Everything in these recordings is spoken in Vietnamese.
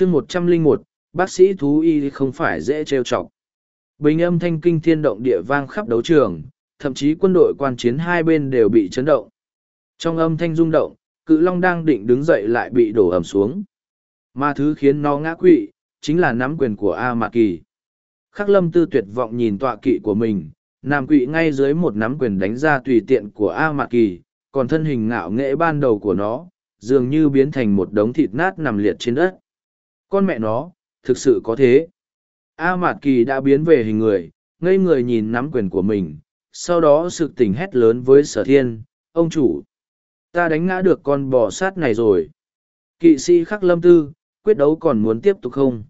chương một trăm linh một, bác sĩ thú y không phải dễ trêu chọc. Bình âm thanh kinh thiên động địa vang khắp đấu trường, thậm chí quân đội quan chiến hai bên đều bị chấn động. Trong âm thanh rung động, cự long đang định đứng dậy lại bị đổ ẩm xuống. Mà thứ khiến nó ngã quỵ, chính là nắm quyền của a mạc kỳ. Khắc lâm tư tuyệt vọng nhìn tọa kỵ của mình nằm quỵ ngay dưới một nắm quyền đánh ra tùy tiện của a mạc kỳ, còn thân hình ngạo nghễ ban đầu của nó, dường như biến thành một đống thịt nát nằm liệt trên đất con mẹ nó, thực sự có thế. A mạt kỳ đã biến về hình người, ngây người nhìn nắm quyền của mình, sau đó sự tỉnh hét lớn với sở thiên, ông chủ, ta đánh ngã được con bò sát này rồi. Kỵ sĩ khắc lâm tư, quyết đấu còn muốn tiếp tục không?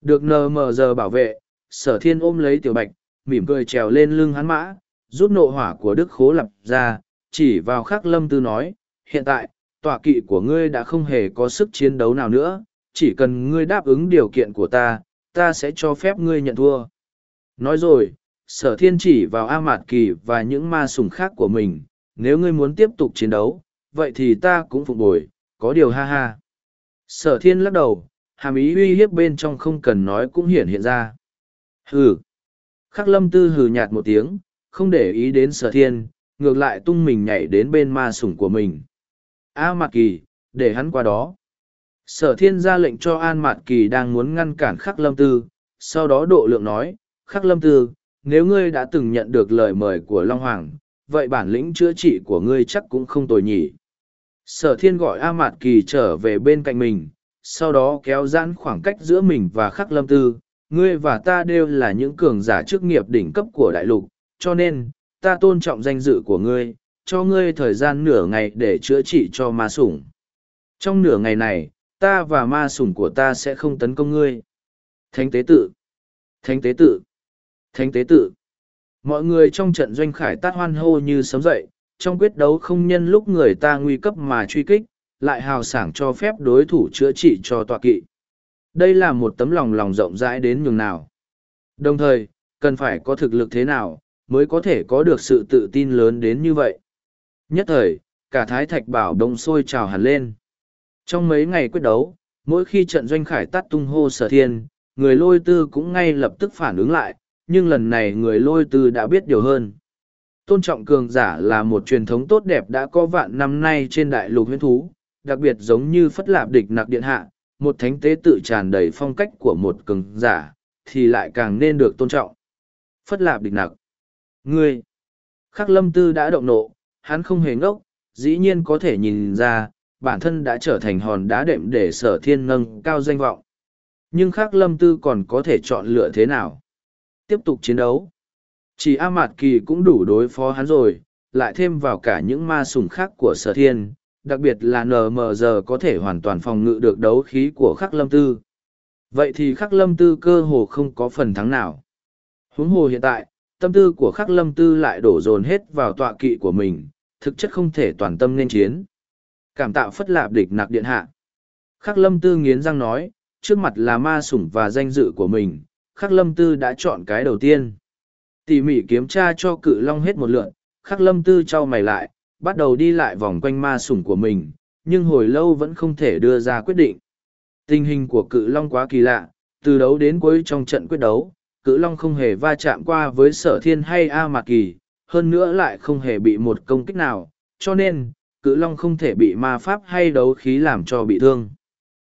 Được nờ mờ giờ bảo vệ, sở thiên ôm lấy tiểu bạch, mỉm cười trèo lên lưng hắn mã, rút nộ hỏa của đức khố lập ra, chỉ vào khắc lâm tư nói, hiện tại, tọa kỵ của ngươi đã không hề có sức chiến đấu nào nữa chỉ cần ngươi đáp ứng điều kiện của ta ta sẽ cho phép ngươi nhận thua. Nói rồi, sở thiên chỉ vào a mạt kỳ và những ma sùng khác của mình, nếu ngươi muốn tiếp tục chiến đấu, vậy thì ta cũng phục bồi có điều ha ha. Sở thiên lắc đầu, hàm ý uy hiếp bên trong không cần nói cũng hiện hiện ra. Hừ. Khắc lâm tư hừ nhạt một tiếng, không để ý đến sở thiên, ngược lại tung mình nhảy đến bên ma sủng của mình. A mạt kỳ, để hắn qua đó sở thiên ra lệnh cho an mạt kỳ đang muốn ngăn cản khắc lâm tư, sau đó độ lượng nói, khắc lâm tư, nếu ngươi đã từng nhận được lời mời của long hoàng, vậy bản lĩnh chữa trị của ngươi chắc cũng không tồi nhỉ. Sở thiên gọi a mạt kỳ trở về bên cạnh mình, sau đó kéo giãn khoảng cách giữa mình và khắc lâm tư, ngươi và ta đều là những cường giả chức nghiệp đỉnh cấp của đại lục, cho nên, ta tôn trọng danh dự của ngươi, cho ngươi thời gian nửa ngày để chữa trị cho ma sủng. Trong nửa ngày này ta và ma sủng của ta sẽ không tấn công ngươi. Thánh tế tự. Thánh tế tự. Thánh tế tự. Mọi người trong trận doanh khải tát hoan hô như sấm dậy, trong quyết đấu không nhân lúc người ta nguy cấp mà truy kích, lại hào sảng cho phép đối thủ chữa trị cho tọa kỵ. Đây là một tấm lòng lòng rộng rãi đến nhường nào. Đồng thời, cần phải có thực lực thế nào mới có thể có được sự tự tin lớn đến như vậy? Nhất thời, cả thái thạch bảo đông sôi trào hẳn lên trong mấy ngày quyết đấu, mỗi khi trận doanh khải tắt tung hô sở thiên, người lôi tư cũng ngay lập tức phản ứng lại, nhưng lần này người lôi tư đã biết điều hơn. Tôn trọng cường giả là một truyền thống tốt đẹp đã có vạn năm nay trên đại lục huyến thú, đặc biệt giống như phất lạp địch nặc điện hạ, một thánh tế tự tràn đầy phong cách của một cường giả, thì lại càng nên được tôn trọng. Phất lạp địch nặc, ngươi, khắc lâm tư đã động nộ, hắn không hề ngốc, dĩ nhiên có thể nhìn ra bản thân đã trở thành hòn đá đệm để sở thiên nâng cao danh vọng. Nhưng khắc lâm tư còn có thể chọn lựa thế nào? Tiếp tục chiến đấu. Chỉ a mạt kỳ cũng đủ đối phó hắn rồi, lại thêm vào cả những ma sùng khác của sở thiên, đặc biệt là nmg có thể hoàn toàn phòng ngự được đấu khí của khắc lâm tư. Vậy thì khắc lâm tư cơ hồ không có phần thắng nào. Huống hồ hiện tại, tâm tư của khắc lâm tư lại đổ dồn hết vào tọa kỵ của mình, thực chất không thể toàn tâm nên chiến cảm tạo phất lạp địch nặc điện hạ. Khắc lâm tư nghiến răng nói, trước mặt là ma sủng và danh dự của mình, khắc lâm tư đã chọn cái đầu tiên. Tỉ mỉ kiểm tra cho cự long hết một lượn, khắc lâm tư trao mày lại, bắt đầu đi lại vòng quanh ma sủng của mình, nhưng hồi lâu vẫn không thể đưa ra quyết định. Tình hình của cự long quá kỳ lạ, từ đấu đến cuối trong trận quyết đấu, cự long không hề va chạm qua với sở thiên hay a mạc kỳ, hơn nữa lại không hề bị một công kích nào, cho nên cự long không thể bị ma pháp hay đấu khí làm cho bị thương.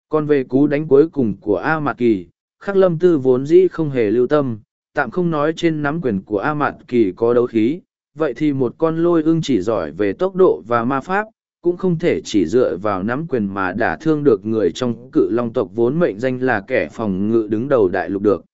Còn về cú đánh cuối cùng của a Mạt kỳ khắc lâm tư vốn dĩ không hề lưu tâm tạm không nói trên nắm quyền của a Mạt kỳ có đấu khí vậy thì một con lôi ưng chỉ giỏi về tốc độ và ma pháp cũng không thể chỉ dựa vào nắm quyền mà đả thương được người trong cự long tộc vốn mệnh danh là kẻ phòng ngự đứng đầu đại lục được.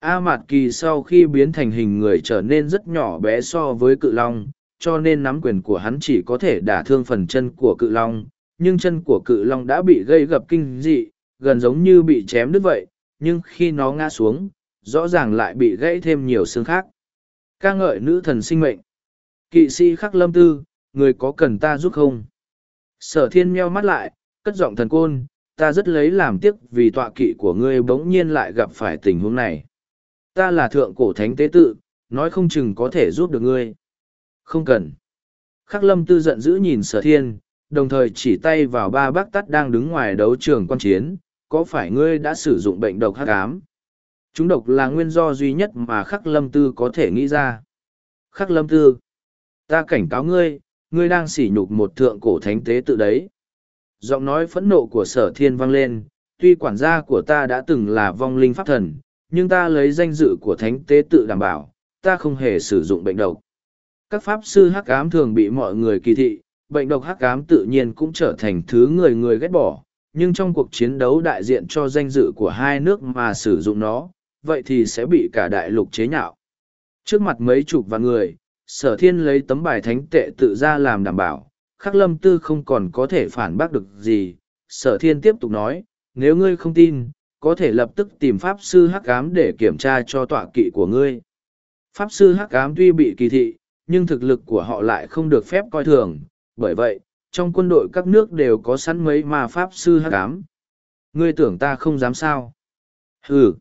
A Mạt Kỳ sau khi biến thành hình người trở nên rất nhỏ bé so với cự long, cho nên nắm quyền của hắn chỉ có thể đả thương phần chân của cự long, nhưng chân của cự long đã bị gây gập kinh dị, gần giống như bị chém đứt vậy, nhưng khi nó ngã xuống, rõ ràng lại bị gãy thêm nhiều xương khác. ca ngợi nữ thần sinh mệnh. Kỵ sĩ khắc lâm tư, người có cần ta giúp không? Sở thiên meo mắt lại, cất giọng thần côn, ta rất lấy làm tiếc vì tọa kỵ của ngươi bỗng nhiên lại gặp phải tình huống này ta là thượng cổ thánh tế tự, nói không chừng có thể giúp được ngươi. Không cần. Khắc lâm tư giận dữ nhìn sở thiên, đồng thời chỉ tay vào ba bác tắt đang đứng ngoài đấu trường quan chiến, có phải ngươi đã sử dụng bệnh độc hắc ám? Chúng độc là nguyên do duy nhất mà khắc lâm tư có thể nghĩ ra. Khắc lâm tư, ta cảnh cáo ngươi, ngươi đang sỉ nhục một thượng cổ thánh tế tự đấy. Giọng nói phẫn nộ của sở thiên vang lên, tuy quản gia của ta đã từng là vong linh pháp thần, nhưng ta lấy danh dự của thánh tế tự đảm bảo, ta không hề sử dụng bệnh độc. Các pháp sư hắc ám thường bị mọi người kỳ thị, bệnh độc hắc ám tự nhiên cũng trở thành thứ người người ghét bỏ, nhưng trong cuộc chiến đấu đại diện cho danh dự của hai nước mà sử dụng nó, vậy thì sẽ bị cả đại lục chế nhạo. Trước mặt mấy chục vạn người, sở thiên lấy tấm bài thánh tệ tự ra làm đảm bảo, khắc lâm tư không còn có thể phản bác được gì. Sở thiên tiếp tục nói, nếu ngươi không tin, có thể lập tức tìm pháp sư hắc ám để kiểm tra cho tọa kỵ của ngươi. Pháp sư hắc ám tuy bị kỳ thị, nhưng thực lực của họ lại không được phép coi thường, bởi vậy, trong quân đội các nước đều có sẵn mấy ma pháp sư hắc ám. Ngươi tưởng ta không dám sao? Ừ.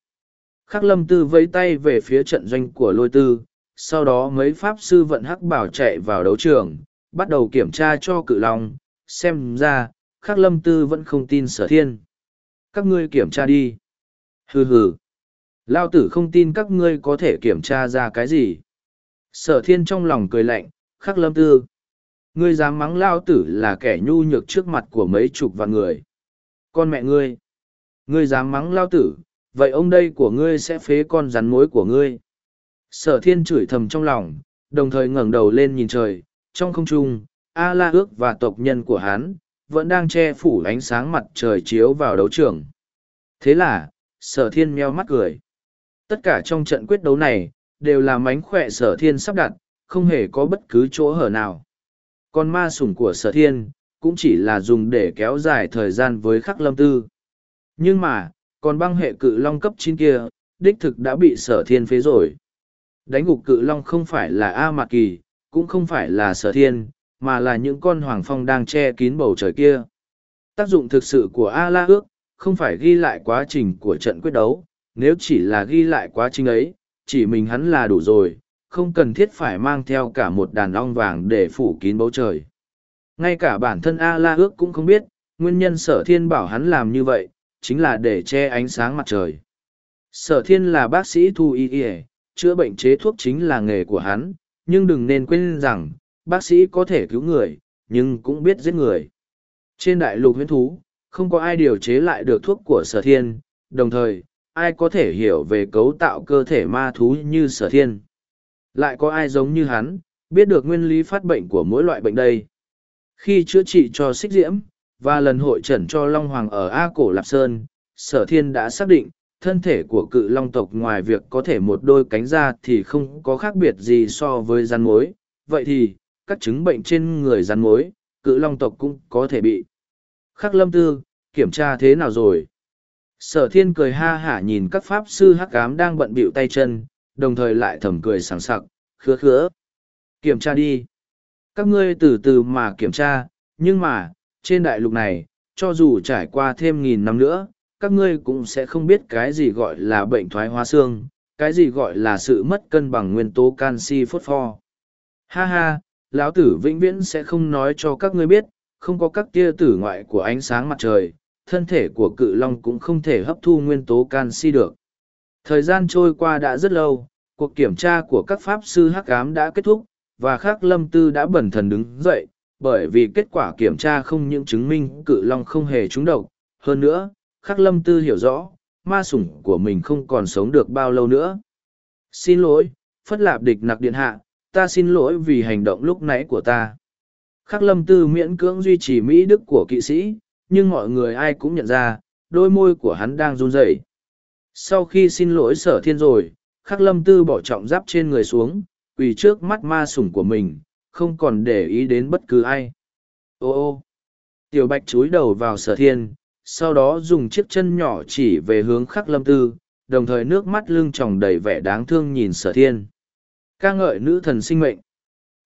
Khắc lâm tư vẫy tay về phía trận doanh của lôi tư, sau đó mấy pháp sư vận hắc bảo chạy vào đấu trường, bắt đầu kiểm tra cho cự long, xem ra, khắc lâm tư vẫn không tin sở thiên. Các ngươi kiểm tra đi. Hừ hừ. Lao tử không tin các ngươi có thể kiểm tra ra cái gì. Sở thiên trong lòng cười lạnh, khắc lâm tư. Ngươi dám mắng Lao tử là kẻ nhu nhược trước mặt của mấy chục vạn người. Con mẹ ngươi. Ngươi dám mắng Lao tử, vậy ông đây của ngươi sẽ phế con rắn mối của ngươi. Sở thiên chửi thầm trong lòng, đồng thời ngẩng đầu lên nhìn trời, trong không trung, A La ước và tộc nhân của hắn, vẫn đang che phủ ánh sáng mặt trời chiếu vào đấu trường. Thế là, sở thiên meo mắt cười. Tất cả trong trận quyết đấu này, đều là mánh khỏe sở thiên sắp đặt, không hề có bất cứ chỗ hở nào. Còn ma sủng của sở thiên, cũng chỉ là dùng để kéo dài thời gian với khắc lâm tư. Nhưng mà, còn băng hệ cự long cấp chín kia, đích thực đã bị sở thiên phế rồi. Đánh gục cự long không phải là A Mạc Kỳ, cũng không phải là sở thiên, mà là những con hoàng phong đang che kín bầu trời kia. Tác dụng thực sự của A La ước, không phải ghi lại quá trình của trận quyết đấu, nếu chỉ là ghi lại quá trình ấy, chỉ mình hắn là đủ rồi, không cần thiết phải mang theo cả một đàn ong vàng để phủ kín bầu trời. Ngay cả bản thân A La ước cũng không biết, nguyên nhân sở thiên bảo hắn làm như vậy, chính là để che ánh sáng mặt trời. Sở thiên là bác sĩ thu y y, chữa bệnh chế thuốc chính là nghề của hắn, nhưng đừng nên quên rằng, bác sĩ có thể cứu người, nhưng cũng biết giết người. Trên đại lục huyến thú, không có ai điều chế lại được thuốc của sở thiên, đồng thời, ai có thể hiểu về cấu tạo cơ thể ma thú như sở thiên. Lại có ai giống như hắn, biết được nguyên lý phát bệnh của mỗi loại bệnh đây. Khi chữa trị cho xích diễm, và lần hội trần cho Long Hoàng ở A Cổ Lạp Sơn, sở thiên đã xác định, thân thể của cự long tộc ngoài việc có thể một đôi cánh ra thì không có khác biệt gì so với rắn mối. Vậy thì, các chứng bệnh trên người rắn mối, cự long tộc cũng có thể bị. Khắc lâm tư, kiểm tra thế nào rồi? Sở thiên cười ha hả nhìn các pháp sư hắc ám đang bận bịu tay chân, đồng thời lại thầm cười sảng sặc, khứa khứa. Kiểm tra đi. Các ngươi từ từ mà kiểm tra, nhưng mà, trên đại lục này, cho dù trải qua thêm nghìn năm nữa, các ngươi cũng sẽ không biết cái gì gọi là bệnh thoái hóa xương, cái gì gọi là sự mất cân bằng nguyên tố canxi phốt pho. Ha ha, lão tử vĩnh viễn sẽ không nói cho các ngươi biết, không có các tia tử ngoại của ánh sáng mặt trời, thân thể của cự long cũng không thể hấp thu nguyên tố canxi được. Thời gian trôi qua đã rất lâu, cuộc kiểm tra của các pháp sư hắc ám đã kết thúc, và khắc lâm tư đã bẩn thần đứng dậy, bởi vì kết quả kiểm tra không những chứng minh cự long không hề trúng độc, hơn nữa, khắc lâm tư hiểu rõ, ma sủng của mình không còn sống được bao lâu nữa. Xin lỗi, Phất Lạp địch nặc điện hạ, ta xin lỗi vì hành động lúc nãy của ta. Khắc lâm tư miễn cưỡng duy trì mỹ đức của kỵ sĩ, nhưng mọi người ai cũng nhận ra, đôi môi của hắn đang run rẩy. Sau khi xin lỗi sở thiên rồi, khắc lâm tư bỏ trọng giáp trên người xuống, quỳ trước mắt ma sủng của mình, không còn để ý đến bất cứ ai. Ô ô! Tiểu bạch chúi đầu vào sở thiên, sau đó dùng chiếc chân nhỏ chỉ về hướng khắc lâm tư, đồng thời nước mắt lưng tròng đầy vẻ đáng thương nhìn sở thiên. ca ngợi nữ thần sinh mệnh.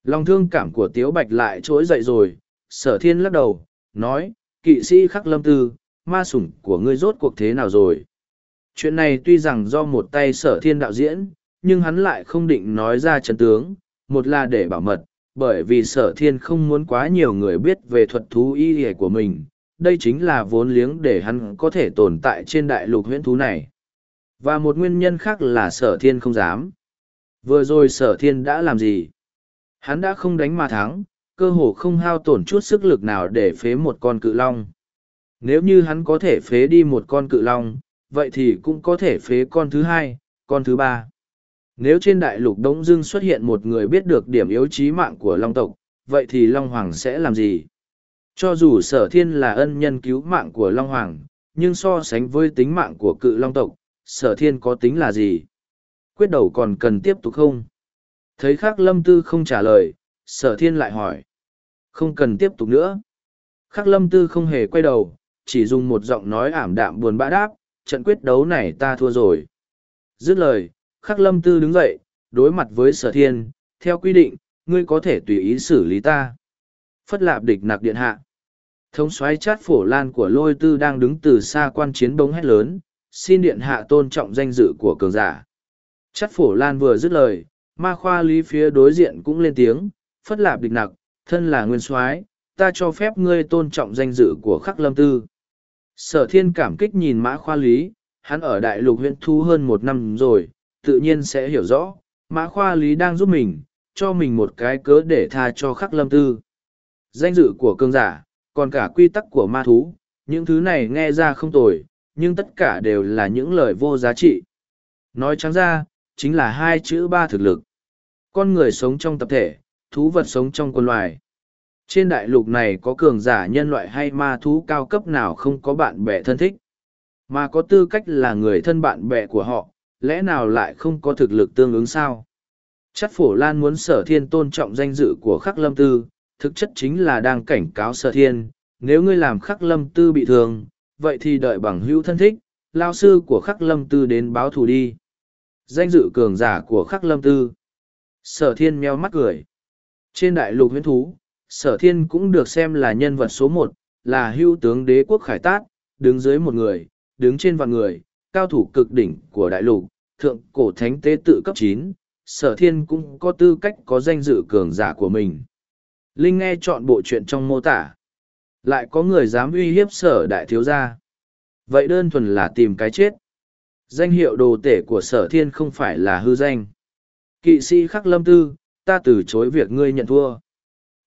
Lòng thương cảm của tiếu bạch lại trỗi dậy rồi, sở thiên lắc đầu, nói, kỵ sĩ khắc lâm tư, ma sủng của ngươi rốt cuộc thế nào rồi? Chuyện này tuy rằng do một tay sở thiên đạo diễn, nhưng hắn lại không định nói ra chân tướng, một là để bảo mật, bởi vì sở thiên không muốn quá nhiều người biết về thuật thú y của mình, đây chính là vốn liếng để hắn có thể tồn tại trên đại lục huyễn thú này. Và một nguyên nhân khác là sở thiên không dám. Vừa rồi sở thiên đã làm gì? Hắn đã không đánh mà thắng, cơ hồ không hao tổn chút sức lực nào để phế một con cự long. Nếu như hắn có thể phế đi một con cự long, vậy thì cũng có thể phế con thứ hai, con thứ ba. Nếu trên đại lục Đông Dương xuất hiện một người biết được điểm yếu chí mạng của long tộc, vậy thì Long Hoàng sẽ làm gì? Cho dù sở thiên là ân nhân cứu mạng của Long Hoàng, nhưng so sánh với tính mạng của cự long tộc, sở thiên có tính là gì? Quyết đầu còn cần tiếp tục không? Thấy khắc lâm tư không trả lời, sở thiên lại hỏi. Không cần tiếp tục nữa. Khắc lâm tư không hề quay đầu, chỉ dùng một giọng nói ảm đạm buồn bã đáp, trận quyết đấu này ta thua rồi. Dứt lời, khắc lâm tư đứng dậy, đối mặt với sở thiên, theo quy định, ngươi có thể tùy ý xử lý ta. Phất lạp địch nặc điện hạ. Thống xoáy chát phổ lan của lôi tư đang đứng từ xa quan chiến bóng hét lớn, xin điện hạ tôn trọng danh dự của cường giả. Chát phổ lan vừa dứt lời, ma khoa lý phía đối diện cũng lên tiếng, phất lạp địch nặc, thân là nguyên soái ta cho phép ngươi tôn trọng danh dự của khắc lâm tư. Sở thiên cảm kích nhìn mã khoa lý, hắn ở đại lục huyện thu hơn một năm rồi, tự nhiên sẽ hiểu rõ, mã khoa lý đang giúp mình, cho mình một cái cớ để tha cho khắc lâm tư. Danh dự của cương giả, còn cả quy tắc của ma thú, những thứ này nghe ra không tồi, nhưng tất cả đều là những lời vô giá trị. Nói trắng ra, chính là hai chữ ba thực lực. Con người sống trong tập thể, thú vật sống trong quân loài. Trên đại lục này có cường giả nhân loại hay ma thú cao cấp nào không có bạn bè thân thích, mà có tư cách là người thân bạn bè của họ, lẽ nào lại không có thực lực tương ứng sao? Chắc phổ lan muốn sở thiên tôn trọng danh dự của khắc lâm tư, thực chất chính là đang cảnh cáo sở thiên, nếu ngươi làm khắc lâm tư bị thương, vậy thì đợi bằng hữu thân thích, lao sư của khắc lâm tư đến báo thù đi. Danh dự cường giả của khắc lâm tư. Sở thiên meo mắt cười. Trên đại lục huyễn thú, sở thiên cũng được xem là nhân vật số một, là hưu tướng đế quốc khải tát, đứng dưới một người, đứng trên vạn người, cao thủ cực đỉnh của đại lục, thượng cổ thánh tế tự cấp chín sở thiên cũng có tư cách có danh dự cường giả của mình. Linh nghe chọn bộ chuyện trong mô tả. Lại có người dám uy hiếp sở đại thiếu gia. Vậy đơn thuần là tìm cái chết. Danh hiệu đồ tể của sở thiên không phải là hư danh. Kỵ sĩ khắc lâm tư, ta từ chối việc ngươi nhận thua.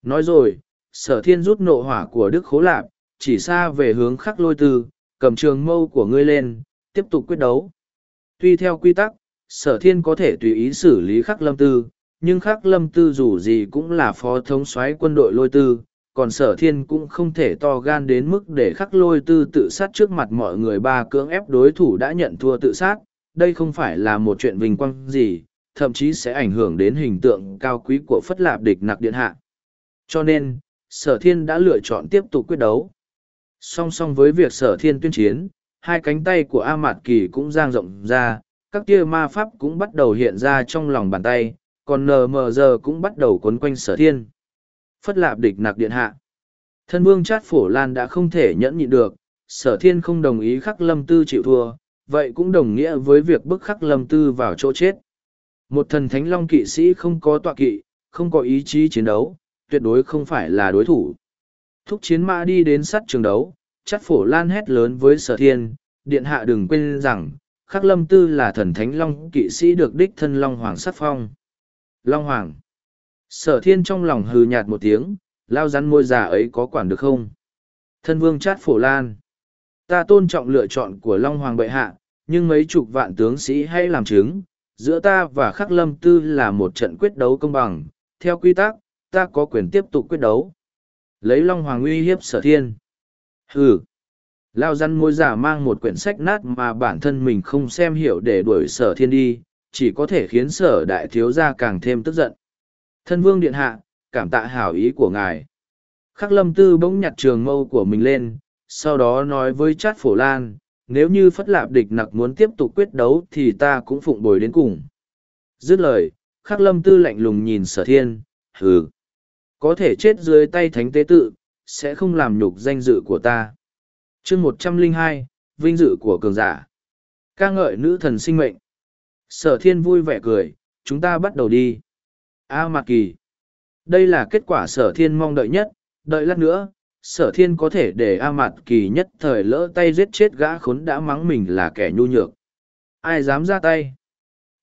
Nói rồi, sở thiên rút nộ hỏa của Đức Khố Lạp, chỉ xa về hướng khắc lôi tư, cầm trường mâu của ngươi lên, tiếp tục quyết đấu. Tuy theo quy tắc, sở thiên có thể tùy ý xử lý khắc lâm tư, nhưng khắc lâm tư dù gì cũng là phó thống soái quân đội lôi tư, còn sở thiên cũng không thể to gan đến mức để khắc lôi tư tự sát trước mặt mọi người ba cưỡng ép đối thủ đã nhận thua tự sát, đây không phải là một chuyện vinh quang gì, thậm chí sẽ ảnh hưởng đến hình tượng cao quý của phất lạp địch nặc điện hạ. Cho nên, sở thiên đã lựa chọn tiếp tục quyết đấu. Song song với việc sở thiên tuyên chiến, hai cánh tay của A Mạt Kỳ cũng giang rộng ra, các tia ma pháp cũng bắt đầu hiện ra trong lòng bàn tay, còn nờ mờ giờ cũng bắt đầu quấn quanh sở thiên. Phất lạp địch nặc điện hạ. Thân vương chát phổ lan đã không thể nhẫn nhịn được, sở thiên không đồng ý khắc lâm tư chịu thua, vậy cũng đồng nghĩa với việc bức khắc lâm tư vào chỗ chết. Một thần thánh long kỵ sĩ không có tọa kỵ, không có ý chí chiến đấu, tuyệt đối không phải là đối thủ. Thúc chiến mã đi đến sát trường đấu, chát phổ lan hét lớn với sở thiên, điện hạ đừng quên rằng, khắc lâm tư là thần thánh long kỵ sĩ được đích thân long hoàng sát phong. Long hoàng. Sở thiên trong lòng hừ nhạt một tiếng, lao rắn môi già ấy có quản được không? Thân vương chát phổ lan. Ta tôn trọng lựa chọn của long hoàng bệ hạ, nhưng mấy chục vạn tướng sĩ hay làm chứng, giữa ta và khắc lâm tư là một trận quyết đấu công bằng, theo quy tắc, ta có quyền tiếp tục quyết đấu. Lấy long hoàng uy hiếp sở thiên. Hừ. Lao răn môi giả mang một quyển sách nát mà bản thân mình không xem hiểu để đuổi sở thiên đi, chỉ có thể khiến sở đại thiếu gia càng thêm tức giận. Thân vương điện hạ, cảm tạ hảo ý của ngài. Khắc lâm tư bỗng nhặt trường mâu của mình lên, sau đó nói với chát phổ lan, nếu như phất lạp địch nặc muốn tiếp tục quyết đấu thì ta cũng phụng bồi đến cùng. Dứt lời, khắc lâm tư lạnh lùng nhìn sở thiên, hừ. Có thể chết dưới tay thánh tế tự, sẽ không làm nhục danh dự của ta. Chương một trăm linh hai vinh dự của cường giả. Ca ngợi nữ thần sinh mệnh. Sở thiên vui vẻ cười chúng ta bắt đầu đi. A à mạc kỳ. Đây là kết quả sở thiên mong đợi nhất đợi lát nữa sở thiên có thể để A Mạt Kỳ nhất thời lỡ tay giết chết gã khốn đã mắng mình là kẻ nhu nhược. Ai dám ra tay?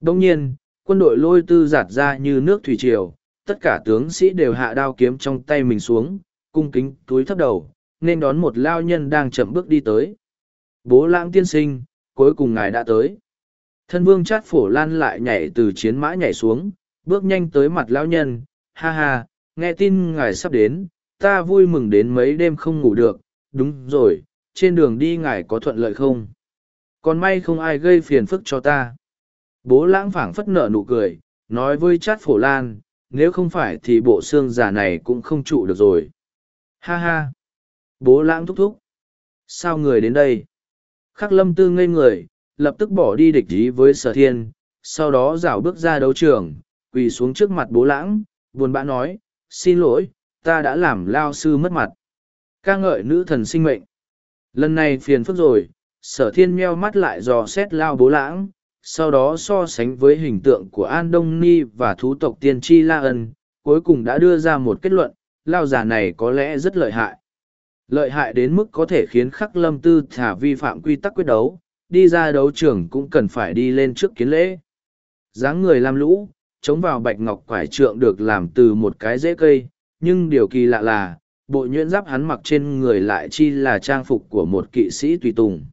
Đông nhiên, quân đội lôi tư giạt ra như nước thủy triều, tất cả tướng sĩ đều hạ đao kiếm trong tay mình xuống, cung kính túi thấp đầu, nên đón một lao nhân đang chậm bước đi tới. Bố lãng tiên sinh, cuối cùng ngài đã tới. Thân vương chát phổ lan lại nhảy từ chiến mã nhảy xuống, bước nhanh tới mặt lão nhân, ha ha, nghe tin ngài sắp đến, ta vui mừng đến mấy đêm không ngủ được, đúng rồi, trên đường đi ngài có thuận lợi không? Còn may không ai gây phiền phức cho ta. Bố lãng phảng phất nở nụ cười, nói với chát phổ lan, nếu không phải thì bộ xương giả này cũng không trụ được rồi. Ha ha! Bố lãng thúc thúc. Sao người đến đây? Khắc lâm tư ngây người, lập tức bỏ đi địch ý với sở thiên, sau đó rảo bước ra đấu trường, quỳ xuống trước mặt bố lãng, buồn bã nói, xin lỗi, ta đã làm lao sư mất mặt. ca ngợi nữ thần sinh mệnh. Lần này phiền phức rồi, sở thiên meo mắt lại dò xét lao bố lãng, sau đó so sánh với hình tượng của An Đông Ni và thú tộc tiên tri La Ân, cuối cùng đã đưa ra một kết luận, lao giả này có lẽ rất lợi hại. Lợi hại đến mức có thể khiến khắc lâm tư thả vi phạm quy tắc quyết đấu, đi ra đấu trường cũng cần phải đi lên trước kiến lễ. dáng người làm lũ, chống vào bạch ngọc quải trượng được làm từ một cái rễ cây, nhưng điều kỳ lạ là, bộ nhuyễn giáp hắn mặc trên người lại chi là trang phục của một kỵ sĩ tùy tùng.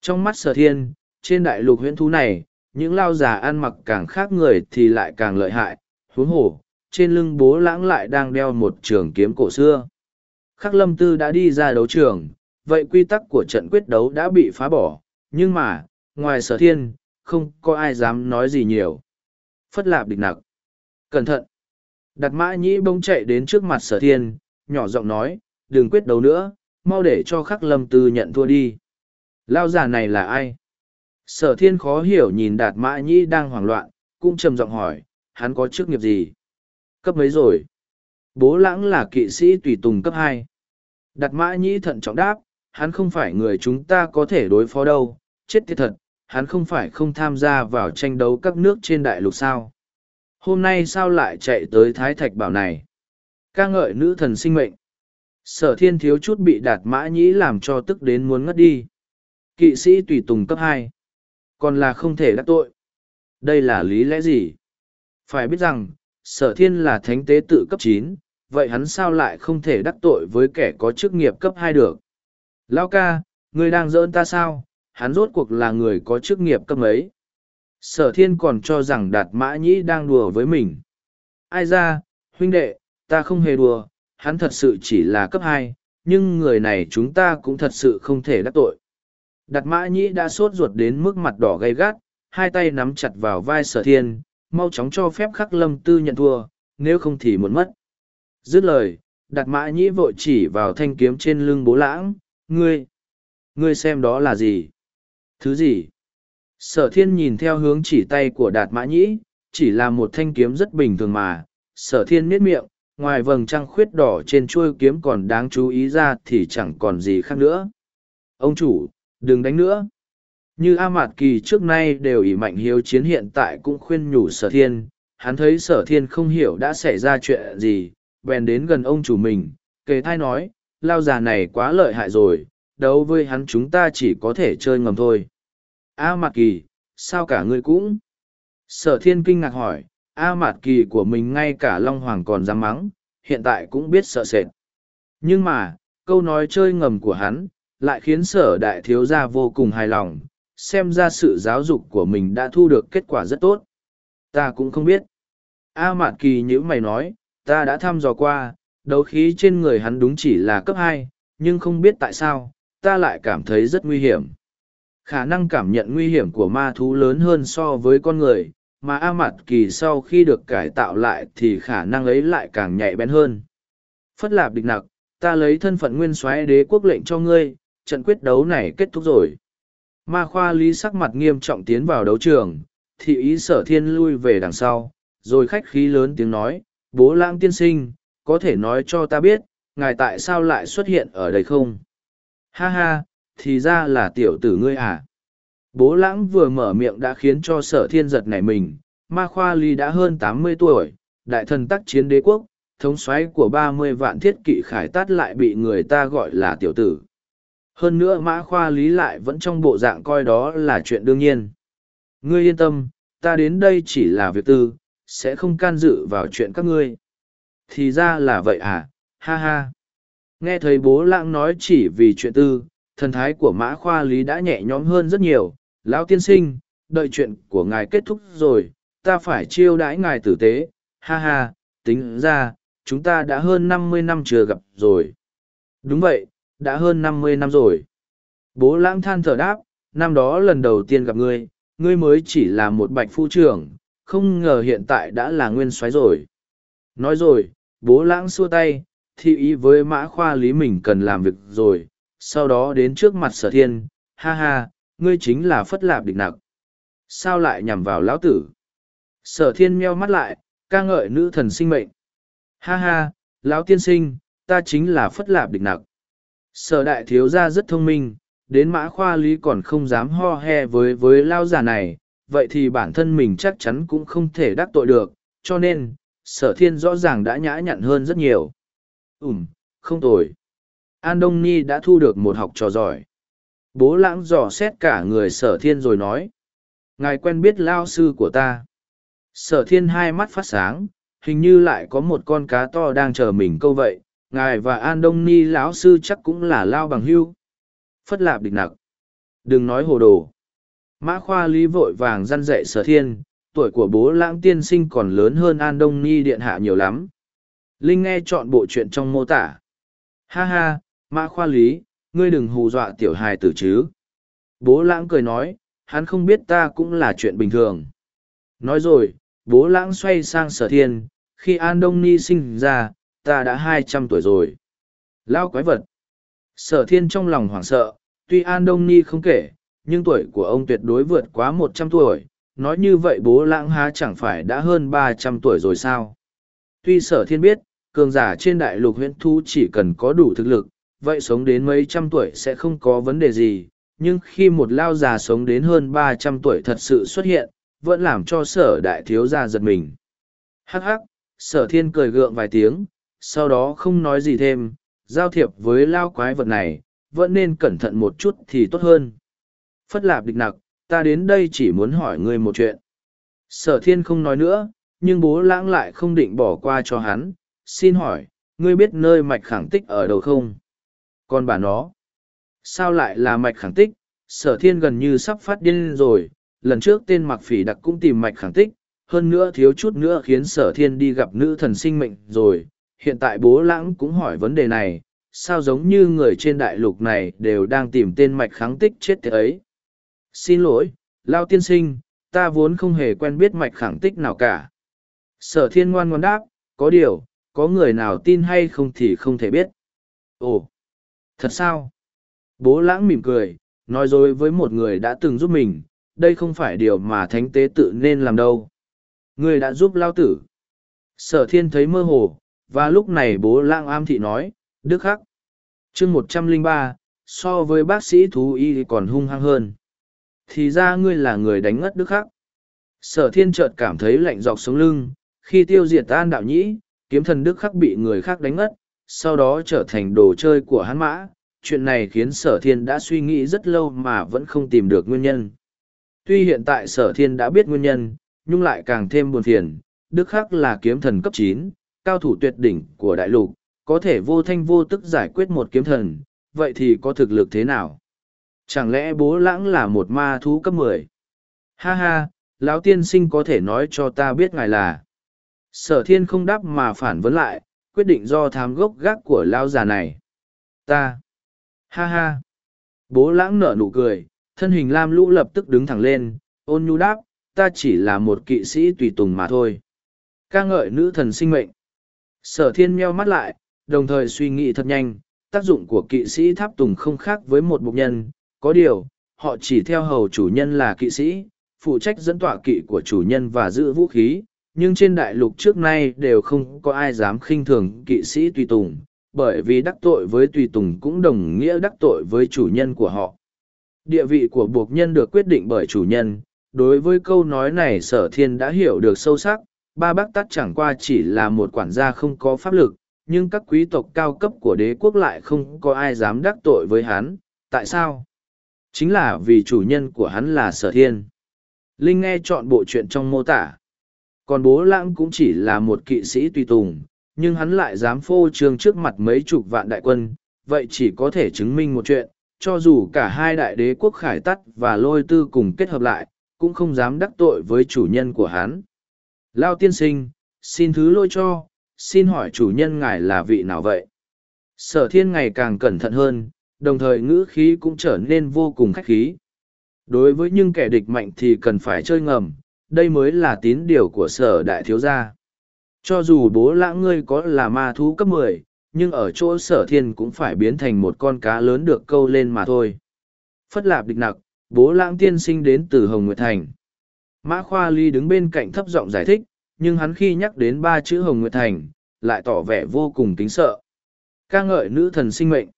Trong mắt sở thiên, trên đại lục huyễn thú này, những lao giả ăn mặc càng khác người thì lại càng lợi hại, huống hổ, trên lưng bố lãng lại đang đeo một trường kiếm cổ xưa. Khắc lâm tư đã đi ra đấu trường, vậy quy tắc của trận quyết đấu đã bị phá bỏ, nhưng mà, ngoài sở thiên, không có ai dám nói gì nhiều. Phất lạp địch nặc. Cẩn thận. Đặt mã nhĩ bông chạy đến trước mặt sở thiên, nhỏ giọng nói, đừng quyết đấu nữa, mau để cho khắc lâm tư nhận thua đi. Lao giả này là ai? Sở thiên khó hiểu nhìn đạt mã nhĩ đang hoảng loạn, cũng trầm giọng hỏi, hắn có chức nghiệp gì? Cấp mấy rồi? Bố lãng là kỵ sĩ tùy tùng cấp hai. Đạt mã nhĩ thận trọng đáp, hắn không phải người chúng ta có thể đối phó đâu, chết tiệt thật, hắn không phải không tham gia vào tranh đấu các nước trên đại lục sao. Hôm nay sao lại chạy tới Thái Thạch Bảo này? ca ngợi nữ thần sinh mệnh. Sở thiên thiếu chút bị đạt mã nhĩ làm cho tức đến muốn ngất đi. Kỵ sĩ tùy tùng cấp hai còn là không thể đắc tội. Đây là lý lẽ gì? Phải biết rằng, sở thiên là thánh tế tự cấp chín, vậy hắn sao lại không thể đắc tội với kẻ có chức nghiệp cấp hai được? Lao ca, người đang giỡn ta sao? Hắn rốt cuộc là người có chức nghiệp cấp ấy. Sở thiên còn cho rằng đạt mã nhĩ đang đùa với mình. Ai ra, huynh đệ, ta không hề đùa, hắn thật sự chỉ là cấp hai, nhưng người này chúng ta cũng thật sự không thể đắc tội. Đạt mã nhĩ đã sốt ruột đến mức mặt đỏ gay gắt, hai tay nắm chặt vào vai sở thiên, mau chóng cho phép khắc lâm tư nhận thua, nếu không thì muốn mất. Dứt lời, Đạt mã nhĩ vội chỉ vào thanh kiếm trên lưng bố lãng, ngươi, ngươi xem đó là gì? Thứ gì? Sở thiên nhìn theo hướng chỉ tay của đạt mã nhĩ, chỉ là một thanh kiếm rất bình thường mà, sở thiên miết miệng, ngoài vầng trăng khuyết đỏ trên chuôi kiếm còn đáng chú ý ra thì chẳng còn gì khác nữa. Ông chủ, đừng đánh nữa. Như a mạt kỳ trước nay đều ỷ mạnh hiếu chiến hiện tại cũng khuyên nhủ sở thiên. Hắn thấy sở thiên không hiểu đã xảy ra chuyện gì bèn đến gần ông chủ mình kề thai nói lao già này quá lợi hại rồi đấu với hắn chúng ta chỉ có thể chơi ngầm thôi a mạt kỳ sao cả ngươi cũng sở thiên kinh ngạc hỏi a mạt kỳ của mình ngay cả long hoàng còn dám mắng hiện tại cũng biết sợ sệt nhưng mà câu nói chơi ngầm của hắn lại khiến sở đại thiếu gia vô cùng hài lòng, xem ra sự giáo dục của mình đã thu được kết quả rất tốt. Ta cũng không biết. A Mạt Kỳ như mày nói, ta đã thăm dò qua, đấu khí trên người hắn đúng chỉ là cấp hai, nhưng không biết tại sao, ta lại cảm thấy rất nguy hiểm. Khả năng cảm nhận nguy hiểm của ma thú lớn hơn so với con người, mà A mặt Kỳ sau khi được cải tạo lại thì khả năng ấy lại càng nhạy bén hơn. Phất lạp địch nặc, ta lấy thân phận nguyên soái đế quốc lệnh cho ngươi, trận quyết đấu này kết thúc rồi. Ma khoa lý sắc mặt nghiêm trọng tiến vào đấu trường, thị ý sở thiên lui về đằng sau, rồi khách khí lớn tiếng nói, bố lãng tiên sinh, có thể nói cho ta biết, ngài tại sao lại xuất hiện ở đây không? Ha ha, thì ra là tiểu tử ngươi à? Bố lãng vừa mở miệng đã khiến cho sở thiên giật nảy mình, ma khoa ly đã hơn tám mươi tuổi, đại thần tắc chiến đế quốc, thống soái của ba mươi vạn thiết kỵ khải tát lại bị người ta gọi là tiểu tử. Hơn nữa mã khoa lý lại vẫn trong bộ dạng coi đó là chuyện đương nhiên. Ngươi yên tâm, ta đến đây chỉ là việc tư, sẽ không can dự vào chuyện các ngươi. Thì ra là vậy à, ha ha. Nghe thấy bố lãng nói chỉ vì chuyện tư, thần thái của mã khoa lý đã nhẹ nhõm hơn rất nhiều. Lão tiên sinh, đợi chuyện của ngài kết thúc rồi, ta phải chiêu đãi ngài tử tế, ha ha, tính ra, chúng ta đã hơn năm mươi năm chưa gặp rồi. Đúng vậy, đã hơn năm mươi năm rồi. Bố lãng than thở đáp, năm đó lần đầu tiên gặp ngươi, ngươi mới chỉ là một bạch phu trưởng, không ngờ hiện tại đã là nguyên soái rồi. Nói rồi, bố lãng xua tay, thị ý với mã khoa lý mình cần làm việc rồi, sau đó đến trước mặt sở thiên, ha ha, ngươi chính là phất lạp địch nặc. Sao lại nhằm vào lão tử? Sở thiên meo mắt lại, ca ngợi nữ thần sinh mệnh. Ha ha, lão tiên sinh, ta chính là phất lạp địch nặc. Sở đại thiếu gia rất thông minh, đến mã khoa lý còn không dám ho he với với lao già này, vậy thì bản thân mình chắc chắn cũng không thể đắc tội được, cho nên, sở thiên rõ ràng đã nhã nhặn hơn rất nhiều. Ừm, không tồi. An Đông Ni đã thu được một học trò giỏi. Bố lãng dò xét cả người sở thiên rồi nói. Ngài quen biết lao sư của ta. Sở thiên hai mắt phát sáng, hình như lại có một con cá to đang chờ mình câu vậy. Ngài và An Đông Ni lão sư chắc cũng là lao bằng hưu. Phất lạp địch nặc. Đừng nói hồ đồ. Mã khoa lý vội vàng răn dạy sở thiên, tuổi của bố lãng tiên sinh còn lớn hơn An Đông Ni điện hạ nhiều lắm. Linh nghe chọn bộ chuyện trong mô tả. Ha ha, mã khoa lý, ngươi đừng hù dọa tiểu hài tử chứ. Bố lãng cười nói, hắn không biết ta cũng là chuyện bình thường. Nói rồi, bố lãng xoay sang sở thiên, khi An Đông Ni sinh ra, ta đã hai trăm tuổi rồi. Lao quái vật. Sở thiên trong lòng hoảng sợ, tuy An Đông Ni không kể, nhưng tuổi của ông tuyệt đối vượt quá một trăm tuổi. Nói như vậy bố lãng há chẳng phải đã hơn ba trăm tuổi rồi sao? Tuy sở thiên biết, cường giả trên đại lục huyễn thu chỉ cần có đủ thực lực, vậy sống đến mấy trăm tuổi sẽ không có vấn đề gì. Nhưng khi một lao già sống đến hơn ba trăm tuổi thật sự xuất hiện, vẫn làm cho sở đại thiếu gia giật mình. Hắc hắc, sở thiên cười gượng vài tiếng, sau đó không nói gì thêm, giao thiệp với lao quái vật này, vẫn nên cẩn thận một chút thì tốt hơn. Phất lạp địch nặc, ta đến đây chỉ muốn hỏi ngươi một chuyện. Sở thiên không nói nữa, nhưng bố lãng lại không định bỏ qua cho hắn. Xin hỏi, ngươi biết nơi mạch khẳng tích ở đâu không? Còn bà nó, sao lại là mạch khẳng tích? Sở thiên gần như sắp phát điên rồi, lần trước tên mặc phỉ đặc cũng tìm mạch khẳng tích, hơn nữa thiếu chút nữa khiến sở thiên đi gặp nữ thần sinh mệnh rồi. Hiện tại bố lãng cũng hỏi vấn đề này, sao giống như người trên đại lục này đều đang tìm tên mạch kháng tích chết thế ấy. Xin lỗi, Lao tiên sinh, ta vốn không hề quen biết mạch khẳng tích nào cả. Sở thiên ngoan ngoan đáp, có điều, có người nào tin hay không thì không thể biết. Ồ, thật sao? Bố lãng mỉm cười, nói dối với một người đã từng giúp mình, đây không phải điều mà thánh tế tự nên làm đâu. Người đã giúp lao tử. Sở thiên thấy mơ hồ, và lúc này bố lãng am thị nói, Đức Khắc. chương một trăm linh ba so với bác sĩ thú y còn hung hăng hơn. Thì ra ngươi là người đánh ngất Đức Khắc. Sở thiên chợt cảm thấy lạnh dọc sống lưng, khi tiêu diệt an đạo nhĩ, kiếm thần Đức Khắc bị người khác đánh ngất, sau đó trở thành đồ chơi của hắn mã. Chuyện này khiến sở thiên đã suy nghĩ rất lâu mà vẫn không tìm được nguyên nhân. Tuy hiện tại sở thiên đã biết nguyên nhân, nhưng lại càng thêm buồn phiền. Đức Khắc là kiếm thần cấp chín, cao thủ tuyệt đỉnh của đại lục, có thể vô thanh vô tức giải quyết một kiếm thần, vậy thì có thực lực thế nào? Chẳng lẽ bố lãng là một ma thú cấp mười? Ha ha, lão tiên sinh có thể nói cho ta biết ngài là. Sở thiên không đáp mà phản vấn lại, quyết định do thám gốc gác của lão già này. Ta. Ha ha. Bố lãng nở nụ cười, thân hình lam lũ lập tức đứng thẳng lên, ôn nhu đáp, ta chỉ là một kỵ sĩ tùy tùng mà thôi. ca ngợi nữ thần sinh mệnh. Sở thiên meo mắt lại, đồng thời suy nghĩ thật nhanh, tác dụng của kỵ sĩ tháp tùng không khác với một mục nhân, có điều, họ chỉ theo hầu chủ nhân là kỵ sĩ, phụ trách dẫn tọa kỵ của chủ nhân và giữ vũ khí, nhưng trên đại lục trước nay đều không có ai dám khinh thường kỵ sĩ tùy tùng, bởi vì đắc tội với tùy tùng cũng đồng nghĩa đắc tội với chủ nhân của họ. Địa vị của buộc nhân được quyết định bởi chủ nhân, đối với câu nói này sở thiên đã hiểu được sâu sắc, ba bác tắt chẳng qua chỉ là một quản gia không có pháp lực, nhưng các quý tộc cao cấp của đế quốc lại không có ai dám đắc tội với hắn. Tại sao? Chính là vì chủ nhân của hắn là sở thiên. Linh nghe chọn bộ chuyện trong mô tả. Còn bố lãng cũng chỉ là một kỵ sĩ tùy tùng, nhưng hắn lại dám phô trương trước mặt mấy chục vạn đại quân, vậy chỉ có thể chứng minh một chuyện, cho dù cả hai đại đế quốc khải tắt và lôi tư cùng kết hợp lại, cũng không dám đắc tội với chủ nhân của hắn. Lao tiên sinh, xin thứ lôi cho, xin hỏi chủ nhân ngài là vị nào vậy? Sở thiên ngày càng cẩn thận hơn, đồng thời ngữ khí cũng trở nên vô cùng khách khí. Đối với những kẻ địch mạnh thì cần phải chơi ngầm, đây mới là tín điều của sở đại thiếu gia. Cho dù bố lãng ngươi có là ma thú cấp mười, nhưng ở chỗ sở thiên cũng phải biến thành một con cá lớn được câu lên mà thôi. Phất lạp địch nặc, bố lãng tiên sinh đến từ Hồng Nguyệt Thành. Mã Khoa Ly đứng bên cạnh thấp giọng giải thích, nhưng hắn khi nhắc đến ba chữ Hồng Nguyệt Thành, lại tỏ vẻ vô cùng kính sợ. ca ngợi nữ thần sinh mệnh.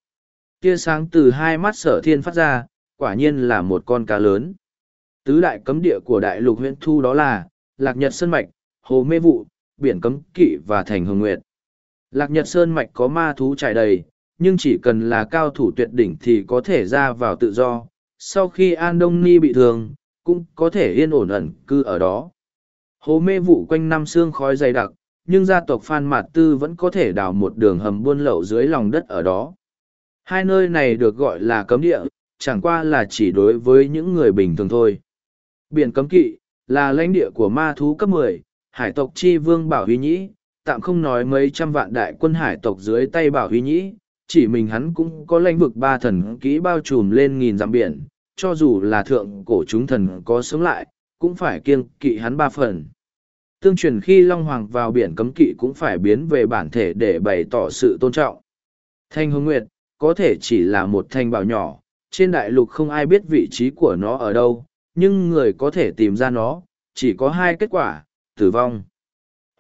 Tia sáng từ hai mắt sở thiên phát ra, quả nhiên là một con cá lớn. Tứ đại cấm địa của đại lục huyện thu đó là, Lạc Nhật Sơn Mạch, Hồ Mê Vụ, Biển Cấm Kỵ và Thành Hồng Nguyệt. Lạc Nhật Sơn Mạch có ma thú trải đầy, nhưng chỉ cần là cao thủ tuyệt đỉnh thì có thể ra vào tự do. Sau khi An Đông Ni bị thương, cũng có thể yên ổn ẩn cư ở đó. Hồ mê vụ quanh năm xương khói dày đặc, nhưng gia tộc Phan Mạt Tư vẫn có thể đào một đường hầm buôn lậu dưới lòng đất ở đó. Hai nơi này được gọi là cấm địa, chẳng qua là chỉ đối với những người bình thường thôi. Biển cấm kỵ, là lãnh địa của ma thú cấp mười, hải tộc chi vương Bảo Huy Nhĩ, tạm không nói mấy trăm vạn đại quân hải tộc dưới tay Bảo Huy Nhĩ, chỉ mình hắn cũng có lãnh vực ba thần kỹ bao trùm lên nghìn dặm biển, cho dù là thượng cổ chúng thần có sống lại, cũng phải kiêng kỵ hắn ba phần. Tương truyền khi Long Hoàng vào biển cấm kỵ cũng phải biến về bản thể để bày tỏ sự tôn trọng. Thanh hương Nguyệt, có thể chỉ là một thanh bảo nhỏ, trên đại lục không ai biết vị trí của nó ở đâu, nhưng người có thể tìm ra nó, chỉ có hai kết quả, tử vong,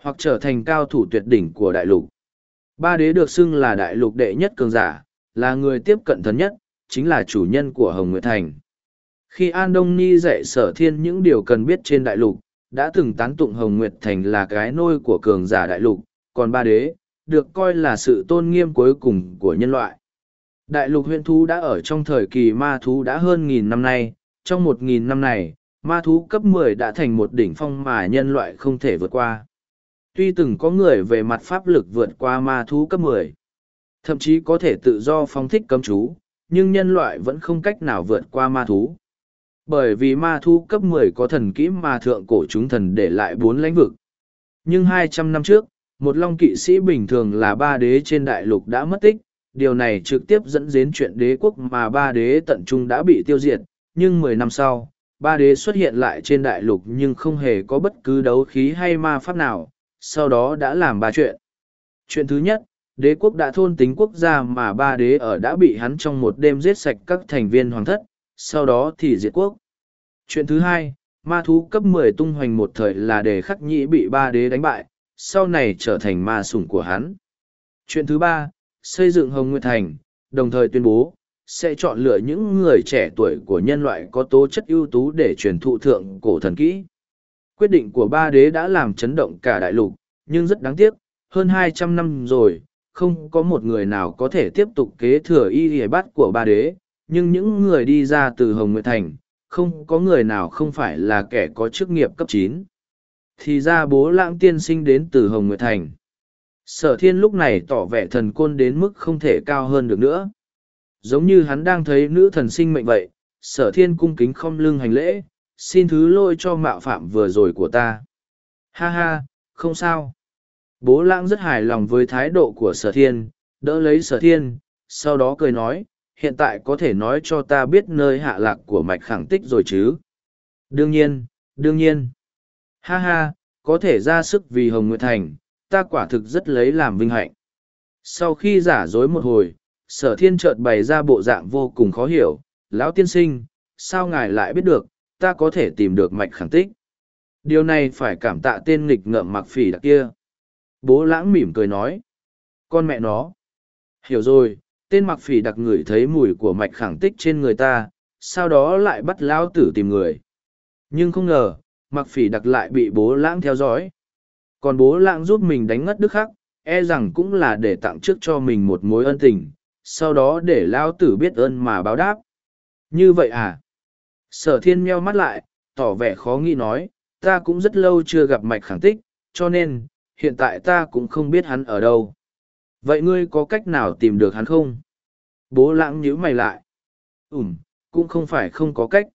hoặc trở thành cao thủ tuyệt đỉnh của đại lục. Ba đế được xưng là đại lục đệ nhất cường giả, là người tiếp cận thần nhất, chính là chủ nhân của Hồng Nguyệt Thành. Khi An Đông Ni dạy sở thiên những điều cần biết trên đại lục, đã từng tán tụng Hồng Nguyệt Thành là cái nôi của cường giả đại lục, còn ba đế, được coi là sự tôn nghiêm cuối cùng của nhân loại. Đại lục huyện thú đã ở trong thời kỳ ma thú đã hơn nghìn năm nay, trong một nghìn năm này, ma thú cấp mười đã thành một đỉnh phong mà nhân loại không thể vượt qua. Tuy từng có người về mặt pháp lực vượt qua ma thú cấp mười, thậm chí có thể tự do phóng thích cấm chú, nhưng nhân loại vẫn không cách nào vượt qua ma thú. Bởi vì ma thú cấp mười có thần kỹ mà thượng cổ chúng thần để lại bốn lãnh vực. Nhưng hai trăm năm trước, một long kỵ sĩ bình thường là ba đế trên đại lục đã mất tích, điều này trực tiếp dẫn đến chuyện đế quốc mà ba đế tận trung đã bị tiêu diệt, nhưng mười năm sau, ba đế xuất hiện lại trên đại lục nhưng không hề có bất cứ đấu khí hay ma pháp nào, sau đó đã làm ba chuyện. Chuyện thứ nhất, đế quốc đã thôn tính quốc gia mà ba đế ở đã bị hắn trong một đêm giết sạch các thành viên hoàng thất, sau đó thì diệt quốc. Chuyện thứ hai, ma thú cấp mười tung hoành một thời là để khắc nhĩ bị ba đế đánh bại, sau này trở thành ma sủng của hắn. Chuyện thứ ba, xây dựng Hồng Nguyệt Thành, đồng thời tuyên bố, sẽ chọn lựa những người trẻ tuổi của nhân loại có tố chất ưu tú để truyền thụ thượng cổ thần kỹ. Quyết định của ba đế đã làm chấn động cả đại lục, nhưng rất đáng tiếc, hơn hai trăm năm rồi, không có một người nào có thể tiếp tục kế thừa y hề bát của ba đế, nhưng những người đi ra từ Hồng Nguyệt Thành, không có người nào không phải là kẻ có chức nghiệp cấp chín. Thì ra bố lãng tiên sinh đến từ Hồng Nguyệt Thành. Sở thiên lúc này tỏ vẻ thần côn đến mức không thể cao hơn được nữa. Giống như hắn đang thấy nữ thần sinh mệnh vậy, sở thiên cung kính không lưng hành lễ, xin thứ lỗi cho mạo phạm vừa rồi của ta. Ha ha, không sao. Bố lãng rất hài lòng với thái độ của sở thiên, đỡ lấy sở thiên, sau đó cười nói, hiện tại có thể nói cho ta biết nơi hạ lạc của mạch khẳng tích rồi chứ. Đương nhiên, đương nhiên. Ha ha, có thể ra sức vì Hồng Nguyệt Thành, ta quả thực rất lấy làm vinh hạnh. Sau khi giả dối một hồi, sở thiên chợt bày ra bộ dạng vô cùng khó hiểu, lão tiên sinh, sao ngài lại biết được, ta có thể tìm được mạch khẳng tích. Điều này phải cảm tạ tên nghịch ngợm mặc phỉ đặc kia. Bố lãng mỉm cười nói. Con mẹ nó. Hiểu rồi, tên mặc phỉ đặc ngửi thấy mùi của mạch khẳng tích trên người ta, sau đó lại bắt lão tử tìm người. Nhưng không ngờ, mặc phỉ đặc lại bị bố lãng theo dõi. còn bố lãng giúp mình đánh ngất đức khắc e rằng cũng là để tặng trước cho mình một mối ân tình sau đó để lao tử biết ơn mà báo đáp. Như vậy à? Sở thiên meo mắt lại, tỏ vẻ khó nghĩ nói, ta cũng rất lâu chưa gặp mạch khẳng tích, cho nên, hiện tại ta cũng không biết hắn ở đâu. Vậy ngươi có cách nào tìm được hắn không? Bố lãng nhíu mày lại. Ủm cũng không phải không có cách.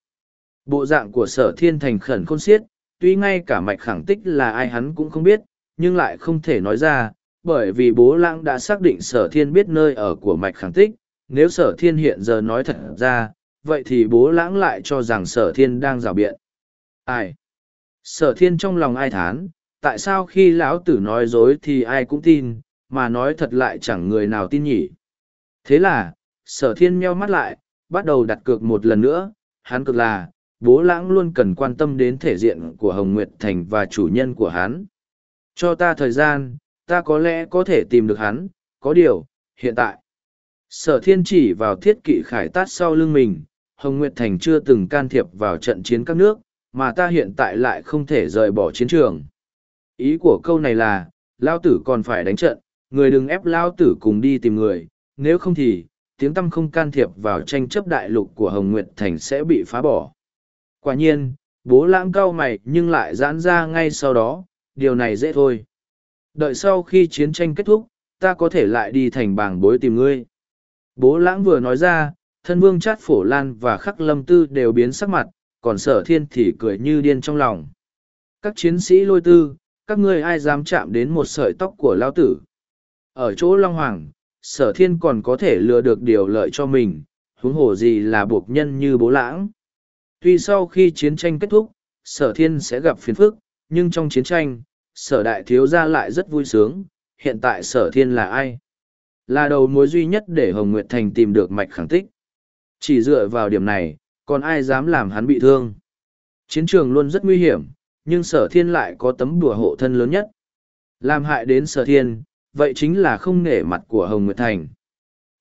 Bộ dạng của sở thiên thành khẩn khôn xiết, tuy ngay cả mạch khẳng tích là ai hắn cũng không biết, nhưng lại không thể nói ra bởi vì bố lãng đã xác định sở thiên biết nơi ở của mạch khẳng tích. Nếu sở thiên hiện giờ nói thật ra, vậy thì bố lãng lại cho rằng sở thiên đang rào biện. Ai? Sở thiên trong lòng ai thán, tại sao khi lão tử nói dối thì ai cũng tin, mà nói thật lại chẳng người nào tin nhỉ? Thế là, sở thiên meo mắt lại, bắt đầu đặt cược một lần nữa. Hắn cực là, bố lãng luôn cần quan tâm đến thể diện của hồng nguyệt thành và chủ nhân của hắn. Cho ta thời gian ta có lẽ có thể tìm được hắn, có điều, hiện tại. Sở thiên chỉ vào thiết kỵ khải tát sau lưng mình, hồng nguyệt thành chưa từng can thiệp vào trận chiến các nước, mà ta hiện tại lại không thể rời bỏ chiến trường. Ý của câu này là, lao tử còn phải đánh trận, người đừng ép lao tử cùng đi tìm người, nếu không thì, tiếng tâm không can thiệp vào tranh chấp đại lục của hồng nguyệt thành sẽ bị phá bỏ. Quả nhiên, bố lãng cau mày nhưng lại giãn ra ngay sau đó, điều này dễ thôi đợi sau khi chiến tranh kết thúc, ta có thể lại đi thành bảng bối tìm ngươi. Bố lãng vừa nói ra, thân vương chát phổ lan và khắc lâm tư đều biến sắc mặt, còn sở thiên thì cười như điên trong lòng. Các chiến sĩ lôi tư, các ngươi ai dám chạm đến một sợi tóc của lão tử? Ở chỗ long hoàng, sở thiên còn có thể lừa được điều lợi cho mình, huống hồ gì là buộc nhân như bố lãng. Tuy sau khi chiến tranh kết thúc, sở thiên sẽ gặp phiền phức, nhưng trong chiến tranh sở đại thiếu gia lại rất vui sướng, hiện tại sở thiên là ai? Là đầu mối duy nhất để hồng nguyệt thành tìm được mạch khẳng tích. Chỉ dựa vào điểm này, còn ai dám làm hắn bị thương? Chiến trường luôn rất nguy hiểm, nhưng sở thiên lại có tấm đùa hộ thân lớn nhất. Làm hại đến sở thiên, vậy chính là không nể mặt của hồng nguyệt thành.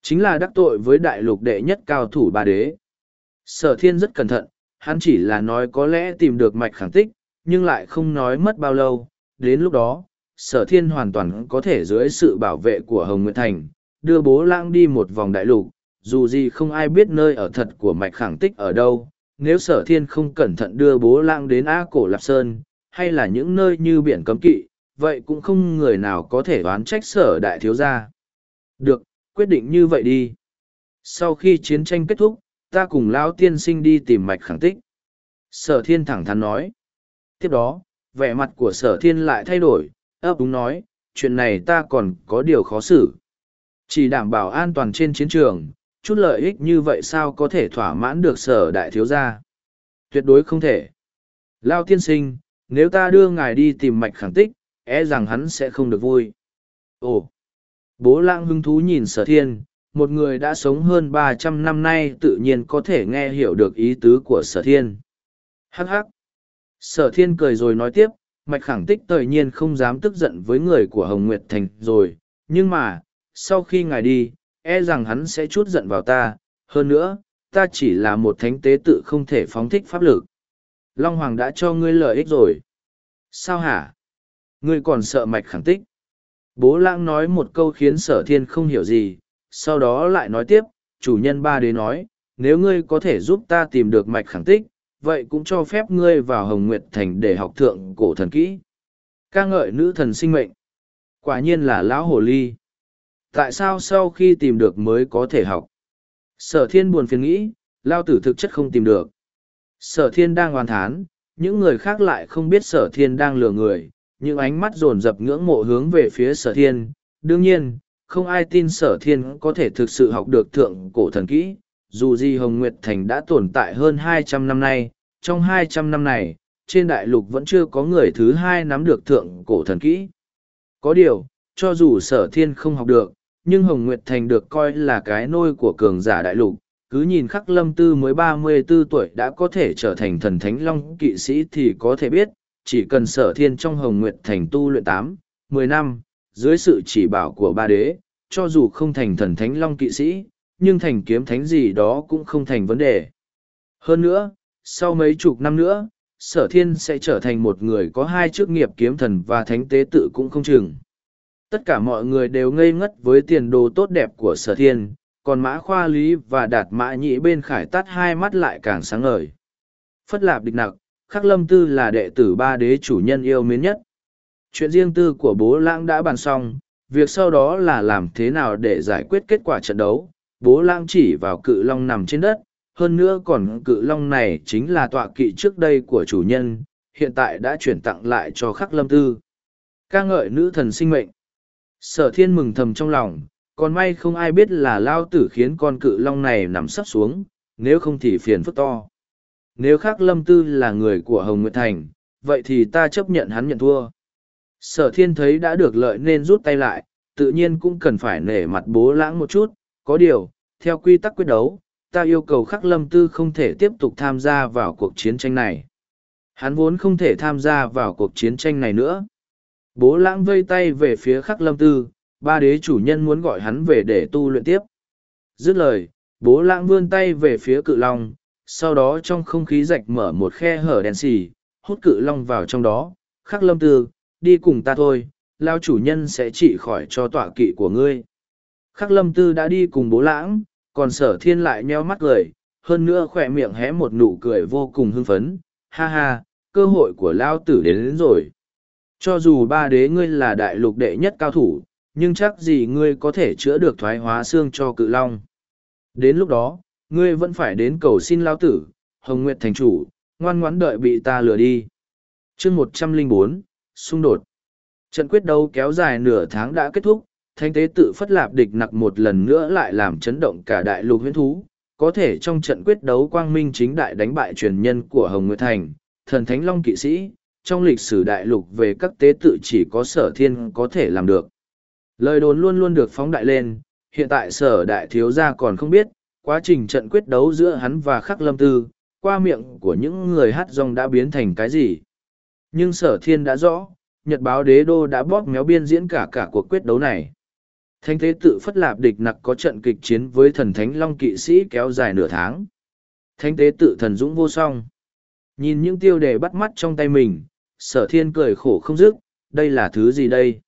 Chính là đắc tội với đại lục đệ nhất cao thủ ba đế. Sở thiên rất cẩn thận, hắn chỉ là nói có lẽ tìm được mạch khẳng tích, nhưng lại không nói mất bao lâu đến lúc đó, sở thiên hoàn toàn có thể dưới sự bảo vệ của hồng nguyệt thành, đưa bố lãng đi một vòng đại lục, dù gì không ai biết nơi ở thật của mạch khẳng tích ở đâu, nếu sở thiên không cẩn thận đưa bố lãng đến a cổ lạp sơn, hay là những nơi như biển cấm kỵ, vậy cũng không người nào có thể đoán trách sở đại thiếu gia. Được, quyết định như vậy đi. Sau khi chiến tranh kết thúc, ta cùng lão tiên sinh đi tìm mạch khẳng tích. Sở thiên thẳng thắn nói. Tiếp đó vẻ mặt của sở thiên lại thay đổi, ấp đúng nói, chuyện này ta còn có điều khó xử. Chỉ đảm bảo an toàn trên chiến trường, chút lợi ích như vậy sao có thể thỏa mãn được sở đại thiếu gia? Tuyệt đối không thể. Lao tiên sinh, nếu ta đưa ngài đi tìm mạch khẳng tích e rằng hắn sẽ không được vui. Ồ. Bố lãng hứng thú nhìn sở thiên, một người đã sống hơn ba trăm năm nay tự nhiên có thể nghe hiểu được ý tứ của sở thiên. Hắc hắc sở thiên cười rồi nói tiếp, mạch khẳng tích tự nhiên không dám tức giận với người của hồng nguyệt thành rồi, nhưng mà, sau khi ngài đi e rằng hắn sẽ chút giận vào ta, hơn nữa, ta chỉ là một thánh tế tự không thể phóng thích pháp lực. Long hoàng đã cho ngươi lợi ích rồi. Sao hả? Ngươi còn sợ mạch khẳng tích? Bố lãng nói một câu khiến sở thiên không hiểu gì, sau đó lại nói tiếp, chủ nhân ba đế nói, nếu ngươi có thể giúp ta tìm được mạch khẳng tích vậy cũng cho phép ngươi vào hồng nguyệt thành để học thượng cổ thần kỹ. Ca ngợi nữ thần sinh mệnh. Quả nhiên là lão hồ ly. Tại sao sau khi tìm được mới có thể học? Sở thiên buồn phiền nghĩ, lao tử thực chất không tìm được. Sở thiên đang oan thán, những người khác lại không biết sở thiên đang lừa người. Những ánh mắt dồn dập ngưỡng mộ hướng về phía sở thiên. Đương nhiên, không ai tin sở thiên có thể thực sự học được thượng cổ thần kỹ dù gì hồng nguyệt thành đã tồn tại hơn hai trăm năm nay, trong hai trăm năm này, trên đại lục vẫn chưa có người thứ hai nắm được thượng cổ thần kỹ. Có điều, cho dù sở thiên không học được, nhưng hồng nguyệt thành được coi là cái nôi của cường giả đại lục. Cứ nhìn khắc lâm tư mới ba mươi 34 tuổi đã có thể trở thành thần thánh long kỵ sĩ thì có thể biết, chỉ cần sở thiên trong hồng nguyệt thành tu luyện tám, mười năm, dưới sự chỉ bảo của ba đế, cho dù không thành thần thánh long kỵ sĩ nhưng thành kiếm thánh gì đó cũng không thành vấn đề hơn nữa sau mấy chục năm nữa sở thiên sẽ trở thành một người có hai chức nghiệp kiếm thần và thánh tế tự cũng không chừng. Tất cả mọi người đều ngây ngất với tiền đồ tốt đẹp của sở thiên, còn mã khoa lý và đạt mã nhĩ bên khải tắt hai mắt lại càng sáng ngời. Phất lạp địch nặc, khắc lâm tư là đệ tử ba đế chủ nhân yêu mến nhất. Chuyện riêng tư của bố lãng đã bàn xong, việc sau đó là làm thế nào để giải quyết kết quả trận đấu. Bố lãng chỉ vào cự long nằm trên đất, hơn nữa còn cự long này chính là tọa kỵ trước đây của chủ nhân, hiện tại đã chuyển tặng lại cho khắc lâm tư. ca ngợi nữ thần sinh mệnh. Sở thiên mừng thầm trong lòng, còn may không ai biết là lao tử khiến con cự long này nằm sắp xuống, nếu không thì phiền phức to. Nếu khắc lâm tư là người của Hồng Nguyệt Thành, vậy thì ta chấp nhận hắn nhận thua. Sở thiên thấy đã được lợi nên rút tay lại, tự nhiên cũng cần phải nể mặt bố lãng một chút, có điều, theo quy tắc quyết đấu, ta yêu cầu khắc lâm tư không thể tiếp tục tham gia vào cuộc chiến tranh này. Hắn vốn không thể tham gia vào cuộc chiến tranh này nữa. Bố lãng vây tay về phía khắc lâm tư, ba đế chủ nhân muốn gọi hắn về để tu luyện tiếp. Dứt lời, bố lãng vươn tay về phía cự long, sau đó trong không khí rạch mở một khe hở đen xì, hút cự long vào trong đó. Khắc lâm tư, đi cùng ta thôi, lao chủ nhân sẽ trị khỏi cho tọa kỵ của ngươi. Khắc lâm tư đã đi cùng bố lãng, còn sở thiên lại nheo mắt cười, hơn nữa khỏe miệng hé một nụ cười vô cùng hưng phấn, ha ha, cơ hội của lao tử đến, đến rồi. Cho dù ba đế ngươi là đại lục đệ nhất cao thủ, nhưng chắc gì ngươi có thể chữa được thoái hóa xương cho cự long. Đến lúc đó, ngươi vẫn phải đến cầu xin lao tử, Hồng Nguyệt thành chủ, ngoan ngoãn đợi bị ta lừa đi. chương một trăm linh bốn xung đột. Trận quyết đấu kéo dài nửa tháng đã kết thúc, thanh tế tự phất lạp địch nặc một lần nữa lại làm chấn động cả đại lục huyễn thú. Có thể trong trận quyết đấu quang minh chính đại đánh bại truyền nhân của Hồng Nguyệt Thành, thần thánh long kỵ sĩ, trong lịch sử đại lục về các tế tự chỉ có sở thiên có thể làm được. Lời đồn luôn luôn được phóng đại lên, hiện tại sở đại thiếu gia còn không biết, quá trình trận quyết đấu giữa hắn và khắc lâm tư, qua miệng của những người hát rong đã biến thành cái gì. Nhưng sở thiên đã rõ, Nhật báo đế đô đã bóp méo biên diễn cả cả cuộc quyết đấu này. Thánh thế tự phất lạp địch nặc có trận kịch chiến với thần thánh long kỵ sĩ kéo dài nửa tháng. Thánh tế tự thần dũng vô song. Nhìn những tiêu đề bắt mắt trong tay mình, sở thiên cười khổ không dứt, đây là thứ gì đây?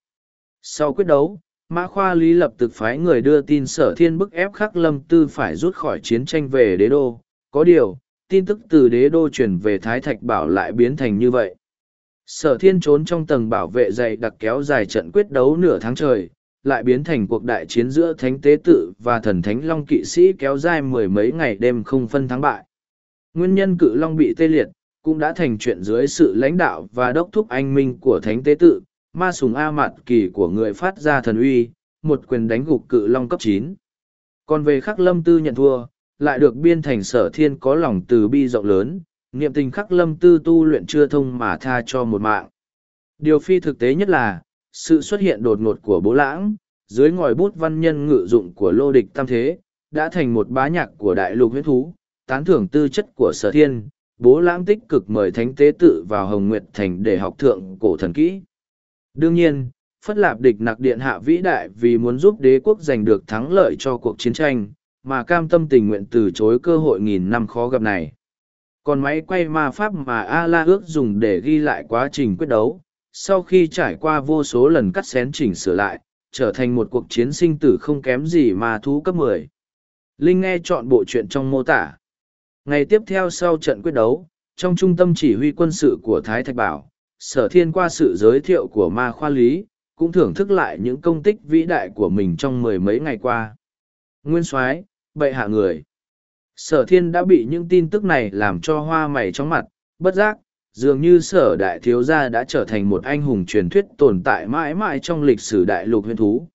Sau quyết đấu, Mã Khoa Lý lập tức phái người đưa tin sở thiên bức ép khắc lâm tư phải rút khỏi chiến tranh về đế đô. Có điều, tin tức từ đế đô truyền về Thái Thạch Bảo lại biến thành như vậy. Sở thiên trốn trong tầng bảo vệ dày đặc kéo dài trận quyết đấu nửa tháng trời, lại biến thành cuộc đại chiến giữa thánh tế tự và thần thánh long kỵ sĩ kéo dài mười mấy ngày đêm không phân thắng bại. Nguyên nhân cự long bị tê liệt, cũng đã thành chuyện dưới sự lãnh đạo và đốc thúc anh minh của thánh tế tự, ma sùng A Mạt Kỳ của người phát ra thần uy, một quyền đánh gục cự long cấp chín. Còn về khắc lâm tư nhận thua, lại được biên thành sở thiên có lòng từ bi rộng lớn, niệm tình khắc lâm tư tu luyện chưa thông mà tha cho một mạng. Điều phi thực tế nhất là, sự xuất hiện đột ngột của bố lãng, dưới ngòi bút văn nhân ngự dụng của lô địch tam thế, đã thành một bá nhạc của đại lục huyết thú, tán thưởng tư chất của sở thiên, bố lãng tích cực mời thánh tế tự vào Hồng Nguyệt Thành để học thượng cổ thần kỹ. Đương nhiên, Phất Lạp địch nặc điện hạ vĩ đại vì muốn giúp đế quốc giành được thắng lợi cho cuộc chiến tranh, mà cam tâm tình nguyện từ chối cơ hội nghìn năm khó gặp này. Còn máy quay ma pháp mà A-La ước dùng để ghi lại quá trình quyết đấu, sau khi trải qua vô số lần cắt xén chỉnh sửa lại, trở thành một cuộc chiến sinh tử không kém gì mà thú cấp 10. Linh nghe chọn bộ chuyện trong mô tả. Ngày tiếp theo sau trận quyết đấu, trong trung tâm chỉ huy quân sự của Thái Thạch Bảo, sở thiên qua sự giới thiệu của ma khoa lý, cũng thưởng thức lại những công tích vĩ đại của mình trong mười mấy ngày qua. Nguyên soái bệ hạ người. Sở thiên đã bị những tin tức này làm cho hoa mày trong mặt, bất giác, dường như sở đại thiếu gia đã trở thành một anh hùng truyền thuyết tồn tại mãi mãi trong lịch sử đại lục huyền thú.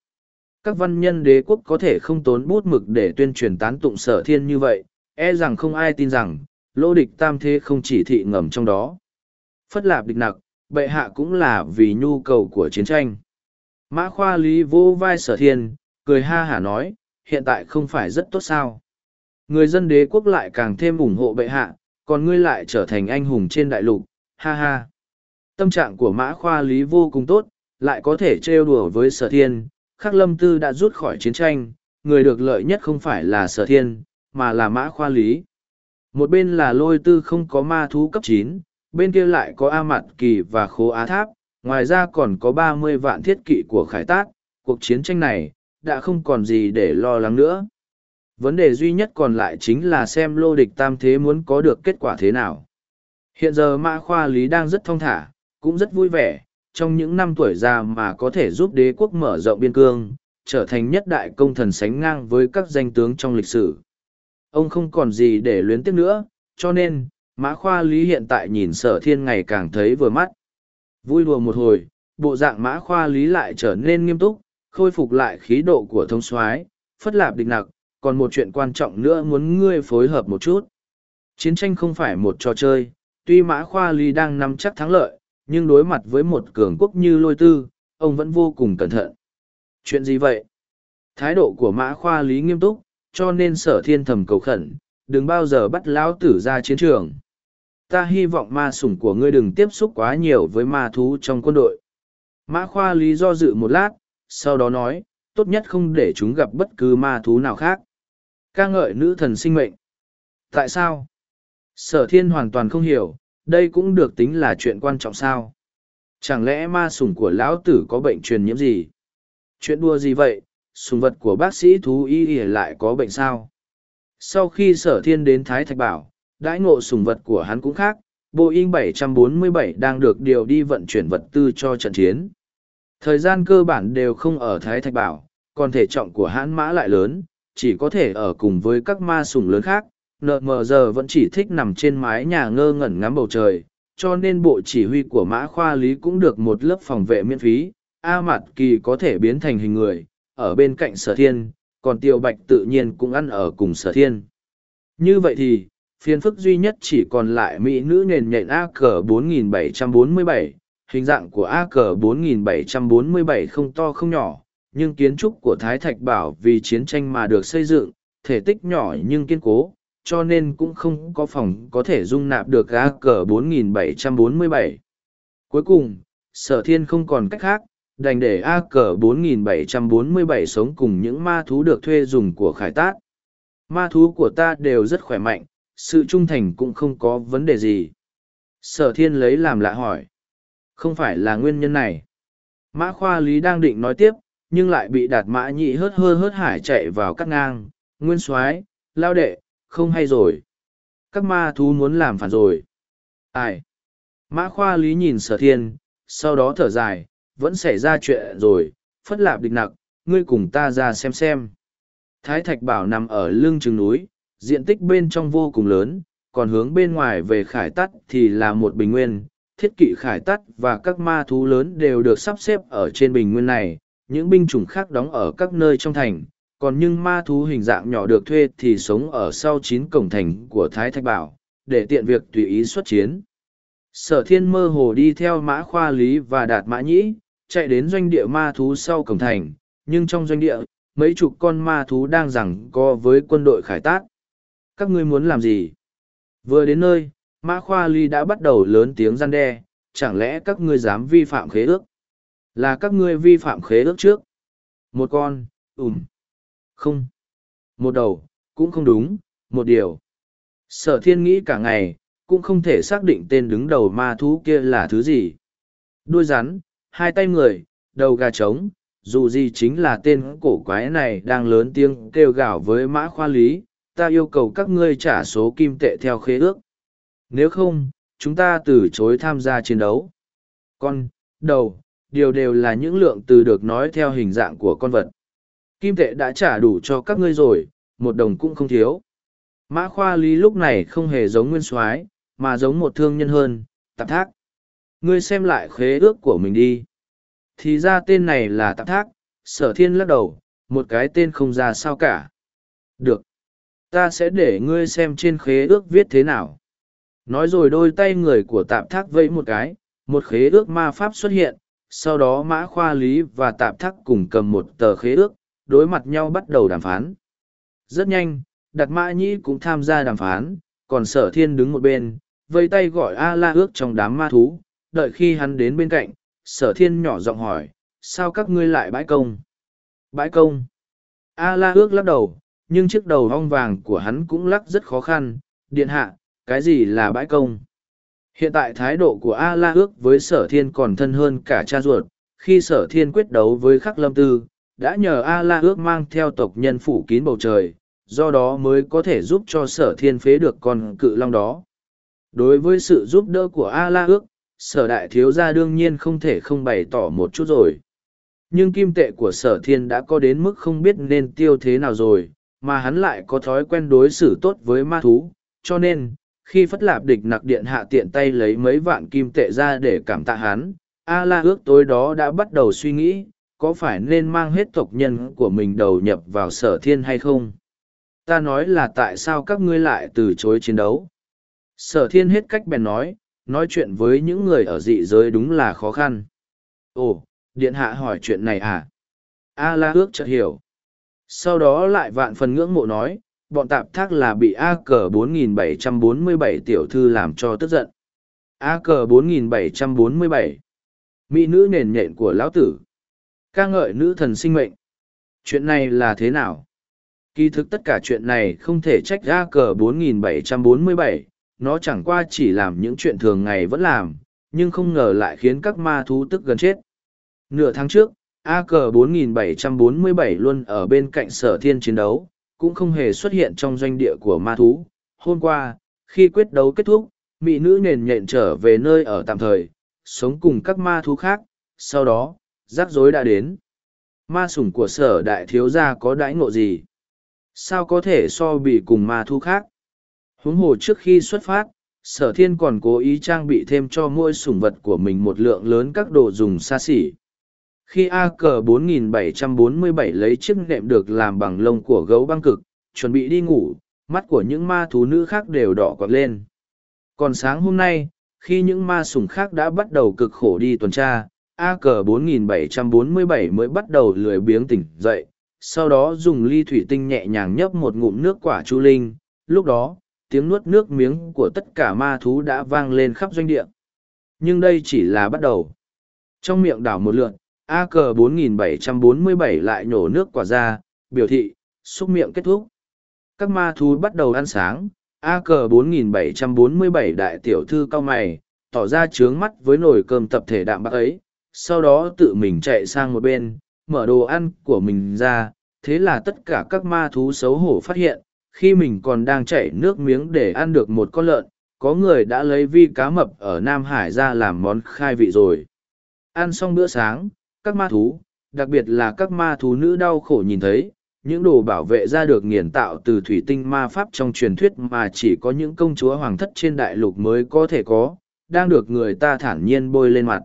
Các văn nhân đế quốc có thể không tốn bút mực để tuyên truyền tán tụng sở thiên như vậy, e rằng không ai tin rằng, lô địch tam thế không chỉ thị ngầm trong đó. Phất lạp địch nặc, bệ hạ cũng là vì nhu cầu của chiến tranh. Mã khoa lý vô vai sở thiên, cười ha hả nói, hiện tại không phải rất tốt sao. Người dân đế quốc lại càng thêm ủng hộ bệ hạ, còn ngươi lại trở thành anh hùng trên đại lục, ha ha. Tâm trạng của mã khoa lý vô cùng tốt, lại có thể trêu đùa với sở thiên, khắc lâm tư đã rút khỏi chiến tranh, người được lợi nhất không phải là sở thiên, mà là mã khoa lý. Một bên là lôi tư không có ma thú cấp chín, bên kia lại có A Mạt Kỳ và Khố Á Tháp, ngoài ra còn có ba mươi vạn thiết kỵ của Khải Tát, cuộc chiến tranh này, đã không còn gì để lo lắng nữa. Vấn đề duy nhất còn lại chính là xem lô địch tam thế muốn có được kết quả thế nào. Hiện giờ Mã Khoa Lý đang rất thong thả, cũng rất vui vẻ, trong những năm tuổi già mà có thể giúp đế quốc mở rộng biên cương, trở thành nhất đại công thần sánh ngang với các danh tướng trong lịch sử. Ông không còn gì để luyến tiếc nữa, cho nên, Mã Khoa Lý hiện tại nhìn sở thiên ngày càng thấy vừa mắt. Vui đùa một hồi, bộ dạng Mã Khoa Lý lại trở nên nghiêm túc, khôi phục lại khí độ của thông soái phất lạp địch nặc, còn một chuyện quan trọng nữa muốn ngươi phối hợp một chút. Chiến tranh không phải một trò chơi, tuy Mã Khoa Lý đang nắm chắc thắng lợi, nhưng đối mặt với một cường quốc như lôi tư, ông vẫn vô cùng cẩn thận. Chuyện gì vậy? Thái độ của Mã Khoa Lý nghiêm túc, cho nên sở thiên thầm cầu khẩn, đừng bao giờ bắt lão tử ra chiến trường. Ta hy vọng ma sủng của ngươi đừng tiếp xúc quá nhiều với ma thú trong quân đội. Mã Khoa Lý do dự một lát, sau đó nói, tốt nhất không để chúng gặp bất cứ ma thú nào khác ca ngợi nữ thần sinh mệnh. Tại sao? Sở thiên hoàn toàn không hiểu, đây cũng được tính là chuyện quan trọng sao. Chẳng lẽ ma sủng của lão tử có bệnh truyền nhiễm gì? Chuyện đua gì vậy, sùng vật của bác sĩ thú y y lại có bệnh sao? Sau khi sở thiên đến Thái Thạch Bảo, đãi ngộ sùng vật của hắn cũng khác, Boeing 747 đang được điều đi vận chuyển vật tư cho trận chiến. Thời gian cơ bản đều không ở Thái Thạch Bảo, còn thể trọng của hãn mã lại lớn, chỉ có thể ở cùng với các ma sùng lớn khác, nợ mờ giờ vẫn chỉ thích nằm trên mái nhà ngơ ngẩn ngắm bầu trời, cho nên bộ chỉ huy của mã khoa lý cũng được một lớp phòng vệ miễn phí, A mặt Kỳ có thể biến thành hình người, ở bên cạnh sở thiên, còn tiêu bạch tự nhiên cũng ăn ở cùng sở thiên. Như vậy thì, phiền phức duy nhất chỉ còn lại mỹ nữ nền nhện A cờ 4747, hình dạng của A cờ 4747 không to không nhỏ, nhưng kiến trúc của Thái Thạch Bảo vì chiến tranh mà được xây dựng, thể tích nhỏ nhưng kiên cố, cho nên cũng không có phòng có thể dung nạp được A cờ 4747. Cuối cùng, sở thiên không còn cách khác, đành để A cờ 4747 sống cùng những ma thú được thuê dùng của khải tát. Ma thú của ta đều rất khỏe mạnh, sự trung thành cũng không có vấn đề gì. Sở thiên lấy làm lạ hỏi. Không phải là nguyên nhân này. Mã khoa lý đang định nói tiếp, nhưng lại bị đạt mã nhị hớt hơ hớt hải chạy vào cắt ngang. Nguyên soái lao đệ, không hay rồi. Các ma thú muốn làm phản rồi. Ai? Mã khoa lý nhìn sở thiên, sau đó thở dài, vẫn xảy ra chuyện rồi, phất lạp địch nặc, ngươi cùng ta ra xem xem. Thái Thạch Bảo nằm ở lưng chừng núi, diện tích bên trong vô cùng lớn, còn hướng bên ngoài về khải tắt thì là một bình nguyên. Thiết kỵ khải tắt và các ma thú lớn đều được sắp xếp ở trên bình nguyên này, những binh chủng khác đóng ở các nơi trong thành, còn những ma thú hình dạng nhỏ được thuê thì sống ở sau chín cổng thành của Thái Thạch Bảo, để tiện việc tùy ý xuất chiến. Sở thiên mơ hồ đi theo mã khoa lý và đạt mã nhĩ, chạy đến doanh địa ma thú sau cổng thành, nhưng trong doanh địa, mấy chục con ma thú đang rằng co với quân đội khải tát. Các ngươi muốn làm gì? Vừa đến nơi, mã khoa Lý đã bắt đầu lớn tiếng gian đe, chẳng lẽ các ngươi dám vi phạm khế ước? Là các ngươi vi phạm khế ước trước. Một con, ùm. Không. Một đầu, cũng không đúng, một điều. Sở thiên nghĩ cả ngày, cũng không thể xác định tên đứng đầu ma thú kia là thứ gì. Đuôi rắn, hai tay người, đầu gà trống, dù gì chính là tên cổ quái này đang lớn tiếng kêu gào với mã khoa lý, ta yêu cầu các ngươi trả số kim tệ theo khế ước. Nếu không, chúng ta từ chối tham gia chiến đấu. Con, đầu, điều đều là những lượng từ được nói theo hình dạng của con vật. Kim tệ đã trả đủ cho các ngươi rồi, một đồng cũng không thiếu. Mã khoa lý lúc này không hề giống nguyên soái mà giống một thương nhân hơn, tạp thác. Ngươi xem lại khế ước của mình đi. Thì ra tên này là tạp thác, sở thiên lắc đầu, một cái tên không ra sao cả. Được. Ta sẽ để ngươi xem trên khế ước viết thế nào. Nói rồi đôi tay người của tạp thác vẫy một cái, một khế ước ma pháp xuất hiện, sau đó mã khoa lý và tạp thắc cùng cầm một tờ khế ước, đối mặt nhau bắt đầu đàm phán. Rất nhanh, đặt mã nhĩ cũng tham gia đàm phán, còn sở thiên đứng một bên, vây tay gọi A la ước trong đám ma thú, đợi khi hắn đến bên cạnh, sở thiên nhỏ giọng hỏi, sao các ngươi lại bãi công? Bãi công. A la ước lắc đầu, nhưng chiếc đầu hong vàng của hắn cũng lắc rất khó khăn, điện hạ, cái gì là bãi công? Hiện tại thái độ của A-La ước với sở thiên còn thân hơn cả cha ruột, khi sở thiên quyết đấu với khắc lâm tư, đã nhờ A-La ước mang theo tộc nhân phủ kín bầu trời, do đó mới có thể giúp cho sở thiên phế được con cự long đó. Đối với sự giúp đỡ của A-La ước, sở đại thiếu gia đương nhiên không thể không bày tỏ một chút rồi. Nhưng kim tệ của sở thiên đã có đến mức không biết nên tiêu thế nào rồi, mà hắn lại có thói quen đối xử tốt với ma thú, cho nên, khi phất lạp địch nặc điện hạ tiện tay lấy mấy vạn kim tệ ra để cảm tạ hắn, A-la ước tối đó đã bắt đầu suy nghĩ, có phải nên mang hết tộc nhân của mình đầu nhập vào sở thiên hay không? Ta nói là tại sao các ngươi lại từ chối chiến đấu? Sở thiên hết cách bèn nói, nói chuyện với những người ở dị giới đúng là khó khăn. Ồ, điện hạ hỏi chuyện này à? A-la ước chợt hiểu. Sau đó lại vạn phần ngưỡng mộ nói, bọn tạp thác là bị A cờ 4747 tiểu thư làm cho tức giận. A cờ 4747 Mỹ nữ nền nhện của lão tử. ca ngợi nữ thần sinh mệnh. Chuyện này là thế nào? Kỳ thực tất cả chuyện này không thể trách A cờ 4747, nó chẳng qua chỉ làm những chuyện thường ngày vẫn làm, nhưng không ngờ lại khiến các ma thú tức gần chết. Nửa tháng trước, A cờ 4747 luôn ở bên cạnh sở thiên chiến đấu, cũng không hề xuất hiện trong doanh địa của ma thú. Hôm qua, khi quyết đấu kết thúc, mỹ nữ nền nhện trở về nơi ở tạm thời, sống cùng các ma thú khác, sau đó, rắc rối đã đến. Ma sủng của sở đại thiếu gia có đãi ngộ gì? Sao có thể so bị cùng ma thú khác? Huống hồ trước khi xuất phát, sở thiên còn cố ý trang bị thêm cho mỗi sủng vật của mình một lượng lớn các đồ dùng xa xỉ khi a cờ 4747 lấy chiếc nệm được làm bằng lông của gấu băng cực, chuẩn bị đi ngủ, mắt của những ma thú nữ khác đều đỏ quạt lên. Còn sáng hôm nay, khi những ma sùng khác đã bắt đầu cực khổ đi tuần tra, a cờ 4747 mới bắt đầu lười biếng tỉnh dậy, sau đó dùng ly thủy tinh nhẹ nhàng nhấp một ngụm nước quả chu linh. Lúc đó, tiếng nuốt nước miếng của tất cả ma thú đã vang lên khắp doanh địa. Nhưng đây chỉ là bắt đầu. Trong miệng đảo một lượn A cờ 4747 lại nhổ nước quả ra, biểu thị, xúc miệng kết thúc. Các ma thú bắt đầu ăn sáng, A cờ 4747 đại tiểu thư cao mày, tỏ ra trướng mắt với nồi cơm tập thể đạm bạc ấy, sau đó tự mình chạy sang một bên, mở đồ ăn của mình ra, thế là tất cả các ma thú xấu hổ phát hiện, khi mình còn đang chạy nước miếng để ăn được một con lợn, có người đã lấy vi cá mập ở Nam Hải ra làm món khai vị rồi. Ăn xong bữa sáng, các ma thú, đặc biệt là các ma thú nữ đau khổ nhìn thấy, những đồ bảo vệ ra được nghiền tạo từ thủy tinh ma pháp trong truyền thuyết mà chỉ có những công chúa hoàng thất trên đại lục mới có thể có, đang được người ta thản nhiên bôi lên mặt.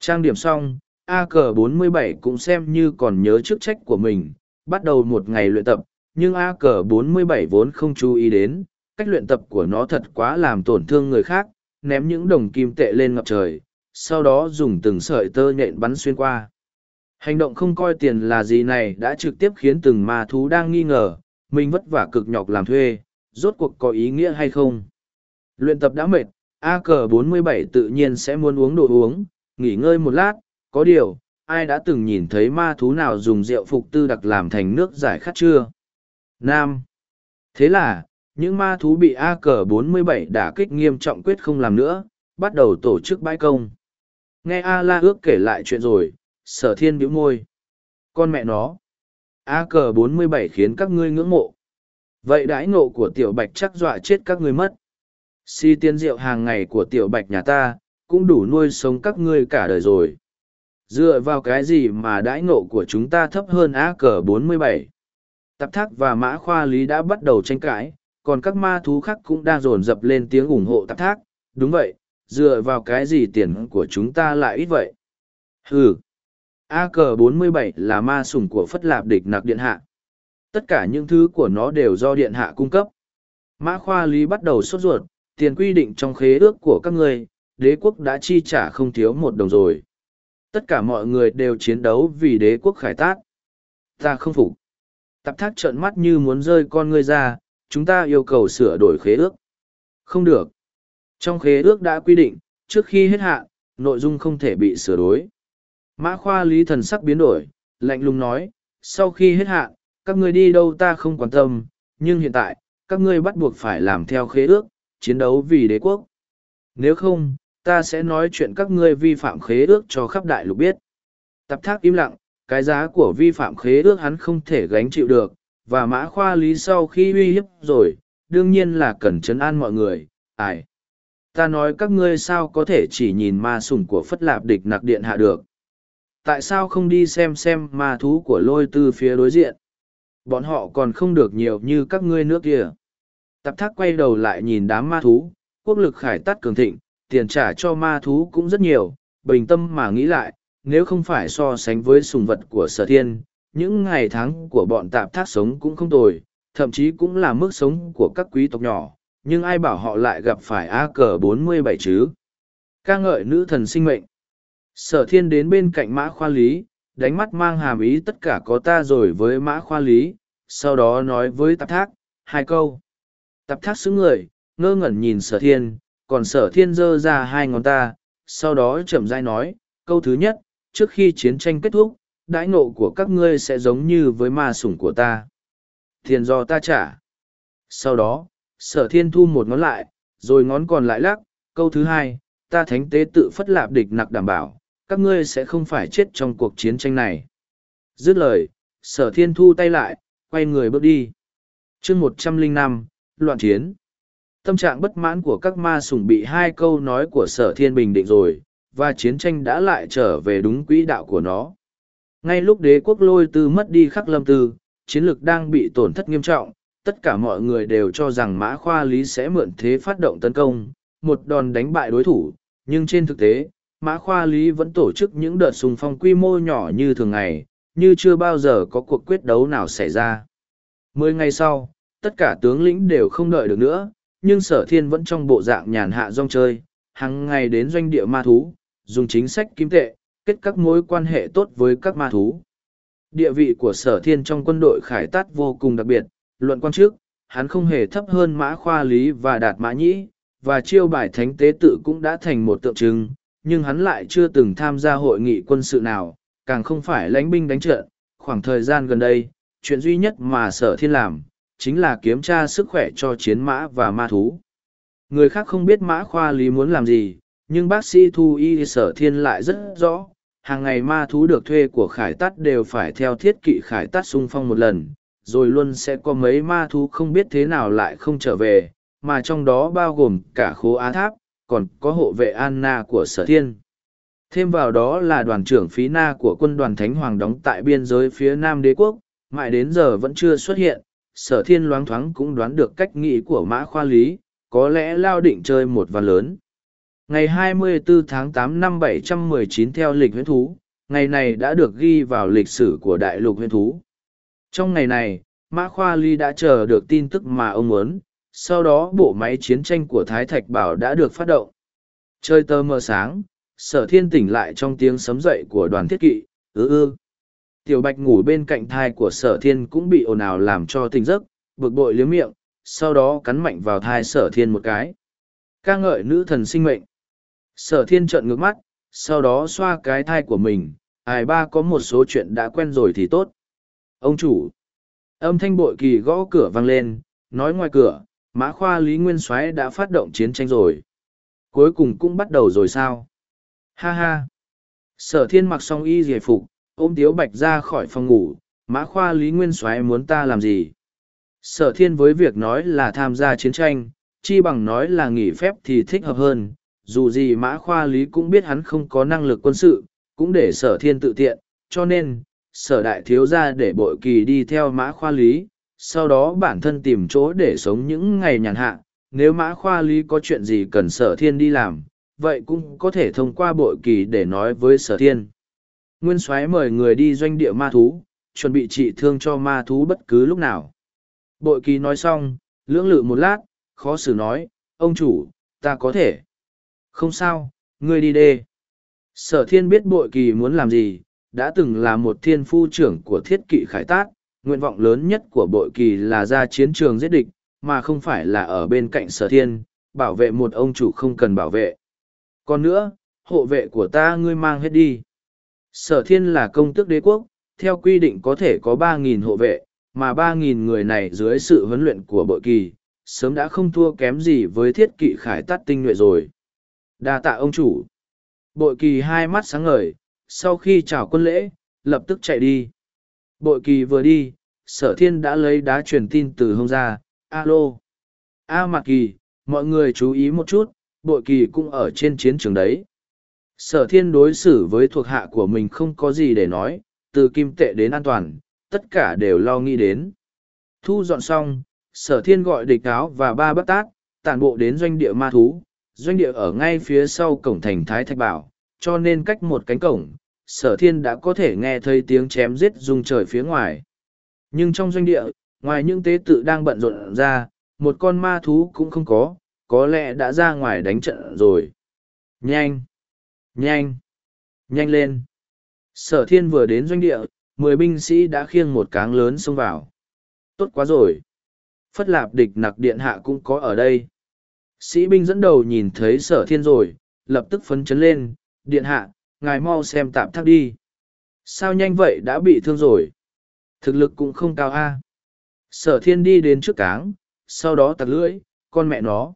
Trang điểm xong, Ak47 cũng xem như còn nhớ chức trách của mình, bắt đầu một ngày luyện tập, nhưng Ak47 vốn không chú ý đến, cách luyện tập của nó thật quá làm tổn thương người khác, ném những đồng kim tệ lên ngập trời, sau đó dùng từng sợi tơ nhện bắn xuyên qua. Hành động không coi tiền là gì này đã trực tiếp khiến từng ma thú đang nghi ngờ, mình vất vả cực nhọc làm thuê, rốt cuộc có ý nghĩa hay không. Luyện tập đã mệt, A cờ 47 tự nhiên sẽ muốn uống đồ uống, nghỉ ngơi một lát, có điều, ai đã từng nhìn thấy ma thú nào dùng rượu phục tư đặc làm thành nước giải khát chưa? Nam. Thế là, những ma thú bị A cờ 47 đả kích nghiêm trọng quyết không làm nữa, bắt đầu tổ chức bãi công. Nghe A La ước kể lại chuyện rồi, sở thiên bĩu môi. Con mẹ nó. A cờ bốn mươi bảy khiến các ngươi ngưỡng mộ. Vậy đãi ngộ của tiểu bạch chắc dọa chết các ngươi mất. Si tiên rượu hàng ngày của tiểu bạch nhà ta, cũng đủ nuôi sống các ngươi cả đời rồi. Dựa vào cái gì mà đãi ngộ của chúng ta thấp hơn A cờ bốn mươi bảy? Tạp thác và mã khoa lý đã bắt đầu tranh cãi, còn các ma thú khác cũng đang dồn dập lên tiếng ủng hộ tạp thác. Đúng vậy, dựa vào cái gì tiền của chúng ta lại ít vậy? Ừ a cờ 47 là ma sủng của phất lạp địch nặc điện hạ. Tất cả những thứ của nó đều do điện hạ cung cấp. Mã khoa lý bắt đầu sốt ruột, tiền quy định trong khế ước của các ngươi, đế quốc đã chi trả không thiếu một đồng rồi. Tất cả mọi người đều chiến đấu vì đế quốc khải tát. Ta không phục. Tạp thác trợn mắt như muốn rơi con ngươi ra, chúng ta yêu cầu sửa đổi khế ước. Không được trong khế ước đã quy định, trước khi hết hạn, nội dung không thể bị sửa đổi. Mã khoa lý thần sắc biến đổi, lạnh lùng nói, sau khi hết hạn, các ngươi đi đâu ta không quan tâm, nhưng hiện tại, các ngươi bắt buộc phải làm theo khế ước, chiến đấu vì đế quốc. Nếu không, ta sẽ nói chuyện các ngươi vi phạm khế ước cho khắp đại lục biết. Tập thác im lặng, cái giá của vi phạm khế ước hắn không thể gánh chịu được, và mã khoa lý sau khi uy hiếp rồi, đương nhiên là cần chấn an mọi người, ải, Ta nói các ngươi sao có thể chỉ nhìn ma sủng của phất lạp địch nặc điện hạ được. Tại sao không đi xem xem ma thú của lôi tư phía đối diện? Bọn họ còn không được nhiều như các ngươi nước kia. tạp thác quay đầu lại nhìn đám ma thú, quốc lực khải tắt cường thịnh, tiền trả cho ma thú cũng rất nhiều, bình tâm mà nghĩ lại, nếu không phải so sánh với sùng vật của sở thiên, những ngày tháng của bọn tạp thác sống cũng không tồi, thậm chí cũng là mức sống của các quý tộc nhỏ, nhưng ai bảo họ lại gặp phải A cờ 47 chứ? ca ngợi nữ thần sinh mệnh. Sở thiên đến bên cạnh mã khoa lý, đánh mắt mang hàm ý tất cả có ta rồi với mã khoa lý, sau đó nói với tạp thác, hai câu. Tạp thác xứng người, ngơ ngẩn nhìn sở thiên, còn sở thiên giơ ra hai ngón ta, sau đó chậm rãi nói, câu thứ nhất, trước khi chiến tranh kết thúc, đãi nộ của các ngươi sẽ giống như với ma sủng của ta. Tiền do ta trả. Sau đó, sở thiên thu một ngón lại, rồi ngón còn lại lắc, câu thứ hai, ta thánh tế tự phất lạp địch nặc đảm bảo, các ngươi sẽ không phải chết trong cuộc chiến tranh này. Dứt lời, sở thiên thu tay lại, quay người bước đi. chương một trăm linh năm loạn chiến. Tâm trạng bất mãn của các ma sủng bị hai câu nói của sở thiên bình định rồi, và chiến tranh đã lại trở về đúng quỹ đạo của nó. Ngay lúc đế quốc lôi tư mất đi khắc lâm tư, chiến lược đang bị tổn thất nghiêm trọng, tất cả mọi người đều cho rằng mã khoa lý sẽ mượn thế phát động tấn công, một đòn đánh bại đối thủ, nhưng trên thực tế, mã khoa lý vẫn tổ chức những đợt xung phong quy mô nhỏ như thường ngày, như chưa bao giờ có cuộc quyết đấu nào xảy ra. Mười ngày sau, tất cả tướng lĩnh đều không đợi được nữa, nhưng sở thiên vẫn trong bộ dạng nhàn hạ rong chơi, hàng ngày đến doanh địa ma thú, dùng chính sách kim tệ, kết các mối quan hệ tốt với các ma thú. Địa vị của sở thiên trong quân đội khải tát vô cùng đặc biệt, luận quan trước, hắn không hề thấp hơn mã khoa lý và đạt mã nhĩ, và chiêu bài thánh tế tự cũng đã thành một tượng trưng, nhưng hắn lại chưa từng tham gia hội nghị quân sự nào, càng không phải lãnh binh đánh trận. Khoảng thời gian gần đây, chuyện duy nhất mà sở thiên làm, chính là kiểm tra sức khỏe cho chiến mã và ma thú. Người khác không biết mã khoa lý muốn làm gì, nhưng bác sĩ thu y sở thiên lại rất rõ, hàng ngày ma thú được thuê của khải tắt đều phải theo thiết kỵ khải tắt xung phong một lần, rồi luôn sẽ có mấy ma thú không biết thế nào lại không trở về, mà trong đó bao gồm cả khố á tháp, còn có hộ vệ Anna của sở thiên. Thêm vào đó là đoàn trưởng phí na của quân đoàn Thánh Hoàng đóng tại biên giới phía Nam đế quốc, mãi đến giờ vẫn chưa xuất hiện, sở thiên loáng thoáng cũng đoán được cách nghĩ của mã khoa lý, có lẽ lao định chơi một ván lớn. Ngày 24 tháng 8 năm 719 theo lịch huyến thú, ngày này đã được ghi vào lịch sử của đại lục huyến thú. Trong ngày này, Mã Khoa Ly đã chờ được tin tức mà ông muốn, sau đó bộ máy chiến tranh của Thái Thạch Bảo đã được phát động. Chơi tơ mờ sáng, sở thiên tỉnh lại trong tiếng sấm dậy của đoàn thiết kỵ, ư ư. Tiểu Bạch ngủ bên cạnh thai của sở thiên cũng bị ồn ào làm cho tỉnh giấc, bực bội liếm miệng, sau đó cắn mạnh vào thai sở thiên một cái. ca ngợi nữ thần sinh mệnh. Sở thiên trợn ngược mắt, sau đó xoa cái thai của mình, ai ba có một số chuyện đã quen rồi thì tốt. Ông chủ. Âm thanh bội kỳ gõ cửa vang lên, nói ngoài cửa, mã khoa Lý Nguyên Soái đã phát động chiến tranh rồi. Cuối cùng cũng bắt đầu rồi sao? Ha ha. Sở thiên mặc xong y giải phục, ôm tiếu bạch ra khỏi phòng ngủ, mã khoa Lý Nguyên Soái muốn ta làm gì? Sở thiên với việc nói là tham gia chiến tranh, chi bằng nói là nghỉ phép thì thích hợp hơn, dù gì mã khoa lý cũng biết hắn không có năng lực quân sự, cũng để sở thiên tự tiện, cho nên, sở đại thiếu ra để bội kỳ đi theo mã khoa lý, sau đó bản thân tìm chỗ để sống những ngày nhàn hạ. Nếu mã khoa lý có chuyện gì cần sở thiên đi làm, vậy cũng có thể thông qua bội kỳ để nói với sở thiên. Nguyên soái mời người đi doanh địa ma thú, chuẩn bị trị thương cho ma thú bất cứ lúc nào. Bội kỳ nói xong, lưỡng lự một lát, khó xử nói, ông chủ, ta có thể. Không sao, ngươi đi đê. Sở thiên biết bội kỳ muốn làm gì, đã từng là một thiên phu trưởng của thiết kỵ khải tác, nguyện vọng lớn nhất của bội kỳ là ra chiến trường giết địch, mà không phải là ở bên cạnh sở thiên, bảo vệ một ông chủ không cần bảo vệ. Còn nữa, hộ vệ của ta ngươi mang hết đi. Sở thiên là công tước đế quốc, theo quy định có thể có ba nghìn hộ vệ, mà ba nghìn người này dưới sự huấn luyện của bội kỳ, sớm đã không thua kém gì với thiết kỵ khải tát tinh nhuệ rồi. đa tạ ông chủ bội kỳ hai mắt sáng ngời sau khi chào quân lễ, lập tức chạy đi. Bội kỳ vừa đi, sở thiên đã lấy đá truyền tin từ hông ra, alo. A Mặc kỳ, mọi người chú ý một chút, bội kỳ cũng ở trên chiến trường đấy. Sở thiên đối xử với thuộc hạ của mình không có gì để nói, từ kim tệ đến an toàn, tất cả đều lo nghĩ đến. Thu dọn xong, sở thiên gọi địch áo và ba bác tác tản bộ đến doanh địa ma thú. Doanh địa ở ngay phía sau cổng thành thái thạch bảo, cho nên cách một cánh cổng sở thiên đã có thể nghe thấy tiếng chém giết rung trời phía ngoài. Nhưng trong doanh địa, ngoài những tế tự đang bận rộn ra, một con ma thú cũng không có có lẽ đã ra ngoài đánh trận rồi. Nhanh! Nhanh! Nhanh lên! Sở thiên vừa đến doanh địa, mười binh sĩ đã khiêng một cáng lớn xông vào. Tốt quá rồi! Phất lạp địch nặc điện hạ cũng có ở đây. Sĩ binh dẫn đầu nhìn thấy sở thiên rồi, lập tức phấn chấn lên. Điện hạ ngài mau xem tạm thác đi. Sao nhanh vậy đã bị thương rồi? Thực lực cũng không cao a. Sở thiên đi đến trước cáng, sau đó tặc lưỡi, con mẹ nó.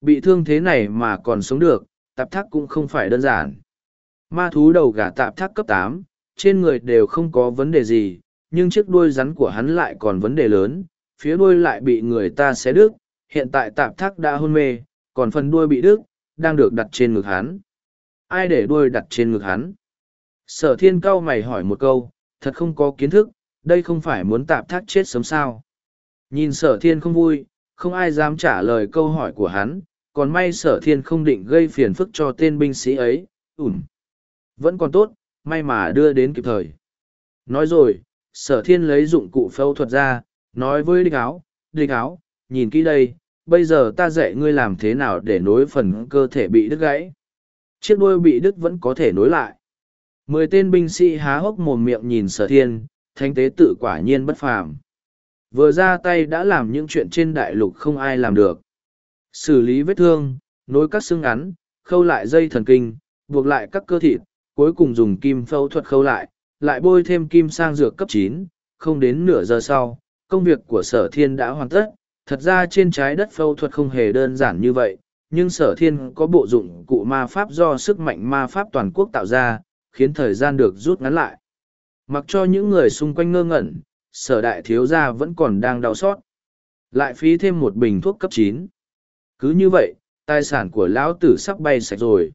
Bị thương thế này mà còn sống được, tạp thác cũng không phải đơn giản. Ma thú đầu gà tạp thác cấp tám, trên người đều không có vấn đề gì, nhưng chiếc đuôi rắn của hắn lại còn vấn đề lớn, phía đuôi lại bị người ta xé đứt, hiện tại tạp thác đã hôn mê, còn phần đuôi bị đứt, đang được đặt trên ngực hắn ai để đuôi đặt trên ngực hắn? Sở thiên cao mày hỏi một câu, thật không có kiến thức, đây không phải muốn tạp thác chết sớm sao? Nhìn sở thiên không vui, không ai dám trả lời câu hỏi của hắn, còn may sở thiên không định gây phiền phức cho tên binh sĩ ấy, ủm. Vẫn còn tốt, may mà đưa đến kịp thời. Nói rồi, sở thiên lấy dụng cụ phẫu thuật ra, nói với địch áo địch áo, nhìn kỹ đây, bây giờ ta dạy ngươi làm thế nào để nối phần cơ thể bị đứt gãy chiếc đuôi bị đứt vẫn có thể nối lại. Mười tên binh sĩ há hốc mồm miệng nhìn sở thiên thanh tế tự quả nhiên bất phàm. Vừa ra tay đã làm những chuyện trên đại lục không ai làm được. Xử lý vết thương, nối các xương ngắn, khâu lại dây thần kinh, buộc lại các cơ thịt, cuối cùng dùng kim phẫu thuật khâu lại lại bôi thêm kim sang dược cấp chín, không đến nửa giờ sau, công việc của sở thiên đã hoàn tất. Thật ra trên trái đất phẫu thuật không hề đơn giản như vậy nhưng sở thiên có bộ dụng cụ ma pháp do sức mạnh ma pháp toàn quốc tạo ra, khiến thời gian được rút ngắn lại. Mặc cho những người xung quanh ngơ ngẩn, sở đại thiếu gia vẫn còn đang đau xót. Lại phí thêm một bình thuốc cấp chín. Cứ như vậy, tài sản của lão tử sắp bay sạch rồi.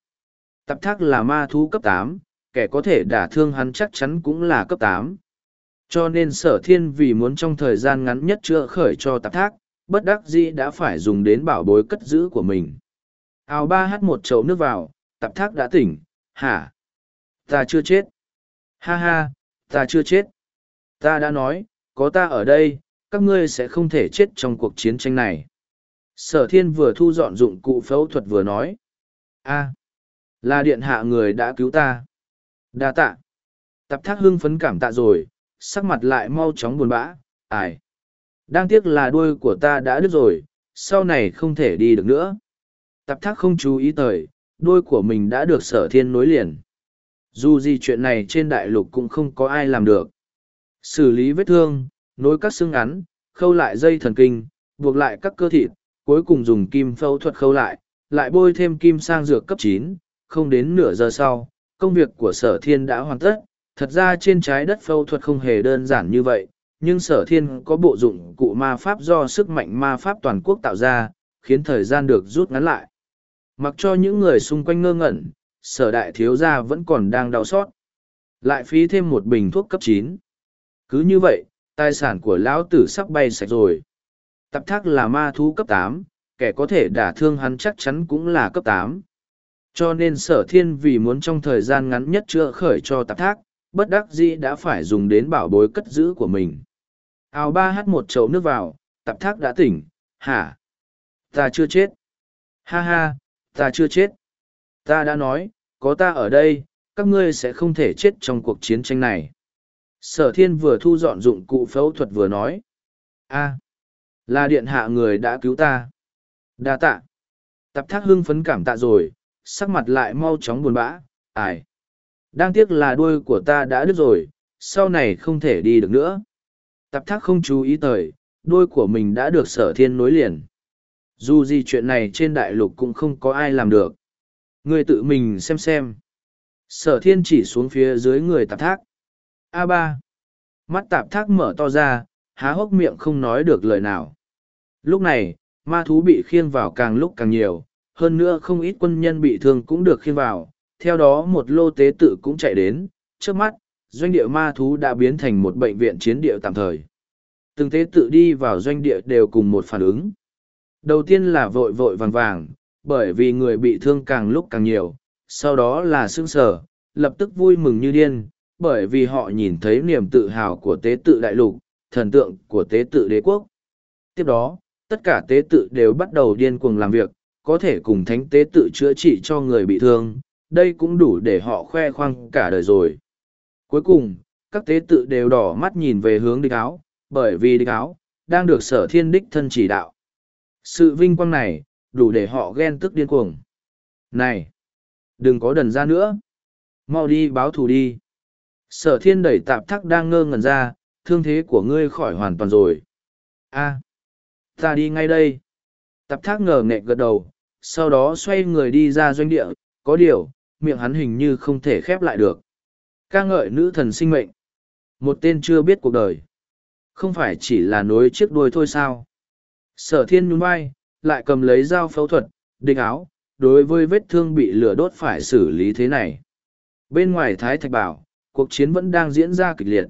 Tập thác là ma thú cấp tám, kẻ có thể đả thương hắn chắc chắn cũng là cấp tám. Cho nên sở thiên vì muốn trong thời gian ngắn nhất chữa khởi cho tập thác, bất đắc dĩ đã phải dùng đến bảo bối cất giữ của mình. Ao ba hát một chậu nước vào, Tạp thác đã tỉnh, hả? Ta chưa chết. Ha ha, ta chưa chết. Ta đã nói, có ta ở đây, các ngươi sẽ không thể chết trong cuộc chiến tranh này. Sở thiên vừa thu dọn dụng cụ phẫu thuật vừa nói. A, là điện hạ người đã cứu ta. Đa tạ. Tạp thác hưng phấn cảm tạ rồi, sắc mặt lại mau chóng buồn bã. Ải đáng tiếc là đuôi của ta đã đứt rồi, sau này không thể đi được nữa tập thác không chú ý tới, đôi của mình đã được sở thiên nối liền. Dù gì chuyện này trên đại lục cũng không có ai làm được. Xử lý vết thương nối các xương ngắn khâu lại dây thần kinh buộc lại các cơ thịt cuối cùng dùng kim phẫu thuật khâu lại lại bôi thêm kim sang dược cấp chín không đến nửa giờ sau công việc của sở thiên đã hoàn tất. Thật ra trên trái đất phẫu thuật không hề đơn giản như vậy nhưng sở thiên có bộ dụng cụ ma pháp do sức mạnh ma pháp toàn quốc tạo ra khiến thời gian được rút ngắn lại mặc cho những người xung quanh ngơ ngẩn, sở đại thiếu gia vẫn còn đang đau xót. Lại phí thêm một bình thuốc cấp chín. Cứ như vậy, tài sản của lão tử sắp bay sạch rồi. Tập thác là ma thú cấp tám, kẻ có thể đả thương hắn chắc chắn cũng là cấp tám. Cho nên sở thiên vì muốn trong thời gian ngắn nhất chữa khởi cho tạp thác, bất đắc dĩ đã phải dùng đến bảo bối cất giữ của mình. Ào ba h một chậu nước vào, tạp thác đã tỉnh. Hả? Ta chưa chết. Ha ha ta chưa chết. Ta đã nói có ta ở đây các ngươi sẽ không thể chết trong cuộc chiến tranh này. Sở thiên vừa thu dọn dụng cụ phẫu thuật vừa nói. A là điện hạ người đã cứu ta. Đa tạ. Tập thác hưng phấn cảm tạ rồi sắc mặt lại mau chóng buồn bã ải. Đáng tiếc là đuôi của ta đã đứt rồi sau này không thể đi được nữa. Tập thác không chú ý tới, đuôi của mình đã được sở thiên nối liền dù gì chuyện này trên đại lục cũng không có ai làm được Ngươi tự mình xem xem. Sở thiên chỉ xuống phía dưới người tạp thác. a ba Mắt tạp thác mở to ra, há hốc miệng không nói được lời nào. Lúc này, ma thú bị khiêng vào càng lúc càng nhiều, hơn nữa không ít quân nhân bị thương cũng được khiêng vào. Theo đó một lô tế tự cũng chạy đến, trước mắt, doanh địa ma thú đã biến thành một bệnh viện chiến địa tạm thời. Từng tế tự đi vào doanh địa đều cùng một phản ứng. Đầu tiên là vội vội vàng vàng, bởi vì người bị thương càng lúc càng nhiều, sau đó là sương sở, lập tức vui mừng như điên, bởi vì họ nhìn thấy niềm tự hào của tế tự đại lục, thần tượng của tế tự đế quốc. Tiếp đó, tất cả tế tự đều bắt đầu điên cuồng làm việc, có thể cùng thánh tế tự chữa trị cho người bị thương, đây cũng đủ để họ khoe khoang cả đời rồi. Cuối cùng, các tế tự đều đỏ mắt nhìn về hướng địch áo, bởi vì địch áo, đang được sở thiên đích thân chỉ đạo. Sự vinh quang này, đủ để họ ghen tức điên cuồng. Này! Đừng có đần ra nữa! Mau đi báo thù đi! Sở thiên đẩy tạp thắc đang ngơ ngẩn ra, thương thế của ngươi khỏi hoàn toàn rồi. a ta đi ngay đây. Tạp thác ngờ nghệ gật đầu, sau đó xoay người đi ra doanh địa, có điều, miệng hắn hình như không thể khép lại được. ca ngợi nữ thần sinh mệnh. Một tên chưa biết cuộc đời. Không phải chỉ là nối chiếc đuôi thôi sao. Sở thiên nhún vai, lại cầm lấy dao phẫu thuật, đinh áo, đối với vết thương bị lửa đốt phải xử lý thế này. Bên ngoài Thái Thạch Bảo, cuộc chiến vẫn đang diễn ra kịch liệt.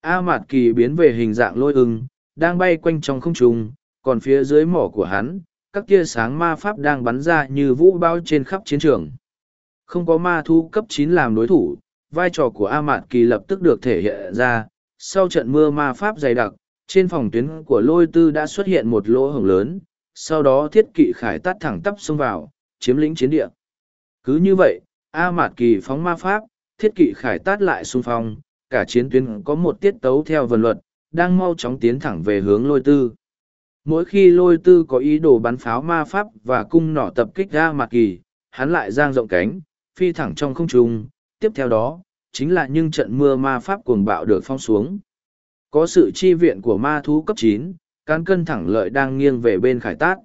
A Mạt Kỳ biến về hình dạng lôi ưng, đang bay quanh trong không trung, còn phía dưới mỏ của hắn, các tia sáng ma pháp đang bắn ra như vũ bao trên khắp chiến trường. Không có ma thu cấp chín làm đối thủ, vai trò của A Mạt Kỳ lập tức được thể hiện ra. Sau trận mưa ma pháp dày đặc, trên phòng tuyến của lôi tư đã xuất hiện một lỗ hổng lớn, sau đó thiết kỵ khải tắt thẳng tắp xông vào, chiếm lĩnh chiến địa. Cứ như vậy, A Mạt Kỳ phóng ma pháp, thiết kỵ khải tát lại xung phong, cả chiến tuyến có một tiết tấu theo vần luật, đang mau chóng tiến thẳng về hướng lôi tư. Mỗi khi lôi tư có ý đồ bắn pháo ma pháp và cung nỏ tập kích A Mạt kỳ, hắn lại giang rộng cánh, phi thẳng trong không trung, tiếp theo đó, chính là những trận mưa ma pháp cuồng bạo được phong xuống. Có sự chi viện của ma thú cấp chín, cán cân thẳng lợi đang nghiêng về bên khải tát.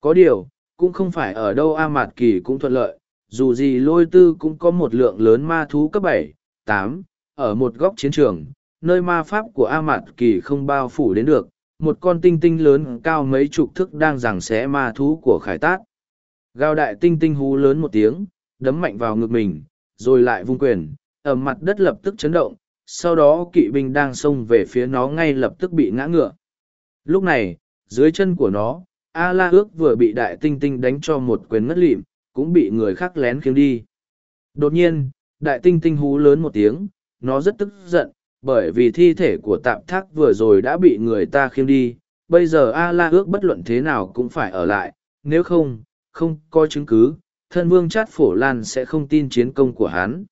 Có điều, cũng không phải ở đâu A Mạt Kỳ cũng thuận lợi, dù gì lôi tư cũng có một lượng lớn ma thú cấp bảy, tám, ở một góc chiến trường, nơi ma pháp của A Mạt Kỳ không bao phủ đến được, một con tinh tinh lớn cao mấy chục thước đang giằng xé ma thú của khải tát. Gao đại tinh tinh hú lớn một tiếng, đấm mạnh vào ngực mình, rồi lại vung quyền, ở mặt đất lập tức chấn động, sau đó kỵ binh đang xông về phía nó ngay lập tức bị ngã ngựa. Lúc này, dưới chân của nó, A La ước vừa bị đại tinh tinh đánh cho một quyền ngất lịm, cũng bị người khác lén khiêng đi. Đột nhiên, đại tinh tinh hú lớn một tiếng, nó rất tức giận, bởi vì thi thể của tạm thác vừa rồi đã bị người ta khiêng đi, bây giờ A La ước bất luận thế nào cũng phải ở lại, nếu không, không có chứng cứ, thân vương chát phổ lan sẽ không tin chiến công của hắn.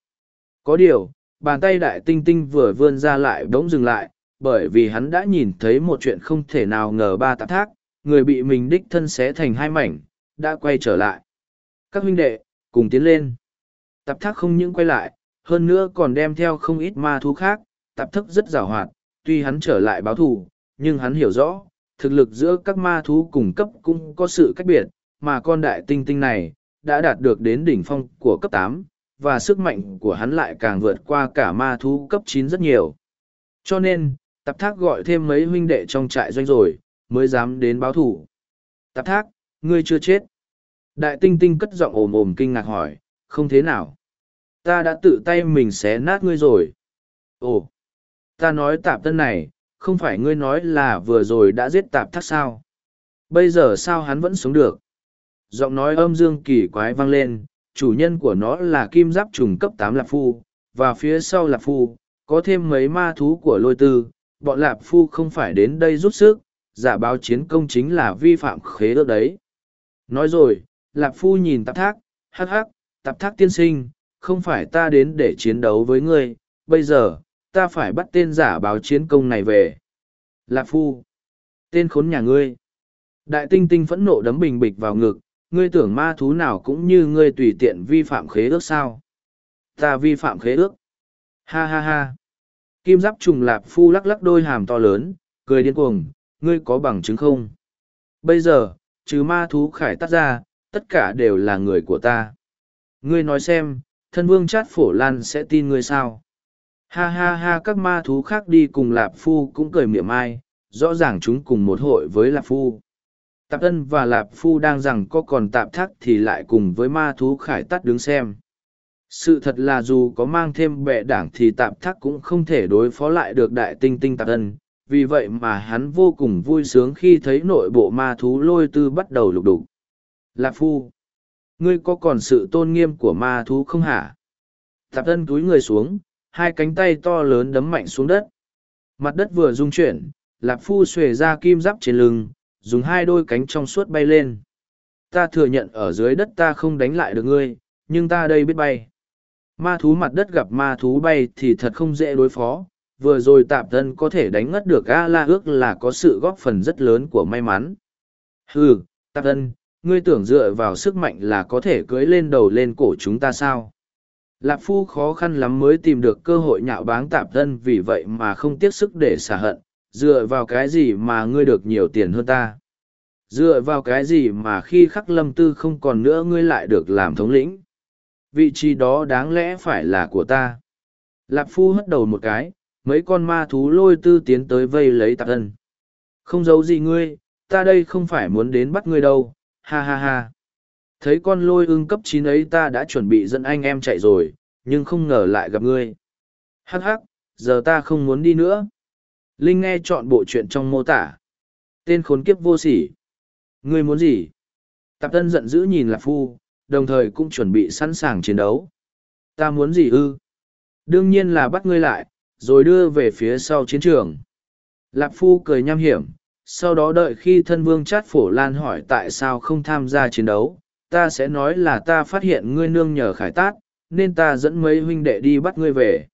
Có điều, bàn tay đại tinh tinh vừa vươn ra lại bỗng dừng lại, bởi vì hắn đã nhìn thấy một chuyện không thể nào ngờ ba tạm thác, người bị mình đích thân xé thành hai mảnh, đã quay trở lại. Các huynh đệ, cùng tiến lên. Tạp thác không những quay lại, hơn nữa còn đem theo không ít ma thú khác, tạp thức rất rào hoạt, tuy hắn trở lại báo thù, nhưng hắn hiểu rõ, thực lực giữa các ma thú cùng cấp cũng có sự cách biệt, mà con đại tinh tinh này, đã đạt được đến đỉnh phong của cấp tám, và sức mạnh của hắn lại càng vượt qua cả ma thú cấp chín rất nhiều. Cho nên, tạp thác gọi thêm mấy huynh đệ trong trại doanh rồi, mới dám đến báo thủ. Tạp thác, ngươi chưa chết. Đại tinh tinh cất giọng ồm ồm kinh ngạc hỏi, không thế nào. Ta đã tự tay mình xé nát ngươi rồi. Ồ, ta nói tạp tân này, không phải ngươi nói là vừa rồi đã giết tạp thác sao. Bây giờ sao hắn vẫn sống được? Giọng nói âm dương kỳ quái vang lên, chủ nhân của nó là kim giáp trùng cấp tám lạp phu, và phía sau lạp phu, có thêm mấy ma thú của lôi tư, bọn lạp phu không phải đến đây rút sức, giả báo chiến công chính là vi phạm khế ước đấy. Nói rồi, Lạp Phu nhìn tạp thác, hắc hắc, tạp thác tiên sinh, không phải ta đến để chiến đấu với ngươi, bây giờ, ta phải bắt tên giả báo chiến công này về. Lạp Phu, tên khốn nhà ngươi. Đại tinh tinh phẫn nộ đấm bình bịch vào ngực, ngươi tưởng ma thú nào cũng như ngươi tùy tiện vi phạm khế ước sao. Ta vi phạm khế ước. Ha ha ha. Kim giáp trùng lạp phu lắc lắc đôi hàm to lớn, cười điên cuồng, ngươi có bằng chứng không? Bây giờ, trừ ma thú khải tắt ra, tất cả đều là người của ta. Ngươi nói xem, thân vương chát phổ lan sẽ tin ngươi sao? Ha ha ha các ma thú khác đi cùng Lạp Phu cũng cười miệng ai, rõ ràng chúng cùng một hội với Lạp Phu. Tạp Ân và Lạp Phu đang rằng có còn tạp thác thì lại cùng với ma thú khải tắt đứng xem. Sự thật là dù có mang thêm bệ đảng thì tạp thác cũng không thể đối phó lại được đại tinh tinh tạp ân, vì vậy mà hắn vô cùng vui sướng khi thấy nội bộ ma thú lôi tư bắt đầu lục đục. Lạp Phu, ngươi có còn sự tôn nghiêm của ma thú không hả? Tạp ân túi người xuống, hai cánh tay to lớn đấm mạnh xuống đất. Mặt đất vừa rung chuyển, Lạp Phu xuề ra kim giáp trên lưng, dùng hai đôi cánh trong suốt bay lên. Ta thừa nhận ở dưới đất ta không đánh lại được ngươi, nhưng ta đây biết bay. Ma thú mặt đất gặp ma thú bay thì thật không dễ đối phó. Vừa rồi tạp thân có thể đánh ngất được A la ước là có sự góp phần rất lớn của may mắn. Hừ, tạp thân, ngươi tưởng dựa vào sức mạnh là có thể cưới lên đầu lên cổ chúng ta sao? Lạp Phu khó khăn lắm mới tìm được cơ hội nhạo báng tạp thân vì vậy mà không tiếc sức để xả hận, dựa vào cái gì mà ngươi được nhiều tiền hơn ta? Dựa vào cái gì mà khi khắc lâm tư không còn nữa ngươi lại được làm thống lĩnh? Vị trí đó đáng lẽ phải là của ta. Lạp Phu hất đầu một cái, mấy con ma thú lôi tư tiến tới vây lấy tạc ân. Không giấu gì ngươi, ta đây không phải muốn đến bắt ngươi đâu, ha ha ha. Thấy con lôi ưng cấp chín ấy ta đã chuẩn bị dẫn anh em chạy rồi, nhưng không ngờ lại gặp ngươi. Hắc hắc, giờ ta không muốn đi nữa. Linh nghe chọn bộ chuyện trong mô tả. Tên khốn kiếp vô sỉ. Ngươi muốn gì? Tạp tân giận dữ nhìn Lạp Phu, đồng thời cũng chuẩn bị sẵn sàng chiến đấu. Ta muốn gì ư? Đương nhiên là bắt ngươi lại, rồi đưa về phía sau chiến trường. Lạp Phu cười nham hiểm, sau đó đợi khi thân vương chát phổ lan hỏi tại sao không tham gia chiến đấu, ta sẽ nói là ta phát hiện ngươi nương nhờ khải tát, nên ta dẫn mấy huynh đệ đi bắt ngươi về.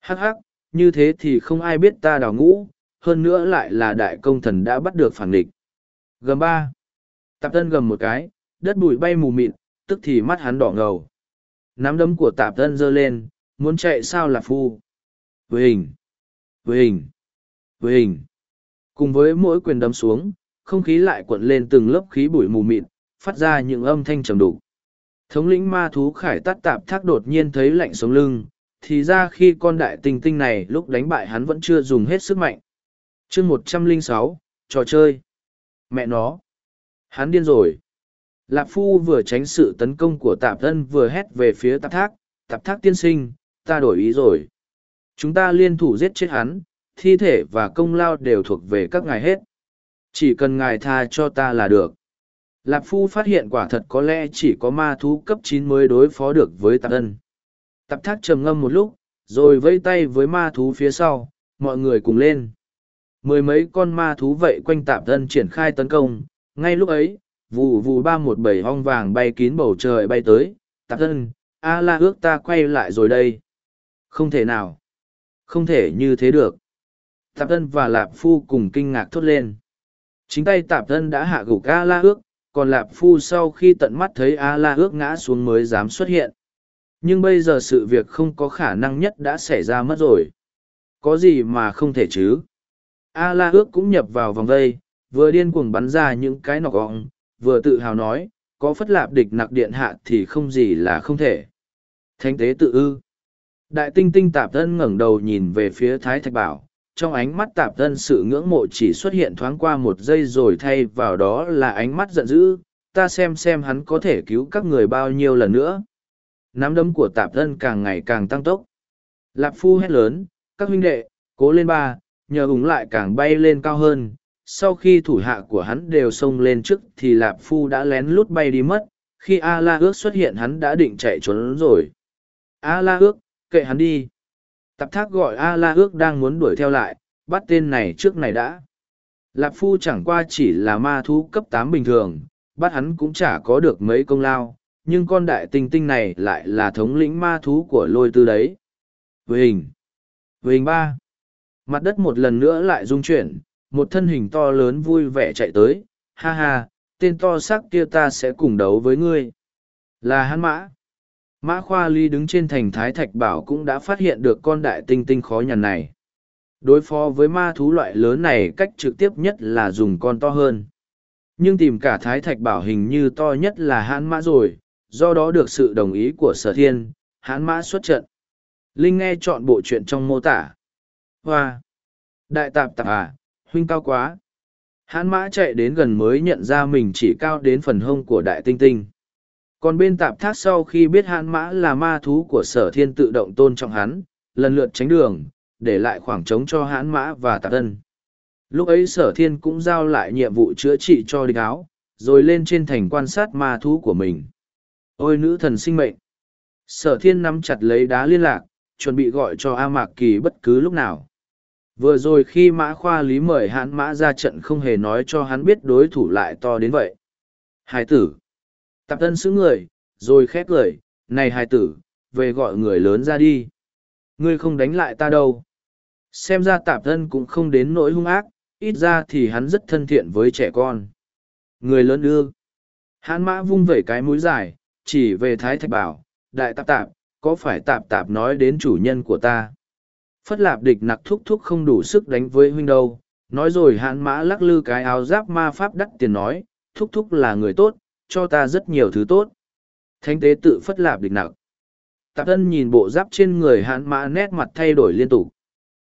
Hắc hắc, như thế thì không ai biết ta đào ngũ, hơn nữa lại là đại công thần đã bắt được phản địch. Gầm ba. Tạp tân gầm một cái, đất bụi bay mù mịt, tức thì mắt hắn đỏ ngầu. Nắm đấm của tạp tân giơ lên, muốn chạy sao là phu. Với hình, với hình, với hình. Cùng với mỗi quyền đấm xuống, không khí lại cuộn lên từng lớp khí bụi mù mịt, phát ra những âm thanh trầm đục. Thống lĩnh ma thú khải tắt tạp thác đột nhiên thấy lạnh sống lưng, thì ra khi con đại tinh tinh này lúc đánh bại hắn vẫn chưa dùng hết sức mạnh. chương một trăm linh sáu trò chơi. Mẹ nó. Hắn điên rồi. Lạp Phu vừa tránh sự tấn công của tạp thân vừa hét về phía tạp thác, tạp thác tiên sinh, ta đổi ý rồi. Chúng ta liên thủ giết chết hắn, thi thể và công lao đều thuộc về các ngài hết. Chỉ cần ngài tha cho ta là được. Lạp Phu phát hiện quả thật có lẽ chỉ có ma thú cấp chín mới đối phó được với tạp thân. Tạp thác trầm ngâm một lúc, rồi vây tay với ma thú phía sau, mọi người cùng lên. Mười mấy con ma thú vậy quanh tạp thân triển khai tấn công, ngay lúc ấy, vù vù ba một bảy hong vàng bay kín bầu trời bay tới tạp thân a la ước ta quay lại rồi đây. Không thể nào. Không thể như thế được. Tạp thân và lạp phu cùng kinh ngạc thốt lên. Chính tay tạp thân đã hạ gục a la ước còn lạp phu sau khi tận mắt thấy a la ước ngã xuống mới dám xuất hiện nhưng bây giờ sự việc không có khả năng nhất đã xảy ra mất rồi có gì mà không thể chứ a la ước cũng nhập vào vòng vây vừa điên cuồng bắn ra những cái nọc gọng vừa tự hào nói, có phất lạp địch nặc điện hạ thì không gì là không thể. Thánh tế tự ư. Đại tinh tinh tạp thân ngẩng đầu nhìn về phía Thái Thạch Bảo, trong ánh mắt tạp thân sự ngưỡng mộ chỉ xuất hiện thoáng qua một giây rồi thay vào đó là ánh mắt giận dữ, ta xem xem hắn có thể cứu các người bao nhiêu lần nữa. Nắm đấm của tạp thân càng ngày càng tăng tốc. Lạp phu hét lớn, các huynh đệ, cố lên ba, nhờ ủng lại càng bay lên cao hơn, sau khi thủ hạ của hắn đều xông lên trước thì lạp phu đã lén lút bay đi mất khi a la ước xuất hiện hắn đã định chạy trốn rồi. A la ước kệ hắn đi. Tạp thác gọi a la ước đang muốn đuổi theo lại bắt tên này trước này đã. Lạp phu chẳng qua chỉ là ma thú cấp tám bình thường bắt hắn cũng chả có được mấy công lao nhưng con đại tinh tinh này lại là thống lĩnh ma thú của lôi tư đấy với hình với hình ba mặt đất một lần nữa lại rung chuyển một thân hình to lớn vui vẻ chạy tới, ha ha, tên to xác kia ta sẽ cùng đấu với ngươi. Là hắn mã. Mã Khoa Ly đứng trên thành Thái Thạch Bảo cũng đã phát hiện được con đại tinh tinh khó nhằn này. Đối phó với ma thú loại lớn này cách trực tiếp nhất là dùng con to hơn. Nhưng tìm cả Thái Thạch Bảo hình như to nhất là hãn mã rồi, do đó được sự đồng ý của sở thiên, hãn mã xuất trận. Linh nghe chọn bộ chuyện trong mô tả. Hoa! Đại tạp tạp à, huynh cao quá. Hãn mã chạy đến gần mới nhận ra mình chỉ cao đến phần hông của đại tinh tinh. Còn bên tạp thác sau khi biết hãn mã là ma thú của sở thiên tự động tôn trọng hắn, lần lượt tránh đường, để lại khoảng trống cho hãn mã và tạp thân. Lúc ấy sở thiên cũng giao lại nhiệm vụ chữa trị cho địch áo, rồi lên trên thành quan sát ma thú của mình. Ôi nữ thần sinh mệnh! Sở thiên nắm chặt lấy đá liên lạc, chuẩn bị gọi cho A Mạc Kỳ bất cứ lúc nào. Vừa rồi khi mã khoa lý mời hắn mã ra trận không hề nói cho hắn biết đối thủ lại to đến vậy. Hải tử! Tạp tân xứ người, rồi khét lời, này hải tử, về gọi người lớn ra đi. Ngươi không đánh lại ta đâu. Xem ra tạp thân cũng không đến nỗi hung ác, ít ra thì hắn rất thân thiện với trẻ con. Người lớn ư Hãn mã vung vẩy cái mũi dài, chỉ về Thái Thạch bảo, đại tạp tạp, có phải tạp tạp nói đến chủ nhân của ta? Phất lạp địch nặc thúc thúc không đủ sức đánh với huynh đâu. Nói rồi hãn mã lắc lư cái áo giáp ma pháp đắt tiền nói, thúc thúc là người tốt, cho ta rất nhiều thứ tốt. Thánh tế tự phất lạp địch nặc. Tạp thân nhìn bộ giáp trên người hãn mã nét mặt thay đổi liên tục.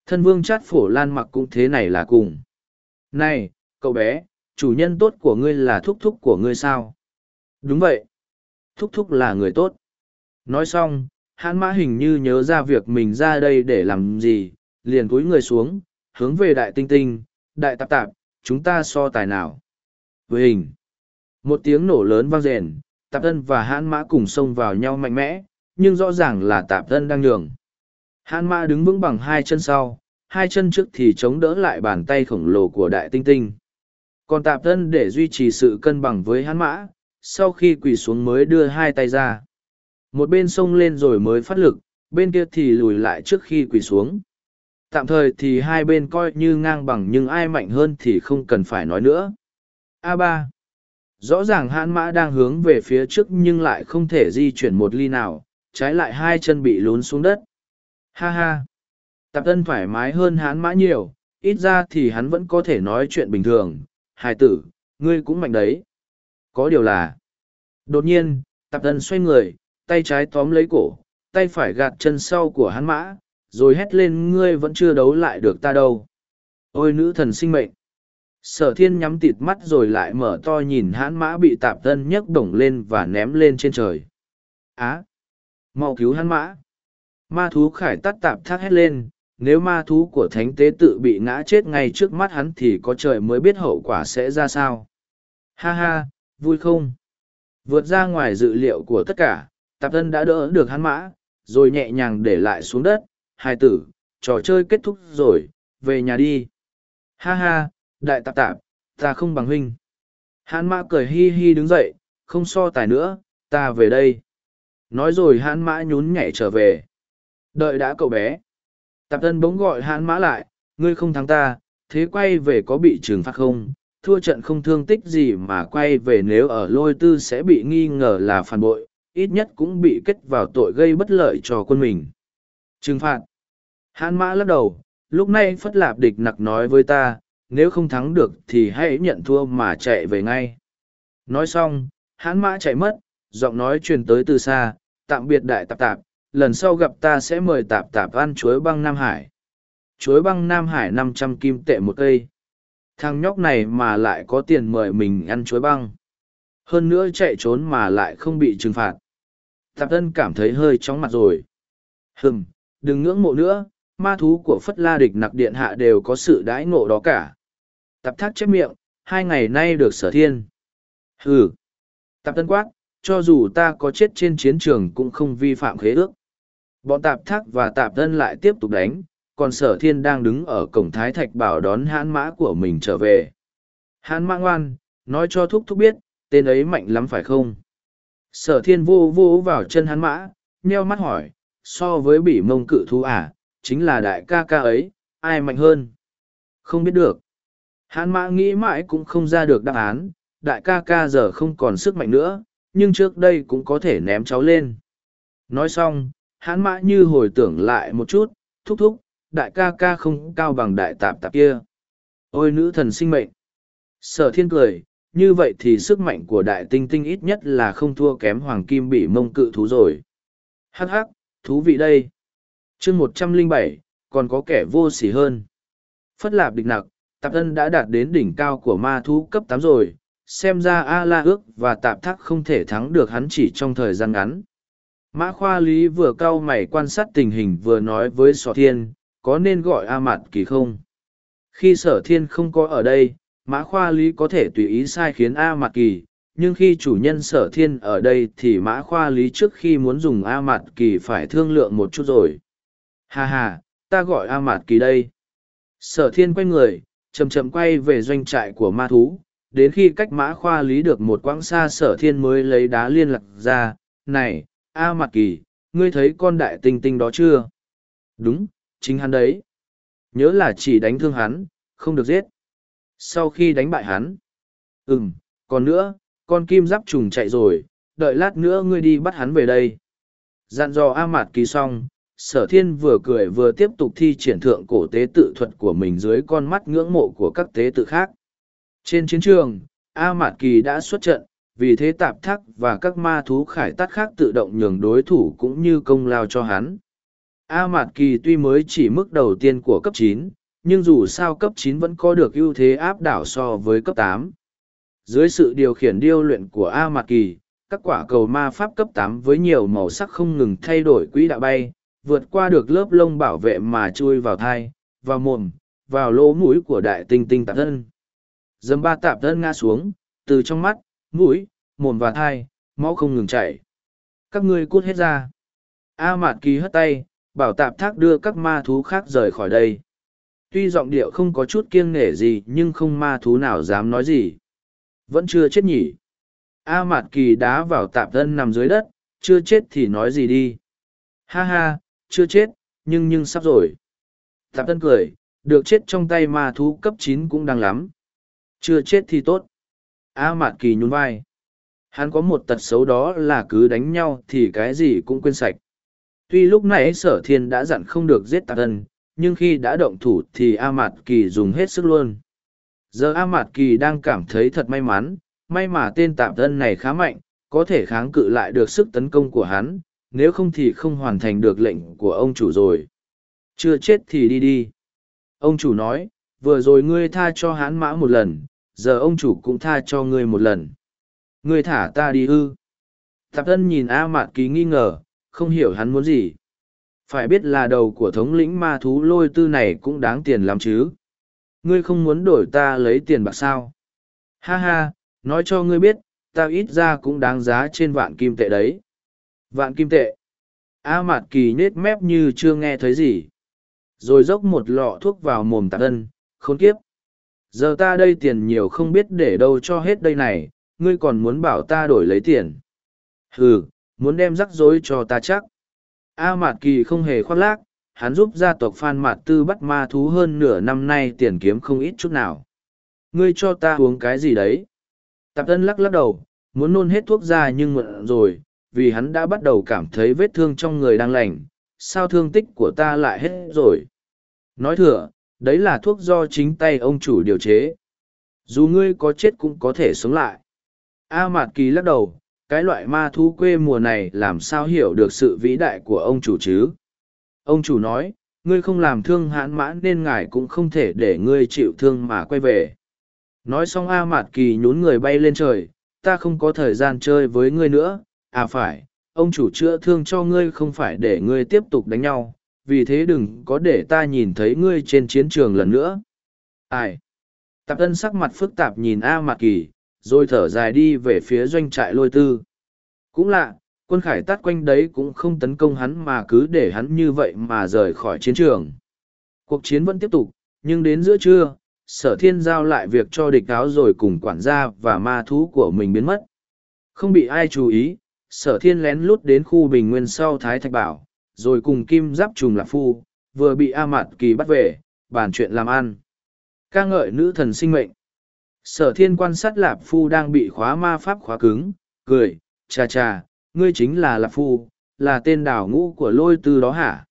Thân vương chát phổ lan mặc cũng thế này là cùng. Này, cậu bé, chủ nhân tốt của ngươi là thúc thúc của ngươi sao? Đúng vậy. Thúc thúc là người tốt. Nói xong, hãn mã hình như nhớ ra việc mình ra đây để làm gì, liền cúi người xuống, hướng về đại tinh tinh, đại tạp tạp, chúng ta so tài nào. Với hình, một tiếng nổ lớn vang rền, tạp thân và hãn mã cùng xông vào nhau mạnh mẽ, nhưng rõ ràng là tạp thân đang nhường. Hãn mã đứng vững bằng hai chân sau, hai chân trước thì chống đỡ lại bàn tay khổng lồ của đại tinh tinh. Còn tạp thân để duy trì sự cân bằng với hãn mã, sau khi quỳ xuống mới đưa hai tay ra. Một bên xông lên rồi mới phát lực, bên kia thì lùi lại trước khi quỳ xuống. Tạm thời thì hai bên coi như ngang bằng nhưng ai mạnh hơn thì không cần phải nói nữa. a ba Rõ ràng hãn mã đang hướng về phía trước nhưng lại không thể di chuyển một ly nào, trái lại hai chân bị lún xuống đất. Ha ha! Tạp tân thoải mái hơn hãn mã nhiều, ít ra thì hắn vẫn có thể nói chuyện bình thường. Hài tử, ngươi cũng mạnh đấy. Có điều là... Đột nhiên, tạp thân xoay người, tay trái tóm lấy cổ, tay phải gạt chân sau của hắn mã, rồi hét lên ngươi vẫn chưa đấu lại được ta đâu. Ôi nữ thần sinh mệnh! Sở thiên nhắm tịt mắt rồi lại mở to nhìn hãn mã bị tạp thân nhấc bổng lên và ném lên trên trời. Á! mau cứu hãn mã! Ma thú khải tắt tạp thác hét lên, nếu ma thú của thánh tế tự bị ngã chết ngay trước mắt hắn thì có trời mới biết hậu quả sẽ ra sao. Ha ha, vui không? Vượt ra ngoài dự liệu của tất cả, tạp tân đã đỡ được hắn mã, rồi nhẹ nhàng để lại xuống đất. Hai tử, trò chơi kết thúc rồi, về nhà đi. Ha ha, đại tạp tạp, ta không bằng huynh. hắn mã cười hi hi đứng dậy, không so tài nữa, ta về đây. Nói rồi hắn mã nhún nhảy trở về. Đợi đã cậu bé. Tạp tân bỗng gọi hắn mã lại, ngươi không thắng ta, thế quay về có bị trừng phạt không? Thua trận không thương tích gì mà quay về nếu ở lôi tư sẽ bị nghi ngờ là phản bội, ít nhất cũng bị kết vào tội gây bất lợi cho quân mình. Trừng phạt. Hãn mã lắc đầu, lúc này Phất Lạp địch nặc nói với ta, nếu không thắng được thì hãy nhận thua mà chạy về ngay. Nói xong, hãn mã chạy mất, giọng nói truyền tới từ xa, tạm biệt đại tạp tạp, lần sau gặp ta sẽ mời tạp tạp ăn chuối băng Nam Hải. Chuối băng Nam Hải năm trăm kim tệ một cây. Thằng nhóc này mà lại có tiền mời mình ăn chuối băng. Hơn nữa chạy trốn mà lại không bị trừng phạt. Tạp thân cảm thấy hơi chóng mặt rồi. Hừm, đừng ngưỡng mộ nữa, ma thú của Phất La Địch nặc điện hạ đều có sự đãi ngộ đó cả. Tạp thác chép miệng, hai ngày nay được sở thiên. Hừ. Tạp thân quát, cho dù ta có chết trên chiến trường cũng không vi phạm khế ước. Bọn tạp thác và tạp thân lại tiếp tục đánh, còn sở thiên đang đứng ở cổng thái thạch bảo đón hãn mã của mình trở về. Hãn mã ngoan, nói cho thúc thúc biết, tên ấy mạnh lắm phải không? Sở thiên vô vô vào chân hắn mã, nheo mắt hỏi, so với bỉ mông cự thú à, chính là đại ca ca ấy, ai mạnh hơn? Không biết được. Hắn mã nghĩ mãi cũng không ra được đáp án, đại ca ca giờ không còn sức mạnh nữa, nhưng trước đây cũng có thể ném cháu lên. Nói xong, hắn mã như hồi tưởng lại một chút, thúc thúc, đại ca ca không cao bằng đại tạp tạp kia. Ôi nữ thần sinh mệnh! Sở thiên cười, như vậy thì sức mạnh của đại tinh tinh ít nhất là không thua kém hoàng kim bị mông cự thú rồi. Hắc hắc, thú vị đây. chương một trăm linh bảy còn có kẻ vô sỉ hơn. Phất lạp địch nặc, tạp ân đã đạt đến đỉnh cao của ma thú cấp tám rồi, xem ra A La ước và tạp thác không thể thắng được hắn chỉ trong thời gian ngắn. Mã khoa lý vừa cau mày quan sát tình hình vừa nói với sọ thiên, có nên gọi A Mạt Kỳ không? Khi sở thiên không có ở đây, mã khoa lý có thể tùy ý sai khiến A Mạt Kỳ, nhưng khi chủ nhân sở thiên ở đây thì mã khoa lý trước khi muốn dùng A Mạt Kỳ phải thương lượng một chút rồi. Hà hà, ta gọi A Mạt Kỳ đây. Sở thiên quay người, chậm chậm quay về doanh trại của ma thú, đến khi cách mã khoa lý được một quãng xa sở thiên mới lấy đá liên lạc ra. Này, A Mạt Kỳ, ngươi thấy con đại tinh tinh đó chưa? Đúng, chính hắn đấy. Nhớ là chỉ đánh thương hắn, không được giết. Sau khi đánh bại hắn. Ừm, còn nữa, con kim giáp trùng chạy rồi, đợi lát nữa ngươi đi bắt hắn về đây. Dặn dò A Mạt Kỳ xong, sở thiên vừa cười vừa tiếp tục thi triển thượng cổ tế tự thuật của mình dưới con mắt ngưỡng mộ của các tế tự khác. Trên chiến trường, A Mạt Kỳ đã xuất trận, vì thế tạp thắc và các ma thú khải tắt khác tự động nhường đối thủ cũng như công lao cho hắn. A Mạt Kỳ tuy mới chỉ mức đầu tiên của cấp chín, nhưng dù sao cấp chín vẫn có được ưu thế áp đảo so với cấp tám. Dưới sự điều khiển điêu luyện của A Mạt Kỳ, các quả cầu ma pháp cấp tám với nhiều màu sắc không ngừng thay đổi quỹ đạo bay, vượt qua được lớp lông bảo vệ mà chui vào thai, vào mồm, vào lỗ mũi của đại tinh tinh tạp thân. Dâm ba tạp thân ngã xuống, từ trong mắt, mũi, mồm và thai, máu không ngừng chảy. Các ngươi cút hết ra. A Mạt Kỳ hất tay, bảo tạp thác đưa các ma thú khác rời khỏi đây. Tuy giọng điệu không có chút kiêng nể gì nhưng không ma thú nào dám nói gì. Vẫn chưa chết nhỉ. A Mạt Kỳ đá vào tạp thân nằm dưới đất, chưa chết thì nói gì đi. Ha ha, chưa chết, nhưng nhưng sắp rồi. Tạp thân cười, được chết trong tay ma thú cấp chín cũng đang lắm. Chưa chết thì tốt. A Mạt Kỳ nhún vai. Hắn có một tật xấu đó là cứ đánh nhau thì cái gì cũng quên sạch. Tuy lúc nãy sở thiên đã dặn không được giết tạp thân, nhưng khi đã động thủ thì A Mạt Kỳ dùng hết sức luôn. Giờ A Mạt Kỳ đang cảm thấy thật may mắn, may mà tên tạp thân này khá mạnh, có thể kháng cự lại được sức tấn công của hắn, nếu không thì không hoàn thành được lệnh của ông chủ rồi. Chưa chết thì đi đi. Ông chủ nói, vừa rồi ngươi tha cho hắn mã một lần, giờ ông chủ cũng tha cho ngươi một lần. Ngươi thả ta đi ư. Tạp thân nhìn A Mạt Kỳ nghi ngờ, không hiểu hắn muốn gì. Phải biết là đầu của thống lĩnh ma thú lôi tư này cũng đáng tiền lắm chứ. Ngươi không muốn đổi ta lấy tiền bạc sao? Ha ha, nói cho ngươi biết, ta ít ra cũng đáng giá trên vạn kim tệ đấy. Vạn kim tệ. A Mạt Kỳ nết mép như chưa nghe thấy gì. Rồi dốc một lọ thuốc vào mồm tạc ân, khốn kiếp. Giờ ta đây tiền nhiều không biết để đâu cho hết đây này, ngươi còn muốn bảo ta đổi lấy tiền. Hừ, muốn đem rắc rối cho ta chắc. A Mạt Kỳ không hề khoác lác, hắn giúp gia tộc Phan Mạt Tư bắt ma thú hơn nửa năm nay tiền kiếm không ít chút nào. Ngươi cho ta uống cái gì đấy? Tạp tân lắc lắc đầu, muốn nôn hết thuốc ra nhưng mượn rồi, vì hắn đã bắt đầu cảm thấy vết thương trong người đang lành, sao thương tích của ta lại hết rồi. Nói thừa, đấy là thuốc do chính tay ông chủ điều chế. Dù ngươi có chết cũng có thể sống lại. A Mạt Kỳ lắc đầu, cái loại ma thú quê mùa này làm sao hiểu được sự vĩ đại của ông chủ chứ? Ông chủ nói, ngươi không làm thương hãn mãn nên ngài cũng không thể để ngươi chịu thương mà quay về. Nói xong A Mạt Kỳ nhún người bay lên trời, ta không có thời gian chơi với ngươi nữa, à phải, ông chủ chữa thương cho ngươi không phải để ngươi tiếp tục đánh nhau, vì thế đừng có để ta nhìn thấy ngươi trên chiến trường lần nữa. Ai? Tạp tân sắc mặt phức tạp nhìn A Mạt Kỳ, rồi thở dài đi về phía doanh trại lôi tư. Cũng lạ, quân khải tắt quanh đấy cũng không tấn công hắn mà cứ để hắn như vậy mà rời khỏi chiến trường. Cuộc chiến vẫn tiếp tục, nhưng đến giữa trưa, sở thiên giao lại việc cho địch áo rồi cùng quản gia và ma thú của mình biến mất. Không bị ai chú ý, sở thiên lén lút đến khu bình nguyên sau Thái Thạch Bảo, rồi cùng kim giáp trùng lạc phu, vừa bị A Mạt Kỳ bắt về, bàn chuyện làm ăn. ca ngợi nữ thần sinh mệnh. Sở thiên quan sát Lạp Phu đang bị khóa ma pháp khóa cứng, cười, cha cha, ngươi chính là Lạp Phu, là tên đảo ngũ của lôi tư đó hả?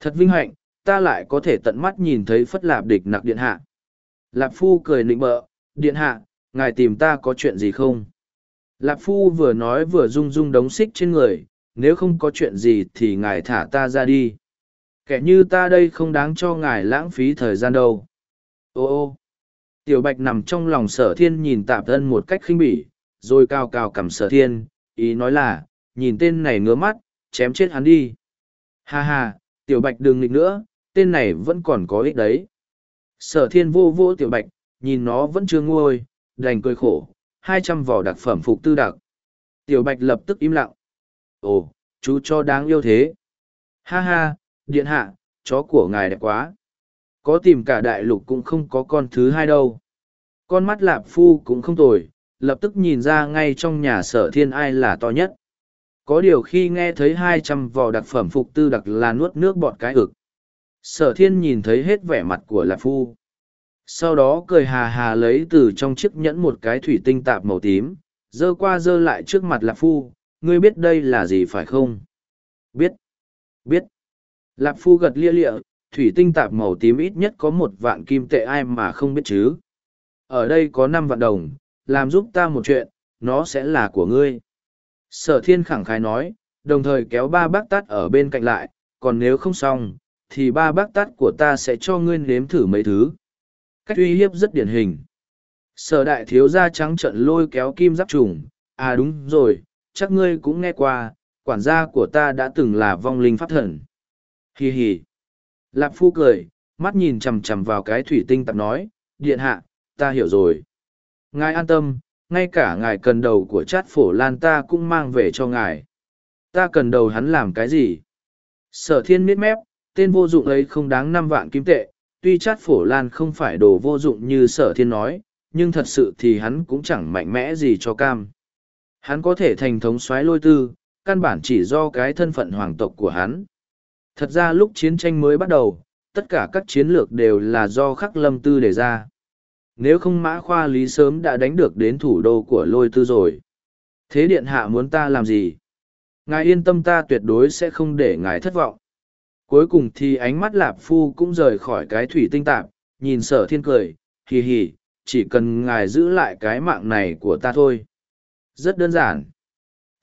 Thật vinh hạnh, ta lại có thể tận mắt nhìn thấy phất lạp địch nặc điện hạ. Lạp Phu cười nịnh bợ, điện hạ, ngài tìm ta có chuyện gì không? Lạp Phu vừa nói vừa rung rung đống xích trên người, nếu không có chuyện gì thì ngài thả ta ra đi. Kẻ như ta đây không đáng cho ngài lãng phí thời gian đâu. Ô ô! Tiểu Bạch nằm trong lòng sở thiên nhìn tạp thân một cách khinh bỉ, rồi cao cao cầm sở thiên, ý nói là, nhìn tên này ngứa mắt, chém chết hắn đi. Ha ha, Tiểu Bạch đừng nghịch nữa, tên này vẫn còn có ích đấy. Sở thiên vô vô Tiểu Bạch, nhìn nó vẫn chưa nguôi, đành cười khổ, hai trăm vỏ đặc phẩm phục tư đặc. Tiểu Bạch lập tức im lặng. Ồ, chú cho đáng yêu thế. Ha ha, điện hạ, chó của ngài đẹp quá. Có tìm cả đại lục cũng không có con thứ hai đâu. Con mắt lạp phu cũng không tồi, lập tức nhìn ra ngay trong nhà sở thiên ai là to nhất. Có điều khi nghe thấy hai trăm vò đặc phẩm phục tư đặc là nuốt nước bọt cái ực. Sở thiên nhìn thấy hết vẻ mặt của lạp phu sau đó cười hà hà lấy từ trong chiếc nhẫn một cái thủy tinh tạp màu tím dơ qua dơ lại trước mặt lạp phu ngươi biết đây là gì phải không biết biết lạp phu gật lia lịa thủy tinh tạp màu tím ít nhất có một vạn kim tệ ai mà không biết chứ? Ở đây có năm vạn đồng, làm giúp ta một chuyện, nó sẽ là của ngươi. Sở thiên khẳng khái nói, đồng thời kéo ba bác tát ở bên cạnh lại, còn nếu không xong, thì ba bác tát của ta sẽ cho ngươi nếm thử mấy thứ. Cách uy hiếp rất điển hình. Sở đại thiếu gia trắng trận lôi kéo kim giáp trùng à đúng rồi, chắc ngươi cũng nghe qua, quản gia của ta đã từng là vong linh pháp thần. Hì hì lạp phu cười mắt nhìn chằm chằm vào cái thủy tinh tạp nói điện hạ ta hiểu rồi ngài an tâm ngay cả ngài cần đầu của chát phổ lan ta cũng mang về cho ngài ta cần đầu hắn làm cái gì sở thiên miết mép tên vô dụng ấy không đáng năm vạn kim tệ tuy chát phổ lan không phải đồ vô dụng như sở thiên nói, nhưng thật sự thì hắn cũng chẳng mạnh mẽ gì cho cam. Hắn có thể thành thống soái lôi tư, căn bản chỉ do cái thân phận hoàng tộc của hắn. Thật ra lúc chiến tranh mới bắt đầu, tất cả các chiến lược đều là do khắc lâm tư đề ra. Nếu không mã khoa lý sớm đã đánh được đến thủ đô của lôi tư rồi. Thế điện hạ muốn ta làm gì? Ngài yên tâm ta tuyệt đối sẽ không để ngài thất vọng cuối cùng thì ánh mắt lạp phu cũng rời khỏi cái thủy tinh tạp nhìn sở thiên cười hì hì chỉ cần ngài giữ lại cái mạng này của ta thôi rất đơn giản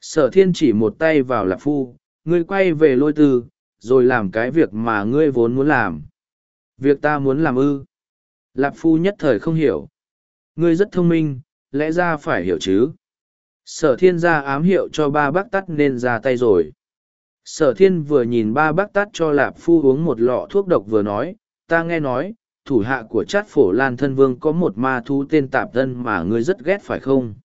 sở thiên chỉ một tay vào lạp phu ngươi quay về lôi tư rồi làm cái việc mà ngươi vốn muốn làm. Việc ta muốn làm ư? Lạp phu nhất thời không hiểu. Ngươi rất thông minh, lẽ ra phải hiểu chứ? Sở thiên ra ám hiệu cho ba bác tắt nên ra tay rồi. Sở thiên vừa nhìn ba bác Tắt cho lạp phu uống một lọ thuốc độc vừa nói, ta nghe nói, thủ hạ của chát phổ lan thân vương có một ma thú tên tạp thân mà ngươi rất ghét phải không?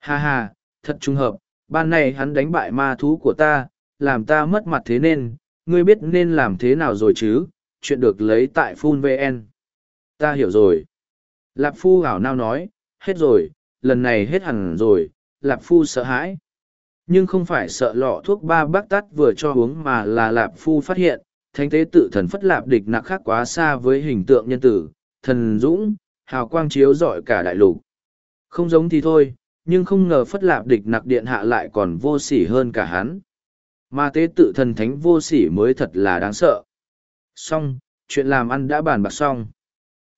Ha ha, thật trùng hợp, ban này hắn đánh bại ma thú của ta, làm ta mất mặt thế nên ngươi biết nên làm thế nào rồi chứ? Chuyện được lấy tại phun vn ta hiểu rồi. Lạp phu gào nao nói, hết rồi, lần này hết hẳn rồi, lạp phu sợ hãi. Nhưng không phải sợ lọ thuốc ba bác tắt vừa cho uống mà là lạp phu phát hiện, thánh tế tự thần phất lạp địch nặc khác quá xa với hình tượng nhân tử, thần dũng, hào quang chiếu rọi cả đại lục. Không giống thì thôi, nhưng không ngờ phất lạp địch nặc điện hạ lại còn vô sỉ hơn cả hắn mà tế tự thần thánh vô sỉ mới thật là đáng sợ xong chuyện làm ăn đã bàn bạc xong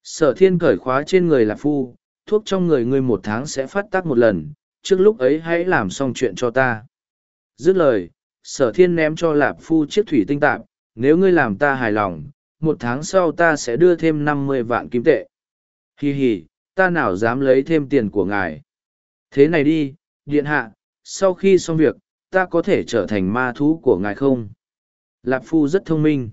sở thiên cởi khóa trên người là phu thuốc trong người ngươi một tháng sẽ phát tác một lần trước lúc ấy hãy làm xong chuyện cho ta. Dứt lời, sở thiên ném cho lạp phu chiếc thủy tinh tạp, nếu ngươi làm ta hài lòng, một tháng sau ta sẽ đưa thêm năm mươi vạn kim tệ. Hi hi, ta nào dám lấy thêm tiền của ngài. Thế này đi, điện hạ, sau khi xong việc, ta có thể trở thành ma thú của ngài không? Lạp phu rất thông minh.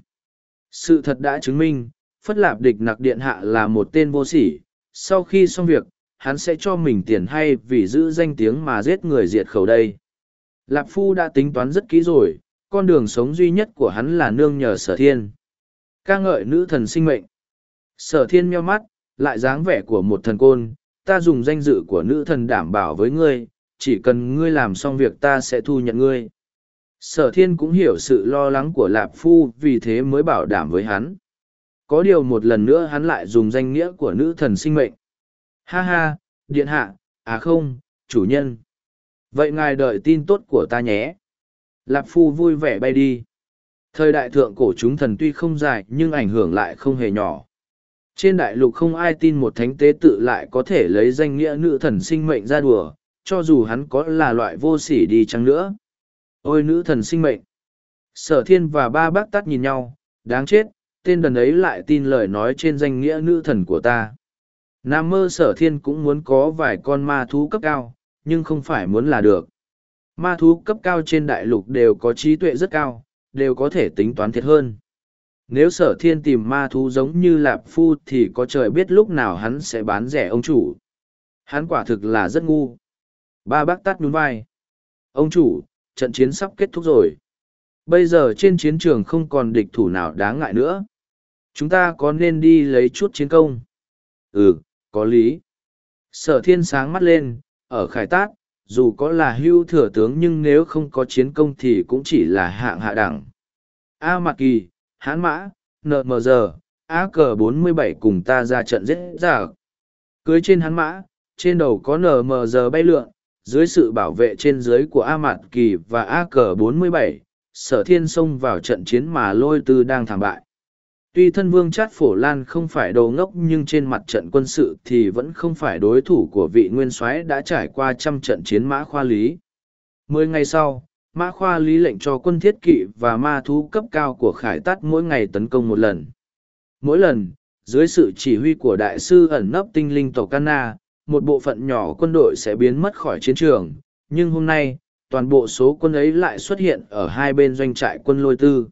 Sự thật đã chứng minh, Phất Lạp địch nặc điện hạ là một tên vô sỉ. Sau khi xong việc, hắn sẽ cho mình tiền hay vì giữ danh tiếng mà giết người diệt khẩu đây. Lạp Phu đã tính toán rất kỹ rồi, con đường sống duy nhất của hắn là nương nhờ sở thiên. ca ngợi nữ thần sinh mệnh. Sở thiên meo mắt, lại dáng vẻ của một thần côn, ta dùng danh dự của nữ thần đảm bảo với ngươi, chỉ cần ngươi làm xong việc ta sẽ thu nhận ngươi. Sở thiên cũng hiểu sự lo lắng của Lạp Phu vì thế mới bảo đảm với hắn. Có điều một lần nữa hắn lại dùng danh nghĩa của nữ thần sinh mệnh. Ha ha, điện hạ, à không, chủ nhân. Vậy ngài đợi tin tốt của ta nhé. Lạp Phu vui vẻ bay đi. Thời đại thượng cổ chúng thần tuy không dài nhưng ảnh hưởng lại không hề nhỏ. Trên đại lục không ai tin một thánh tế tự lại có thể lấy danh nghĩa nữ thần sinh mệnh ra đùa, cho dù hắn có là loại vô sỉ đi chăng nữa. Ôi nữ thần sinh mệnh! Sở thiên và ba bác tắt nhìn nhau, đáng chết, tên đần ấy lại tin lời nói trên danh nghĩa nữ thần của ta. Nam mơ sở thiên cũng muốn có vài con ma thú cấp cao, nhưng không phải muốn là được. Ma thú cấp cao trên đại lục đều có trí tuệ rất cao, đều có thể tính toán thiệt hơn. Nếu sở thiên tìm ma thú giống như lạp phu thì có trời biết lúc nào hắn sẽ bán rẻ ông chủ. Hắn quả thực là rất ngu. Ba bác tắt nhún vai. Ông chủ, trận chiến sắp kết thúc rồi. Bây giờ trên chiến trường không còn địch thủ nào đáng ngại nữa. Chúng ta có nên đi lấy chút chiến công? Ừ, có lý. Sở thiên sáng mắt lên, ở khải tát, dù có là hưu thừa tướng nhưng nếu không có chiến công thì cũng chỉ là hạng hạ đẳng. A Mạc Kỳ, Hán Mã, NMG, A cờ 47 cùng ta ra trận giết giả. Cưới trên Hán Mã, trên đầu có NMG bay lượn, dưới sự bảo vệ trên dưới của A Mạt Kỳ và A cờ 47, sở thiên xông vào trận chiến mà lôi tư đang thảm bại. Tuy thân vương chát phổ lan không phải đồ ngốc nhưng trên mặt trận quân sự thì vẫn không phải đối thủ của vị nguyên soái đã trải qua trăm trận chiến mã khoa lý. Mười ngày sau, mã khoa lý lệnh cho quân thiết kỵ và ma thú cấp cao của khải tát mỗi ngày tấn công một lần. Mỗi lần, dưới sự chỉ huy của đại sư ẩn nấp tinh linh tổ Cana, một bộ phận nhỏ quân đội sẽ biến mất khỏi chiến trường, nhưng hôm nay, toàn bộ số quân ấy lại xuất hiện ở hai bên doanh trại quân lôi tư.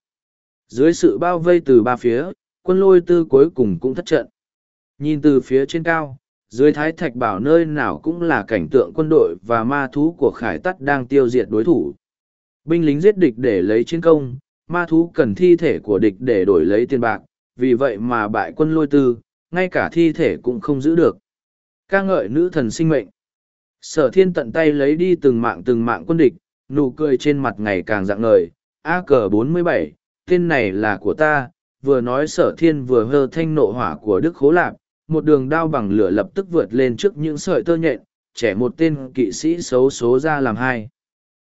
Dưới sự bao vây từ ba phía, quân lôi tư cuối cùng cũng thất trận. Nhìn từ phía trên cao, dưới thái thạch bảo nơi nào cũng là cảnh tượng quân đội và ma thú của khải tắt đang tiêu diệt đối thủ. Binh lính giết địch để lấy chiến công, ma thú cần thi thể của địch để đổi lấy tiền bạc, vì vậy mà bại quân lôi tư, ngay cả thi thể cũng không giữ được ca ngợi nữ thần sinh mệnh. Sở thiên tận tay lấy đi từng mạng từng mạng quân địch, nụ cười trên mặt ngày càng dạng ngời. A cờ 47, tên này là của ta, vừa nói sở thiên vừa hơ thanh nộ hỏa của Đức Khố Lạp, một đường đao bằng lửa lập tức vượt lên trước những sợi tơ nhện, trẻ một tên kỵ sĩ xấu số ra làm hai.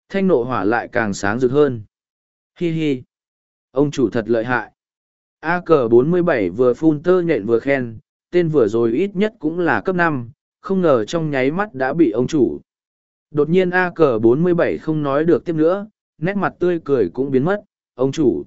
Thanh nộ hỏa lại càng sáng rực hơn. Hi hi. Ông chủ thật lợi hại. A cờ 47 vừa phun tơ nhện vừa khen, tên vừa rồi ít nhất cũng là cấp năm, không ngờ trong nháy mắt đã bị ông chủ. Đột nhiên A cờ 47 không nói được tiếp nữa, nét mặt tươi cười cũng biến mất, ông chủ.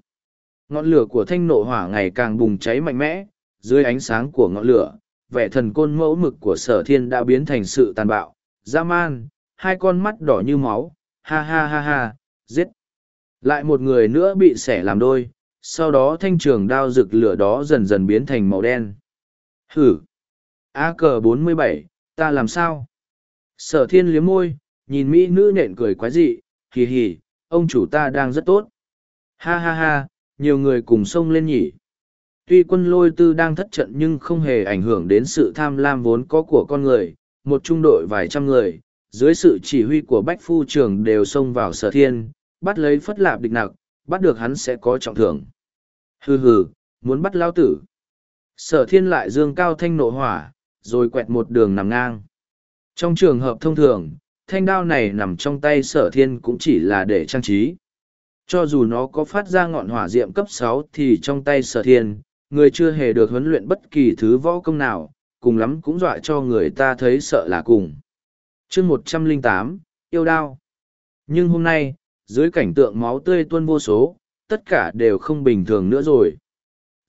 Ngọn lửa của thanh nộ hỏa ngày càng bùng cháy mạnh mẽ, dưới ánh sáng của ngọn lửa, vẻ thần côn mẫu mực của sở thiên đã biến thành sự tàn bạo, dã man, hai con mắt đỏ như máu, ha ha ha ha, giết. Lại một người nữa bị xẻ làm đôi, sau đó thanh trường đao rực lửa đó dần dần biến thành màu đen. Hử! A cờ 47, ta làm sao? Sở thiên liếm môi, nhìn mỹ nữ nện cười quái dị, hì hì, ông chủ ta đang rất tốt. Ha ha ha, nhiều người cùng sông lên nhỉ. Tuy quân lôi tư đang thất trận nhưng không hề ảnh hưởng đến sự tham lam vốn có của con người, một trung đội vài trăm người, dưới sự chỉ huy của Bách Phu Trường đều xông vào sở thiên, bắt lấy phất lạp địch nặc, bắt được hắn sẽ có trọng thưởng. Hừ hừ, muốn bắt lao tử. Sở thiên lại dương cao thanh nộ hỏa, rồi quẹt một đường nằm ngang. Trong trường hợp thông thường, thanh đao này nằm trong tay sở thiên cũng chỉ là để trang trí. Cho dù nó có phát ra ngọn hỏa diệm cấp sáu thì trong tay sở thiên, người chưa hề được huấn luyện bất kỳ thứ võ công nào, cùng lắm cũng dọa cho người ta thấy sợ là cùng. chương một trăm linh tám yêu đao. Nhưng hôm nay, dưới cảnh tượng máu tươi tuôn vô số, tất cả đều không bình thường nữa rồi.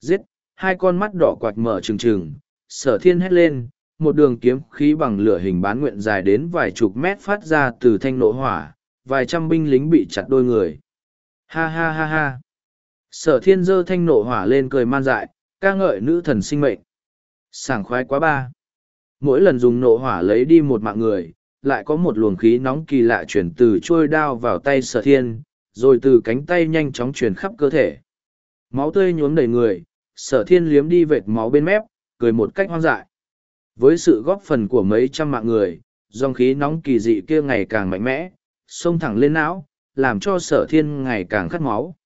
Giết, hai con mắt đỏ quạt mở trừng trừng, sở thiên hét lên, một đường kiếm khí bằng lửa hình bán nguyện dài đến vài chục mét phát ra từ thanh nộ hỏa, vài trăm binh lính bị chặt đôi người. Ha ha ha ha. Sở thiên dơ thanh nộ hỏa lên cười man dại, ca ngợi nữ thần sinh mệnh. Sảng khoái quá ba. Mỗi lần dùng nộ hỏa lấy đi một mạng người, lại có một luồng khí nóng kỳ lạ chuyển từ trôi đao vào tay sở thiên, rồi từ cánh tay nhanh chóng chuyển khắp cơ thể. Máu tươi nhuốm đầy người, sở thiên liếm đi vệt máu bên mép, cười một cách hoang dại. Với sự góp phần của mấy trăm mạng người, dòng khí nóng kỳ dị kia ngày càng mạnh mẽ, xông thẳng lên não, làm cho sở thiên ngày càng khát máu.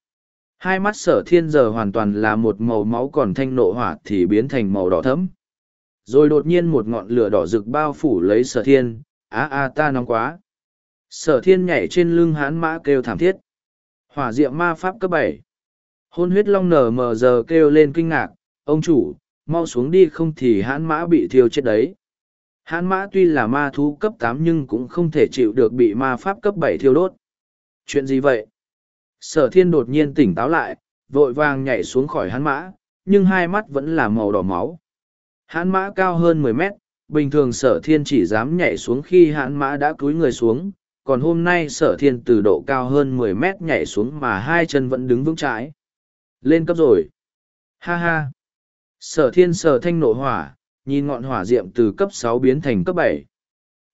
Hai mắt sở thiên giờ hoàn toàn là một màu máu còn thanh nộ hỏa thì biến thành màu đỏ thẫm. Rồi đột nhiên một ngọn lửa đỏ rực bao phủ lấy sở thiên, á a ta nóng quá. Sở thiên nhảy trên lưng hán mã kêu thảm thiết. Hỏa diệm ma pháp cấp bảy. Hôn huyết long nở mờ giờ kêu lên kinh ngạc, ông chủ, mau xuống đi không thì hãn mã bị thiêu chết đấy. Hãn mã tuy là ma thú cấp tám nhưng cũng không thể chịu được bị ma pháp cấp bảy thiêu đốt. Chuyện gì vậy? Sở thiên đột nhiên tỉnh táo lại, vội vàng nhảy xuống khỏi hãn mã, nhưng hai mắt vẫn là màu đỏ máu. Hãn mã cao hơn mười mét, bình thường sở thiên chỉ dám nhảy xuống khi hãn mã đã cúi người xuống, còn hôm nay sở thiên từ độ cao hơn mười mét nhảy xuống mà hai chân vẫn đứng vững trái. Lên cấp rồi. Ha ha. Sở thiên sở thanh nộ hỏa, nhìn ngọn hỏa diệm từ cấp sáu biến thành cấp bảy.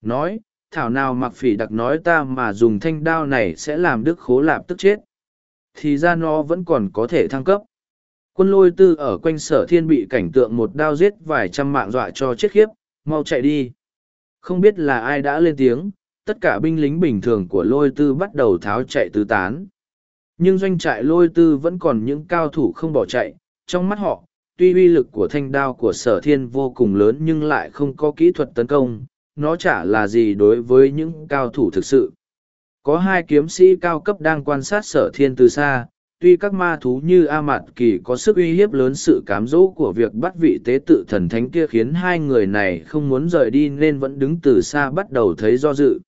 Nói, thảo nào mặc phỉ đặc nói ta mà dùng thanh đao này sẽ làm đức khố lạp tức chết. Thì ra nó vẫn còn có thể thăng cấp. Quân lôi tư ở quanh sở thiên bị cảnh tượng một đao giết vài trăm mạng dọa cho chết khiếp, mau chạy đi. Không biết là ai đã lên tiếng, tất cả binh lính bình thường của lôi tư bắt đầu tháo chạy tứ tán. Nhưng doanh trại lôi tư vẫn còn những cao thủ không bỏ chạy, trong mắt họ, tuy uy lực của thanh đao của sở thiên vô cùng lớn nhưng lại không có kỹ thuật tấn công, nó chả là gì đối với những cao thủ thực sự. Có hai kiếm sĩ cao cấp đang quan sát sở thiên từ xa, tuy các ma thú như A Mạt Kỳ có sức uy hiếp lớn sự cám dỗ của việc bắt vị tế tự thần thánh kia khiến hai người này không muốn rời đi nên vẫn đứng từ xa bắt đầu thấy do dự.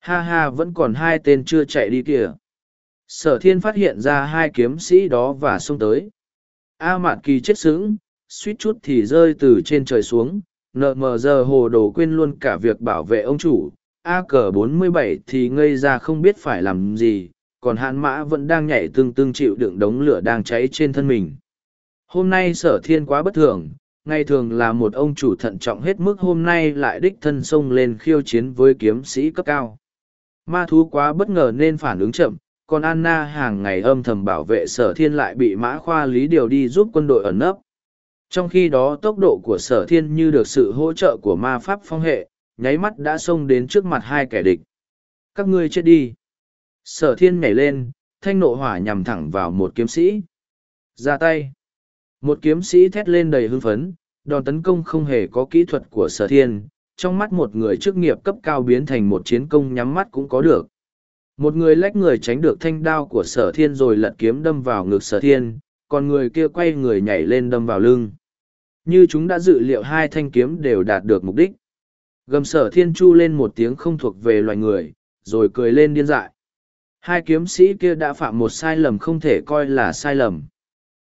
Ha ha vẫn còn hai tên chưa chạy đi kìa. Sở thiên phát hiện ra hai kiếm sĩ đó và xông tới. A Mạn Kỳ chết sững, suýt chút thì rơi từ trên trời xuống, nợ mờ giờ hồ đồ quên luôn cả việc bảo vệ ông chủ. A cờ 47 thì ngây ra không biết phải làm gì, còn hãn mã vẫn đang nhảy tương tương chịu đựng đống lửa đang cháy trên thân mình. Hôm nay sở thiên quá bất thường, ngày thường là một ông chủ thận trọng hết mức hôm nay lại đích thân xông lên khiêu chiến với kiếm sĩ cấp cao. Ma thú quá bất ngờ nên phản ứng chậm, còn Anna hàng ngày âm thầm bảo vệ sở thiên lại bị mã khoa lý điều đi giúp quân đội ẩn nấp. Trong khi đó tốc độ của sở thiên như được sự hỗ trợ của ma pháp phong hệ, nháy mắt đã xông đến trước mặt hai kẻ địch. Các ngươi chết đi. Sở thiên nhảy lên, thanh nộ hỏa nhằm thẳng vào một kiếm sĩ. Ra tay. Một kiếm sĩ thét lên đầy hưng phấn, đòn tấn công không hề có kỹ thuật của sở thiên, trong mắt một người chức nghiệp cấp cao biến thành một chiến công nhắm mắt cũng có được. Một người lách người tránh được thanh đao của sở thiên rồi lật kiếm đâm vào ngực sở thiên, còn người kia quay người nhảy lên đâm vào lưng. Như chúng đã dự liệu hai thanh kiếm đều đạt được mục đích. Gầm sở thiên chu lên một tiếng không thuộc về loài người, rồi cười lên điên dại. Hai kiếm sĩ kia đã phạm một sai lầm không thể coi là sai lầm.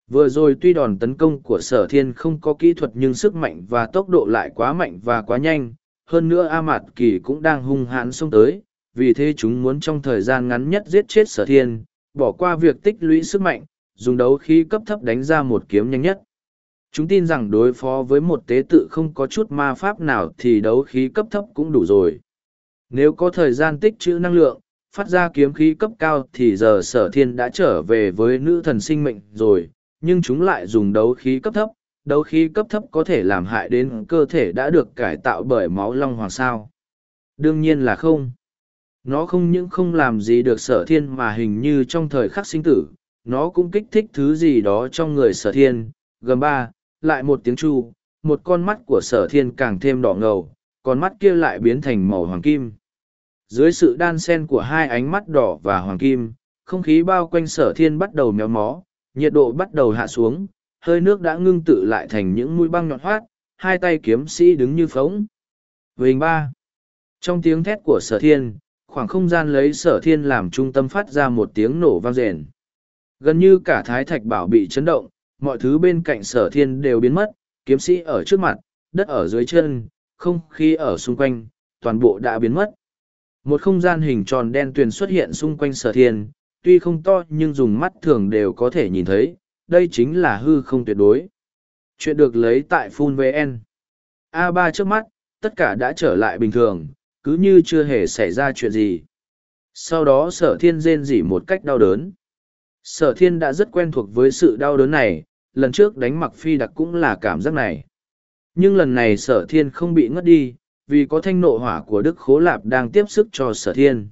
Vừa rồi tuy đòn tấn công của sở thiên không có kỹ thuật nhưng sức mạnh và tốc độ lại quá mạnh và quá nhanh, hơn nữa A Mạt Kỳ cũng đang hung hãn xông tới, vì thế chúng muốn trong thời gian ngắn nhất giết chết sở thiên, bỏ qua việc tích lũy sức mạnh, dùng đấu khí cấp thấp đánh ra một kiếm nhanh nhất. Chúng tin rằng đối phó với một tế tự không có chút ma pháp nào thì đấu khí cấp thấp cũng đủ rồi. Nếu có thời gian tích trữ năng lượng, phát ra kiếm khí cấp cao thì giờ sở thiên đã trở về với nữ thần sinh mệnh rồi, nhưng chúng lại dùng đấu khí cấp thấp. Đấu khí cấp thấp có thể làm hại đến cơ thể đã được cải tạo bởi máu long hoàng sao. Đương nhiên là không. Nó không những không làm gì được sở thiên mà hình như trong thời khắc sinh tử, nó cũng kích thích thứ gì đó trong người sở thiên. Gầm ba, lại một tiếng chu, một con mắt của sở thiên càng thêm đỏ ngầu, con mắt kia lại biến thành màu hoàng kim. Dưới sự đan sen của hai ánh mắt đỏ và hoàng kim không khí bao quanh sở thiên bắt đầu méo mó nhiệt độ bắt đầu hạ xuống hơi nước đã ngưng tự lại thành những mũi băng nhọn hoát hai tay kiếm sĩ đứng như phóng vình ba. Trong tiếng thét của sở thiên khoảng không gian lấy sở thiên làm trung tâm phát ra một tiếng nổ vang rền gần như cả thái thạch bảo bị chấn động mọi thứ bên cạnh sở thiên đều biến mất kiếm sĩ ở trước mặt đất ở dưới chân không khí ở xung quanh toàn bộ đã biến mất một không gian hình tròn đen tuyền xuất hiện xung quanh sở thiên, tuy không to nhưng dùng mắt thường đều có thể nhìn thấy, đây chính là hư không tuyệt đối. Chuyện được lấy tại Full VN. A3 trước mắt, tất cả đã trở lại bình thường, cứ như chưa hề xảy ra chuyện gì. Sau đó sở thiên rên rỉ một cách đau đớn. Sở thiên đã rất quen thuộc với sự đau đớn này, lần trước đánh mặc phi đặc cũng là cảm giác này. Nhưng lần này sở thiên không bị ngất đi, vì có thanh nộ hỏa của Đức Khố Lạp đang tiếp sức cho sở thiên.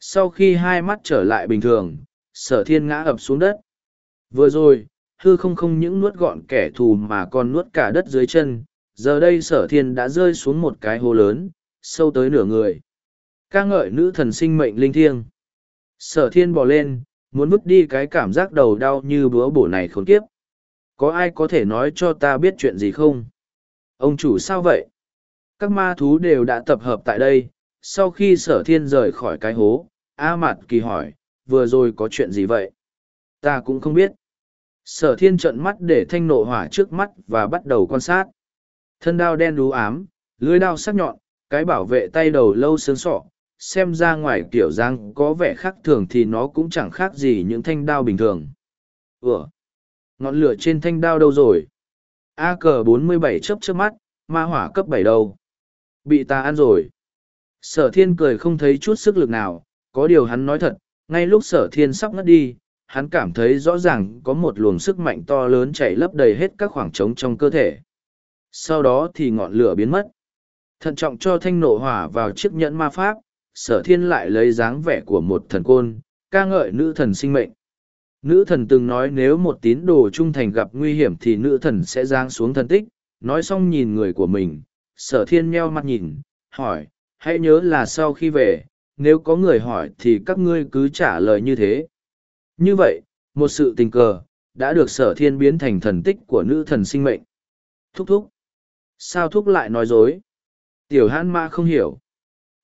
Sau khi hai mắt trở lại bình thường, sở thiên ngã ập xuống đất. Vừa rồi, hư không không những nuốt gọn kẻ thù mà còn nuốt cả đất dưới chân, giờ đây sở thiên đã rơi xuống một cái hố lớn, sâu tới nửa người. ca ngợi nữ thần sinh mệnh linh thiêng. Sở thiên bò lên, muốn vứt đi cái cảm giác đầu đau như búa bổ này khốn kiếp. Có ai có thể nói cho ta biết chuyện gì không? Ông chủ sao vậy? Các ma thú đều đã tập hợp tại đây. Sau khi sở thiên rời khỏi cái hố, A Mạt Kỳ hỏi, vừa rồi có chuyện gì vậy? Ta cũng không biết. Sở thiên trợn mắt để thanh nộ hỏa trước mắt và bắt đầu quan sát. Thân đao đen đú ám, lưới đao sắc nhọn, cái bảo vệ tay đầu lâu sướng sọ, xem ra ngoài kiểu giang có vẻ khác thường thì nó cũng chẳng khác gì những thanh đao bình thường. Ủa? Ngọn lửa trên thanh đao đâu rồi? A cờ bốn mươi bảy chớp chớp mắt, ma hỏa cấp bảy đâu? Bị ta ăn rồi. Sở thiên cười không thấy chút sức lực nào, có điều hắn nói thật, ngay lúc sở thiên sắp ngất đi, hắn cảm thấy rõ ràng có một luồng sức mạnh to lớn chạy lấp đầy hết các khoảng trống trong cơ thể. Sau đó thì ngọn lửa biến mất. Thận trọng cho thanh nổ hỏa vào chiếc nhẫn ma pháp, sở thiên lại lấy dáng vẻ của một thần côn, ca ngợi nữ thần sinh mệnh. Nữ thần từng nói nếu một tín đồ trung thành gặp nguy hiểm thì nữ thần sẽ giáng xuống thần tích, nói xong nhìn người của mình, sở thiên meo mắt nhìn, hỏi, hãy nhớ là sau khi về, nếu có người hỏi thì các ngươi cứ trả lời như thế. Như vậy, một sự tình cờ, đã được sở thiên biến thành thần tích của nữ thần sinh mệnh. Thúc thúc. Sao thúc lại nói dối? Tiểu hãn ma không hiểu.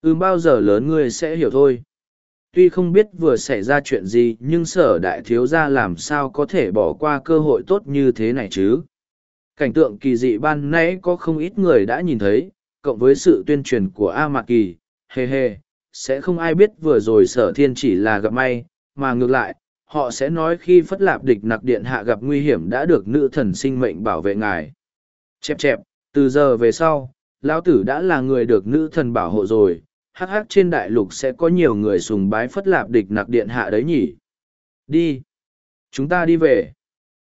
Ừm bao giờ lớn ngươi sẽ hiểu thôi. Tuy không biết vừa xảy ra chuyện gì nhưng sở đại thiếu gia làm sao có thể bỏ qua cơ hội tốt như thế này chứ. Cảnh tượng kỳ dị ban nãy có không ít người đã nhìn thấy, cộng với sự tuyên truyền của A Mạc Kỳ, hề hề, sẽ không ai biết vừa rồi sở thiên chỉ là gặp may, mà ngược lại, họ sẽ nói khi phất lạp địch nặc điện hạ gặp nguy hiểm đã được nữ thần sinh mệnh bảo vệ ngài. Chẹp chẹp, từ giờ về sau, lão tử đã là người được nữ thần bảo hộ rồi, hắc hắc trên đại lục sẽ có nhiều người sùng bái phất lạp địch nặc điện hạ đấy nhỉ. Đi. Chúng ta đi về.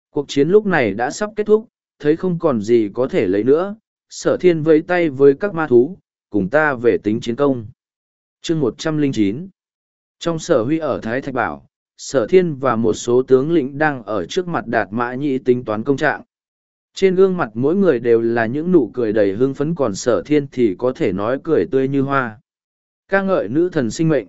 Cuộc chiến lúc này đã sắp kết thúc, thấy không còn gì có thể lấy nữa, sở thiên vẫy tay với các ma thú, cùng ta về tính chiến công. chương một trăm linh chín Trong sở huy ở Thái Thạch Bảo, sở thiên và một số tướng lĩnh đang ở trước mặt đạt mã nhĩ tính toán công trạng. Trên gương mặt mỗi người đều là những nụ cười đầy hương phấn còn sở thiên thì có thể nói cười tươi như hoa. ca ngợi nữ thần sinh mệnh.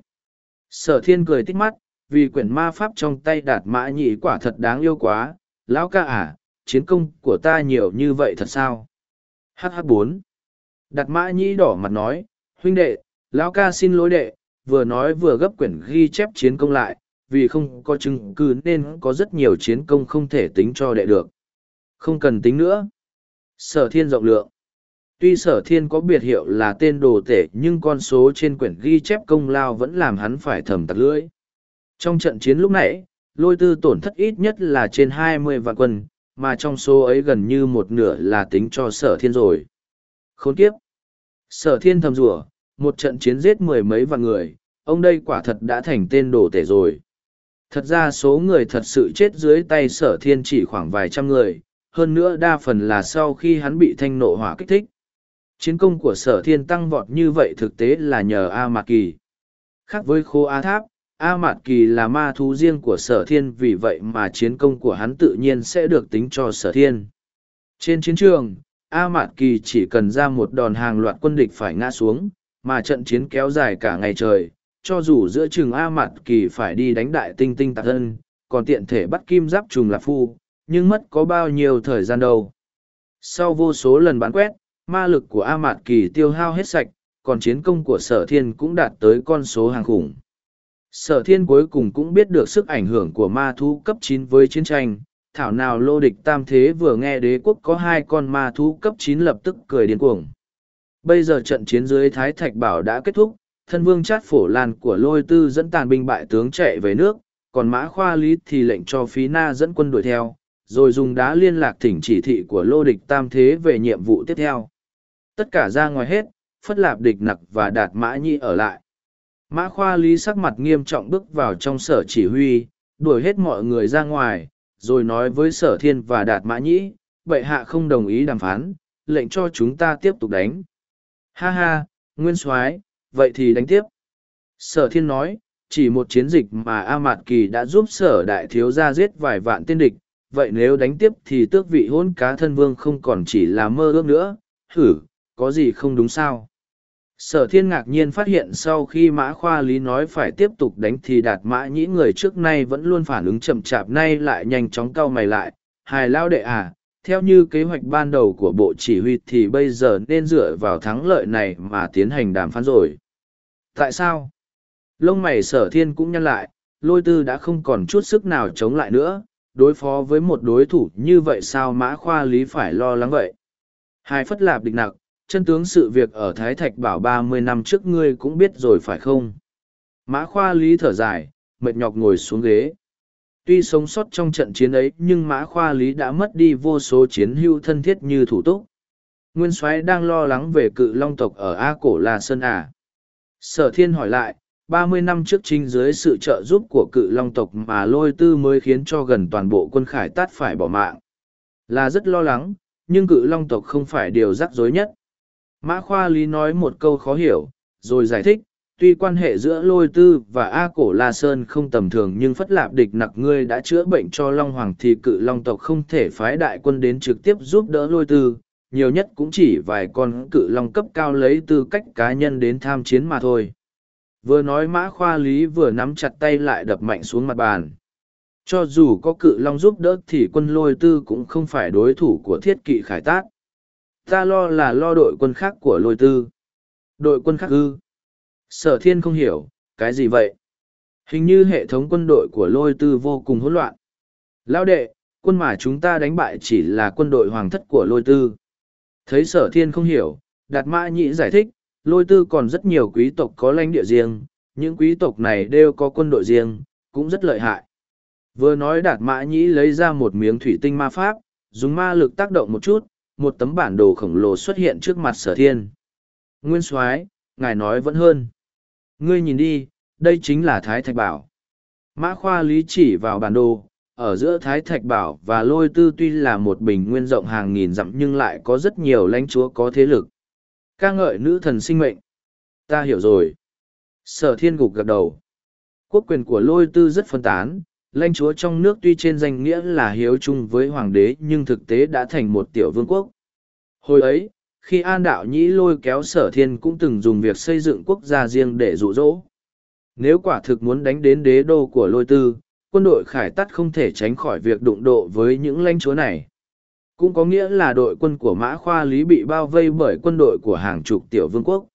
Sở thiên cười tích mắt, vì quyển ma pháp trong tay đạt mã nhĩ quả thật đáng yêu quá. Lão ca à, chiến công của ta nhiều như vậy thật sao? hh bốn Đạt mã nhĩ đỏ mặt nói, huynh đệ, lão ca xin lỗi đệ, vừa nói vừa gấp quyển ghi chép chiến công lại, vì không có chứng cứ nên có rất nhiều chiến công không thể tính cho đệ được. Không cần tính nữa. Sở thiên rộng lượng. Tuy sở thiên có biệt hiệu là tên đồ tể nhưng con số trên quyển ghi chép công lao vẫn làm hắn phải thầm tặc lưỡi. Trong trận chiến lúc nãy, lôi tư tổn thất ít nhất là trên hai mươi vạn quân, mà trong số ấy gần như một nửa là tính cho sở thiên rồi. Khốn kiếp! Sở thiên thầm rủa một trận chiến giết mười mấy vạn người, ông đây quả thật đã thành tên đồ tể rồi. Thật ra số người thật sự chết dưới tay sở thiên chỉ khoảng vài trăm người, hơn nữa đa phần là sau khi hắn bị thanh nộ hỏa kích thích. Chiến công của sở thiên tăng vọt như vậy thực tế là nhờ A Mạc Kỳ. Khác với khô A Tháp, A Mạt Kỳ là ma thú riêng của sở thiên vì vậy mà chiến công của hắn tự nhiên sẽ được tính cho sở thiên. Trên chiến trường, A Mạt Kỳ chỉ cần ra một đòn hàng loạt quân địch phải ngã xuống, mà trận chiến kéo dài cả ngày trời, cho dù giữa chừng A Mạt Kỳ phải đi đánh đại tinh tinh tạc thân, còn tiện thể bắt kim giáp trùng là phu, nhưng mất có bao nhiêu thời gian đâu. Sau vô số lần bán quét, ma lực của A Mạt Kỳ tiêu hao hết sạch, còn chiến công của sở thiên cũng đạt tới con số hàng khủng. Sở thiên cuối cùng cũng biết được sức ảnh hưởng của ma thú cấp chín với chiến tranh, thảo nào lô địch tam thế vừa nghe đế quốc có hai con ma thú cấp chín lập tức cười điên cuồng. Bây giờ trận chiến dưới Thái Thạch Bảo đã kết thúc, thân vương chát phổ lan của lôi tư dẫn tàn binh bại tướng chạy về nước, còn mã khoa lý thì lệnh cho phí na dẫn quân đuổi theo, rồi dùng đá liên lạc thỉnh chỉ thị của lô địch tam thế về nhiệm vụ tiếp theo. Tất cả ra ngoài hết, phất lạp địch nặc và đạt mã nhi ở lại. Mã khoa lý sắc mặt nghiêm trọng bước vào trong sở chỉ huy, đuổi hết mọi người ra ngoài, rồi nói với sở thiên và đạt mã nhĩ, bệ hạ không đồng ý đàm phán, lệnh cho chúng ta tiếp tục đánh. Ha ha, nguyên soái vậy thì đánh tiếp. Sở thiên nói, chỉ một chiến dịch mà A Mạt Kỳ đã giúp sở đại thiếu gia giết vài vạn tên địch, vậy nếu đánh tiếp thì tước vị hôn cá thân vương không còn chỉ là mơ ước nữa, thử có gì không đúng sao? Sở thiên ngạc nhiên phát hiện sau khi mã khoa lý nói phải tiếp tục đánh thì đạt mã nhĩ người trước nay vẫn luôn phản ứng chậm chạp nay lại nhanh chóng cau mày lại, Hài lao đệ à, theo như kế hoạch ban đầu của bộ chỉ huy thì bây giờ nên dựa vào thắng lợi này mà tiến hành đàm phán rồi. Tại sao? Lông mày sở thiên cũng nhăn lại, lôi tư đã không còn chút sức nào chống lại nữa, đối phó với một đối thủ như vậy sao mã khoa lý phải lo lắng vậy? Hai phất lạp địch nặc, chân tướng sự việc ở Thái Thạch bảo ba mươi năm trước ngươi cũng biết rồi phải không? Mã khoa lý thở dài, mệt nhọc ngồi xuống ghế. Tuy sống sót trong trận chiến ấy nhưng mã khoa lý đã mất đi vô số chiến hữu thân thiết như thủ túc. Nguyên soái đang lo lắng về cự long tộc ở A Cổ La Sơn à. Sở thiên hỏi lại, ba mươi năm trước chính dưới sự trợ giúp của cự long tộc mà lôi tư mới khiến cho gần toàn bộ quân khải tát phải bỏ mạng. Là rất lo lắng, nhưng cự long tộc không phải điều rắc rối nhất. Mã Khoa Lý nói một câu khó hiểu, rồi giải thích, tuy quan hệ giữa lôi tư và A Cổ La Sơn không tầm thường nhưng phất lạp địch nặc ngươi đã chữa bệnh cho Long Hoàng thì cự Long tộc không thể phái đại quân đến trực tiếp giúp đỡ lôi tư, nhiều nhất cũng chỉ vài con cự Long cấp cao lấy tư cách cá nhân đến tham chiến mà thôi. Vừa nói mã khoa lý vừa nắm chặt tay lại đập mạnh xuống mặt bàn. Cho dù có cự Long giúp đỡ thì quân lôi tư cũng không phải đối thủ của thiết kỵ khải tát. Ta lo là lo đội quân khác của lôi tư. Đội quân khác ư Sở thiên không hiểu, cái gì vậy? Hình như hệ thống quân đội của lôi tư vô cùng hỗn loạn. Lao đệ, quân mà chúng ta đánh bại chỉ là quân đội hoàng thất của lôi tư. Thấy sở thiên không hiểu, đạt mã nhĩ giải thích, lôi tư còn rất nhiều quý tộc có lãnh địa riêng, những quý tộc này đều có quân đội riêng, cũng rất lợi hại. Vừa nói đạt mã nhĩ lấy ra một miếng thủy tinh ma pháp, dùng ma lực tác động một chút, một tấm bản đồ khổng lồ xuất hiện trước mặt sở thiên. Nguyên soái ngài nói vẫn hơn. Ngươi nhìn đi, đây chính là Thái Thạch Bảo. Mã Khoa Lý chỉ vào bản đồ, ở giữa Thái Thạch Bảo và Lôi Tư tuy là một bình nguyên rộng hàng nghìn dặm nhưng lại có rất nhiều lãnh chúa có thế lực ca ngợi nữ thần sinh mệnh. Ta hiểu rồi. Sở thiên gục gật đầu. Quốc quyền của Lôi Tư rất phân tán, lãnh chúa trong nước tuy trên danh nghĩa là hiếu chung với hoàng đế nhưng thực tế đã thành một tiểu vương quốc. Hồi ấy, khi an đạo nhĩ lôi kéo sở thiên cũng từng dùng việc xây dựng quốc gia riêng để rụ rỗ nếu quả thực muốn đánh đến đế đô của lôi tư quân đội khải tắt không thể tránh khỏi việc đụng độ với những lãnh chúa này cũng có nghĩa là đội quân của mã khoa lý bị bao vây bởi quân đội của hàng chục tiểu vương quốc.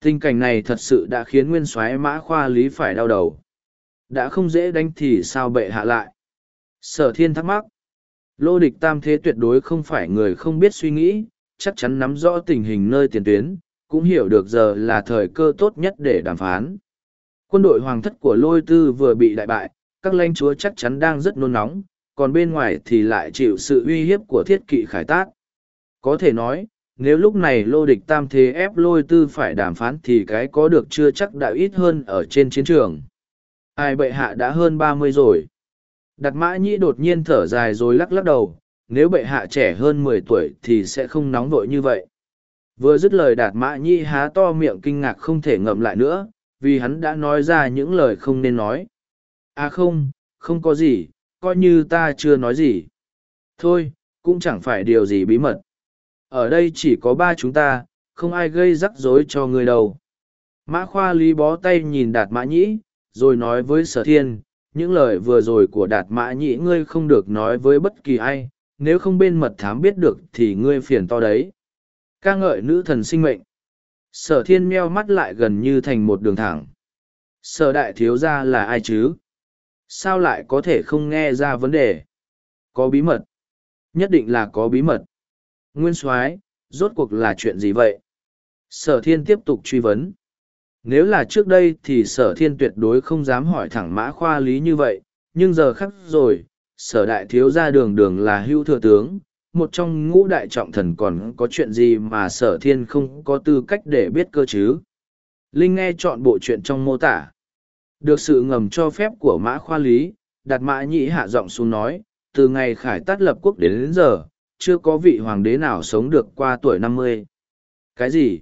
Tình cảnh này thật sự đã khiến nguyên soái mã khoa lý phải đau đầu. Đã không dễ đánh thì sao bệ hạ lại? Sở thiên thắc mắc. Lô địch tam thế tuyệt đối không phải người không biết suy nghĩ chắc chắn nắm rõ tình hình nơi tiền tuyến, cũng hiểu được giờ là thời cơ tốt nhất để đàm phán. Quân đội hoàng thất của lôi tư vừa bị đại bại, các lãnh chúa chắc chắn đang rất nôn nóng, còn bên ngoài thì lại chịu sự uy hiếp của thiết kỵ khải tác. Có thể nói, nếu lúc này lô địch tam thế ép lôi tư phải đàm phán thì cái có được chưa chắc đã ít hơn ở trên chiến trường. Ai bệ hạ đã hơn ba mươi rồi. Đặt mã nhĩ đột nhiên thở dài rồi lắc lắc đầu, nếu bệ hạ trẻ hơn mười tuổi thì sẽ không nóng vội như vậy. Vừa dứt lời đạt mã nhi há to miệng kinh ngạc không thể ngậm lại nữa, vì hắn đã nói ra những lời không nên nói. À không, không có gì, coi như ta chưa nói gì. Thôi, cũng chẳng phải điều gì bí mật. Ở đây chỉ có ba chúng ta, không ai gây rắc rối cho người đâu. Mã khoa lý bó tay nhìn đạt mã nhĩ, rồi nói với sở thiên, những lời vừa rồi của đạt mã nhĩ ngươi không được nói với bất kỳ ai, nếu không bên mật thám biết được thì ngươi phiền to đấy. ca ngợi nữ thần sinh mệnh. Sở thiên meo mắt lại gần như thành một đường thẳng. Sở đại thiếu gia là ai chứ? Sao lại có thể không nghe ra vấn đề? Có bí mật. Nhất định là có bí mật. Nguyên soái rốt cuộc là chuyện gì vậy? Sở thiên tiếp tục truy vấn. Nếu là trước đây thì sở thiên tuyệt đối không dám hỏi thẳng mã khoa lý như vậy, nhưng giờ khắc rồi, sở đại thiếu gia đường đường là hưu thừa tướng, một trong ngũ đại trọng thần còn có chuyện gì mà sở thiên không có tư cách để biết cơ chứ. Linh nghe chọn bộ chuyện trong mô tả. Được sự ngầm cho phép của mã khoa lý, đặt mã nhĩ hạ giọng xuống nói, từ ngày khải tát lập quốc đến đến giờ, chưa có vị hoàng đế nào sống được qua tuổi năm mươi. Cái gì?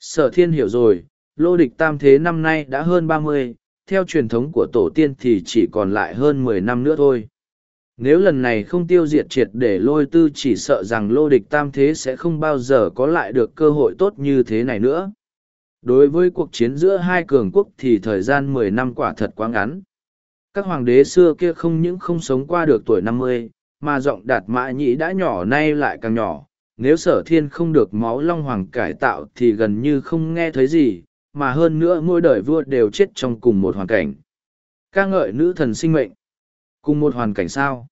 Sở thiên hiểu rồi, lô địch tam thế năm nay đã hơn ba mươi, theo truyền thống của tổ tiên thì chỉ còn lại hơn mười năm nữa thôi nếu lần này không tiêu diệt triệt để lôi tư chỉ sợ rằng lô địch tam thế sẽ không bao giờ có lại được cơ hội tốt như thế này nữa đối với cuộc chiến giữa hai cường quốc thì thời gian mười năm quả thật quá ngắn. Các hoàng đế xưa kia không những không sống qua được tuổi năm mươi, mà giọng đạt mã nhĩ đã nhỏ nay lại càng nhỏ. Nếu sở thiên không được máu long hoàng cải tạo thì gần như không nghe thấy gì, mà hơn nữa mỗi đời vua đều chết trong cùng một hoàn cảnh. Ca ngợi nữ thần sinh mệnh. Cùng một hoàn cảnh sao?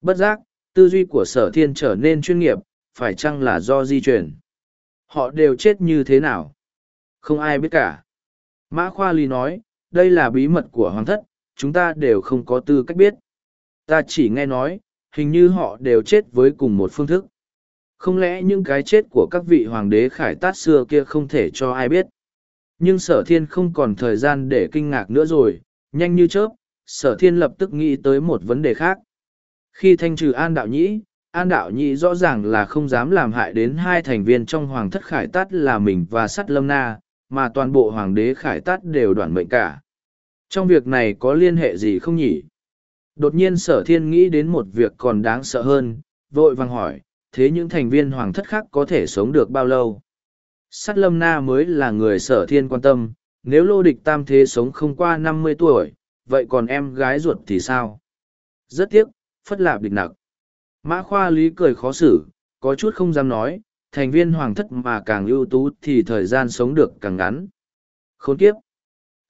Bất giác, tư duy của sở thiên trở nên chuyên nghiệp, phải chăng là do di chuyển họ đều chết như thế nào? Không ai biết cả. Mã khoa Ly nói, đây là bí mật của hoàng thất, chúng ta đều không có tư cách biết. Ta chỉ nghe nói, hình như họ đều chết với cùng một phương thức. Không lẽ những cái chết của các vị hoàng đế khải tát xưa kia không thể cho ai biết? Nhưng sở thiên không còn thời gian để kinh ngạc nữa rồi, nhanh như chớp, sở thiên lập tức nghĩ tới một vấn đề khác. Khi thanh trừ an đạo nhĩ, an đạo nhĩ rõ ràng là không dám làm hại đến hai thành viên trong hoàng thất khải tát là mình và sắt lâm na mà toàn bộ hoàng đế khải tát đều đoạn mệnh cả. Trong việc này có liên hệ gì không nhỉ? Đột nhiên sở thiên nghĩ đến một việc còn đáng sợ hơn, vội vàng hỏi, thế những thành viên hoàng thất khác có thể sống được bao lâu? Sát lâm na mới là người sở thiên quan tâm, nếu lô địch tam thế sống không qua năm mươi tuổi, vậy còn em gái ruột thì sao? Rất tiếc, phất lạp địch nặc. Mã khoa lý cười khó xử, có chút không dám nói thành viên hoàng thất mà càng ưu tú thì thời gian sống được càng ngắn. Khốn kiếp!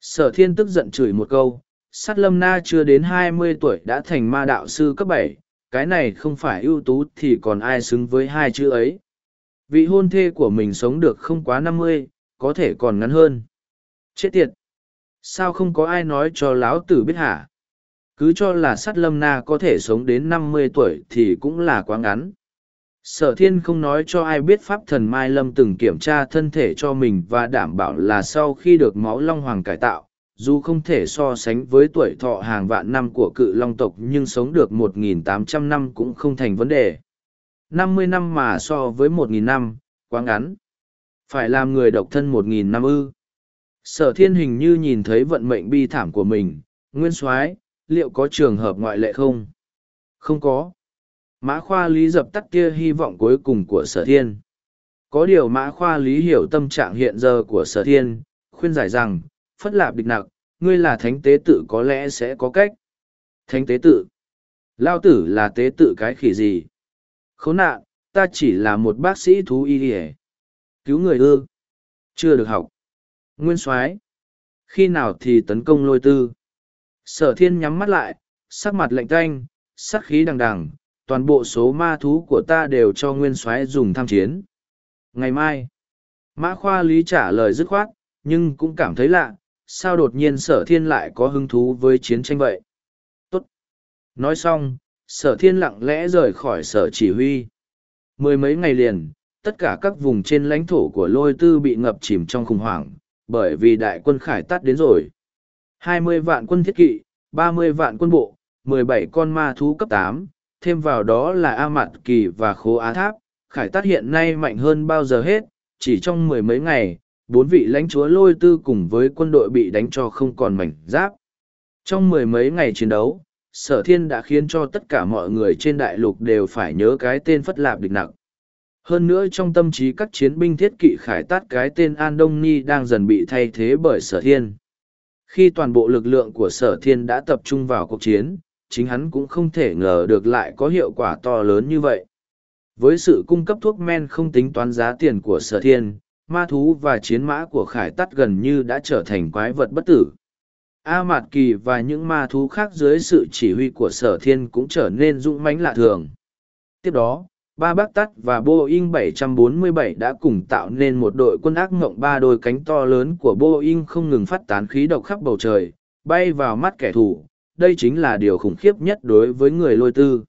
Sở thiên tức giận chửi một câu, Sát lâm na chưa đến hai mươi tuổi đã thành ma đạo sư cấp bảy, cái này không phải ưu tú thì còn ai xứng với hai chữ ấy? Vị hôn thê của mình sống được không quá năm mươi, có thể còn ngắn hơn. Chết tiệt! Sao không có ai nói cho lão tử biết hả? Cứ cho là Sát lâm na có thể sống đến năm mươi tuổi thì cũng là quá ngắn sở thiên không nói cho ai biết pháp thần mai lâm từng kiểm tra thân thể cho mình và đảm bảo là sau khi được máu long hoàng cải tạo dù không thể so sánh với tuổi thọ hàng vạn năm của cự long tộc nhưng sống được 1.800 năm cũng không thành vấn đề. 50 năm mà so với 1.000 năm, quá ngắn. Phải làm người độc thân 1.000 năm ư. Sở thiên hình như nhìn thấy vận mệnh bi thảm của mình, nguyên soái liệu có trường hợp ngoại lệ không? Không có. Mã khoa lý dập tắt kia hy vọng cuối cùng của sở thiên. Có điều mã khoa lý hiểu tâm trạng hiện giờ của sở thiên, khuyên giải rằng, phất lạp địch nặc, ngươi là thánh tế tự có lẽ sẽ có cách. Thánh tế tự? Lao tử là tế tự cái khỉ gì? Khốn nạn, ta chỉ là một bác sĩ thú y ỉa Cứu người ư? Chưa được học. Nguyên soái Khi nào thì tấn công lôi tư? Sở thiên nhắm mắt lại, sắc mặt lạnh tanh, sắc khí đằng đằng, toàn bộ số ma thú của ta đều cho nguyên soái dùng tham chiến. Ngày mai, Mã Khoa Lý trả lời dứt khoát, nhưng cũng cảm thấy lạ, sao đột nhiên sở thiên lại có hứng thú với chiến tranh vậy? Tốt. Nói xong, sở thiên lặng lẽ rời khỏi sở chỉ huy. Mười mấy ngày liền, tất cả các vùng trên lãnh thổ của lôi tư bị ngập chìm trong khủng hoảng, bởi vì đại quân khải tắt đến rồi. Hai mươi vạn quân thiết kỵ, ba mươi vạn quân bộ, mười bảy con ma thú cấp tám, thêm vào đó là A Mạt Kỳ và Khố Á Tháp, khải Tát hiện nay mạnh hơn bao giờ hết, chỉ trong mười mấy ngày, bốn vị lãnh chúa lôi tư cùng với quân đội bị đánh cho không còn mảnh giáp. Trong mười mấy ngày chiến đấu, sở thiên đã khiến cho tất cả mọi người trên đại lục đều phải nhớ cái tên phất lạp địch nặng. Hơn nữa trong tâm trí các chiến binh thiết kỵ khải tát cái tên An Đông Ni đang dần bị thay thế bởi sở thiên. Khi toàn bộ lực lượng của sở thiên đã tập trung vào cuộc chiến, chính hắn cũng không thể ngờ được lại có hiệu quả to lớn như vậy. Với sự cung cấp thuốc men không tính toán giá tiền của sở thiên, ma thú và chiến mã của khải tắt gần như đã trở thành quái vật bất tử. A Mạt Kỳ và những ma thú khác dưới sự chỉ huy của sở thiên cũng trở nên dũng mãnh lạ thường. Tiếp đó, ba bác tắt và Boeing 747 đã cùng tạo nên một đội quân ác ngộng ba đôi cánh to lớn của Boeing không ngừng phát tán khí độc khắp bầu trời, bay vào mắt kẻ thù. Đây chính là điều khủng khiếp nhất đối với người lôi tư.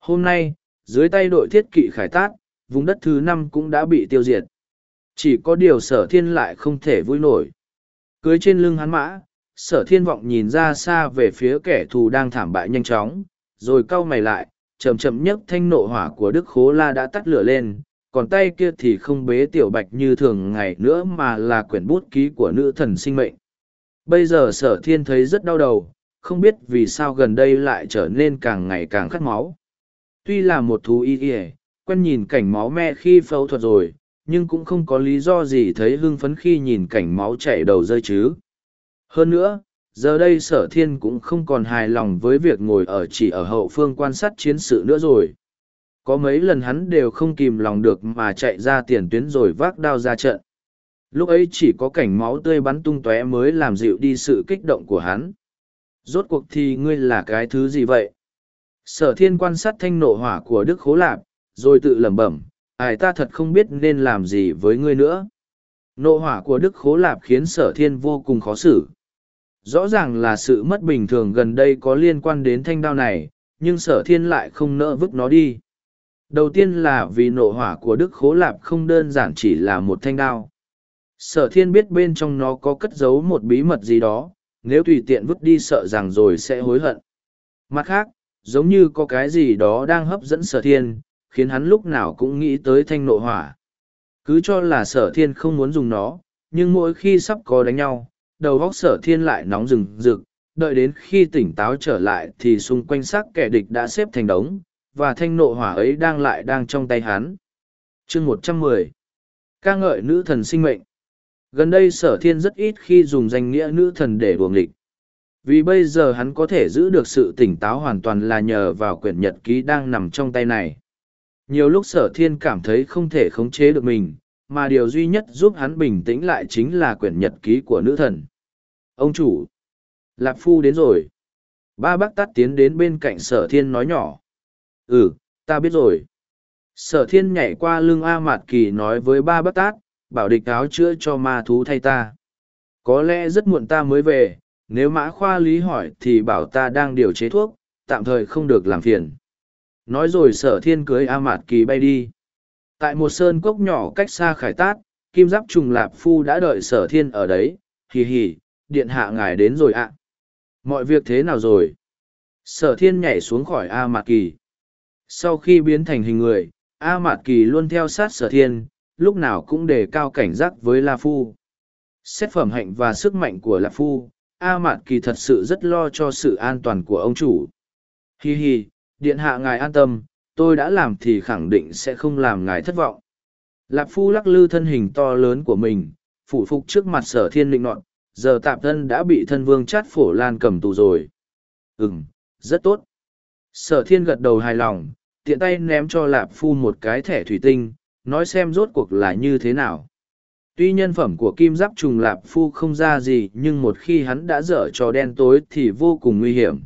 Hôm nay, dưới tay đội thiết kỵ khải tác, vùng đất thứ năm cũng đã bị tiêu diệt. Chỉ có điều sở thiên lại không thể vui nổi. Cưới trên lưng hắn mã, sở thiên vọng nhìn ra xa về phía kẻ thù đang thảm bại nhanh chóng, rồi cau mày lại, chậm chậm nhấc thanh nộ hỏa của Đức Khố La đã tắt lửa lên, còn tay kia thì không bế tiểu bạch như thường ngày nữa mà là quyển bút ký của nữ thần sinh mệnh. Bây giờ sở thiên thấy rất đau đầu, không biết vì sao gần đây lại trở nên càng ngày càng khát máu. Tuy là một thú y y, quen nhìn cảnh máu me khi phẫu thuật rồi, nhưng cũng không có lý do gì thấy hưng phấn khi nhìn cảnh máu chảy đầu rơi chứ. Hơn nữa, giờ đây sở thiên cũng không còn hài lòng với việc ngồi ở chỉ ở hậu phương quan sát chiến sự nữa rồi có mấy lần hắn đều không kìm lòng được mà chạy ra tiền tuyến rồi vác đao ra trận lúc ấy chỉ có cảnh máu tươi bắn tung tóe mới làm dịu đi sự kích động của hắn rốt cuộc thì ngươi là cái thứ gì vậy? Sở thiên quan sát thanh nộ hỏa của đức khố lạp, rồi tự lẩm bẩm, ai ta thật không biết nên làm gì với ngươi nữa. Nộ hỏa của đức khố lạp khiến sở thiên vô cùng khó xử. Rõ ràng là sự mất bình thường gần đây có liên quan đến thanh đao này, nhưng sở thiên lại không nỡ vứt nó đi. Đầu tiên là vì nộ hỏa của đức khố lạp không đơn giản chỉ là một thanh đao. Sở thiên biết bên trong nó có cất giấu một bí mật gì đó nếu tùy tiện vứt đi sợ rằng rồi sẽ hối hận. Mặt khác, giống như có cái gì đó đang hấp dẫn sở thiên, khiến hắn lúc nào cũng nghĩ tới thanh nộ hỏa. Cứ cho là sở thiên không muốn dùng nó, nhưng mỗi khi sắp có đánh nhau, đầu góc sở thiên lại nóng rừng rực, đợi đến khi tỉnh táo trở lại thì xung quanh xác kẻ địch đã xếp thành đống, và thanh nộ hỏa ấy đang lại đang trong tay hắn. Chương một trăm mười. Ca ngợi nữ thần sinh mệnh gần đây sở thiên rất ít khi dùng danh nghĩa nữ thần để buồng địch vì bây giờ hắn có thể giữ được sự tỉnh táo hoàn toàn là nhờ vào quyển nhật ký đang nằm trong tay này. Nhiều lúc sở thiên cảm thấy không thể khống chế được mình, mà điều duy nhất giúp hắn bình tĩnh lại chính là quyển nhật ký của nữ thần. Ông chủ lạp phu đến rồi. Ba bác tắt tiến đến bên cạnh sở thiên nói nhỏ. Ừ ta biết rồi. Sở thiên nhảy qua lưng a mạt kỳ nói với ba bác tát bảo địch áo chữa cho ma thú thay ta. Có lẽ rất muộn ta mới về, nếu mã khoa lý hỏi thì bảo ta đang điều chế thuốc, tạm thời không được làm phiền. Nói rồi sở thiên cưới a mạt kỳ bay đi. Tại một sơn cốc nhỏ cách xa khải tát, kim giáp trùng lạp phu đã đợi sở thiên ở đấy. Hì hì, điện hạ ngài đến rồi ạ. Mọi việc thế nào rồi? Sở thiên nhảy xuống khỏi a mạt kỳ. Sau khi biến thành hình người, a mạt kỳ luôn theo sát sở thiên lúc nào cũng đề cao cảnh giác với la phu. Xét phẩm hạnh và sức mạnh của La phu, a Mạn kỳ thật sự rất lo cho sự an toàn của ông chủ. Hi hi, điện hạ ngài an tâm, tôi đã làm thì khẳng định sẽ không làm ngài thất vọng. Lạp phu lắc lư thân hình to lớn của mình, phủ phục trước mặt sở thiên định nọn giờ tạp thân đã bị thân vương chát phổ lan cầm tù rồi. Ừ rất tốt. Sở thiên gật đầu hài lòng, tiện tay ném cho lạp phu một cái thẻ thủy tinh nói xem rốt cuộc là như thế nào. Tuy nhân phẩm của kim giáp trùng lạp phu không ra gì, nhưng một khi hắn đã dở trò đen tối thì vô cùng nguy hiểm.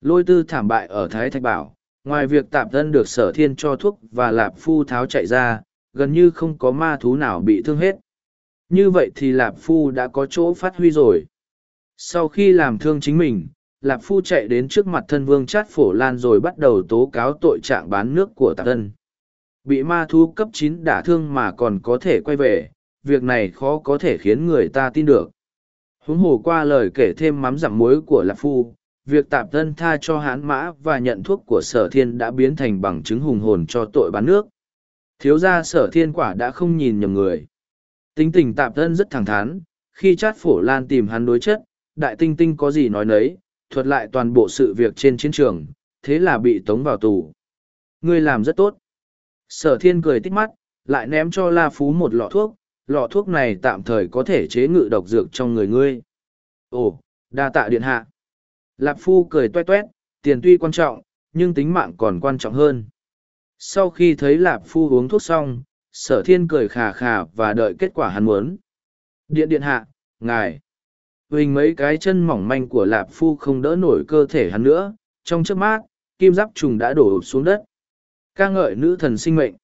Lôi tư thảm bại ở thái thạch bảo, ngoài việc tạm thân được sở thiên cho thuốc và lạp phu tháo chạy ra, gần như không có ma thú nào bị thương hết. Như vậy thì lạp phu đã có chỗ phát huy rồi. Sau khi làm thương chính mình, lạp phu chạy đến trước mặt thân vương chát phổ lan rồi bắt đầu tố cáo tội trạng bán nước của tạp thân bị ma thú cấp chín đả thương mà còn có thể quay về, việc này khó có thể khiến người ta tin được. Huống hồ qua lời kể thêm mắm giảm muối của lạp phu, việc tạp thân tha cho hán mã và nhận thuốc của sở thiên đã biến thành bằng chứng hùng hồn cho tội bán nước. Thiếu gia sở thiên quả đã không nhìn nhầm người. Tính tình tạp thân rất thẳng thắn, khi chát phổ lan tìm hắn đối chất, đại tinh tinh có gì nói nấy, thuật lại toàn bộ sự việc trên chiến trường, thế là bị tống vào tù. Ngươi làm rất tốt sở thiên cười tích mắt, lại ném cho la phú một lọ thuốc lọ thuốc này tạm thời có thể chế ngự độc dược trong người ngươi. Ồ, đa tạ điện hạ. Lạp phu cười tuét toét tiền tuy quan trọng, nhưng tính mạng còn quan trọng hơn. Sau khi thấy lạp phu uống thuốc xong, sở thiên cười khà khà và đợi kết quả hắn muốn. Điện điện hạ, ngài. Huỳnh mấy cái chân mỏng manh của lạp phu không đỡ nổi cơ thể hắn nữa, trong chớp mát kim giáp trùng đã đổ xuống đất ca ngợi nữ thần sinh mệnh.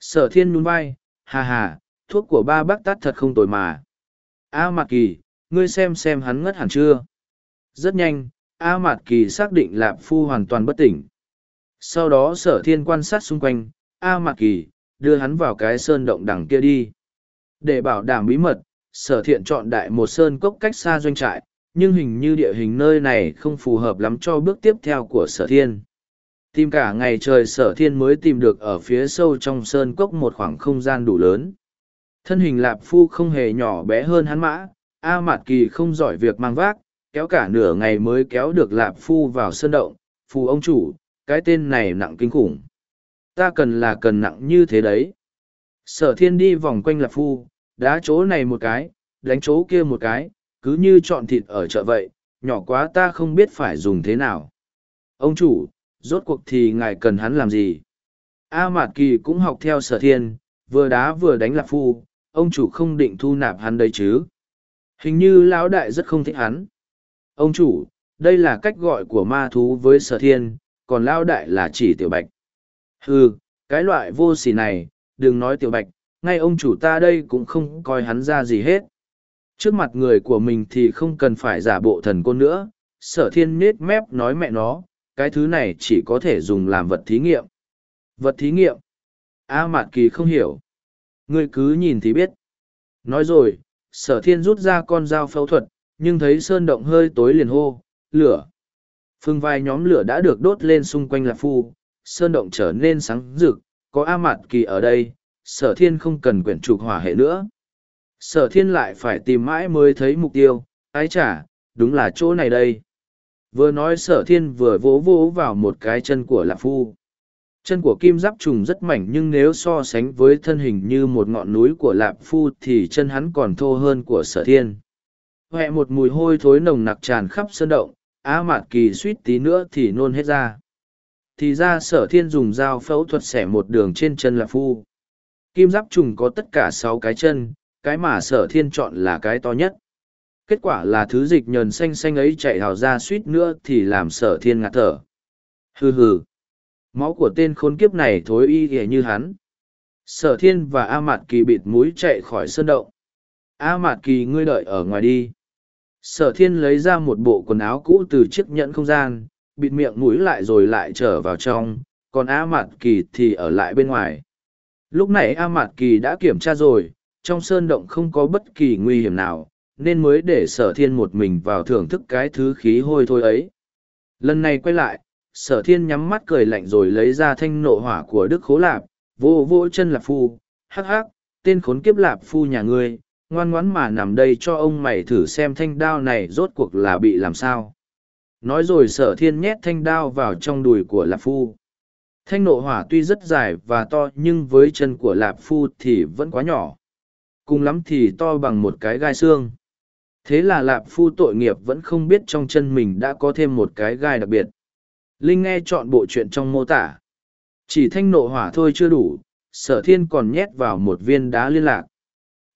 Sở thiên nhún vai hà hà thuốc của ba bác tát thật không tồi mà. A à, mạc kỳ ngươi xem xem hắn ngất hẳn chưa? Rất nhanh a à, mạc kỳ xác định lạp phu hoàn toàn bất tỉnh. Sau đó sở thiên quan sát xung quanh a à, mạc kỳ đưa hắn vào cái sơn động đằng kia đi. Để bảo đảm bí mật sở thiện chọn đại một sơn cốc cách xa doanh trại nhưng hình như địa hình nơi này không phù hợp lắm cho bước tiếp theo của sở thiên tìm cả ngày trời sở thiên mới tìm được ở phía sâu trong sơn cốc một khoảng không gian đủ lớn. Thân hình lạp phu không hề nhỏ bé hơn hắn mã a mạt kỳ không giỏi việc mang vác kéo cả nửa ngày mới kéo được lạp phu vào sơn động phù ông chủ cái tên này nặng kinh khủng. Ta cần là cần nặng như thế đấy. Sở thiên đi vòng quanh lạp phu đá chỗ này một cái đánh chỗ kia một cái cứ như chọn thịt ở chợ vậy nhỏ quá ta không biết phải dùng thế nào. Ông chủ, rốt cuộc thì ngài cần hắn làm gì? A Mạt Kỳ cũng học theo sở thiên, vừa đá vừa đánh lạc phu, ông chủ không định thu nạp hắn đấy chứ. Hình như lão đại rất không thích hắn. Ông chủ, đây là cách gọi của ma thú với sở thiên, còn lão đại là chỉ tiểu bạch. Hừ, cái loại vô sỉ này, đừng nói tiểu bạch, ngay ông chủ ta đây cũng không coi hắn ra gì hết. Trước mặt người của mình thì không cần phải giả bộ thần côn nữa, sở thiên nết mép nói mẹ nó, cái thứ này chỉ có thể dùng làm vật thí nghiệm. Vật thí nghiệm? A Mạt Kỳ không hiểu. Ngươi cứ nhìn thì biết. Nói rồi, sở thiên rút ra con dao phẫu thuật, nhưng thấy sơn động hơi tối liền hô, lửa. Phương vai nhóm lửa đã được đốt lên xung quanh là phu, sơn động trở nên sáng rực, có A Mạt Kỳ ở đây, sở thiên không cần quyển trục hỏa hệ nữa. Sở thiên lại phải tìm mãi mới thấy mục tiêu, ái chả, đúng là chỗ này đây. Vừa nói sở thiên vừa vỗ vỗ vào một cái chân của lạc phu. Chân của kim giáp trùng rất mảnh nhưng nếu so sánh với thân hình như một ngọn núi của lạp phu thì chân hắn còn thô hơn của sở thiên. Huệ một mùi hôi thối nồng nặc tràn khắp sơn động, á mạt kỳ suýt tí nữa thì nôn hết ra. Thì ra sở thiên dùng dao phẫu thuật xẻ một đường trên chân lạp phu. Kim giáp trùng có tất cả sáu cái chân, cái mà sở thiên chọn là cái to nhất. Kết quả là thứ dịch nhờn xanh xanh ấy chạy hào ra suýt nữa thì làm sở thiên ngạt thở. Hừ hừ. Máu của tên khốn kiếp này thối y ghề như hắn. Sở thiên và A Mạt Kỳ bịt mũi chạy khỏi sơn động. A Mạt Kỳ ngươi đợi ở ngoài đi. Sở thiên lấy ra một bộ quần áo cũ từ chiếc nhẫn không gian, bịt miệng mũi lại rồi lại trở vào trong, còn A Mạt Kỳ thì ở lại bên ngoài. Lúc này A Mạt Kỳ đã kiểm tra rồi, trong sơn động không có bất kỳ nguy hiểm nào, nên mới để sở thiên một mình vào thưởng thức cái thứ khí hôi thôi ấy. Lần này quay lại, sở thiên nhắm mắt cười lạnh rồi lấy ra thanh nộ hỏa của đức khố lạp vô vô chân lạp phu hắc hắc tên khốn kiếp lạp phu nhà ngươi ngoan ngoãn mà nằm đây cho ông mày thử xem thanh đao này rốt cuộc là bị làm sao. Nói rồi sở thiên nhét thanh đao vào trong đùi của lạp phu. Thanh nộ hỏa tuy rất dài và to nhưng với chân của lạp phu thì vẫn quá nhỏ. Cùng lắm thì to bằng một cái gai xương thế là lạp phu tội nghiệp vẫn không biết trong chân mình đã có thêm một cái gai đặc biệt Linh nghe chọn bộ chuyện trong mô tả. Chỉ thanh nộ hỏa thôi chưa đủ, sở thiên còn nhét vào một viên đá liên lạc.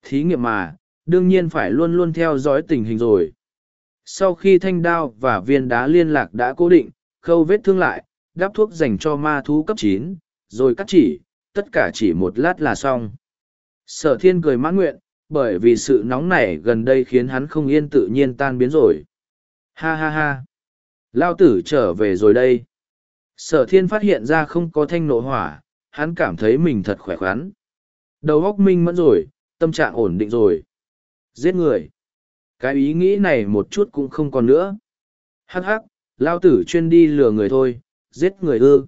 Thí nghiệm mà, đương nhiên phải luôn luôn theo dõi tình hình rồi. Sau khi thanh đao và viên đá liên lạc đã cố định, khâu vết thương lại, đắp thuốc dành cho ma thú cấp chín, rồi cắt chỉ, tất cả chỉ một lát là xong. Sở thiên cười mãn nguyện, bởi vì sự nóng nảy gần đây khiến hắn không yên tự nhiên tan biến rồi. Ha ha ha. Lao tử trở về rồi đây. Sở thiên phát hiện ra không có thanh nộ hỏa, hắn cảm thấy mình thật khỏe khoắn. Đầu óc minh mẫn rồi, tâm trạng ổn định rồi. Giết người. Cái ý nghĩ này một chút cũng không còn nữa. Hắc hắc, lao tử chuyên đi lừa người thôi, giết người ư.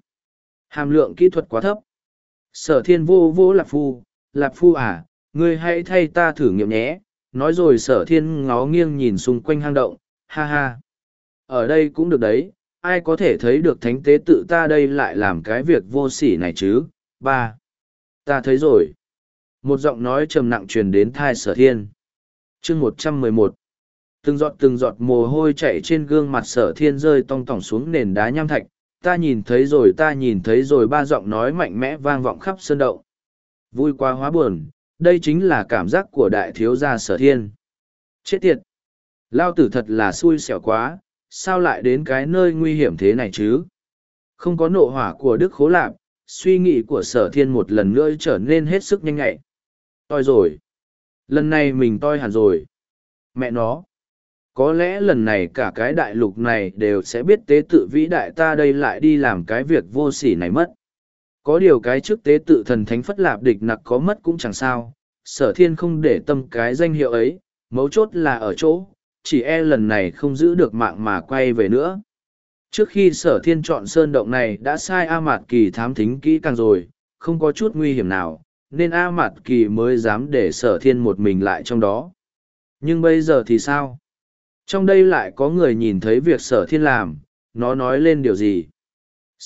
Hàm lượng kỹ thuật quá thấp. Sở thiên vô vô lạp phu, lạp phu à, ngươi hãy thay ta thử nghiệm nhé. Nói rồi sở thiên ngó nghiêng nhìn xung quanh hang động, ha ha. Ở đây cũng được đấy, ai có thể thấy được thánh tế tự ta đây lại làm cái việc vô sỉ này chứ? Ba. Ta thấy rồi. Một giọng nói trầm nặng truyền đến thai sở thiên. chương một trăm mười một từng giọt từng giọt mồ hôi chạy trên gương mặt sở thiên rơi tong tỏng xuống nền đá nham thạch ta nhìn thấy rồi ta nhìn thấy rồi ba giọng nói mạnh mẽ vang vọng khắp sơn động vui quá hóa buồn đây chính là cảm giác của đại thiếu gia sở thiên chết tiệt lao tử thật là xui xẻo quá sao lại đến cái nơi nguy hiểm thế này chứ? Không có nộ hỏa của Đức Khố Lạp, suy nghĩ của sở thiên một lần nữa trở nên hết sức nhanh nhạy. Toi rồi. Lần này mình toi hẳn rồi. Mẹ nó. Có lẽ lần này cả cái đại lục này đều sẽ biết tế tự vĩ đại ta đây lại đi làm cái việc vô sỉ này mất. Có điều cái trước tế tự thần thánh phất lạp địch nặc có mất cũng chẳng sao. Sở thiên không để tâm cái danh hiệu ấy, mấu chốt là ở chỗ, chỉ e lần này không giữ được mạng mà quay về nữa. Trước khi sở thiên chọn sơn động này đã sai A Mạt Kỳ thám thính kỹ càng rồi, không có chút nguy hiểm nào, nên A Mạt Kỳ mới dám để sở thiên một mình lại trong đó. Nhưng bây giờ thì sao? Trong đây lại có người nhìn thấy việc sở thiên làm, nó nói lên điều gì?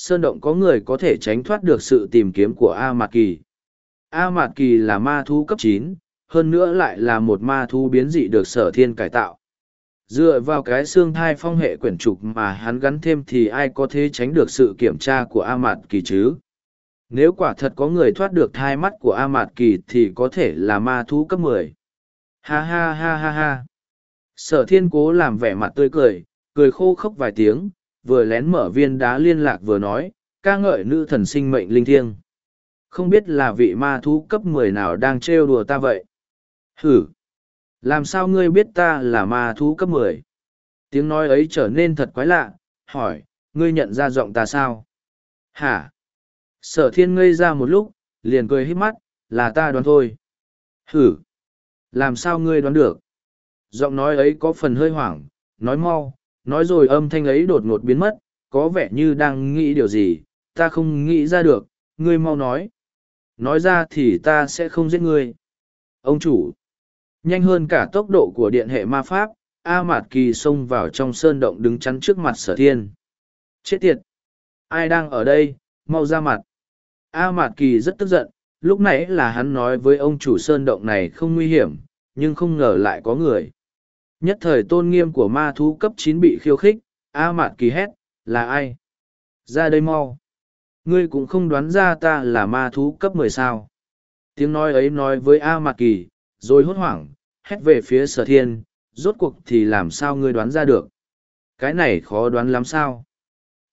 Sơn động có người có thể tránh thoát được sự tìm kiếm của A Mạt Kỳ. A Mạt Kỳ là ma thú cấp chín, hơn nữa lại là một ma thú biến dị được sở thiên cải tạo. Dựa vào cái xương thai phong hệ quyển trục mà hắn gắn thêm thì ai có thể tránh được sự kiểm tra của a mạt kỳ chứ? Nếu quả thật có người thoát được thai mắt của a mạt kỳ thì có thể là ma thú cấp mười. Ha ha ha ha ha. Sở thiên cố làm vẻ mặt tươi cười cười khô khốc vài tiếng vừa lén mở viên đá liên lạc vừa nói, ca ngợi nữ thần sinh mệnh linh thiêng. Không biết là vị ma thú cấp mười nào đang trêu đùa ta vậy? Hử? Làm sao ngươi biết ta là ma thú cấp mười? Tiếng nói ấy trở nên thật quái lạ, hỏi, ngươi nhận ra giọng ta sao? Hả? Sở thiên ngây ra một lúc, liền cười hít mắt, là ta đoán thôi. Hử? Làm sao ngươi đoán được? Giọng nói ấy có phần hơi hoảng, nói mau nói rồi âm thanh ấy đột ngột biến mất, có vẻ như đang nghĩ điều gì, ta không nghĩ ra được, ngươi mau nói. Nói ra thì ta sẽ không giết ngươi. Ông chủ, nhanh hơn cả tốc độ của điện hệ ma pháp, a mạt kỳ xông vào trong sơn động đứng chắn trước mặt sở thiên. Chết tiệt, ai đang ở đây? Mau ra mặt. A mạt kỳ rất tức giận, lúc nãy là hắn nói với ông chủ sơn động này không nguy hiểm, nhưng không ngờ lại có người nhất thời tôn nghiêm của ma thú cấp chín bị khiêu khích, a mạt kỳ hét, là ai? Ra đây mau. Ngươi cũng không đoán ra ta là ma thú cấp mười sao. Tiếng nói ấy nói với a mạt kỳ, rồi hốt hoảng, hét về phía sở thiên, rốt cuộc thì làm sao ngươi đoán ra được? Cái này khó đoán lắm sao?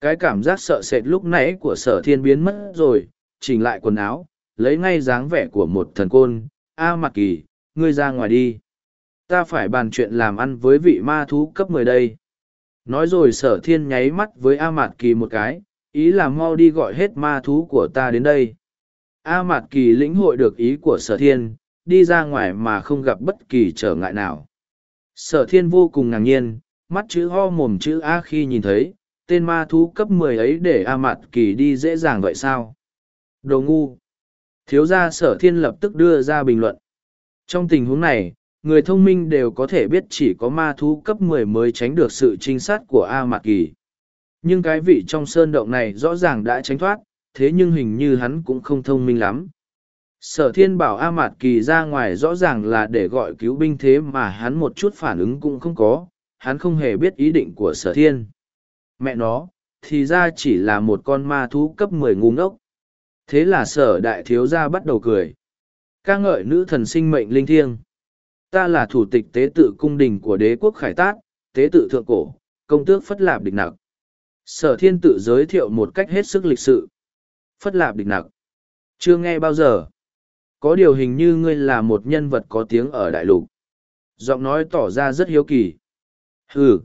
Cái cảm giác sợ sệt lúc nãy của sở thiên biến mất rồi, chỉnh lại quần áo, lấy ngay dáng vẻ của một thần côn. A mạt kỳ, ngươi ra ngoài đi ta phải bàn chuyện làm ăn với vị ma thú cấp mười đây. Nói rồi sở thiên nháy mắt với a mạt kỳ một cái, ý là mau đi gọi hết ma thú của ta đến đây. A mạt kỳ lĩnh hội được ý của sở thiên, đi ra ngoài mà không gặp bất kỳ trở ngại nào. Sở thiên vô cùng ngạc nhiên, mắt chữ ho mồm chữ a khi nhìn thấy, tên ma thú cấp mười ấy để a mạt kỳ đi dễ dàng vậy sao? Đồ ngu. Thiếu gia sở thiên lập tức đưa ra bình luận. Trong tình huống này người thông minh đều có thể biết chỉ có ma thú cấp mười mới tránh được sự trinh sát của a mạt kỳ. Nhưng cái vị trong sơn động này rõ ràng đã tránh thoát, thế nhưng hình như hắn cũng không thông minh lắm. Sở thiên bảo a mạt kỳ ra ngoài rõ ràng là để gọi cứu binh thế mà hắn một chút phản ứng cũng không có, hắn không hề biết ý định của sở thiên. Mẹ nó, thì ra chỉ là một con ma thú cấp mười ngu ngốc. Thế là sở đại thiếu gia bắt đầu cười. Ca ngợi nữ thần sinh mệnh linh thiêng ta là thủ tịch tế tự cung đình của đế quốc khải tát, tế tự thượng cổ, công tước phất lạp địch nặc. Sở thiên tự giới thiệu một cách hết sức lịch sự. Phất lạp địch nặc. Chưa nghe bao giờ. Có điều hình như ngươi là một nhân vật có tiếng ở đại lục. Giọng nói tỏ ra rất hiếu kỳ. Ừ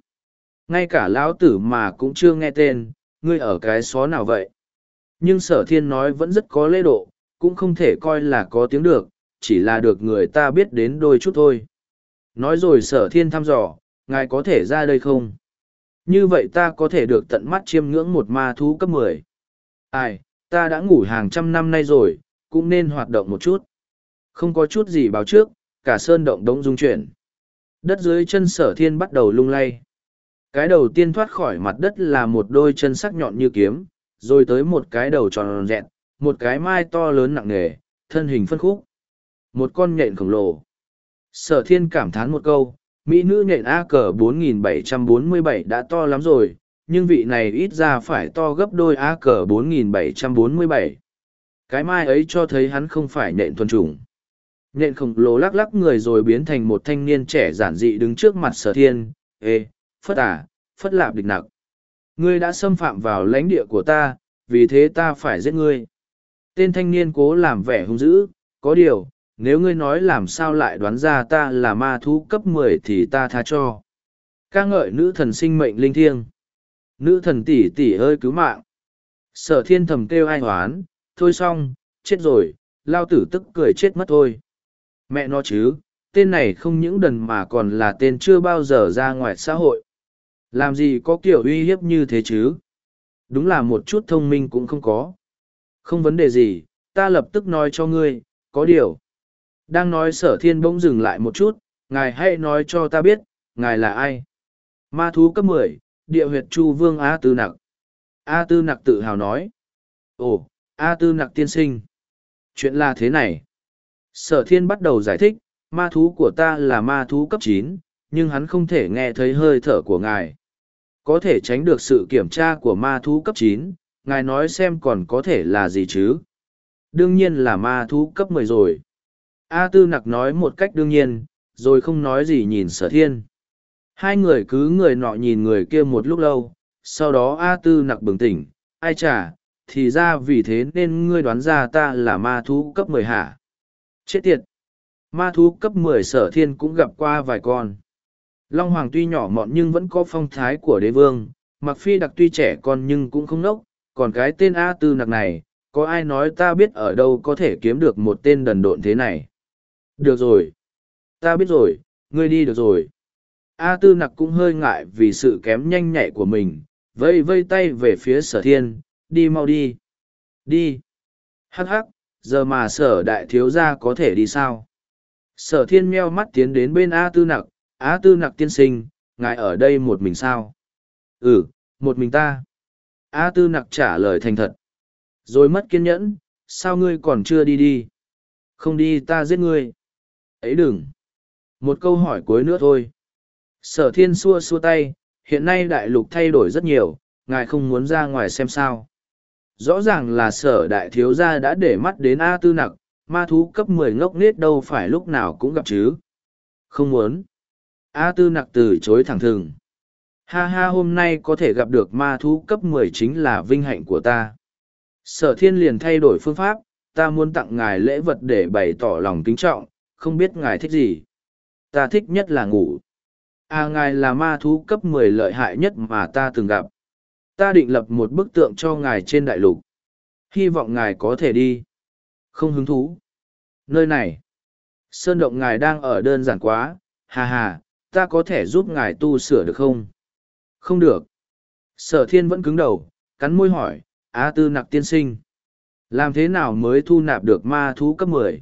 ngay cả lão tử mà cũng chưa nghe tên, ngươi ở cái xó nào vậy? Nhưng sở thiên nói vẫn rất có lễ độ, cũng không thể coi là có tiếng được chỉ là được người ta biết đến đôi chút thôi. Nói rồi sở thiên thăm dò, ngài có thể ra đây không? Như vậy ta có thể được tận mắt chiêm ngưỡng một ma thú cấp mười. Ai, ta đã ngủ hàng trăm năm nay rồi, cũng nên hoạt động một chút. Không có chút gì báo trước, cả sơn động đống rung chuyển. Đất dưới chân sở thiên bắt đầu lung lay. Cái đầu tiên thoát khỏi mặt đất là một đôi chân sắc nhọn như kiếm, rồi tới một cái đầu tròn rẹn, một cái mai to lớn nặng nề, thân hình phân khúc một con nhện khổng lồ. Sở thiên cảm thán một câu, mỹ nữ nhện a cờ 4747 đã to lắm rồi, nhưng vị này ít ra phải to gấp đôi a cờ 4747. cái mai ấy cho thấy hắn không phải nhện thuần chủng. Nhện khổng lồ lắc lắc người rồi biến thành một thanh niên trẻ giản dị đứng trước mặt sở thiên, ê, phất à phất lạp địch nặc. Ngươi đã xâm phạm vào lãnh địa của ta, vì thế ta phải giết ngươi. Tên thanh niên cố làm vẻ hung dữ, có điều nếu ngươi nói làm sao lại đoán ra ta là ma thú cấp mười thì ta tha cho. Ca ngợi nữ thần sinh mệnh linh thiêng. Nữ thần tỷ tỷ ơi cứu mạng. Sở thiên thầm kêu ai hoán. Thôi xong, chết rồi, lao tử tức cười chết mất thôi. Mẹ nó chứ, tên này không những đần mà còn là tên chưa bao giờ ra ngoài xã hội. Làm gì có kiểu uy hiếp như thế chứ? Đúng là một chút thông minh cũng không có. Không vấn đề gì, ta lập tức nói cho ngươi, có điều đang nói sở thiên bỗng dừng lại một chút ngài hãy nói cho ta biết ngài là ai ma thú cấp mười địa huyệt chu vương a tư nặc a tư nặc tự hào nói ồ a tư nặc tiên sinh chuyện là thế này sở thiên bắt đầu giải thích ma thú của ta là ma thú cấp chín nhưng hắn không thể nghe thấy hơi thở của ngài. Có thể tránh được sự kiểm tra của ma thú cấp chín, ngài nói xem còn có thể là gì chứ? Đương nhiên là ma thú cấp mười rồi. A Tư Nặc nói một cách đương nhiên, rồi không nói gì nhìn sở thiên. Hai người cứ người nọ nhìn người kia một lúc lâu, sau đó A Tư Nặc bừng tỉnh, ai chả, thì ra vì thế nên ngươi đoán ra ta là ma thú cấp mười hả? Chết tiệt! Ma thú cấp mười sở thiên cũng gặp qua vài con. Long Hoàng tuy nhỏ mọn nhưng vẫn có phong thái của đế vương, mặc phi đặc tuy trẻ con nhưng cũng không nốc, còn cái tên A Tư Nặc này, có ai nói ta biết ở đâu có thể kiếm được một tên đần độn thế này? Được rồi. Ta biết rồi, ngươi đi được rồi. A Tư Nặc cũng hơi ngại vì sự kém nhanh nhạy của mình, vây vây tay về phía sở thiên, đi mau đi. Đi. Hắc hắc, giờ mà sở đại thiếu gia có thể đi sao? Sở thiên meo mắt tiến đến bên A Tư Nặc, A Tư Nặc tiên sinh, ngài ở đây một mình sao? Ừ, một mình ta. A Tư Nặc trả lời thành thật. Rồi mất kiên nhẫn, sao ngươi còn chưa đi đi? Không đi ta giết ngươi. Ấy đừng. Một câu hỏi cuối nữa thôi. Sở thiên xua xua tay, hiện nay đại lục thay đổi rất nhiều, ngài không muốn ra ngoài xem sao. Rõ ràng là sở đại thiếu gia đã để mắt đến A tư nặc, ma thú cấp mười ngốc nết đâu phải lúc nào cũng gặp chứ. Không muốn. A tư nặc từ chối thẳng thừng. Ha ha hôm nay có thể gặp được ma thú cấp mười chính là vinh hạnh của ta. Sở thiên liền thay đổi phương pháp, ta muốn tặng ngài lễ vật để bày tỏ lòng kính trọng, không biết ngài thích gì. Ta thích nhất là ngủ. À ngài là ma thú cấp mười lợi hại nhất mà ta từng gặp. Ta định lập một bức tượng cho ngài trên đại lục. Hy vọng ngài có thể đi. Không hứng thú. Nơi này. Sơn động ngài đang ở đơn giản quá, hà hà, ta có thể giúp ngài tu sửa được không? Không được. Sở thiên vẫn cứng đầu, cắn môi hỏi, Á tư nặc tiên sinh. Làm thế nào mới thu nạp được ma thú cấp mười?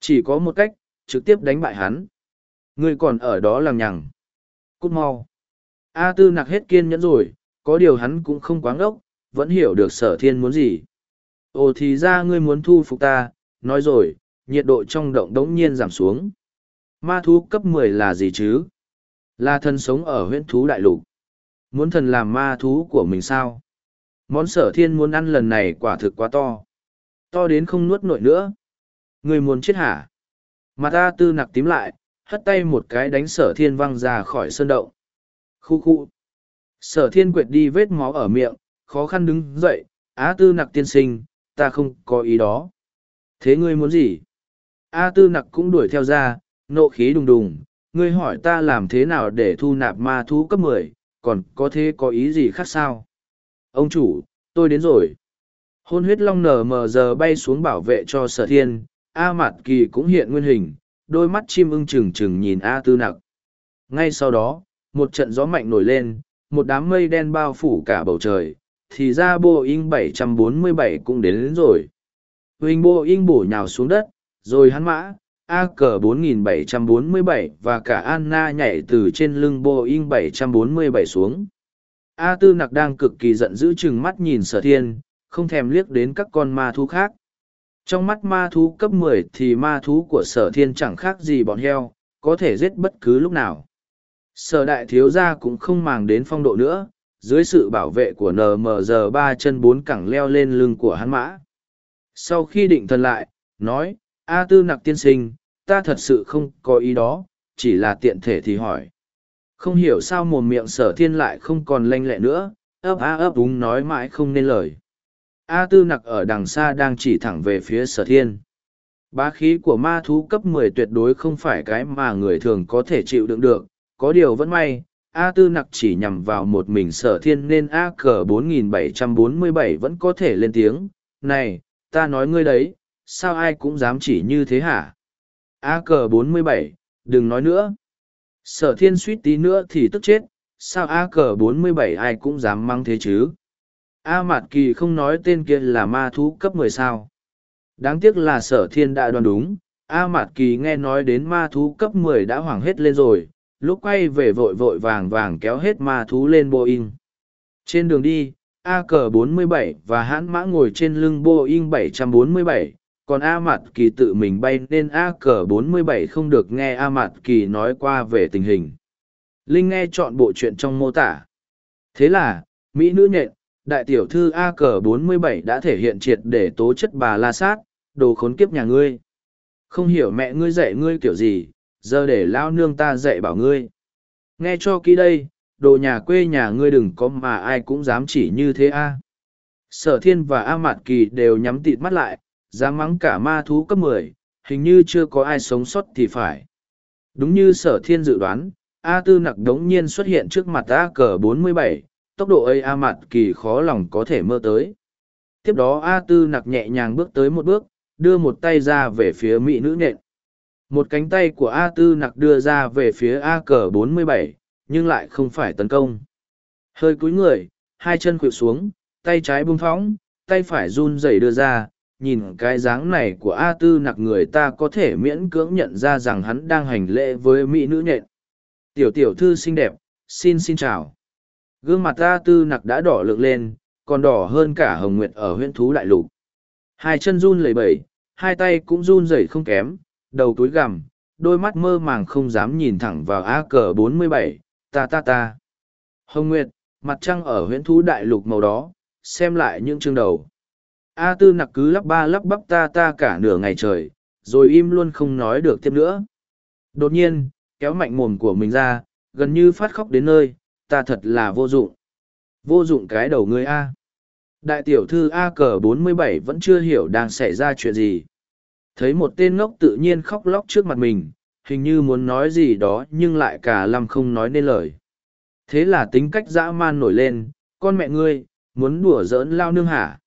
Chỉ có một cách, trực tiếp đánh bại hắn. Ngươi còn ở đó lằng nhằng. Cút mau. A tư nặc hết kiên nhẫn rồi, có điều hắn cũng không quá ngốc, vẫn hiểu được sở thiên muốn gì. Ồ thì ra ngươi muốn thu phục ta, nói rồi, nhiệt độ trong động đống nhiên giảm xuống. Ma thú cấp mười là gì chứ? Là thần sống ở huyện thú đại lục. Muốn thần làm ma thú của mình sao? Món sở thiên muốn ăn lần này quả thực quá to. To đến không nuốt nổi nữa. Người muốn chết hả? Mặt ta tư nặc tím lại, hất tay một cái đánh sở thiên văng ra khỏi sơn động. Khu khu. Sở thiên quệt đi vết máu ở miệng, khó khăn đứng dậy, á tư nặc tiên sinh, ta không có ý đó. Thế ngươi muốn gì? A tư nặc cũng đuổi theo ra, nộ khí đùng đùng, ngươi hỏi ta làm thế nào để thu nạp ma thú cấp mười, còn có thế có ý gì khác sao? Ông chủ, tôi đến rồi. Hôn huyết long nở mờ giờ bay xuống bảo vệ cho sở thiên, A Mạt Kỳ cũng hiện nguyên hình, đôi mắt chim ưng trừng trừng nhìn A Tư Nặc. Ngay sau đó, một trận gió mạnh nổi lên, một đám mây đen bao phủ cả bầu trời, thì ra Boeing 747 cũng đến, đến rồi. Huỳnh Boeing bổ nhào xuống đất, rồi hắn mã, A cờ 4747 và cả Anna nhảy từ trên lưng Boeing 747 xuống. A Tư Nặc đang cực kỳ giận dữ chừng mắt nhìn sở thiên, không thèm liếc đến các con ma thú khác. Trong mắt ma thú cấp 10 thì ma thú của sở thiên chẳng khác gì bọn heo, có thể giết bất cứ lúc nào. Sở đại thiếu gia cũng không màng đến phong độ nữa, dưới sự bảo vệ của NMG ba chân bốn cẳng leo lên lưng của hắn mã. Sau khi định thần lại, nói, A tư nặc tiên sinh, ta thật sự không có ý đó, chỉ là tiện thể thì hỏi. Không hiểu sao mồm miệng sở thiên lại không còn lanh lẹ nữa, ấp á ấp đúng nói mãi không nên lời. A tư nặc ở đằng xa đang chỉ thẳng về phía sở thiên. Bá khí của ma thú cấp mười tuyệt đối không phải cái mà người thường có thể chịu đựng được, có điều vẫn may, A tư nặc chỉ nhằm vào một mình sở thiên nên A cờ 4747 vẫn có thể lên tiếng. Này, ta nói ngươi đấy, sao ai cũng dám chỉ như thế hả? A cờ 47, đừng nói nữa. Sở thiên suýt tí nữa thì tức chết, sao A cờ 47 ai cũng dám mang thế chứ? A Mạt Kỳ không nói tên kia là ma thú cấp mười sao. Đáng tiếc là sở thiên đã đoán đúng, A Mạt Kỳ nghe nói đến ma thú cấp mười đã hoảng hết lên rồi, lúc quay về vội vội vàng vàng kéo hết ma thú lên Boeing. Trên đường đi, A cờ 47 và hãn mã ngồi trên lưng Boeing 747, còn A Mạt Kỳ tự mình bay nên A cờ 47 không được nghe A Mạt Kỳ nói qua về tình hình. Linh nghe chọn bộ chuyện trong mô tả. Thế là, Mỹ nữ nhện, đại tiểu thư A cờ 47 đã thể hiện triệt để tố chất bà la sát, đồ khốn kiếp nhà ngươi. Không hiểu mẹ ngươi dạy ngươi kiểu gì, giờ để lao nương ta dạy bảo ngươi. Nghe cho kỹ đây, đồ nhà quê nhà ngươi đừng có mà ai cũng dám chỉ như thế a. Sở thiên và A Mạt Kỳ đều nhắm tịt mắt lại, dám mắng cả ma thú cấp mười, hình như chưa có ai sống sót thì phải. Đúng như sở thiên dự đoán, A Tư nặc đống nhiên xuất hiện trước mặt A cờ 47, tốc độ ấy A Mạt Kỳ khó lòng có thể mơ tới. Tiếp đó A Tư nặc nhẹ nhàng bước tới một bước, đưa một tay ra về phía mỹ nữ nện. Một cánh tay của A Tư nặc đưa ra về phía A cờ 47, nhưng lại không phải tấn công. Hơi cúi người, hai chân khuỵu xuống, tay trái bung phóng, tay phải run rẩy đưa ra, nhìn cái dáng này của A Tư nặc người ta có thể miễn cưỡng nhận ra rằng hắn đang hành lễ với mỹ nữ nhện. Tiểu tiểu thư xinh đẹp, xin xin chào. Gương mặt A Tư nặc đã đỏ lượng lên, còn đỏ hơn cả hồng nguyệt ở huyện thú đại lục. Hai chân run lẩy bẩy, hai tay cũng run rẩy không kém, đầu túi gằm, đôi mắt mơ màng không dám nhìn thẳng vào A cờ 47, ta ta ta. Hồng Nguyệt, mặt trăng ở huyện thú đại lục màu đó, xem lại những chương đầu. A tư nặc cứ lắp ba lắp bắp ta ta cả nửa ngày trời, rồi im luôn không nói được thêm nữa. Đột nhiên, kéo mạnh mồm của mình ra, gần như phát khóc đến nơi, ta thật là vô dụng. Vô dụng cái đầu ngươi A. Đại tiểu thư A cờ 47 vẫn chưa hiểu đang xảy ra chuyện gì. Thấy một tên ngốc tự nhiên khóc lóc trước mặt mình, hình như muốn nói gì đó nhưng lại cả lâm không nói nên lời. Thế là tính cách dã man nổi lên, con mẹ ngươi, muốn đùa giỡn lao nương hả?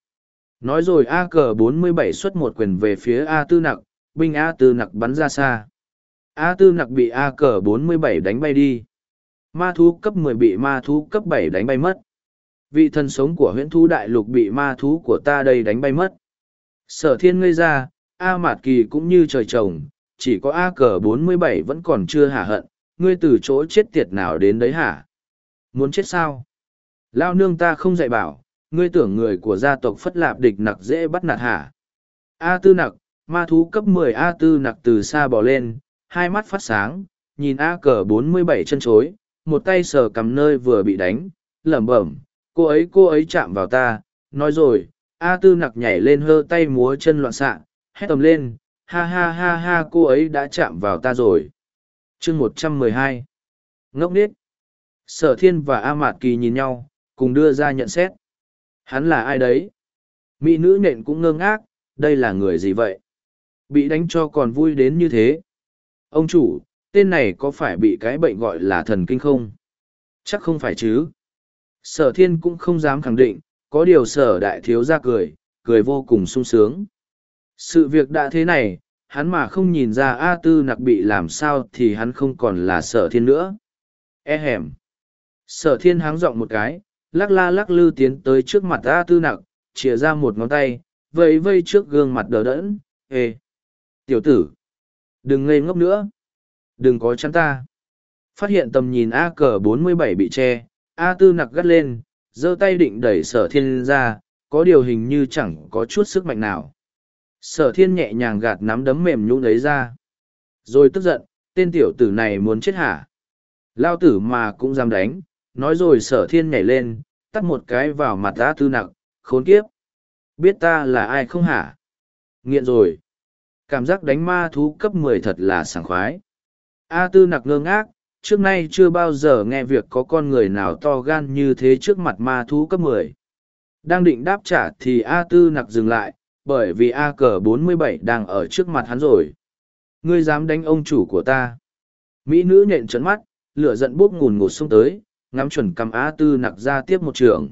Nói rồi A cờ 47 xuất một quyền về phía A tư nặc, binh A tư nặc bắn ra xa. A tư nặc bị A cờ 47 đánh bay đi. Ma thú cấp 10 bị ma thú cấp 7 đánh bay mất. Vị thần sống của huyễn thú đại lục bị ma thú của ta đây đánh bay mất. Sở thiên ngây ra, A Mạt Kỳ cũng như trời trồng, chỉ có A cờ 47 vẫn còn chưa hả hận, ngươi từ chỗ chết tiệt nào đến đấy hả? Muốn chết sao? Lao nương ta không dạy bảo, ngươi tưởng người của gia tộc phất lạp địch nặc dễ bắt nạt hả? A tư nặc, ma thú cấp 10 A tư nặc từ xa bò lên, hai mắt phát sáng, nhìn A cờ 47 chân chối, một tay sờ cầm nơi vừa bị đánh, lẩm bẩm, cô ấy cô ấy chạm vào ta, nói rồi, A tư nặc nhảy lên hơ tay múa chân loạn xạ, hét tầm lên, ha ha ha ha cô ấy đã chạm vào ta rồi. chương một trăm mười hai Ngốc nít. Sở thiên và A Mạt Kỳ nhìn nhau, cùng đưa ra nhận xét. Hắn là ai đấy? Mỹ nữ nện cũng ngơ ngác, đây là người gì vậy? Bị đánh cho còn vui đến như thế. Ông chủ, tên này có phải bị cái bệnh gọi là thần kinh không? Chắc không phải chứ. Sở thiên cũng không dám khẳng định, có điều sở đại thiếu ra cười, cười vô cùng sung sướng. Sự việc đã thế này, hắn mà không nhìn ra A Tư nặc bị làm sao thì hắn không còn là sở thiên nữa. E hẻm. Sở thiên háng giọng một cái, lắc la lắc lư tiến tới trước mặt A Tư nặc, chìa ra một ngón tay, vây vây trước gương mặt đờ đẫn. Ê! Tiểu tử! Đừng ngây ngốc nữa! Đừng có chắn ta! Phát hiện tầm nhìn A cờ 47 bị che, A Tư nặc gắt lên, giơ tay định đẩy sở thiên ra, có điều hình như chẳng có chút sức mạnh nào. Sở thiên nhẹ nhàng gạt nắm đấm mềm nhũ ấy ra. Rồi tức giận tên tiểu tử này muốn chết hả? Lao tử mà cũng dám đánh nói rồi sở thiên nhảy lên tắt một cái vào mặt a tư nặc khốn kiếp. Biết ta là ai không hả? Nghiện rồi. Cảm giác đánh ma thú cấp mười thật là sảng khoái a tư nặc ngơ ngác, trước nay chưa bao giờ nghe việc có con người nào to gan như thế trước mặt ma thú cấp mười. Đang định đáp trả thì a tư nặc dừng lại, bởi vì a cờ 47 đang ở trước mặt hắn rồi. Ngươi dám đánh ông chủ của ta. Mỹ nữ nhện trấn mắt, lửa giận bốc ngùn ngụt xông tới, ngắm chuẩn cầm a tư nặc ra tiếp một trường.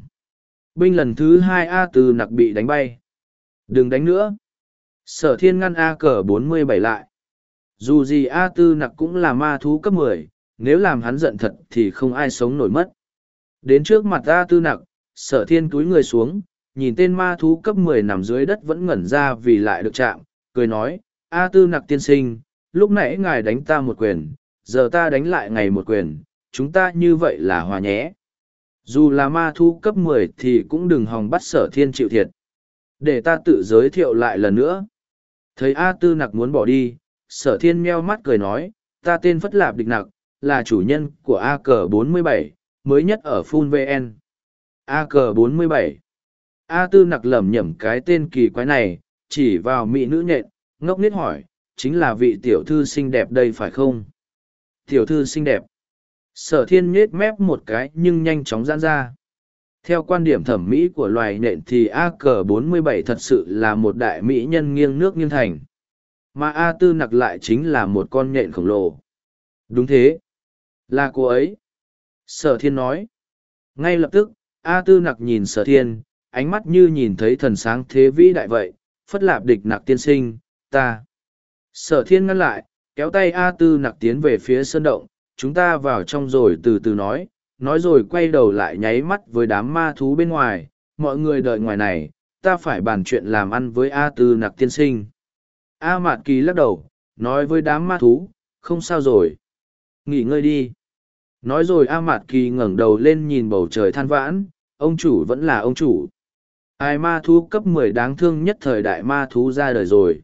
Binh lần thứ hai a tư nặc bị đánh bay. Đừng đánh nữa. Sở thiên ngăn a cờ 47 lại dù gì a tư nặc cũng là ma thú cấp 10, nếu làm hắn giận thật thì không ai sống nổi mất đến trước mặt a tư nặc sở thiên túi người xuống nhìn tên ma thú cấp mười nằm dưới đất vẫn ngẩn ra vì lại được chạm, cười nói, A tư nặc tiên sinh, lúc nãy ngài đánh ta một quyền, giờ ta đánh lại ngày một quyền, chúng ta như vậy là hòa nhé. Dù là ma thú cấp mười thì cũng đừng hòng bắt sở thiên chịu thiệt. Để ta tự giới thiệu lại lần nữa. Thấy A tư nặc muốn bỏ đi, sở thiên meo mắt cười nói, ta tên Phất Lạp Địch Nặc, là chủ nhân của AK47, mới nhất ở Full VN. AK47 A Tư nặc lẩm nhẩm cái tên kỳ quái này, chỉ vào mỹ nữ nhện, ngốc nít hỏi, chính là vị tiểu thư xinh đẹp đây phải không? Tiểu thư xinh đẹp. Sở thiên nhết mép một cái nhưng nhanh chóng giãn ra. Theo quan điểm thẩm mỹ của loài nện thì AK-47 thật sự là một đại mỹ nhân nghiêng nước nghiêng thành. Mà A Tư nặc lại chính là một con nhện khổng lồ. Đúng thế. Là cô ấy. Sở thiên nói. Ngay lập tức, A Tư nặc nhìn sở thiên, ánh mắt như nhìn thấy thần sáng thế vĩ đại vậy, phất lạp địch nặc tiên sinh, ta. Sở thiên ngăn lại, kéo tay A Tư nặc tiến về phía sơn động, chúng ta vào trong rồi từ từ nói, nói rồi quay đầu lại nháy mắt với đám ma thú bên ngoài, mọi người đợi ngoài này, ta phải bàn chuyện làm ăn với A Tư nặc tiên sinh. A Mạt Kỳ lắc đầu, nói với đám ma thú, không sao rồi. Nghỉ ngơi đi. Nói rồi A Mạt Kỳ ngẩng đầu lên nhìn bầu trời than vãn, ông chủ vẫn là ông chủ. Ai ma thú cấp mười đáng thương nhất thời đại ma thú ra đời rồi.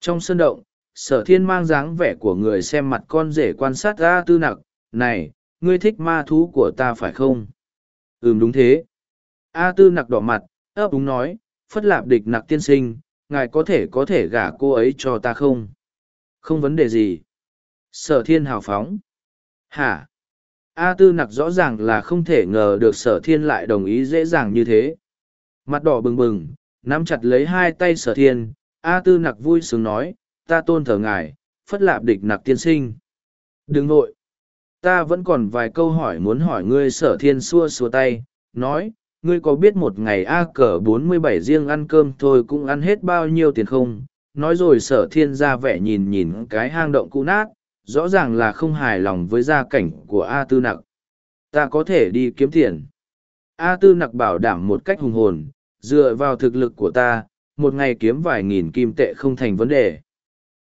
Trong sân động, sở thiên mang dáng vẻ của người xem mặt con rể quan sát A Tư nặc, này, ngươi thích ma thú của ta phải không? Ừm đúng thế. A Tư nặc đỏ mặt, ấp đúng nói, phất lạp địch nặc tiên sinh, ngài có thể có thể gả cô ấy cho ta không? Không vấn đề gì. Sở thiên hào phóng. Hả? A tư nặc rõ ràng là không thể ngờ được sở thiên lại đồng ý dễ dàng như thế. Mặt đỏ bừng bừng, nắm chặt lấy hai tay sở thiên, A tư nặc vui sướng nói, ta tôn thờ ngài, phất lạp địch nặc tiên sinh. Đừng nội. Ta vẫn còn vài câu hỏi muốn hỏi ngươi sở thiên xua xua tay, nói, ngươi có biết một ngày A cờ bốn mươi bảy riêng ăn cơm thôi cũng ăn hết bao nhiêu tiền không? Nói rồi sở thiên ra vẻ nhìn nhìn cái hang động cũ nát, rõ ràng là không hài lòng với gia cảnh của A tư nặc. Ta có thể đi kiếm tiền. A tư nặc bảo đảm một cách hùng hồn, dựa vào thực lực của ta, một ngày kiếm vài nghìn kim tệ không thành vấn đề.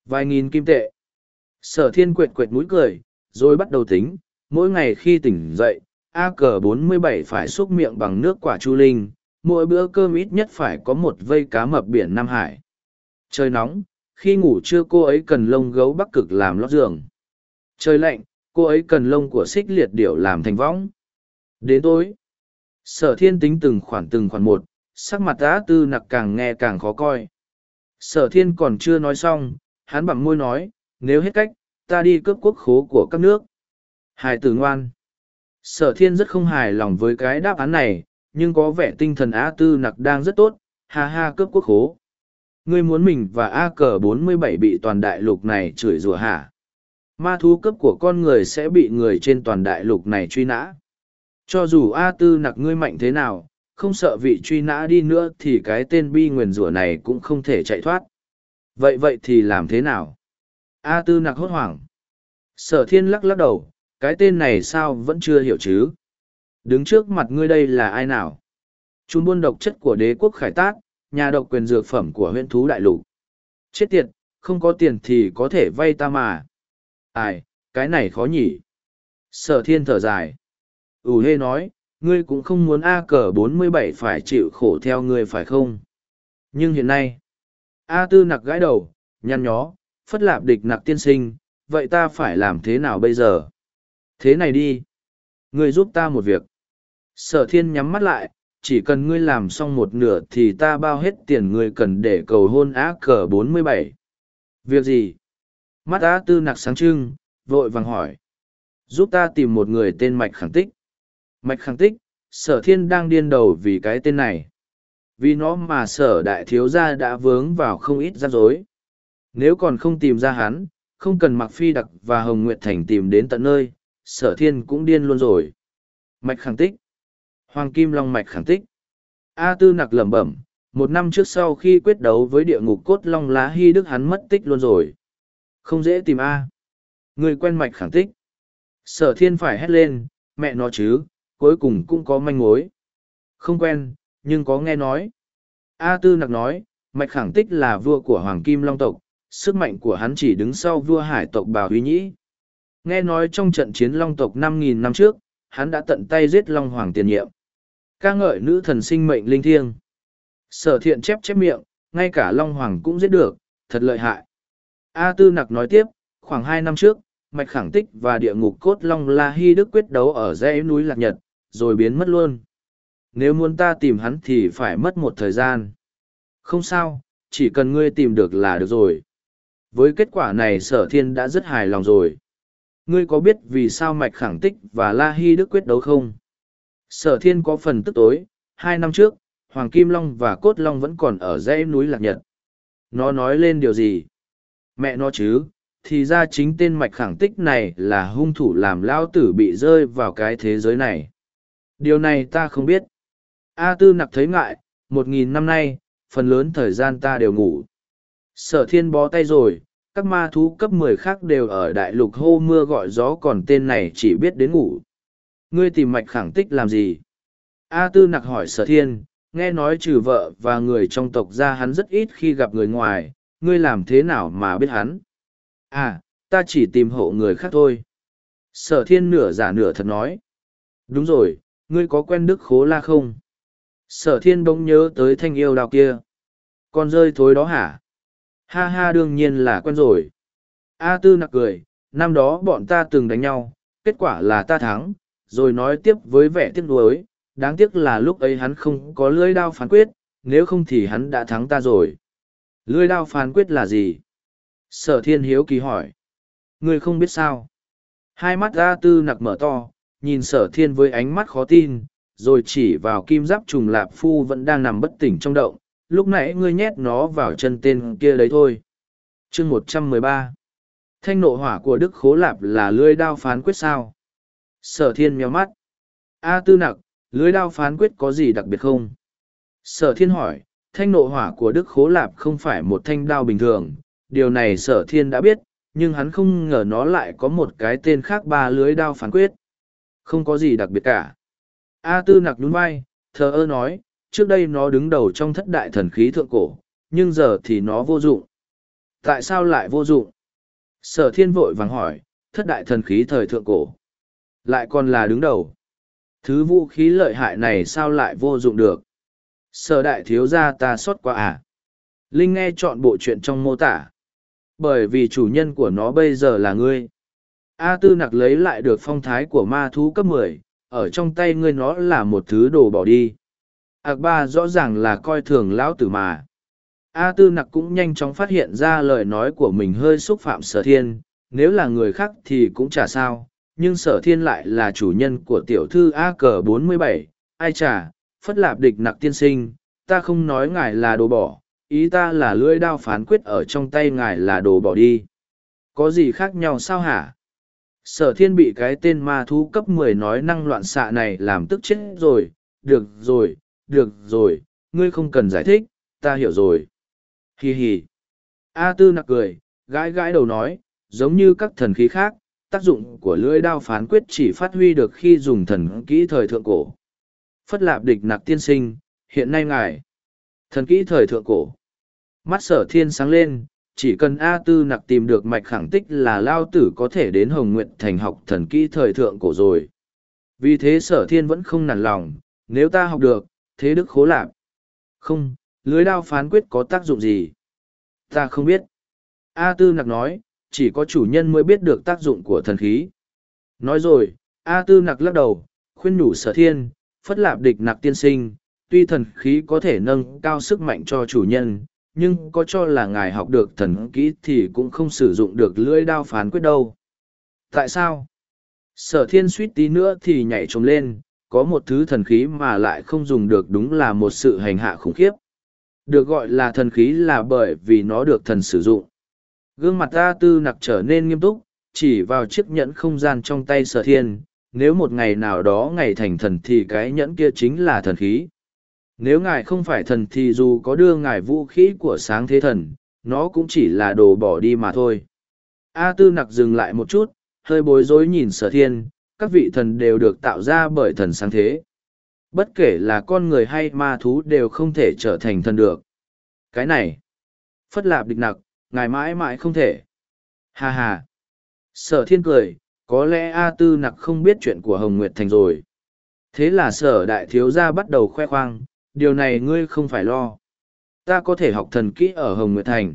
Vài nghìn kim tệ. Sở thiên quệt quệt mũi cười, rồi bắt đầu tính, mỗi ngày khi tỉnh dậy, A cờ 47 phải xúc miệng bằng nước quả chu linh, mỗi bữa cơm ít nhất phải có một vây cá mập biển Nam Hải. Trời nóng, khi ngủ trưa cô ấy cần lông gấu bắc cực làm lót giường. Trời lạnh, cô ấy cần lông của xích liệt điểu làm thành võng. Đến tối, sở thiên tính từng khoản từng khoản một, sắc mặt á tư nặc càng nghe càng khó coi. Sở thiên còn chưa nói xong, hắn bằng môi nói, nếu hết cách, ta đi cướp quốc khố của các nước. Hải tử ngoan. Sở thiên rất không hài lòng với cái đáp án này, nhưng có vẻ tinh thần A tư nặc đang rất tốt, ha ha cướp quốc khố. Ngươi muốn mình và A cờ 47 bị toàn đại lục này chửi rủa hả? Ma thú cấp của con người sẽ bị người trên toàn đại lục này truy nã. Cho dù A tư nặc ngươi mạnh thế nào, không sợ vị truy nã đi nữa thì cái tên bi nguyền rủa này cũng không thể chạy thoát. Vậy vậy thì làm thế nào? A tư nặc hốt hoảng. Sở thiên lắc lắc đầu, cái tên này sao vẫn chưa hiểu chứ? Đứng trước mặt ngươi đây là ai nào? Chúng buôn độc chất của đế quốc khải tát, nhà độc quyền dược phẩm của huyện thú đại lục. Chết tiệt, không có tiền thì có thể vay ta mà. Ai, cái này khó nhỉ. Sở thiên thở dài. ủ hê nói, ngươi cũng không muốn A cờ 47 phải chịu khổ theo ngươi phải không? Nhưng hiện nay, A tư nặc gãi đầu, nhăn nhó, phất lạp địch nặc tiên sinh, vậy ta phải làm thế nào bây giờ? Thế này đi. Ngươi giúp ta một việc. Sở thiên nhắm mắt lại, chỉ cần ngươi làm xong một nửa thì ta bao hết tiền ngươi cần để cầu hôn á cờ 47. Việc gì? Mắt á tư nặc sáng trưng, vội vàng hỏi. Giúp ta tìm một người tên Mạch Khẳng Tích. Mạch Khẳng Tích, sở thiên đang điên đầu vì cái tên này. Vì nó mà sở đại thiếu gia đã vướng vào không ít rắc rối. Nếu còn không tìm ra hắn, không cần mặc phi đặc và hồng nguyệt thành tìm đến tận nơi, sở thiên cũng điên luôn rồi. Mạch khẳng tích. Hoàng Kim Long Mạch khẳng tích. A tư nặc lẩm bẩm, một năm trước sau khi quyết đấu với địa ngục cốt long lá hy đức hắn mất tích luôn rồi. Không dễ tìm A. Người quen mạch khẳng tích. Sở thiên phải hét lên, mẹ nó chứ, cuối cùng cũng có manh mối. Không quen, nhưng có nghe nói. A tư nặc nói, mạch khẳng tích là vua của Hoàng Kim Long tộc, sức mạnh của hắn chỉ đứng sau vua hải tộc Bào Huy Nhĩ. Nghe nói trong trận chiến Long tộc 5.000 năm trước, hắn đã tận tay giết Long Hoàng tiền nhiệm. ca ngợi nữ thần sinh mệnh linh thiêng. Sở thiện chép chép miệng, ngay cả Long Hoàng cũng giết được, thật lợi hại. A Tư Nặc nói tiếp, khoảng hai năm trước, mạch khẳng tích và địa ngục cốt long la hy đức quyết đấu ở dãy núi lạc nhật rồi biến mất luôn nếu muốn ta tìm hắn thì phải mất một thời gian không sao chỉ cần ngươi tìm được là được rồi với kết quả này sở thiên đã rất hài lòng rồi ngươi có biết vì sao mạch khẳng tích và la hy đức quyết đấu không? Sở thiên có phần tức tối, hai năm trước, hoàng kim long và cốt long vẫn còn ở dãy núi lạc nhật. Nó nói lên điều gì? Mẹ nó chứ, thì ra chính tên mạch khẳng tích này là hung thủ làm lao tử bị rơi vào cái thế giới này. Điều này ta không biết. A tư nặc thấy ngại, một nghìn năm nay, phần lớn thời gian ta đều ngủ. Sở thiên bó tay rồi các ma thú cấp mười khác đều ở đại lục hô mưa gọi gió còn tên này chỉ biết đến ngủ. Ngươi tìm mạch khẳng tích làm gì? A tư nặc hỏi sở thiên, nghe nói trừ vợ và người trong tộc ra hắn rất ít khi gặp người ngoài, ngươi làm thế nào mà biết hắn? À ta chỉ tìm hộ người khác thôi. Sở thiên nửa giả nửa thật nói. Đúng rồi, ngươi có quen đức khố la không? Sở thiên bỗng nhớ tới thanh yêu đào kia. Con rơi thối đó hả? Ha ha đương nhiên là quen rồi. A tư nặc cười, năm đó bọn ta từng đánh nhau, kết quả là ta thắng, rồi nói tiếp với vẻ tiếc nuối, đáng tiếc là lúc ấy hắn không có lưỡi đao phán quyết, nếu không thì hắn đã thắng ta rồi. Lưỡi đao phán quyết là gì? Sở thiên hiếu kỳ hỏi. Người không biết sao? Hai mắt a tư nặc mở to, nhìn sở thiên với ánh mắt khó tin, rồi chỉ vào kim giáp trùng lạp phu vẫn đang nằm bất tỉnh trong động lúc nãy ngươi nhét nó vào chân tên kia đấy thôi. Chương một trăm mười ba. Thanh nộ hỏa của đức khố lạp là lưới đao phán quyết sao? Sở thiên mèo mắt. A tư nặc, lưới đao phán quyết có gì đặc biệt không? Sở thiên hỏi, thanh nộ hỏa của đức khố lạp không phải một thanh đao bình thường. Điều này sở thiên đã biết, nhưng hắn không ngờ nó lại có một cái tên khác ba lưới đao phán quyết. Không có gì đặc biệt cả. A tư nặc nhún vai, thờ ơ nói trước đây nó đứng đầu trong thất đại thần khí thượng cổ, nhưng giờ thì nó vô dụng. Tại sao lại vô dụng? Sở thiên vội vàng hỏi, thất đại thần khí thời thượng cổ, lại còn là đứng đầu. Thứ vũ khí lợi hại này sao lại vô dụng được? Sở đại thiếu gia ta xót quá à? Linh nghe chọn bộ chuyện trong mô tả. Bởi vì chủ nhân của nó bây giờ là ngươi. A tư nặc lấy lại được phong thái của ma thú cấp mười, ở trong tay ngươi nó là một thứ đồ bỏ đi ạc ba rõ ràng là coi thường lão tử mà. A tư nặc cũng nhanh chóng phát hiện ra lời nói của mình hơi xúc phạm sở thiên, nếu là người khác thì cũng chả sao, nhưng sở thiên lại là chủ nhân của tiểu thư a cờ bốn mươi bảy, ai chả phất lạp địch nặc tiên sinh, ta không nói ngài là đồ bỏ, ý ta là lưỡi đao phán quyết ở trong tay ngài là đồ bỏ đi. Có gì khác nhau sao hả? Sở thiên bị cái tên ma thú cấp mười nói năng loạn xạ này làm tức chết rồi, được rồi được rồi ngươi không cần giải thích ta hiểu rồi. Hì hì a tư nặc cười gãi gãi đầu nói giống như các thần khí khác tác dụng của lưỡi đao phán quyết chỉ phát huy được khi dùng thần kỹ thời thượng cổ. Phất lạp địch nặc tiên sinh hiện nay ngài. Thần kỹ thời thượng cổ. Mắt sở thiên sáng lên chỉ cần A Tư nặc tìm được mạch khẳng tích là Lao Tử có thể đến Hồng Nguyện Thành học thần kỹ thời thượng cổ rồi. Vì thế sở thiên vẫn không nản lòng, nếu ta học được, thế đức khố lạc. Không, lưới đao phán quyết có tác dụng gì? Ta không biết. A Tư nặc nói, chỉ có chủ nhân mới biết được tác dụng của thần khí. Nói rồi, A Tư nặc lắc đầu, khuyên nhủ sở thiên, phất lạp địch nặc tiên sinh, tuy thần khí có thể nâng cao sức mạnh cho chủ nhân, nhưng có cho là ngài học được thần kỹ thì cũng không sử dụng được lưỡi đao phán quyết đâu. Tại sao? Sở thiên suýt tí nữa thì nhảy trống lên, có một thứ thần khí mà lại không dùng được đúng là một sự hành hạ khủng khiếp. Được gọi là thần khí là bởi vì nó được thần sử dụng. Gương mặt A tư nặc trở nên nghiêm túc, chỉ vào chiếc nhẫn không gian trong tay sở thiên, nếu một ngày nào đó ngày thành thần thì cái nhẫn kia chính là thần khí. Nếu ngài không phải thần thì dù có đưa ngài vũ khí của sáng thế thần, nó cũng chỉ là đồ bỏ đi mà thôi. A tư nặc dừng lại một chút, hơi bối rối nhìn sở thiên, các vị thần đều được tạo ra bởi thần sáng thế. Bất kể là con người hay ma thú đều không thể trở thành thần được. Cái này, phất lạp địch nặc, ngài mãi mãi không thể. Hà hà. Sở thiên cười, có lẽ A tư nặc không biết chuyện của Hồng Nguyệt Thành rồi. Thế là sở đại thiếu gia bắt đầu khoe khoang, điều này ngươi không phải lo. Ta có thể học thần kỹ ở Hồng Nguyệt Thành.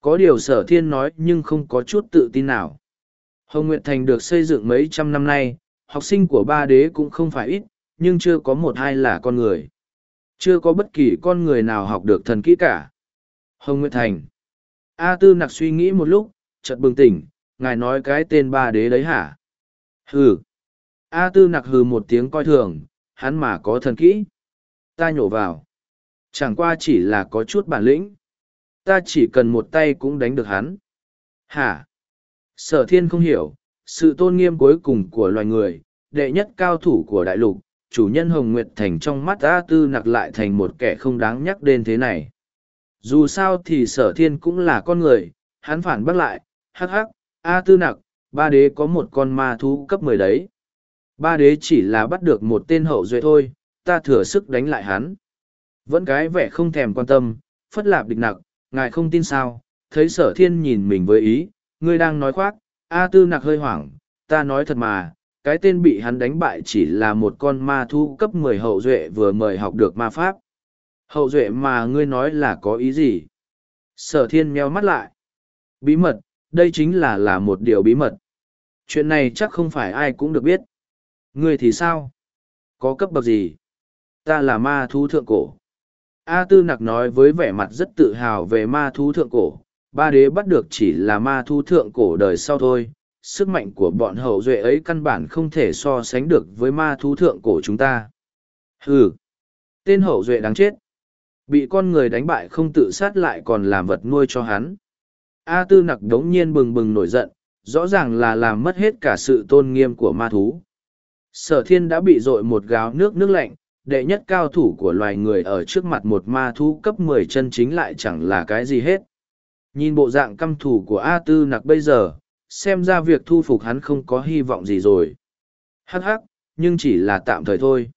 Có điều sở thiên nói nhưng không có chút tự tin nào. Hồng Nguyệt Thành được xây dựng mấy trăm năm nay, học sinh của ba đế cũng không phải ít, nhưng chưa có một hai là con người. Chưa có bất kỳ con người nào học được thần kỹ cả. Hồng Nguyệt Thành. A Tư nặc suy nghĩ một lúc, chợt bừng tỉnh, ngài nói cái tên ba đế đấy hả? Hừ. A Tư nặc hừ một tiếng coi thường, hắn mà có thần kỹ. Ta nhổ vào. Chẳng qua chỉ là có chút bản lĩnh. Ta chỉ cần một tay cũng đánh được hắn. Hả? Sở thiên không hiểu, sự tôn nghiêm cuối cùng của loài người, đệ nhất cao thủ của đại lục, chủ nhân Hồng Nguyệt Thành trong mắt A Tư nặc lại thành một kẻ không đáng nhắc đến thế này. Dù sao thì sở thiên cũng là con người, hắn phản bác lại, hắc hắc, A Tư nặc, ba đế có một con ma thú cấp mười đấy. Ba đế chỉ là bắt được một tên hậu duệ thôi, ta thừa sức đánh lại hắn. Vẫn cái vẻ không thèm quan tâm, phất lạp địch nặc, ngài không tin sao, thấy sở thiên nhìn mình với ý, ngươi đang nói khoác, A tư nặc hơi hoảng, ta nói thật mà, cái tên bị hắn đánh bại chỉ là một con ma thu cấp mười hậu duệ vừa mời học được ma pháp. Hậu duệ mà ngươi nói là có ý gì? Sở thiên meo mắt lại. Bí mật, đây chính là là một điều bí mật. Chuyện này chắc không phải ai cũng được biết. Ngươi thì sao? Có cấp bậc gì? Ta là ma thú thượng cổ. A Tư Nặc nói với vẻ mặt rất tự hào về ma thú thượng cổ, ba đế bắt được chỉ là ma thú thượng cổ đời sau thôi, sức mạnh của bọn hậu duệ ấy căn bản không thể so sánh được với ma thú thượng cổ chúng ta. Hừ! Tên hậu duệ đáng chết! Bị con người đánh bại không tự sát lại còn làm vật nuôi cho hắn. A Tư Nặc đống nhiên bừng bừng nổi giận, rõ ràng là làm mất hết cả sự tôn nghiêm của ma thú. Sở thiên đã bị dội một gáo nước nước lạnh, đệ nhất cao thủ của loài người ở trước mặt một ma thú cấp mười chân chính lại chẳng là cái gì hết. Nhìn bộ dạng căm thủ của A Tư nặc bây giờ, xem ra việc thu phục hắn không có hy vọng gì rồi. Hắc hắc, nhưng chỉ là tạm thời thôi.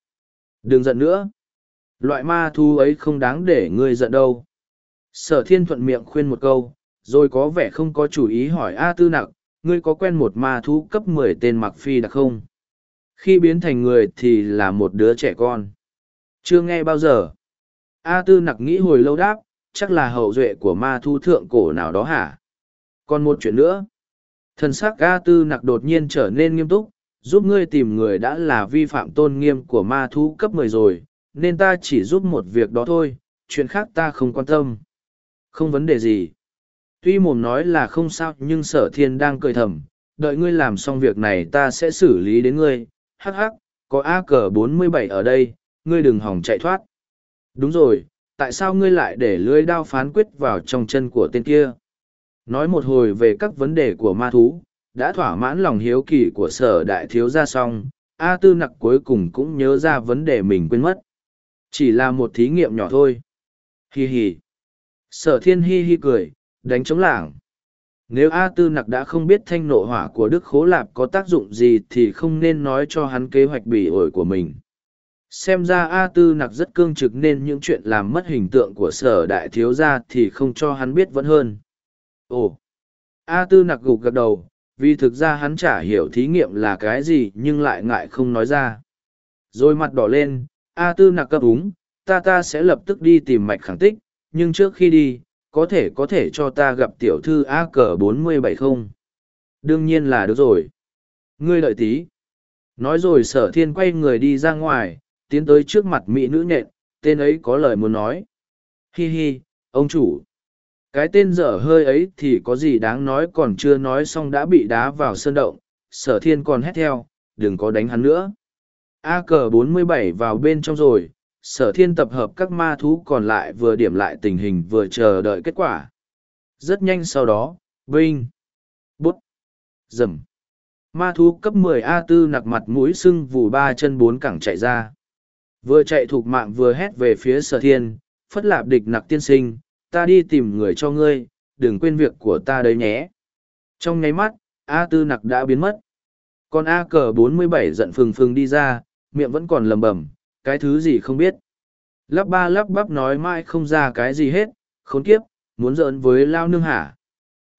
Đừng giận nữa. Loại ma thú ấy không đáng để ngươi giận đâu. Sở thiên thuận miệng khuyên một câu, rồi có vẻ không có chủ ý hỏi A Tư nặc, ngươi có quen một ma thú cấp mười tên mặc phi đặc không? Khi biến thành người thì là một đứa trẻ con. Chưa nghe bao giờ. A Tư nặc nghĩ hồi lâu đáp, chắc là hậu duệ của ma thu thượng cổ nào đó hả? Còn một chuyện nữa. Thần sắc A Tư nặc đột nhiên trở nên nghiêm túc, giúp ngươi tìm người đã là vi phạm tôn nghiêm của ma thu cấp mười rồi, nên ta chỉ giúp một việc đó thôi, chuyện khác ta không quan tâm. Không vấn đề gì. Tuy mồm nói là không sao nhưng sở thiên đang cười thầm, đợi ngươi làm xong việc này ta sẽ xử lý đến ngươi, hắc hắc, có A cờ bốn mươi bảy ở đây, ngươi đừng hỏng chạy thoát. Đúng rồi, tại sao ngươi lại để lưới đao phán quyết vào trong chân của tên kia? Nói một hồi về các vấn đề của ma thú, đã thỏa mãn lòng hiếu kỳ của sở đại thiếu gia xong, A tư nặc cuối cùng cũng nhớ ra vấn đề mình quên mất. Chỉ là một thí nghiệm nhỏ thôi. Hi hi. Sở thiên hi hi cười, đánh chống lảng. Nếu A Tư Nặc đã không biết thanh nộ hỏa của Đức Khố Lạp có tác dụng gì thì không nên nói cho hắn kế hoạch bỉ ổi của mình. Xem ra A Tư Nặc rất cương trực nên những chuyện làm mất hình tượng của sở đại thiếu gia thì không cho hắn biết vẫn hơn. Ồ! A Tư Nặc gục gật đầu, vì thực ra hắn chả hiểu thí nghiệm là cái gì nhưng lại ngại không nói ra. Rồi mặt đỏ lên, A Tư Nặc cấp úng, ta ta sẽ lập tức đi tìm mạch khẳng tích, nhưng trước khi đi, có thể có thể cho ta gặp tiểu thư a cờ bốn mươi bảy không đương nhiên là được rồi ngươi đợi tí nói rồi sở thiên quay người đi ra ngoài tiến tới trước mặt mỹ nữ nhện tên ấy có lời muốn nói hi hi ông chủ cái tên dở hơi ấy thì có gì đáng nói còn chưa nói xong đã bị đá vào sơn động sở thiên còn hét theo đừng có đánh hắn nữa a cờ bốn mươi bảy vào bên trong rồi sở thiên tập hợp các ma thú còn lại vừa điểm lại tình hình vừa chờ đợi kết quả. Rất nhanh sau đó, Vinh, Bút, Dầm. Ma thú cấp 10A4 nặc mặt mũi sưng vù ba chân bốn cẳng chạy ra. Vừa chạy thuộc mạng vừa hét về phía sở thiên, phất lạp địch nặc tiên sinh, ta đi tìm người cho ngươi, đừng quên việc của ta đấy nhé. Trong nháy mắt, a tư nặc đã biến mất. Còn A cờ 47 giận phừng phừng đi ra, miệng vẫn còn lầm bẩm cái thứ gì không biết. Lắp ba lắp bắp nói mãi không ra cái gì hết, khốn kiếp, muốn giỡn với lao nương hả.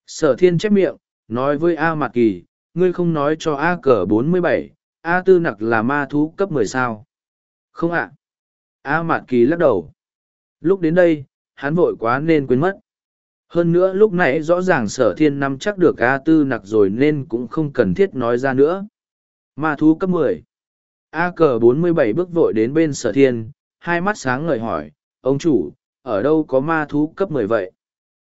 Sở thiên chép miệng, nói với A Mạc Kỳ, ngươi không nói cho A cờ bốn mươi bảy, A tư nặc là ma thú cấp mười sao. Không ạ. A Mạt Kỳ lắc đầu. Lúc đến đây, hắn vội quá nên quên mất. Hơn nữa lúc nãy rõ ràng sở thiên nắm chắc được A tư nặc rồi nên cũng không cần thiết nói ra nữa. Ma thú cấp mười A cờ bốn mươi bảy bước vội đến bên sở thiên, hai mắt sáng ngời hỏi, ông chủ, ở đâu có ma thú cấp mười vậy?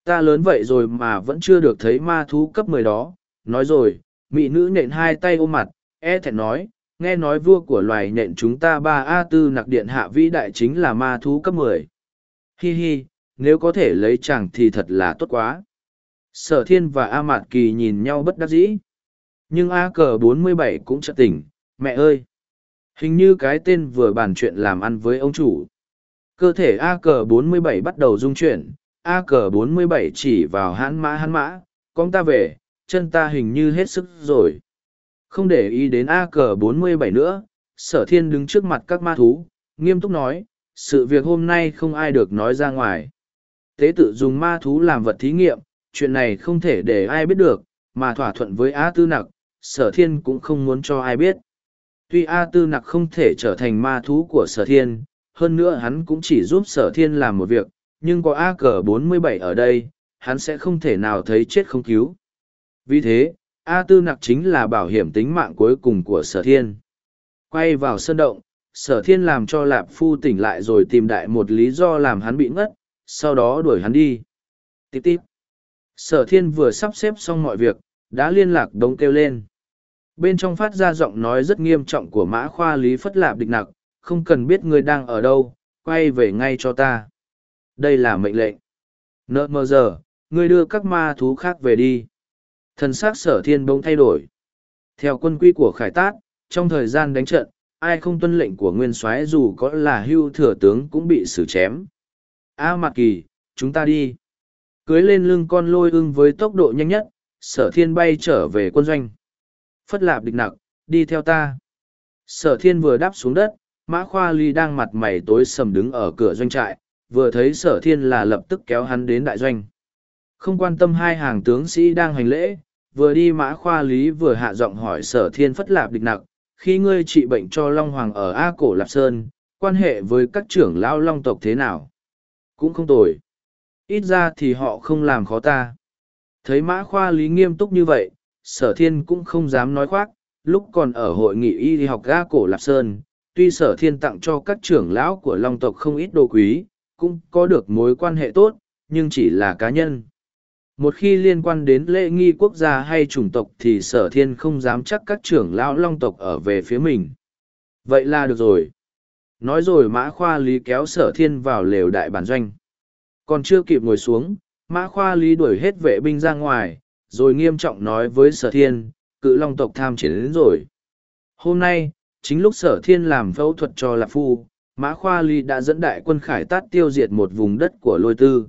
Ta lớn vậy rồi mà vẫn chưa được thấy ma thú cấp mười đó. Nói rồi, mỹ nữ nện hai tay ôm mặt, e thẹn nói, nghe nói vua của loài nện chúng ta ba A tư nặc điện hạ vĩ đại chính là ma thú cấp mười. Hi hi, nếu có thể lấy chàng thì thật là tốt quá. Sở thiên và A Mạt Kỳ nhìn nhau bất đắc dĩ. Nhưng A cờ bốn mươi bảy cũng chợt tỉnh, mẹ ơi! Hình như cái tên vừa bàn chuyện làm ăn với ông chủ. Cơ thể A cờ bốn mươi bảy bắt đầu rung chuyển, A cờ bốn mươi bảy chỉ vào hãn mã hãn mã, con ta về, chân ta hình như hết sức rồi. Không để ý đến A cờ bốn mươi bảy nữa, sở thiên đứng trước mặt các ma thú, nghiêm túc nói, sự việc hôm nay không ai được nói ra ngoài. Tế tự dùng ma thú làm vật thí nghiệm, chuyện này không thể để ai biết được, mà thỏa thuận với A tư nặc, sở thiên cũng không muốn cho ai biết. Tuy A tư nặc không thể trở thành ma thú của sở thiên, hơn nữa hắn cũng chỉ giúp sở thiên làm một việc, nhưng có A cờ 47 ở đây, hắn sẽ không thể nào thấy chết không cứu. Vì thế, A tư nặc chính là bảo hiểm tính mạng cuối cùng của sở thiên. Quay vào sân động, sở thiên làm cho lạp phu tỉnh lại rồi tìm đại một lý do làm hắn bị ngất, sau đó đuổi hắn đi. Tiếp tiếp. Sở thiên vừa sắp xếp xong mọi việc, đã liên lạc đống kêu lên. Bên trong phát ra giọng nói rất nghiêm trọng của mã khoa lý phất lạp địch nặc, không cần biết người đang ở đâu, quay về ngay cho ta. Đây là mệnh lệnh. Nợ mơ giờ, ngươi đưa các ma thú khác về đi. Thần sắc sở thiên bỗng thay đổi. Theo quân quy của khải tát, trong thời gian đánh trận, ai không tuân lệnh của nguyên soái dù có là hưu thừa tướng cũng bị xử chém. A Mạc Kỳ, chúng ta đi. Cưới lên lưng con lôi ưng với tốc độ nhanh nhất, sở thiên bay trở về quân doanh. Phất lạp địch nặc, đi theo ta. Sở thiên vừa đáp xuống đất, mã khoa ly đang mặt mày tối sầm đứng ở cửa doanh trại, vừa thấy sở thiên là lập tức kéo hắn đến đại doanh. Không quan tâm hai hàng tướng sĩ đang hành lễ, vừa đi mã khoa lý vừa hạ giọng hỏi sở thiên phất lạp địch nặc, khi ngươi trị bệnh cho Long Hoàng ở A Cổ Lạp Sơn, quan hệ với các trưởng lão Long tộc thế nào? Cũng không tồi. Ít ra thì họ không làm khó ta. Thấy mã khoa lý nghiêm túc như vậy, sở thiên cũng không dám nói khoác, lúc còn ở hội nghị y học A Cổ Lạp Sơn, tuy sở thiên tặng cho các trưởng lão của Long tộc không ít đồ quý, cũng có được mối quan hệ tốt, nhưng chỉ là cá nhân. Một khi liên quan đến lễ nghi quốc gia hay chủng tộc thì sở thiên không dám chắc các trưởng lão long tộc ở về phía mình. Vậy là được rồi. Nói rồi mã khoa lý kéo sở thiên vào lều đại bản doanh. Còn chưa kịp ngồi xuống, mã khoa lý đuổi hết vệ binh ra ngoài, rồi nghiêm trọng nói với sở thiên, cự long tộc tham chiến đến rồi. Hôm nay, chính lúc sở thiên làm phẫu thuật cho Lạp Phu, Mã Khoa Lý đã dẫn đại quân khải tát tiêu diệt một vùng đất của lôi tư.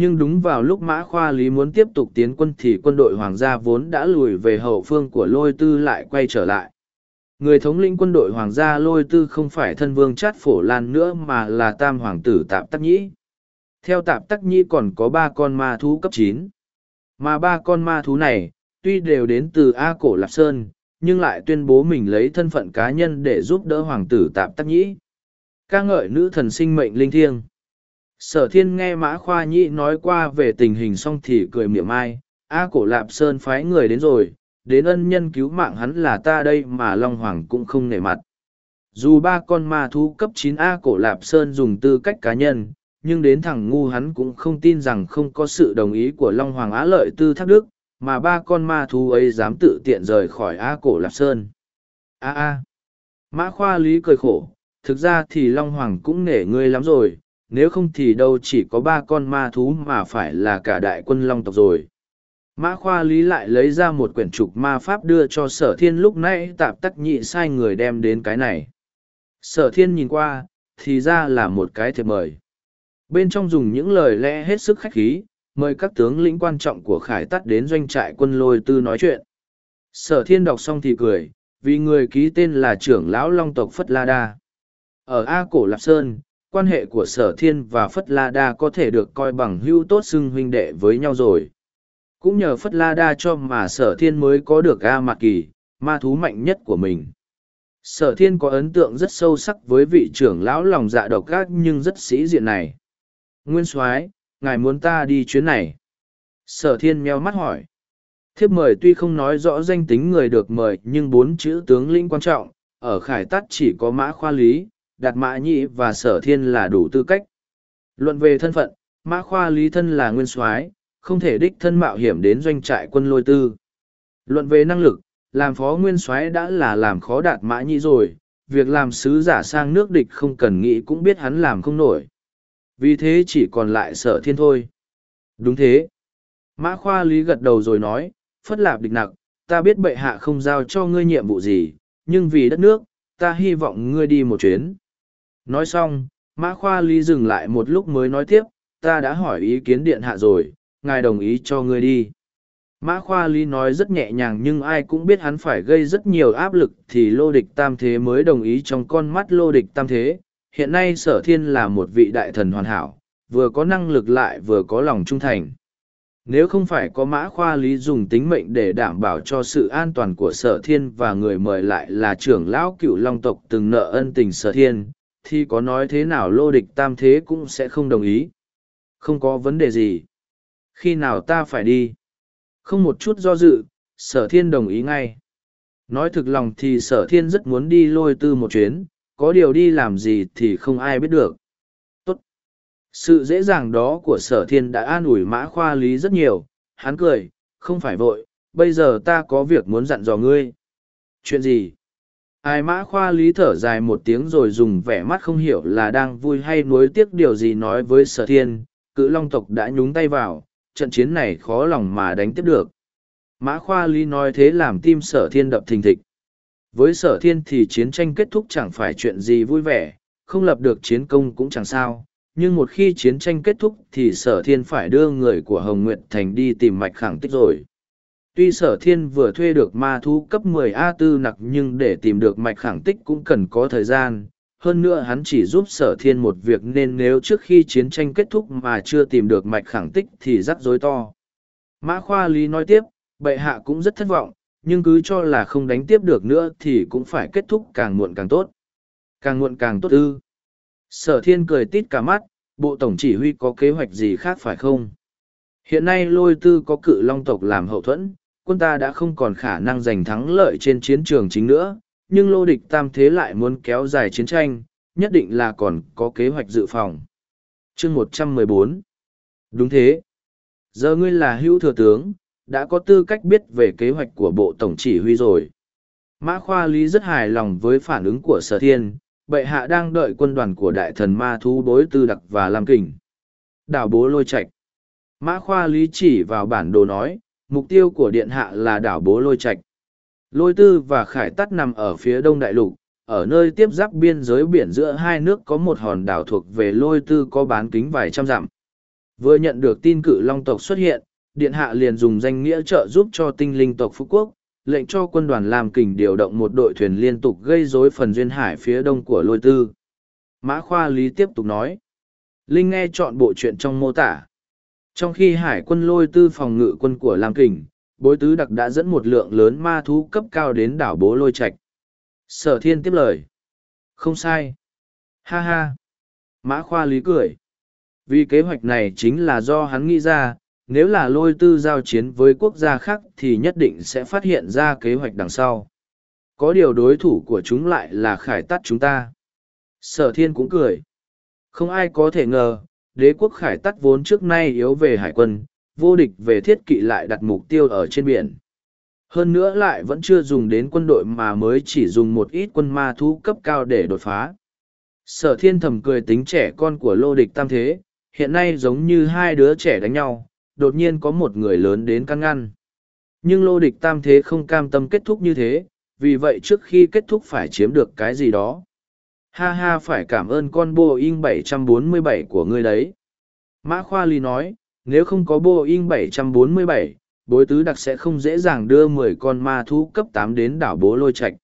Nhưng đúng vào lúc Mã Khoa Lý muốn tiếp tục tiến quân thì quân đội hoàng gia vốn đã lùi về hậu phương của lôi tư lại quay trở lại. Người thống lĩnh quân đội hoàng gia lôi tư không phải thân vương chát phổ lan nữa mà là tam hoàng tử tạp tắc nhĩ. Theo tạp tắc nhĩ còn có ba con ma thú cấp chín. Mà ba con ma thú này, tuy đều đến từ A Cổ Lạp Sơn, nhưng lại tuyên bố mình lấy thân phận cá nhân để giúp đỡ hoàng tử tạp tắc nhĩ ca ngợi nữ thần sinh mệnh linh thiêng sở thiên nghe mã khoa nhĩ nói qua về tình hình xong thì cười miệng ai a cổ lạp sơn phái người đến rồi đến ân nhân cứu mạng hắn là ta đây mà long hoàng cũng không nể mặt. Dù ba con ma thú cấp chín a cổ lạp sơn dùng tư cách cá nhân nhưng đến thằng ngu hắn cũng không tin rằng không có sự đồng ý của long hoàng á lợi tư thác đức mà ba con ma thú ấy dám tự tiện rời khỏi a cổ lạp sơn. A a. Mã khoa lý cười khổ thực ra thì Long Hoàng cũng nể ngươi lắm rồi, nếu không thì đâu chỉ có ba con ma thú mà phải là cả đại quân Long tộc rồi. Mã Khoa Lý lại lấy ra một quyển trục ma pháp đưa cho sở thiên lúc nãy tạp tắc nhị sai người đem đến cái này. Sở thiên nhìn qua, thì ra là một cái thiệp mời. Bên trong dùng những lời lẽ hết sức khách khí, mời các tướng lĩnh quan trọng của khải tắt đến doanh trại quân lôi tư nói chuyện. Sở thiên đọc xong thì cười, vì người ký tên là trưởng lão long tộc Phất La Đa. Ở A Cổ Lạp Sơn, quan hệ của sở thiên và Phất La Đa có thể được coi bằng hữu tốt xưng huynh đệ với nhau rồi. Cũng nhờ Phất La Đa cho mà sở thiên mới có được A Mạc Kỳ, ma thú mạnh nhất của mình. Sở thiên có ấn tượng rất sâu sắc với vị trưởng lão lòng dạ độc ác nhưng rất sĩ diện này. Nguyên soái ngài muốn ta đi chuyến này. Sở thiên meo mắt hỏi. Thiếp mời tuy không nói rõ danh tính người được mời nhưng bốn chữ tướng lĩnh quan trọng, ở khải tắt chỉ có mã khoa lý, đạt mã nhị và sở thiên là đủ tư cách. Luận về thân phận, mã khoa lý thân là nguyên soái không thể đích thân mạo hiểm đến doanh trại quân lôi tư. Luận về năng lực, làm phó nguyên soái đã là làm khó đạt mã nhị rồi, việc làm sứ giả sang nước địch không cần nghĩ cũng biết hắn làm không nổi. Vì thế chỉ còn lại sở thiên thôi. Đúng thế. Mã khoa lý gật đầu rồi nói, phất lạp địch nặc, ta biết bệ hạ không giao cho ngươi nhiệm vụ gì, nhưng vì đất nước, ta hy vọng ngươi đi một chuyến. Nói xong, Mã Khoa Lý dừng lại một lúc mới nói tiếp, ta đã hỏi ý kiến điện hạ rồi, ngài đồng ý cho ngươi đi. Mã Khoa Lý nói rất nhẹ nhàng nhưng ai cũng biết hắn phải gây rất nhiều áp lực thì lô địch tam thế mới đồng ý trong con mắt lô địch tam thế. Hiện nay sở thiên là một vị đại thần hoàn hảo, vừa có năng lực lại vừa có lòng trung thành nếu không phải có mã khoa lý dùng tính mệnh để đảm bảo cho sự an toàn của sở thiên và người mời lại là trưởng lão cựu long tộc từng nợ ân tình sở thiên thì có nói thế nào lô địch tam thế cũng sẽ không đồng ý không có vấn đề gì khi nào ta phải đi không một chút do dự sở thiên đồng ý ngay nói thực lòng thì sở thiên rất muốn đi lôi tư một chuyến có điều đi làm gì thì không ai biết được Tốt. sự dễ dàng đó của sở thiên đã an ủi mã khoa lý rất nhiều, hắn cười, không phải vội, bây giờ ta có việc muốn dặn dò ngươi. Chuyện gì? Ai mã khoa lý thở dài một tiếng rồi dùng vẻ mắt không hiểu là đang vui hay nuối tiếc điều gì nói với sở thiên, cự long tộc đã nhúng tay vào, trận chiến này khó lòng mà đánh tiếp được. Mã khoa lý nói thế làm tim sở thiên đập thình thịch. Với sở thiên thì chiến tranh kết thúc chẳng phải chuyện gì vui vẻ, không lập được chiến công cũng chẳng sao, nhưng một khi chiến tranh kết thúc thì sở thiên phải đưa người của hồng nguyệt thành đi tìm mạch khẳng tích rồi tuy sở thiên vừa thuê được ma thú cấp 10 a tư nặc nhưng để tìm được mạch khẳng tích cũng cần có thời gian. Hơn nữa hắn chỉ giúp sở thiên một việc nên nếu trước khi chiến tranh kết thúc mà chưa tìm được mạch khẳng tích thì rắc rối to. Mã khoa lý nói tiếp bệ hạ cũng rất thất vọng nhưng cứ cho là không đánh tiếp được nữa thì cũng phải kết thúc càng muộn càng tốt. Càng muộn càng tốt ư. Sở thiên cười tít cả mắt, bộ tổng chỉ huy có kế hoạch gì khác phải không? Hiện nay lôi tư có cự long tộc làm hậu thuẫn, quân ta đã không còn khả năng giành thắng lợi trên chiến trường chính nữa, nhưng lô địch tam thế lại muốn kéo dài chiến tranh, nhất định là còn có kế hoạch dự phòng. chương một trăm mười bốn Đúng thế. Giờ ngươi là hữu thừa tướng, đã có tư cách biết về kế hoạch của bộ tổng chỉ huy rồi. Mã Khoa Lý rất hài lòng với phản ứng của sở thiên, bệ hạ đang đợi quân đoàn của đại thần ma thú bối tư đặc và lam kình đảo bố lôi trạch mã khoa lý chỉ vào bản đồ nói, mục tiêu của điện hạ là đảo bố lôi trạch lôi tư và khải tắt nằm ở phía đông đại lục, ở nơi tiếp giáp biên giới biển giữa hai nước có một hòn đảo thuộc về lôi tư có bán kính vài trăm dặm vừa nhận được tin cự long tộc xuất hiện, điện hạ liền dùng danh nghĩa trợ giúp cho tinh linh tộc phú quốc, lệnh cho quân đoàn Lam Kình điều động một đội thuyền liên tục gây rối phần duyên hải phía đông của lôi tư. Mã Khoa Lý tiếp tục nói. Linh nghe chọn bộ chuyện trong mô tả. Trong khi hải quân lôi tư phòng ngự quân của Lam Kình, bối tứ đặc đã dẫn một lượng lớn ma thú cấp cao đến đảo bố lôi Trạch. Sở thiên tiếp lời. Không sai. Ha ha. Mã Khoa Lý cười. Vì kế hoạch này chính là do hắn nghĩ ra, nếu là lôi tư giao chiến với quốc gia khác thì nhất định sẽ phát hiện ra kế hoạch đằng sau có điều đối thủ của chúng lại là khải tắt chúng ta sở thiên cũng cười không ai có thể ngờ đế quốc khải tắt vốn trước nay yếu về hải quân vô địch về thiết kỵ lại đặt mục tiêu ở trên biển hơn nữa lại vẫn chưa dùng đến quân đội mà mới chỉ dùng một ít quân ma thú cấp cao để đột phá sở thiên thầm cười tính trẻ con của lô địch tam thế hiện nay giống như hai đứa trẻ đánh nhau đột nhiên có một người lớn đến căn ngăn. Nhưng lô địch tam thế không cam tâm kết thúc như thế, vì vậy trước khi kết thúc phải chiếm được cái gì đó. Ha ha phải cảm ơn con Boeing 747 của ngươi đấy. Mã Khoa Ly nói, nếu không có Boeing 747, bối tứ đặc sẽ không dễ dàng đưa 10 con ma thú cấp 8 đến đảo bố lôi Trạch.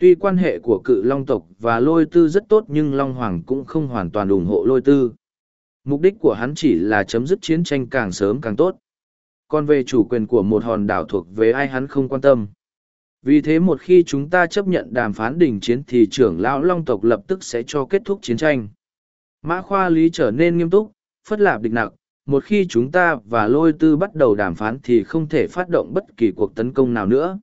Tuy quan hệ của cự long tộc và lôi tư rất tốt nhưng Long Hoàng cũng không hoàn toàn ủng hộ lôi tư. Mục đích của hắn chỉ là chấm dứt chiến tranh càng sớm càng tốt. Còn về chủ quyền của một hòn đảo thuộc về ai hắn không quan tâm. Vì thế một khi chúng ta chấp nhận đàm phán đình chiến thì trưởng lão long tộc lập tức sẽ cho kết thúc chiến tranh. Mã khoa lý trở nên nghiêm túc, phất lạp địch nặc, một khi chúng ta và lôi tư bắt đầu đàm phán thì không thể phát động bất kỳ cuộc tấn công nào nữa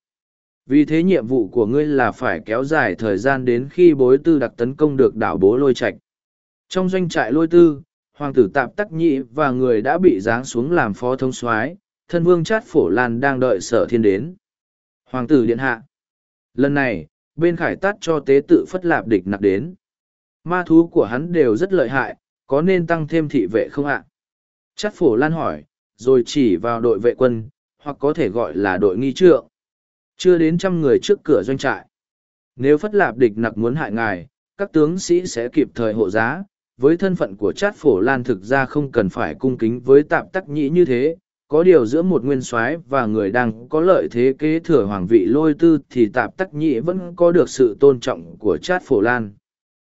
vì thế nhiệm vụ của ngươi là phải kéo dài thời gian đến khi bối tư đặc tấn công được đảo bố lôi Trạch. trong doanh trại lôi tư hoàng tử tạp tắc nhị và người đã bị giáng xuống làm phó thông soái thân vương chát phổ lan đang đợi sở thiên đến hoàng tử điện hạ. Lần này, bên khải tát cho tế tự phất lạp địch nặc đến. Ma thú của hắn đều rất lợi hại, có nên tăng thêm thị vệ không ạ? Chát phổ lan hỏi, rồi chỉ vào đội vệ quân, hoặc có thể gọi là đội nghi trượng. Chưa đến trăm người trước cửa doanh trại. Nếu phất lạp địch nặc muốn hại ngài, các tướng sĩ sẽ kịp thời hộ giá. Với thân phận của chát phổ lan thực ra không cần phải cung kính với tạp tắc nhĩ như thế có điều giữa một nguyên soái và người đang có lợi thế kế thừa hoàng vị lôi tư thì tạp tắc nhĩ vẫn có được sự tôn trọng của chát phổ lan.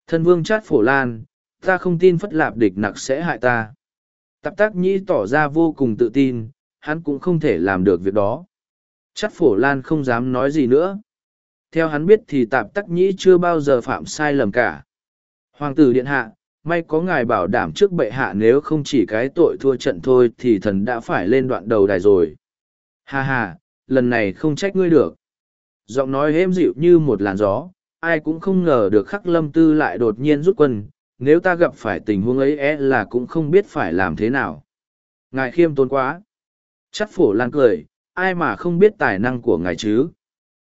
Thân vương chát phổ lan, ta không tin phất lạp địch nặc sẽ hại ta. Tạp tắc nhĩ tỏ ra vô cùng tự tin, hắn cũng không thể làm được việc đó. Chát phổ lan không dám nói gì nữa. Theo hắn biết thì tạp tắc nhĩ chưa bao giờ phạm sai lầm cả. Hoàng tử điện hạ may có ngài bảo đảm trước bệ hạ nếu không chỉ cái tội thua trận thôi thì thần đã phải lên đoạn đầu đài rồi. Ha ha, lần này không trách ngươi được. Giọng nói êm dịu như một làn gió, ai cũng không ngờ được khắc lâm tư lại đột nhiên rút quân, nếu ta gặp phải tình huống ấy é e là cũng không biết phải làm thế nào. Ngài khiêm tốn quá. Chắt phổ lan cười, ai mà không biết tài năng của ngài chứ?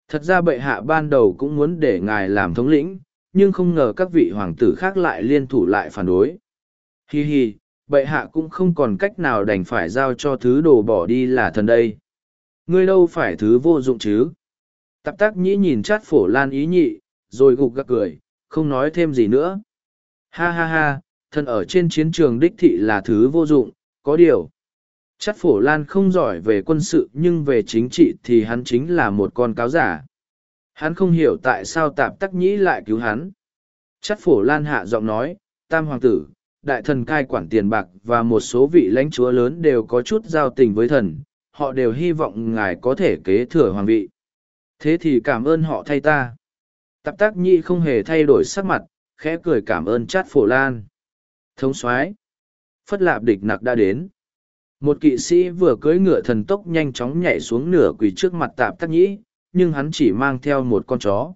Thật ra bệ hạ ban đầu cũng muốn để ngài làm thống lĩnh nhưng không ngờ các vị hoàng tử khác lại liên thủ lại phản đối. Hi hi, bệ hạ cũng không còn cách nào đành phải giao cho thứ đồ bỏ đi là thần đây. Ngươi đâu phải thứ vô dụng chứ. Tạp tác nhĩ nhìn chát phổ lan ý nhị, rồi gục gác cười, không nói thêm gì nữa. Ha ha ha, thần ở trên chiến trường đích thị là thứ vô dụng, có điều. Chát phổ lan không giỏi về quân sự nhưng về chính trị thì hắn chính là một con cáo giả. Hắn không hiểu tại sao tạp tắc nhĩ lại cứu hắn. Chắc phổ lan hạ giọng nói, tam hoàng tử, đại thần cai quản tiền bạc và một số vị lãnh chúa lớn đều có chút giao tình với thần, họ đều hy vọng ngài có thể kế thừa hoàng vị. Thế thì cảm ơn họ thay ta. Tạp tác nhĩ không hề thay đổi sắc mặt, khẽ cười cảm ơn chát phổ lan. Thống soái Phất lạp địch nặc đã đến. Một kỵ sĩ vừa cưỡi ngựa thần tốc nhanh chóng nhảy xuống nửa quỳ trước mặt tạp tác nhĩ, nhưng hắn chỉ mang theo một con chó.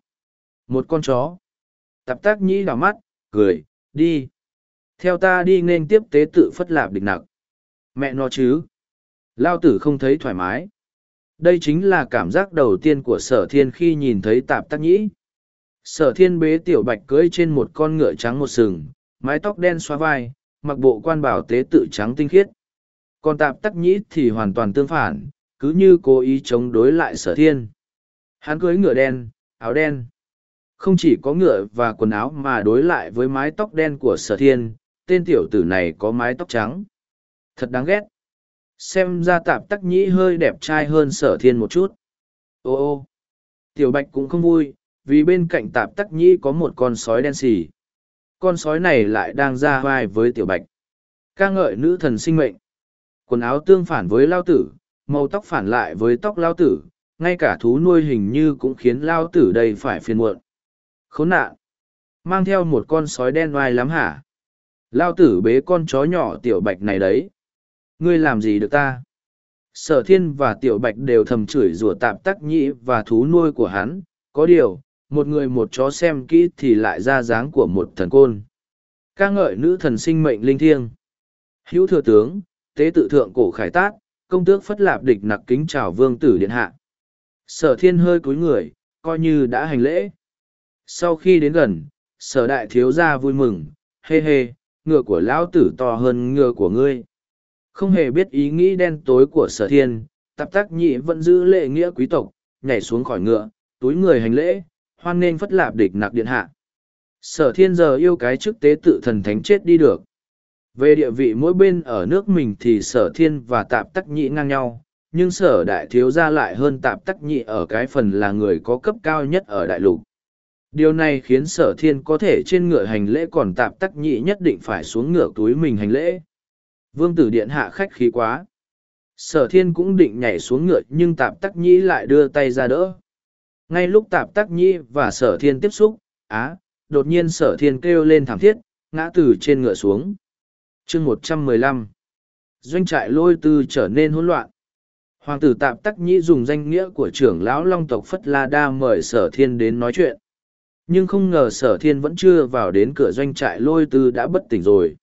Một con chó. Tạp tác nhĩ đào mắt, cười, đi. Theo ta đi nên tiếp tế tự phất lạp địch nặc. Mẹ nó chứ. Lao tử không thấy thoải mái. Đây chính là cảm giác đầu tiên của sở thiên khi nhìn thấy tạp tác nhĩ. Sở thiên bế tiểu bạch cưỡi trên một con ngựa trắng một sừng, mái tóc đen xóa vai, mặc bộ quan bảo tế tự trắng tinh khiết. Còn tạp tắc nhĩ thì hoàn toàn tương phản, cứ như cố ý chống đối lại sở thiên. Hắn cưới ngựa đen, áo đen. Không chỉ có ngựa và quần áo mà đối lại với mái tóc đen của sở thiên, tên tiểu tử này có mái tóc trắng. Thật đáng ghét. Xem ra tạp tắc nhĩ hơi đẹp trai hơn sở thiên một chút. Ô ô, tiểu bạch cũng không vui, vì bên cạnh tạp tắc nhĩ có một con sói đen xì. Con sói này lại đang ra vai với tiểu bạch. ca ngợi nữ thần sinh mệnh. Quần áo tương phản với lao tử, màu tóc phản lại với tóc lao tử, ngay cả thú nuôi hình như cũng khiến lao tử đây phải phiền muộn. Khốn nạn! Mang theo một con sói đen oai lắm hả? Lao tử bế con chó nhỏ tiểu bạch này đấy. Ngươi làm gì được ta? Sở thiên và tiểu bạch đều thầm chửi rủa tạp tắc nhĩ và thú nuôi của hắn. Có điều, một người một chó xem kỹ thì lại ra dáng của một thần côn. ca ngợi nữ thần sinh mệnh linh thiêng. Hữu thừa tướng, tế tự thượng cổ khải tát, công tước phất lạp địch nặc kính chào vương tử điện hạ. Sở thiên hơi cúi người, coi như đã hành lễ. Sau khi đến gần, sở đại thiếu gia vui mừng, hê hê, ngựa của lão tử to hơn ngựa của ngươi. Không hề biết ý nghĩ đen tối của sở thiên, tạp tác nhị vẫn giữ lệ nghĩa quý tộc, nhảy xuống khỏi ngựa, túi người hành lễ, hoan nên phất lạp địch nặc điện hạ. Sở thiên giờ yêu cái chức tế tự thần thánh chết đi được. Về địa vị mỗi bên ở nước mình thì sở thiên và tạp tắc nhị ngang nhau, nhưng sở đại thiếu gia lại hơn tạp tắc nhị ở cái phần là người có cấp cao nhất ở đại lục. Điều này khiến sở thiên có thể trên ngựa hành lễ còn tạp tắc nhị nhất định phải xuống ngựa túi mình hành lễ. Vương tử điện hạ khách khí quá. Sở thiên cũng định nhảy xuống ngựa nhưng tạp tắc nhị lại đưa tay ra đỡ. Ngay lúc tạp tắc nhị và sở thiên tiếp xúc, á, đột nhiên sở thiên kêu lên thảm thiết, ngã từ trên ngựa xuống. chương một trăm mười lăm doanh trại lôi tư trở nên hỗn loạn hoàng tử tạp tắc nhĩ dùng danh nghĩa của trưởng lão long tộc phất la đa mời sở thiên đến nói chuyện. Nhưng không ngờ sở thiên vẫn chưa vào đến cửa doanh trại lôi tư đã bất tỉnh rồi.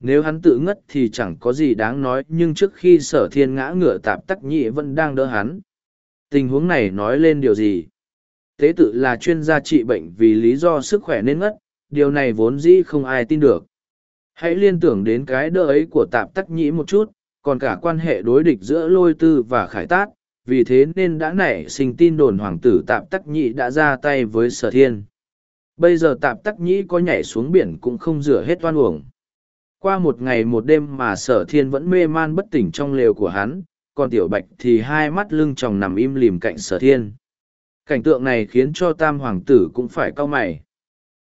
Nếu hắn tự ngất thì chẳng có gì đáng nói, nhưng trước khi sở thiên ngã ngựa tạp tắc nhĩ vẫn đang đỡ hắn. Tình huống này nói lên điều gì? Tế tự là chuyên gia trị bệnh vì lý do sức khỏe nên ngất, điều này vốn dĩ không ai tin được. Hãy liên tưởng đến cái đỡ ấy của tạp tắc nhĩ một chút còn cả quan hệ đối địch giữa lôi tư và khải tát, vì thế nên đã nảy sinh tin đồn hoàng tử tạp tắc nhĩ đã ra tay với sở thiên. Bây giờ tạp tắc nhĩ có nhảy xuống biển cũng không rửa hết oan uổng. Qua một ngày một đêm mà sở thiên vẫn mê man bất tỉnh trong lều của hắn, còn tiểu bạch thì hai mắt lưng tròng nằm im lìm cạnh sở thiên. Cảnh tượng này khiến cho tam hoàng tử cũng phải cau mày.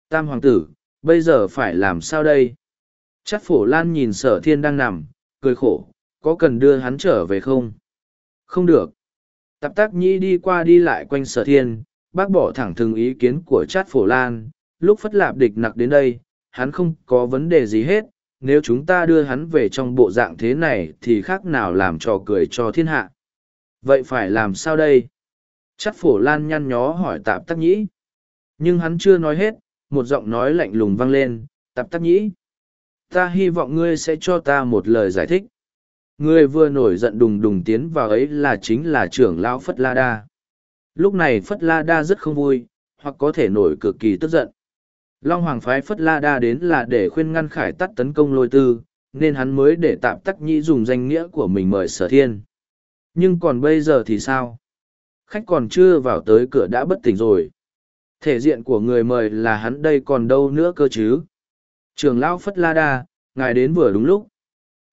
Tam hoàng tử, bây giờ phải làm sao đây? Chắc phổ lan nhìn sở thiên đang nằm, cười khổ có cần đưa hắn trở về không? Không được. Tạp tác nhĩ đi qua đi lại quanh sở thiên, bác bỏ thẳng thừng ý kiến của chát phổ lan. Lúc phất lạp địch nặc đến đây, hắn không có vấn đề gì hết. Nếu chúng ta đưa hắn về trong bộ dạng thế này thì khác nào làm trò cười cho thiên hạ. Vậy phải làm sao đây? Chắc phổ lan nhăn nhó hỏi tạp tắc nhĩ. Nhưng hắn chưa nói hết, một giọng nói lạnh lùng vang lên. Tạp tắc nhĩ, ta hy vọng ngươi sẽ cho ta một lời giải thích người vừa nổi giận đùng đùng tiến vào ấy là chính là trưởng lão phất la đa. Lúc này phất la đa rất không vui, hoặc có thể nổi cực kỳ tức giận. Long hoàng phái phất la đa đến là để khuyên ngăn khải tắt tấn công lôi tư, nên hắn mới để tạm tắc nhĩ dùng danh nghĩa của mình mời sở thiên. Nhưng còn bây giờ thì sao? Khách còn chưa vào tới cửa đã bất tỉnh rồi. Thể diện của người mời là hắn đây còn đâu nữa cơ chứ? Trường lão phất la đa, ngài đến vừa đúng lúc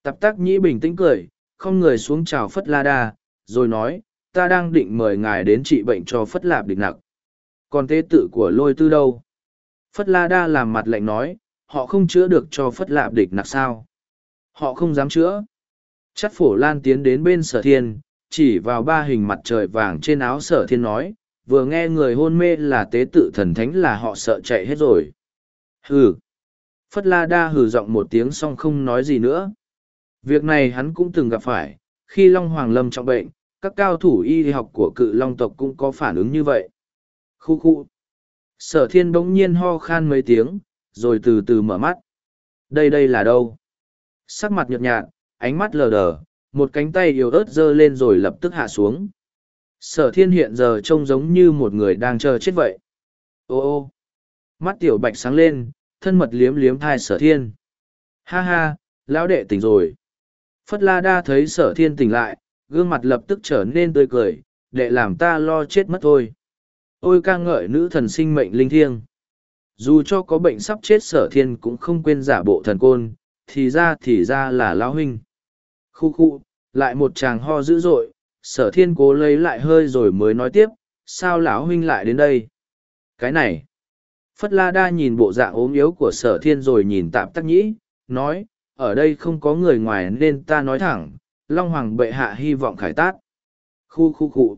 tạp tác nhĩ bình tĩnh cười, không người xuống chào phất la đa, rồi nói, ta đang định mời ngài đến trị bệnh cho phất lạp địch nặc. Còn tế tự của lôi tư đâu? Phất la đa làm mặt lạnh nói, họ không chữa được cho phất lạp địch nặc sao? Họ không dám chữa. Chắc phổ lan tiến đến bên sở thiên, chỉ vào ba hình mặt trời vàng trên áo sở thiên nói, vừa nghe người hôn mê là tế tự thần thánh là họ sợ chạy hết rồi. Hừ. Phất la đa hừ giọng một tiếng xong không nói gì nữa việc này hắn cũng từng gặp phải, khi long hoàng lâm trọng bệnh, các cao thủ y học của cự long tộc cũng có phản ứng như vậy. Khu khu. Sở thiên bỗng nhiên ho khan mấy tiếng, rồi từ từ mở mắt. Đây đây là đâu? Sắc mặt nhợt nhạt, ánh mắt lờ đờ, một cánh tay yếu ớt giơ lên rồi lập tức hạ xuống. Sở thiên hiện giờ trông giống như một người đang chờ chết vậy. Ô ô. Mắt tiểu bạch sáng lên, thân mật liếm liếm thai sở thiên. Ha ha, lão đệ tỉnh rồi phất la đa thấy sở thiên tỉnh lại, gương mặt lập tức trở nên tươi cười, Để làm ta lo chết mất thôi. Ôi ca ngợi nữ thần sinh mệnh linh thiêng. Dù cho có bệnh sắp chết sở thiên cũng không quên giả bộ thần côn, thì ra thì ra là lão huynh. Khu khu, lại một chàng ho dữ dội, sở thiên cố lấy lại hơi rồi mới nói tiếp, sao lão huynh lại đến đây? Cái này. Phất la đa nhìn bộ dạng ốm yếu của sở thiên rồi nhìn tạm tắc nhĩ, nói ở đây không có người ngoài nên ta nói thẳng long hoàng bệ hạ hy vọng khải tát. Khu khu khu.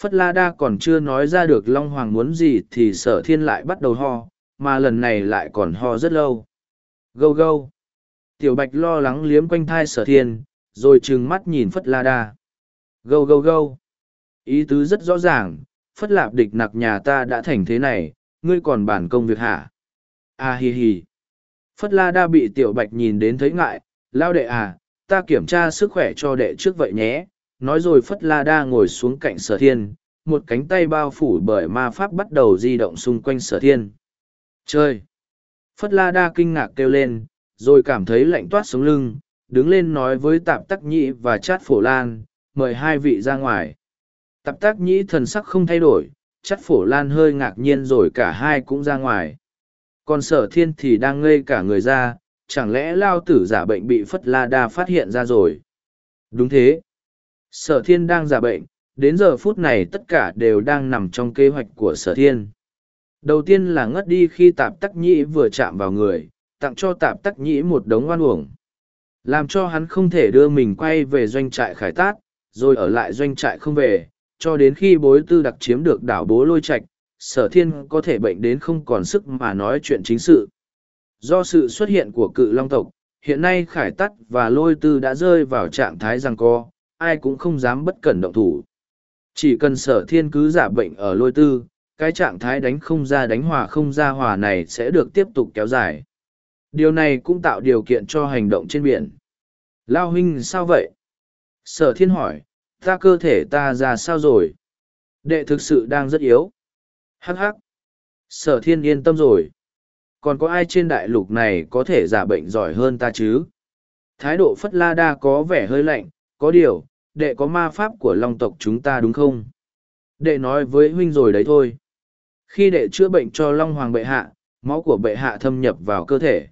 Phất la đa còn chưa nói ra được long hoàng muốn gì thì sở thiên lại bắt đầu ho mà lần này lại còn ho rất lâu. Gâu gâu. Tiểu bạch lo lắng liếm quanh thai sở thiên rồi trừng mắt nhìn phất la đa. Gâu gâu gâu. Ý tứ rất rõ ràng phất lạp địch nặc nhà ta đã thành thế này ngươi còn bản công việc hả? A à, hi hi phất la đa bị tiểu bạch nhìn đến thấy ngại, lao đệ à ta kiểm tra sức khỏe cho đệ trước vậy nhé. Nói rồi phất la đa ngồi xuống cạnh sở thiên, một cánh tay bao phủ bởi ma pháp bắt đầu di động xung quanh sở thiên. Chơi phất la đa kinh ngạc kêu lên, rồi cảm thấy lạnh toát sống lưng, đứng lên nói với tạp tắc nhĩ và chát phổ lan, mời hai vị ra ngoài. Tạp tắc nhĩ thần sắc không thay đổi, chát phổ lan hơi ngạc nhiên rồi cả hai cũng ra ngoài còn sở thiên thì đang ngây cả người ra, chẳng lẽ lao tử giả bệnh bị phất la đa phát hiện ra rồi? Đúng thế. Sở thiên đang giả bệnh, đến giờ phút này tất cả đều đang nằm trong kế hoạch của sở thiên. Đầu tiên là ngất đi khi tạp tắc nhĩ vừa chạm vào người, tặng cho tạp tắc nhĩ một đống oan uổng. Làm cho hắn không thể đưa mình quay về doanh trại khải tát, rồi ở lại doanh trại không về, cho đến khi bối tư đặc chiếm được đảo bố lôi trạch sở thiên có thể bệnh đến không còn sức mà nói chuyện chính sự do sự xuất hiện của cự long tộc hiện nay khải tắt và lôi tư đã rơi vào trạng thái rằng co, ai cũng không dám bất cẩn động thủ. Chỉ cần sở thiên cứ giả bệnh ở lôi tư, cái trạng thái đánh không ra đánh hòa không ra hòa này sẽ được tiếp tục kéo dài. Điều này cũng tạo điều kiện cho hành động trên biển. Lao huynh sao vậy? Sở thiên hỏi, ta cơ thể ta ra sao rồi? Đệ thực sự đang rất yếu. Hắc hắc. Sở thiên yên tâm rồi. Còn có ai trên đại lục này có thể giả bệnh giỏi hơn ta chứ? Thái độ Phất La Đa có vẻ hơi lạnh, có điều, đệ có ma pháp của long tộc chúng ta đúng không? Đệ nói với huynh rồi đấy thôi. Khi đệ chữa bệnh cho Long Hoàng bệ hạ, máu của bệ hạ thâm nhập vào cơ thể.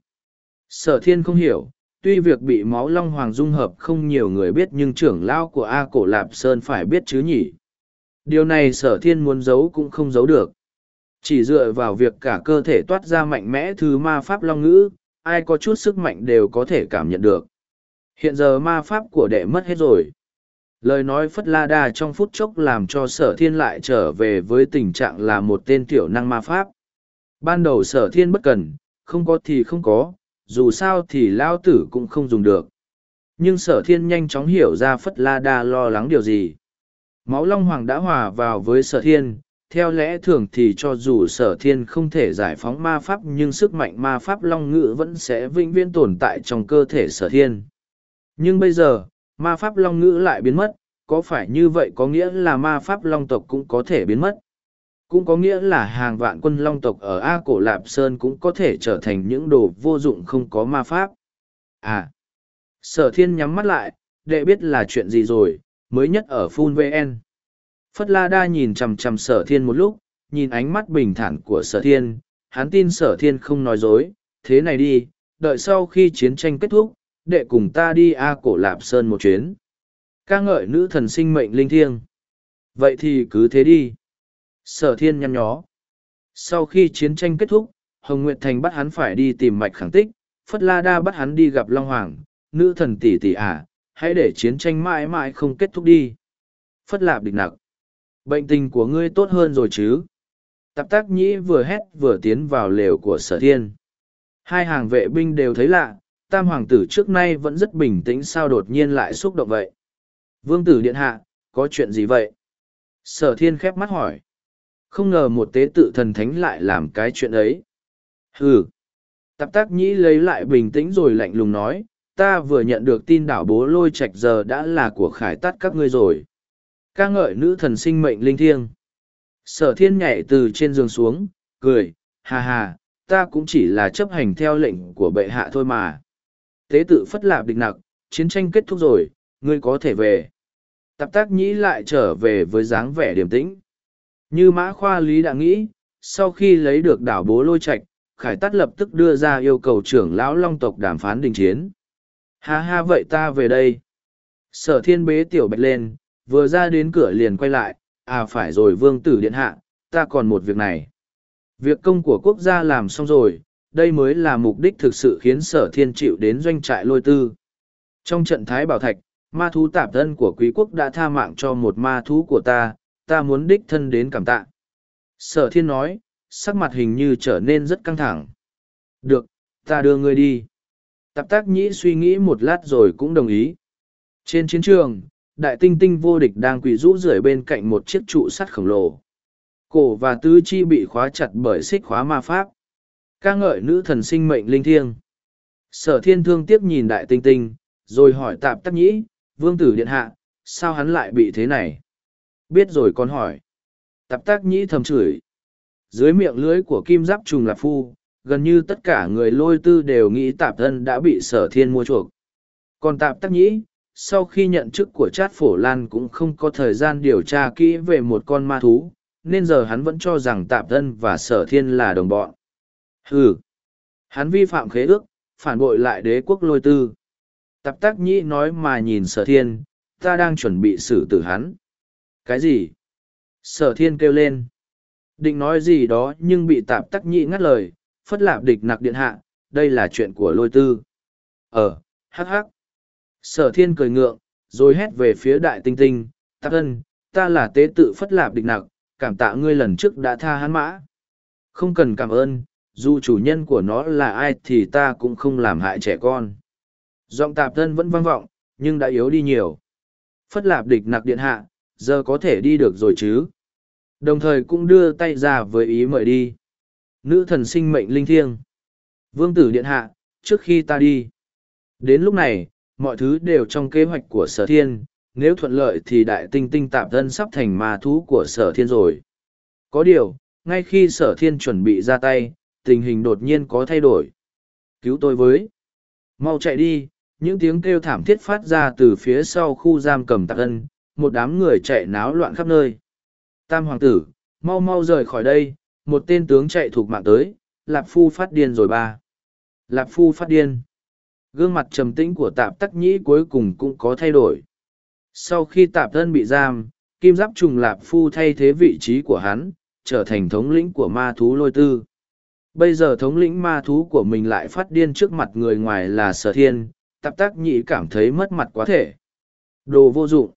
Sở thiên không hiểu, tuy việc bị máu Long Hoàng dung hợp không nhiều người biết nhưng trưởng lao của A Cổ Lạp Sơn phải biết chứ nhỉ. Điều này sở thiên muốn giấu cũng không giấu được. Chỉ dựa vào việc cả cơ thể toát ra mạnh mẽ thứ ma pháp long ngữ, ai có chút sức mạnh đều có thể cảm nhận được. Hiện giờ ma pháp của đệ mất hết rồi. Lời nói Phất La Đa trong phút chốc làm cho sở thiên lại trở về với tình trạng là một tên tiểu năng ma pháp. Ban đầu sở thiên bất cần, không có thì không có, dù sao thì lao tử cũng không dùng được. Nhưng sở thiên nhanh chóng hiểu ra Phất La Đa lo lắng điều gì. Máu Long Hoàng đã hòa vào với sở thiên, theo lẽ thường thì cho dù sở thiên không thể giải phóng ma pháp nhưng sức mạnh ma pháp Long Ngự vẫn sẽ vĩnh viễn tồn tại trong cơ thể sở thiên. Nhưng bây giờ, ma pháp long ngữ lại biến mất, có phải như vậy có nghĩa là ma pháp long tộc cũng có thể biến mất? Cũng có nghĩa là hàng vạn quân long tộc ở A Cổ Lạp Sơn cũng có thể trở thành những đồ vô dụng không có ma pháp. À, sở thiên nhắm mắt lại, để biết là chuyện gì rồi, mới nhất ở Phun VN. Phất La Đa nhìn chằm chằm sở thiên một lúc, nhìn ánh mắt bình thản của sở thiên, hắn tin sở thiên không nói dối, thế này đi, đợi sau khi chiến tranh kết thúc, đệ cùng ta đi A cổ lạp sơn một chuyến. ca ngợi nữ thần sinh mệnh linh thiêng. Vậy thì cứ thế đi. Sở thiên nhăn nhó. Sau khi chiến tranh kết thúc, Hồng Nguyệt Thành bắt hắn phải đi tìm mạch khẳng tích, Phất La Đa bắt hắn đi gặp Long Hoàng, nữ thần tỷ tỷ à, hãy để chiến tranh mãi mãi không kết thúc đi. Phất Lạp địch nặc. Bệnh tình của ngươi tốt hơn rồi chứ? Tạp tác nhĩ vừa hét vừa tiến vào lều của sở thiên. Hai hàng vệ binh đều thấy lạ, tam hoàng tử trước nay vẫn rất bình tĩnh sao đột nhiên lại xúc động vậy? Vương tử điện hạ có chuyện gì vậy? Sở thiên khép mắt hỏi. Không ngờ một tế tự thần thánh lại làm cái chuyện ấy. Ừ tạp tác nhĩ lấy lại bình tĩnh rồi lạnh lùng nói ta vừa nhận được tin đảo bố lôi trạch giờ đã là của khải tắt các ngươi rồi ca ngợi nữ thần sinh mệnh linh thiêng sở thiên nhảy từ trên giường xuống cười hà hà ta cũng chỉ là chấp hành theo lệnh của bệ hạ thôi mà tế tự phất lạp địch nặc, chiến tranh kết thúc rồi, ngươi có thể về. Tạp tác nhĩ lại trở về với dáng vẻ điềm tĩnh. Như mã khoa lý đã nghĩ, sau khi lấy được đảo bố lôi Trạch, khải tắt lập tức đưa ra yêu cầu trưởng lão long tộc đàm phán đình chiến. Ha ha vậy ta về đây. Sở thiên bế tiểu bạch lên, vừa ra đến cửa liền quay lại, à phải rồi vương tử điện hạ, ta còn một việc này. Việc công của quốc gia làm xong rồi, đây mới là mục đích thực sự khiến sở thiên chịu đến doanh trại lôi tư. Trong trận Thái Bảo Thạch, ma thú tạp thân của quý quốc đã tha mạng cho một ma thú của ta, ta muốn đích thân đến cảm tạ. Sở thiên nói, sắc mặt hình như trở nên rất căng thẳng. Được, ta đưa ngươi đi. Tạp tác nhĩ suy nghĩ một lát rồi cũng đồng ý. Trên chiến trường, đại tinh tinh vô địch đang quỳ rũ rưởi bên cạnh một chiếc trụ sắt khổng lồ. Cổ và tứ chi bị khóa chặt bởi xích khóa ma pháp. Ca ngợi nữ thần sinh mệnh linh thiêng. Sở thiên thương tiếp nhìn đại tinh tinh, rồi hỏi tạp tắc nhĩ, vương tử điện hạ, sao hắn lại bị thế này? Biết rồi con hỏi. Tạp tác nhĩ thầm chửi. Dưới miệng lưới của kim giáp trùng lạp phu, gần như tất cả người lôi tư đều nghĩ tạp thân đã bị sở thiên mua chuộc. Còn tạp tắc nhĩ sau khi nhận chức của chát phổ lan cũng không có thời gian điều tra kỹ về một con ma thú nên giờ hắn vẫn cho rằng tạp thân và sở thiên là đồng bọn Hừ. Hắn vi phạm khế ước, phản bội lại đế quốc lôi tư. Tạp tác nhĩ nói mà nhìn sở thiên, ta đang chuẩn bị xử tử hắn. Cái gì? Sở thiên kêu lên. Định nói gì đó nhưng bị tạp tắc nhĩ ngắt lời, phất lạp địch nặc điện hạ, đây là chuyện của lôi tư. Ờ, hắc hắc. Sở thiên cười ngượng, rồi hét về phía đại tinh tinh, tắc ân, ta là tế tự phất lạp địch nặc, cảm tạ ngươi lần trước đã tha hắn mã. Không cần cảm ơn, dù chủ nhân của nó là ai thì ta cũng không làm hại trẻ con Giọng tạp thân vẫn vang vọng, nhưng đã yếu đi nhiều. Phất lạp địch nặc điện hạ, giờ có thể đi được rồi chứ. Đồng thời cũng đưa tay ra với ý mời đi. Nữ thần sinh mệnh linh thiêng. Vương tử điện hạ, trước khi ta đi. Đến lúc này, mọi thứ đều trong kế hoạch của sở thiên, nếu thuận lợi thì đại tinh tinh tạp thân sắp thành ma thú của sở thiên rồi. Có điều, ngay khi sở thiên chuẩn bị ra tay, tình hình đột nhiên có thay đổi. Cứu tôi với. Mau chạy đi, những tiếng kêu thảm thiết phát ra từ phía sau khu giam cầm tạc ân, một đám người chạy náo loạn khắp nơi. Tam hoàng tử, mau mau rời khỏi đây, một tên tướng chạy thuộc mạng tới, Lạp Phu phát điên rồi ba. Lạp Phu phát điên. Gương mặt trầm tĩnh của tạp tắc nhĩ cuối cùng cũng có thay đổi. Sau khi tạp thân bị giam, kim giáp trùng Lạp Phu thay thế vị trí của hắn, trở thành thống lĩnh của ma thú lôi tư. Bây giờ thống lĩnh ma thú của mình lại phát điên trước mặt người ngoài là sở thiên, tạp tác nhĩ cảm thấy mất mặt quá thể. Đồ vô dụng.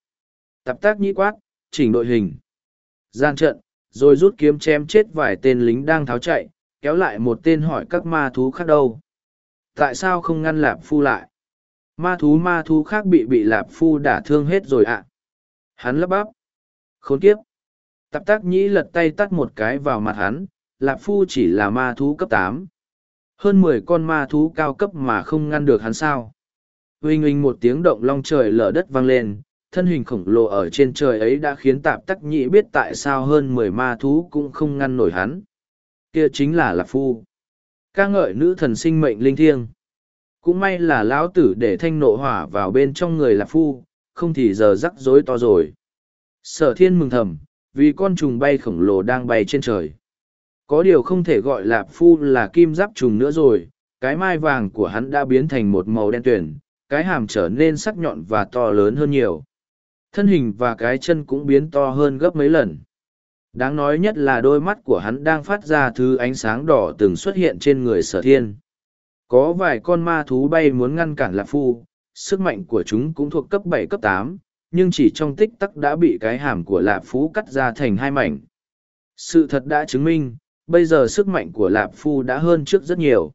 Tạp tác nhĩ quát, chỉnh đội hình. Gian trận, rồi rút kiếm chém chết vài tên lính đang tháo chạy, kéo lại một tên hỏi các ma thú khác đâu. Tại sao không ngăn lạp phu lại? Ma thú ma thú khác bị bị lạp phu đả thương hết rồi ạ. Hắn lấp bắp. Khốn kiếp. Tạp tác nhĩ lật tay tắt một cái vào mặt hắn, lạp phu chỉ là ma thú cấp tám hơn mười con ma thú cao cấp mà không ngăn được hắn sao huỳnh huỳnh một tiếng động long trời lở đất vang lên thân hình khổng lồ ở trên trời ấy đã khiến tạp tắc nhĩ biết tại sao hơn mười ma thú cũng không ngăn nổi hắn kia chính là lạp phu ca ngợi nữ thần sinh mệnh linh thiêng. Cũng may là lão tử để thanh nộ hỏa vào bên trong người lạc phu, không thì giờ rắc rối to rồi. Sở thiên mừng thầm, vì con trùng bay khổng lồ đang bay trên trời. Có điều không thể gọi lạp phu là kim giáp trùng nữa rồi, cái mai vàng của hắn đã biến thành một màu đen tuyển cái hàm trở nên sắc nhọn và to lớn hơn nhiều. Thân hình và cái chân cũng biến to hơn gấp mấy lần đáng nói nhất là đôi mắt của hắn đang phát ra thứ ánh sáng đỏ từng xuất hiện trên người sở thiên. Có vài con ma thú bay muốn ngăn cản lạp phu, sức mạnh của chúng cũng thuộc cấp bảy, cấp tám, nhưng chỉ trong tích tắc đã bị cái hàm của lạp phú cắt ra thành hai mảnh. Sự thật đã chứng minh, bây giờ sức mạnh của lạp phu đã hơn trước rất nhiều.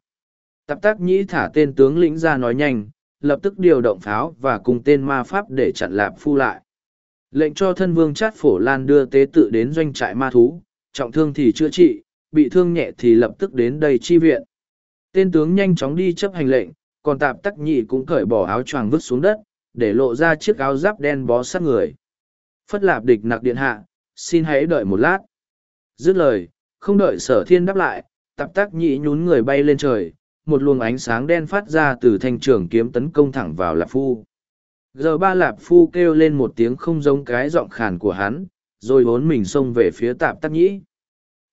Tạp tác nhĩ thả tên tướng lĩnh ra nói nhanh, lập tức điều động pháo và cùng tên ma pháp để chặn lạp phu lại lệnh cho thân vương chát phổ lan đưa tế tự đến doanh trại ma thú trọng thương thì chữa trị bị thương nhẹ thì lập tức đến đây chi viện. Tên tướng nhanh chóng đi chấp hành lệnh còn tạp tắc nhị cũng cởi bỏ áo choàng vứt xuống đất để lộ ra chiếc áo giáp đen bó sát người. Phất lạp địch nặc điện hạ xin hãy đợi một lát. Dứt lời không đợi sở thiên đáp lại, tạp tác nhị nhún người bay lên trời, một luồng ánh sáng đen phát ra từ thanh trường kiếm tấn công thẳng vào lạp phu. Giờ ba lạp phu kêu lên một tiếng không giống cái giọng khàn của hắn, rồi bốn mình xông về phía tạp tắc nhĩ.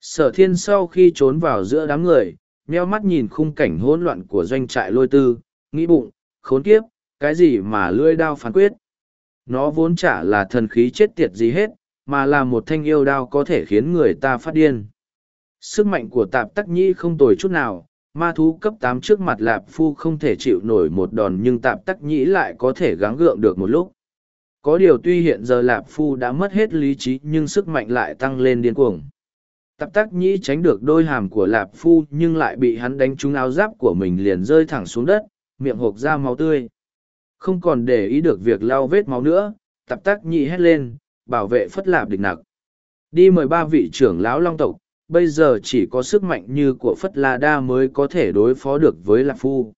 Sở thiên sau khi trốn vào giữa đám người, nheo mắt nhìn khung cảnh hỗn loạn của doanh trại lôi tư, nghĩ bụng, khốn kiếp, cái gì mà lưỡi đao phán quyết. Nó vốn chả là thần khí chết tiệt gì hết, mà là một thanh yêu đao có thể khiến người ta phát điên sức mạnh của tạp tắc nhĩ không tồi chút nào ma thú cấp tám trước mặt lạp phu không thể chịu nổi một đòn nhưng tạp tắc nhĩ lại có thể gắng gượng được một lúc. Có điều tuy hiện giờ lạp phu đã mất hết lý trí nhưng sức mạnh lại tăng lên điên cuồng. Tạp tắc nhĩ tránh được đôi hàm của lạp phu nhưng lại bị hắn đánh trúng áo giáp của mình liền rơi thẳng xuống đất, miệng hộp ra máu tươi. Không còn để ý được việc lau vết máu nữa, tạp tắc nhĩ hét lên, bảo vệ phất lạp địch nặc. Đi mời ba vị trưởng lão long tộc bây giờ chỉ có sức mạnh như của Phất La Đa mới có thể đối phó được với Lạc Phu.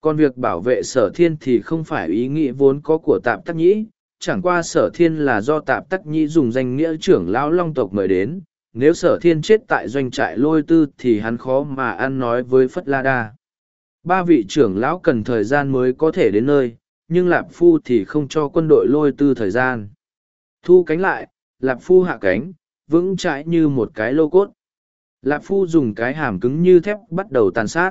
Còn việc bảo vệ sở thiên thì không phải ý nghĩ vốn có của tạp tắc nhĩ, chẳng qua sở thiên là do tạp tắc nhĩ dùng danh nghĩa trưởng lão long tộc mời đến. Nếu sở thiên chết tại doanh trại lôi tư thì hắn khó mà ăn nói với Phất La Đa. Ba vị trưởng lão cần thời gian mới có thể đến nơi, nhưng Lạp Phu thì không cho quân đội lôi tư thời gian. Thu cánh lại, Lạp Phu hạ cánh, vững chãi như một cái lô cốt. Lạp phu dùng cái hàm cứng như thép bắt đầu tàn sát.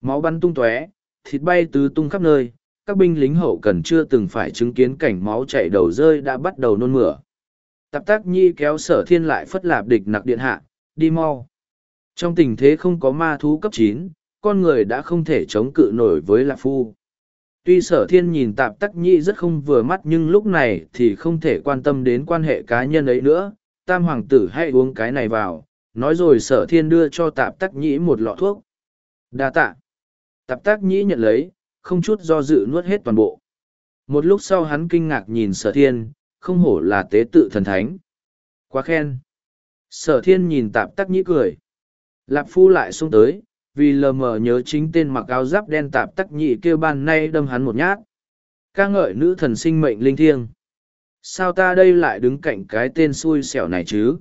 Máu bắn tung tóe, thịt bay tứ tung khắp nơi, các binh lính hậu cần chưa từng phải chứng kiến cảnh máu chảy đầu rơi đã bắt đầu nôn mửa. Tạp tác nhi kéo sở thiên lại phất lạp địch nặc điện hạ, đi mau. Trong tình thế không có ma thú cấp chín, con người đã không thể chống cự nổi với lạp phu. Tuy sở thiên nhìn tạp tắc nhi rất không vừa mắt nhưng lúc này thì không thể quan tâm đến quan hệ cá nhân ấy nữa, tam hoàng tử hãy uống cái này vào, nói rồi sở thiên đưa cho tạp tắc nhĩ một lọ thuốc. đa tạ. Tạp tắc nhĩ nhận lấy, không chút do dự nuốt hết toàn bộ. Một lúc sau hắn kinh ngạc nhìn sở thiên, không hổ là tế tự thần thánh. Quá khen. Sở thiên nhìn tạp tắc nhĩ cười. Lạp phu lại xông tới, vì lờ mờ nhớ chính tên mặc áo giáp đen tạp tắc Nhĩ kêu ban nay đâm hắn một nhát. ca ngợi nữ thần sinh mệnh linh thiêng. Sao ta đây lại đứng cạnh cái tên xui xẻo này chứ?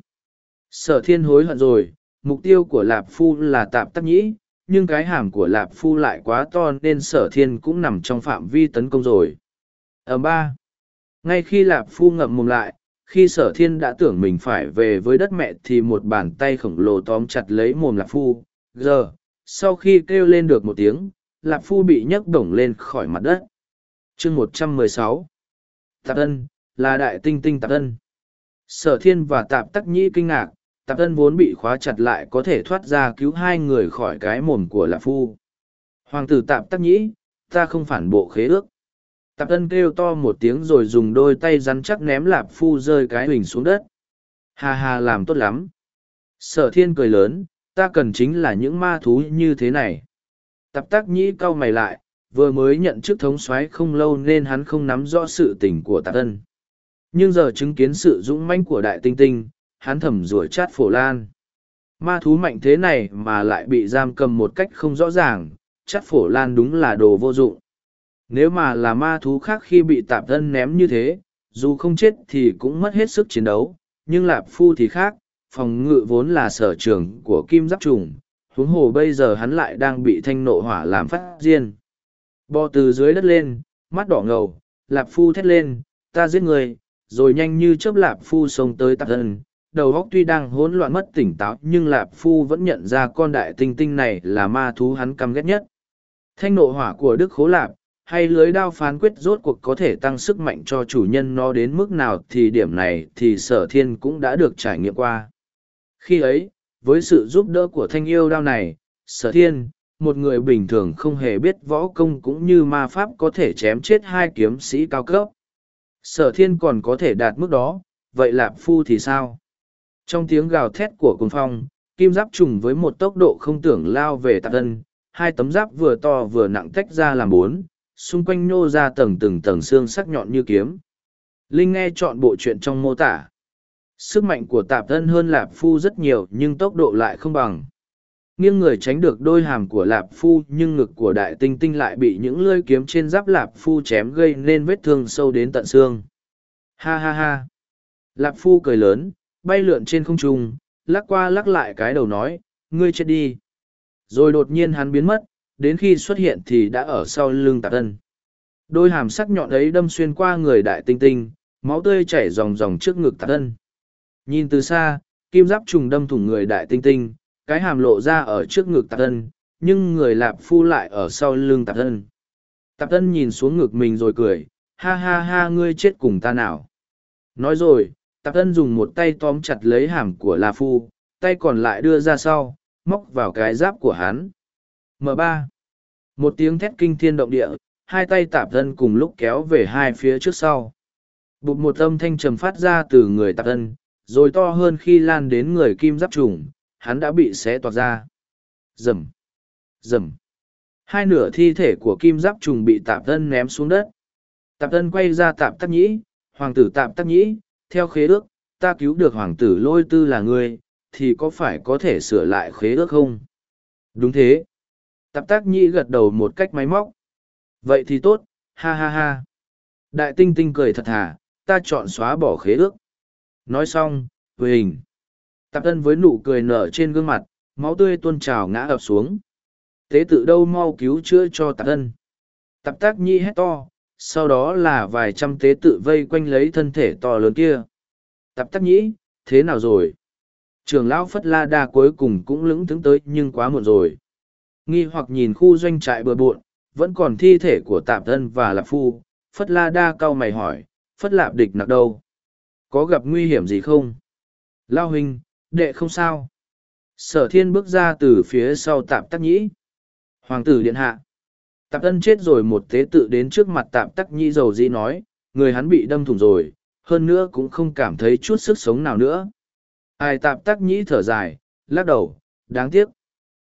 Sở thiên hối hận rồi, mục tiêu của lạp phu là tạp tắc nhĩ, nhưng cái hàm của lạp phu lại quá to nên sở thiên cũng nằm trong phạm vi tấn công rồi. Ở ba, ngay khi lạp phu ngậm mồm lại, khi sở thiên đã tưởng mình phải về với đất mẹ thì một bàn tay khổng lồ tóm chặt lấy mồm lạp phu. Giờ, sau khi kêu lên được một tiếng, lạp phu bị nhấc đổng lên khỏi mặt đất. chương một trăm mười sáu Tạp ân, là đại tinh tinh tạp ân. Sở thiên và tạp tắc nhĩ kinh ngạc, tạp ân vốn bị khóa chặt lại có thể thoát ra cứu hai người khỏi cái mồm của lạp phu. Hoàng tử tạp tắc nhĩ, ta không phản bộ khế ước. Tạp ân kêu to một tiếng rồi dùng đôi tay rắn chắc ném lạp phu rơi cái hình xuống đất. Hà hà làm tốt lắm. Sở thiên cười lớn, ta cần chính là những ma thú như thế này. Tạp tác nhĩ cau mày lại, vừa mới nhận chức thống soái không lâu nên hắn không nắm rõ sự tình của tạp ân. Nhưng giờ chứng kiến sự dũng mãnh của đại tinh tinh, hắn thầm rủa chát phổ lan. Ma thú mạnh thế này mà lại bị giam cầm một cách không rõ ràng, chát phổ lan đúng là đồ vô dụng. Nếu mà là ma thú khác khi bị tạp thân ném như thế, dù không chết thì cũng mất hết sức chiến đấu, nhưng lạp phu thì khác, phòng ngự vốn là sở trường của kim giáp trùng, huống hồ bây giờ hắn lại đang bị thanh nộ hỏa làm phát riêng. Bò từ dưới đất lên, mắt đỏ ngầu, lạp phu thét lên, ta giết người, rồi nhanh như chớp lạp phu xông tới tạp thân. Đầu óc tuy đang hỗn loạn mất tỉnh táo nhưng lạp phu vẫn nhận ra con đại tinh tinh này là ma thú hắn căm ghét nhất. Thanh nộ hỏa của Đức Khố Lạp, hay lưới đao phán quyết rốt cuộc có thể tăng sức mạnh cho chủ nhân nó đến mức nào thì điểm này thì sở thiên cũng đã được trải nghiệm qua. Khi ấy, với sự giúp đỡ của thanh yêu đao này, sở thiên, một người bình thường không hề biết võ công cũng như ma pháp có thể chém chết hai kiếm sĩ cao cấp. Sở thiên còn có thể đạt mức đó, vậy lạp phu thì sao? Trong tiếng gào thét của cùng phong, kim giáp trùng với một tốc độ không tưởng lao về tạc thân, hai tấm giáp vừa to vừa nặng tách ra làm bốn, xung quanh nhô ra tầng từng tầng xương sắc nhọn như kiếm. Linh nghe chọn bộ chuyện trong mô tả. Sức mạnh của tạp thân hơn lạp phu rất nhiều nhưng tốc độ lại không bằng. Nghiêng người tránh được đôi hàm của lạp phu nhưng ngực của đại tinh tinh lại bị những lưỡi kiếm trên giáp lạp phu chém gây nên vết thương sâu đến tận xương. Ha ha ha. Lạp phu cười lớn, bay lượn trên không trung, lắc qua lắc lại cái đầu nói, ngươi chết đi. Rồi đột nhiên hắn biến mất, đến khi xuất hiện thì đã ở sau lưng tạp tân. Đôi hàm sắc nhọn ấy đâm xuyên qua người đại tinh tinh, máu tươi chảy ròng ròng trước ngực tạp tân. Nhìn từ xa, kim giáp trùng đâm thủng người đại tinh tinh, cái hàm lộ ra ở trước ngực tạp thân, nhưng người lạp phu lại ở sau lưng tạp thân. Tạp thân nhìn xuống ngực mình rồi cười, ha ha ha ngươi chết cùng ta nào. Nói rồi, tạp thân dùng một tay tóm chặt lấy hàm của lạp phu, tay còn lại đưa ra sau, móc vào cái giáp của hắn M3. một tiếng thét kinh thiên động địa hai tay tạp thân cùng lúc kéo về hai phía trước sau bụt một âm thanh trầm phát ra từ người tạp thân rồi to hơn khi lan đến người kim giáp trùng hắn đã bị xé toạc ra rầm rầm hai nửa thi thể của kim giáp trùng bị tạp thân ném xuống đất tạp thân quay ra tạp tắc nhĩ hoàng tử tạp tắc nhĩ theo khế ước ta cứu được hoàng tử lôi tư là ngươi thì có phải có thể sửa lại khế ước không đúng thế Tạp tác nhĩ gật đầu một cách máy móc. Vậy thì tốt, ha ha ha. Đại tinh tinh cười thật thà, ta chọn xóa bỏ khế ước. Nói xong, về hình. Tạp thân với nụ cười nở trên gương mặt, máu tươi tuôn trào ngã ập xuống. Tế tự đâu mau cứu chữa cho tạp thân. Tạp tác nhi hét to, sau đó là vài trăm tế tự vây quanh lấy thân thể to lớn kia. Tạp tác nhĩ, thế nào rồi? Trường lão Phất La Đa cuối cùng cũng lững thững tới nhưng quá muộn rồi. Nghi hoặc nhìn khu doanh trại bừa bộn, vẫn còn thi thể của tạp thân và lạp phu, Phất La Đa cau mày hỏi, Phất Lạp địch nặc đâu? Có gặp nguy hiểm gì không? Lao huynh đệ không sao. Sở thiên bước ra từ phía sau tạp tắc nhĩ. Hoàng tử điện hạ. Tạp tân chết rồi một tế tự đến trước mặt tạp tắc nhĩ dầu dĩ nói, người hắn bị đâm thủng rồi, hơn nữa cũng không cảm thấy chút sức sống nào nữa. Ai tạp tắc nhĩ thở dài, lắc đầu, đáng tiếc.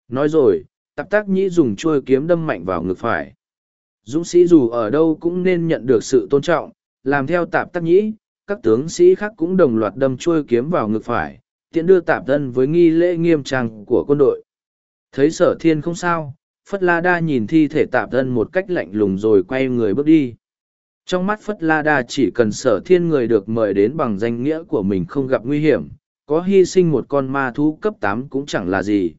Nói rồi, tạp tắc nhĩ dùng trôi kiếm đâm mạnh vào ngực phải Dũng sĩ dù ở đâu cũng nên nhận được sự tôn trọng, làm theo tạp tắc nhĩ, các tướng sĩ khác cũng đồng loạt đâm trôi kiếm vào ngực phải, tiện đưa tạp thân với nghi lễ nghiêm trang của quân đội. Thấy sở thiên không sao, Phất La Đa nhìn thi thể tạp thân một cách lạnh lùng rồi quay người bước đi. Trong mắt Phất La Đa chỉ cần sở thiên người được mời đến bằng danh nghĩa của mình không gặp nguy hiểm, có hy sinh một con ma thú cấp tám cũng chẳng là gì.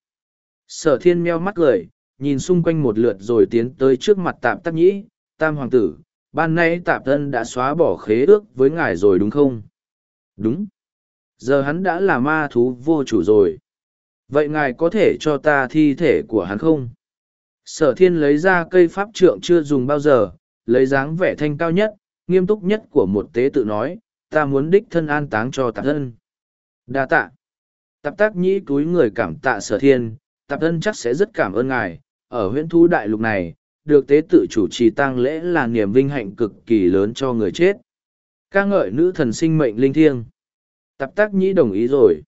Sở thiên meo mắt cười, nhìn xung quanh một lượt rồi tiến tới trước mặt tạp tắc nhĩ, tam hoàng tử, ban nay tạp thân đã xóa bỏ khế ước với ngài rồi đúng không? Đúng. Giờ hắn đã là ma thú vô chủ rồi. Vậy ngài có thể cho ta thi thể của hắn không? Sở thiên lấy ra cây pháp trượng chưa dùng bao giờ, lấy dáng vẻ thanh cao nhất, nghiêm túc nhất của một tế tự nói, ta muốn đích thân an táng cho tạp thân. Đa tạ. Tạp tác nhĩ túi người cảm tạ sở thiên, tạp thân chắc sẽ rất cảm ơn ngài, ở huyện thu đại lục này, được tế tự chủ trì tang lễ là niềm vinh hạnh cực kỳ lớn cho người chết. ca ngợi nữ thần sinh mệnh linh thiêng. Tạp tác nhĩ đồng ý rồi.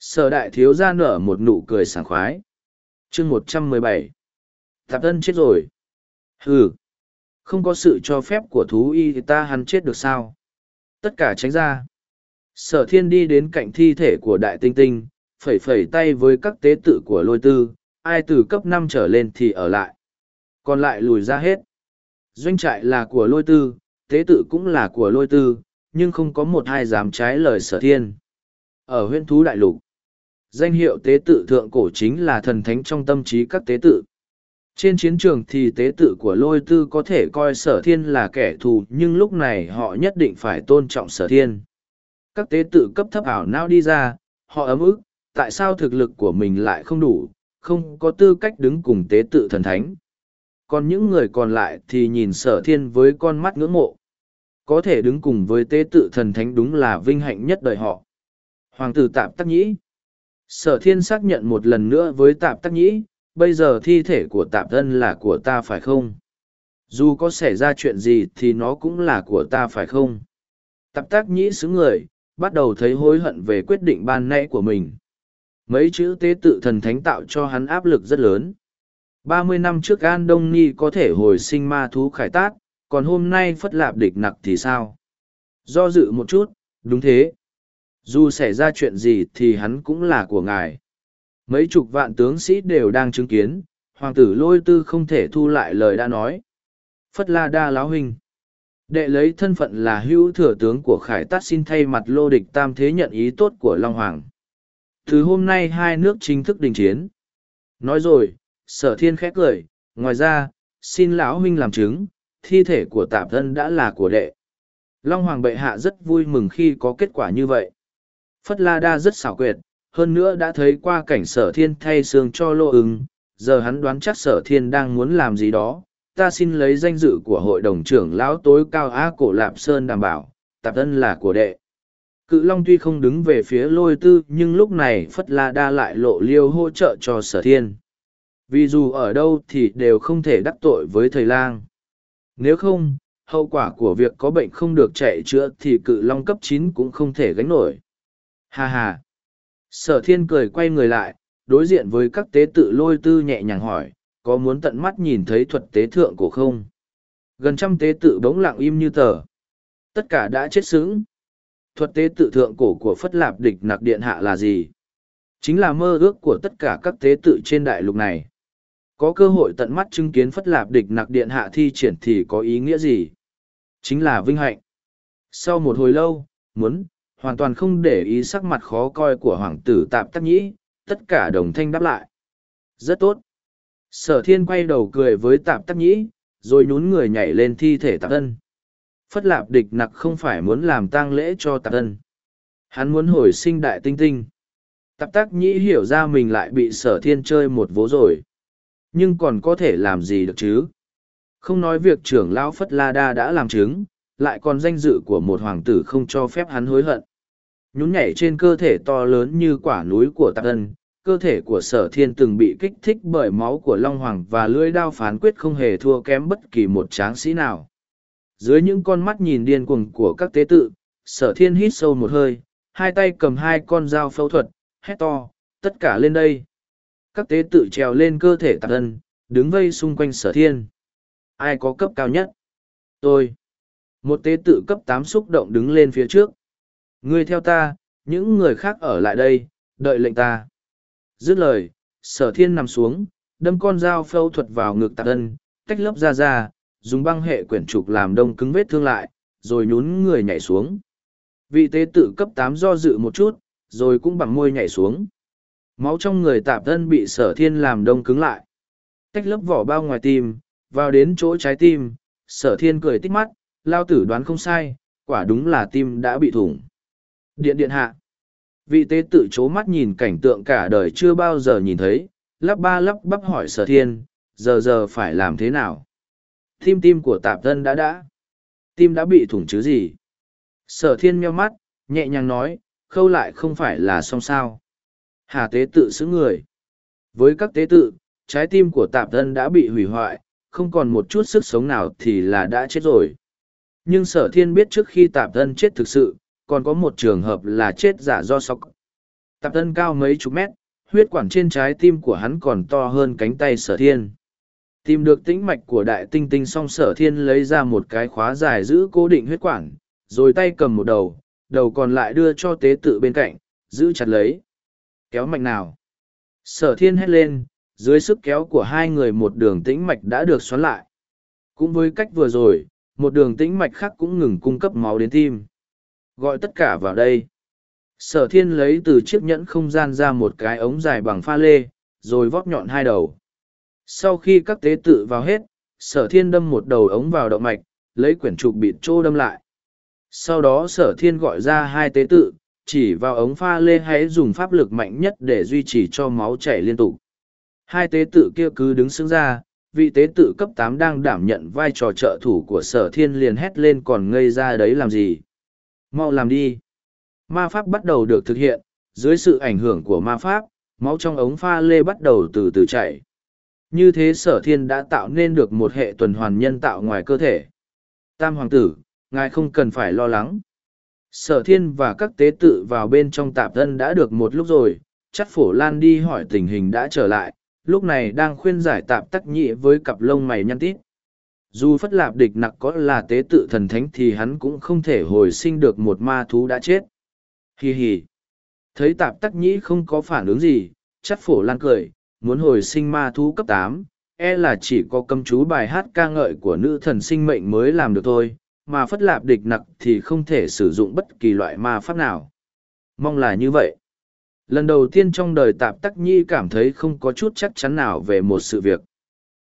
Sở đại thiếu ra nở một nụ cười sảng khoái. chương một trăm mười bảy Tạp thân chết rồi. Hừ. Không có sự cho phép của thú y thì ta hắn chết được sao? Tất cả tránh ra. Sở thiên đi đến cạnh thi thể của đại tinh tinh, phẩy phẩy tay với các tế tự của lôi tư, ai từ cấp năm trở lên thì ở lại. Còn lại lùi ra hết. Doanh trại là của lôi tư, tế tự cũng là của lôi tư, nhưng không có một hai dám trái lời sở thiên. Ở huyện thú đại lục, danh hiệu tế tự thượng cổ chính là thần thánh trong tâm trí các tế tự. Trên chiến trường thì tế tự của lôi tư có thể coi sở thiên là kẻ thù nhưng lúc này họ nhất định phải tôn trọng sở thiên. Các tế tự cấp thấp ảo não đi ra, họ ấm ức, tại sao thực lực của mình lại không đủ, không có tư cách đứng cùng tế tự thần thánh. Còn những người còn lại thì nhìn sở thiên với con mắt ngưỡng mộ. Có thể đứng cùng với tế tự thần thánh đúng là vinh hạnh nhất đời họ. Hoàng tử Tạp Tắc Nhĩ Sở thiên xác nhận một lần nữa với Tạp Tắc Nhĩ, bây giờ thi thể của Tạp Thân là của ta phải không? Dù có xảy ra chuyện gì thì nó cũng là của ta phải không? Tạp Tắc Nhĩ xứng người, bắt đầu thấy hối hận về quyết định ban nãy của mình. Mấy chữ tế tự thần thánh tạo cho hắn áp lực rất lớn. Ba mươi năm trước An Đông Ni có thể hồi sinh ma thú khải tát, còn hôm nay phất lạp địch nặc thì sao? Do dự một chút, đúng thế. Dù xảy ra chuyện gì thì hắn cũng là của ngài. Mấy chục vạn tướng sĩ đều đang chứng kiến, hoàng tử lôi tư không thể thu lại lời đã nói. Phất la đa láo huynh. Đệ lấy thân phận là hữu thừa tướng của khải tát xin thay mặt lô địch tam thế nhận ý tốt của Long Hoàng. Từ hôm nay hai nước chính thức đình chiến. Nói rồi, sở thiên khét cười, ngoài ra, xin lão huynh làm chứng, thi thể của tạp thân đã là của đệ. Long Hoàng bệ hạ rất vui mừng khi có kết quả như vậy. Phất La Đa rất xảo quyệt, hơn nữa đã thấy qua cảnh sở thiên thay xương cho lô ứng, giờ hắn đoán chắc sở thiên đang muốn làm gì đó. Ta xin lấy danh dự của hội đồng trưởng lão tối cao Á Cổ Lạp Sơn đảm bảo, tạp thân là của đệ. Cự Long tuy không đứng về phía lôi tư nhưng lúc này Phất La Đa lại lộ liêu hỗ trợ cho sở thiên. Vì dù ở đâu thì đều không thể đắc tội với thầy lang. Nếu không, hậu quả của việc có bệnh không được chạy chữa thì cự long cấp chín cũng không thể gánh nổi. Hà hà! Sở thiên cười quay người lại, đối diện với các tế tự lôi tư nhẹ nhàng hỏi, có muốn tận mắt nhìn thấy thuật tế thượng cổ không? Gần trăm tế tự bỗng lặng im như tờ. Tất cả đã chết sững. Thuật tế tự thượng cổ của Phất Lạp địch nặc điện hạ là gì? Chính là mơ ước của tất cả các tế tự trên đại lục này. Có cơ hội tận mắt chứng kiến Phất Lạp địch nặc điện hạ thi triển thì có ý nghĩa gì? Chính là vinh hạnh. Sau một hồi lâu, muốn, hoàn toàn không để ý sắc mặt khó coi của hoàng tử tạp tắc nhĩ, tất cả đồng thanh đáp lại. Rất tốt. Sở thiên quay đầu cười với tạp tắc nhĩ, rồi nhún người nhảy lên thi thể tạp ân. Phất lạp địch nặc không phải muốn làm tang lễ cho tạp ân. Hắn muốn hồi sinh đại tinh tinh. Tạp tắc nhĩ hiểu ra mình lại bị sở thiên chơi một vố rồi. Nhưng còn có thể làm gì được chứ? Không nói việc trưởng lão Phất La Đa đã làm chứng, lại còn danh dự của một hoàng tử không cho phép hắn hối hận. Nhún nhảy trên cơ thể to lớn như quả núi của tạc ân, cơ thể của sở thiên từng bị kích thích bởi máu của Long Hoàng và lưỡi đao phán quyết không hề thua kém bất kỳ một tráng sĩ nào. Dưới những con mắt nhìn điên cuồng của các tế tự, sở thiên hít sâu một hơi, hai tay cầm hai con dao phẫu thuật, hét to, tất cả lên đây. Các tế tự trèo lên cơ thể tạc thân, đứng vây xung quanh sở thiên. Ai có cấp cao nhất? Tôi. Một tế tự cấp tám xúc động đứng lên phía trước. Ngươi theo ta, những người khác ở lại đây, đợi lệnh ta. Dứt lời, sở thiên nằm xuống, đâm con dao phẫu thuật vào ngực tạp thân, tách lớp da ra, dùng băng hệ quyển trục làm đông cứng vết thương lại, rồi nhún người nhảy xuống. Vị tế tự cấp tám do dự một chút, rồi cũng bằng môi nhảy xuống. Máu trong người tạp thân bị sở thiên làm đông cứng lại. Tách lớp vỏ bao ngoài tim, vào đến chỗ trái tim, sở thiên cười tích mắt, lao tử đoán không sai, quả đúng là tim đã bị thủng. Điện điện hạ. Vị tế tự chố mắt nhìn cảnh tượng cả đời chưa bao giờ nhìn thấy, lắp ba lắp bắp hỏi sở thiên, giờ giờ phải làm thế nào? Tim tim của tạp thân đã đã. Tim đã bị thủng chứ gì? Sở thiên meo mắt, nhẹ nhàng nói, khâu lại không phải là xong sao. Hà tế tự xứ người. Với các tế tự, trái tim của tạp thân đã bị hủy hoại, không còn một chút sức sống nào thì là đã chết rồi. Nhưng sở thiên biết trước khi tạp thân chết thực sự, còn có một trường hợp là chết giả do sóc. Tạp thân cao mấy chục mét, huyết quản trên trái tim của hắn còn to hơn cánh tay sở thiên. Tìm được tĩnh mạch của đại tinh tinh song sở thiên lấy ra một cái khóa dài giữ cố định huyết quản, rồi tay cầm một đầu, đầu còn lại đưa cho tế tự bên cạnh, giữ chặt lấy. Kéo mạnh nào. Sở thiên hét lên, dưới sức kéo của hai người một đường tĩnh mạch đã được xoắn lại. Cũng với cách vừa rồi, một đường tĩnh mạch khác cũng ngừng cung cấp máu đến tim. Gọi tất cả vào đây. Sở thiên lấy từ chiếc nhẫn không gian ra một cái ống dài bằng pha lê, rồi vóp nhọn hai đầu. Sau khi các tế tự vào hết, sở thiên đâm một đầu ống vào động mạch, lấy quyển trục bịt trô đâm lại. Sau đó sở thiên gọi ra hai tế tự, chỉ vào ống pha lê hãy dùng pháp lực mạnh nhất để duy trì cho máu chảy liên tục. Hai tế tự kia cứ đứng xứng ra, vị tế tự cấp tám đang đảm nhận vai trò trợ thủ của sở thiên liền hét lên còn ngây ra đấy làm gì. Mau làm đi. Ma pháp bắt đầu được thực hiện, dưới sự ảnh hưởng của ma pháp, máu trong ống pha lê bắt đầu từ từ chảy. Như thế sở thiên đã tạo nên được một hệ tuần hoàn nhân tạo ngoài cơ thể. Tam hoàng tử, ngài không cần phải lo lắng. Sở thiên và các tế tự vào bên trong tạp thân đã được một lúc rồi, chắc phổ lan đi hỏi tình hình đã trở lại, lúc này đang khuyên giải tạp tắc nhị với cặp lông mày nhăn tít. Dù phất lạp địch nặc có là tế tự thần thánh thì hắn cũng không thể hồi sinh được một ma thú đã chết. Hi hi. Thấy tạp tắc nhĩ không có phản ứng gì, chắc phổ lan cười, muốn hồi sinh ma thú cấp tám, e là chỉ có cầm chú bài hát ca ngợi của nữ thần sinh mệnh mới làm được thôi, mà phất lạp địch nặc thì không thể sử dụng bất kỳ loại ma pháp nào. Mong là như vậy. Lần đầu tiên trong đời tạp tắc nhi cảm thấy không có chút chắc chắn nào về một sự việc.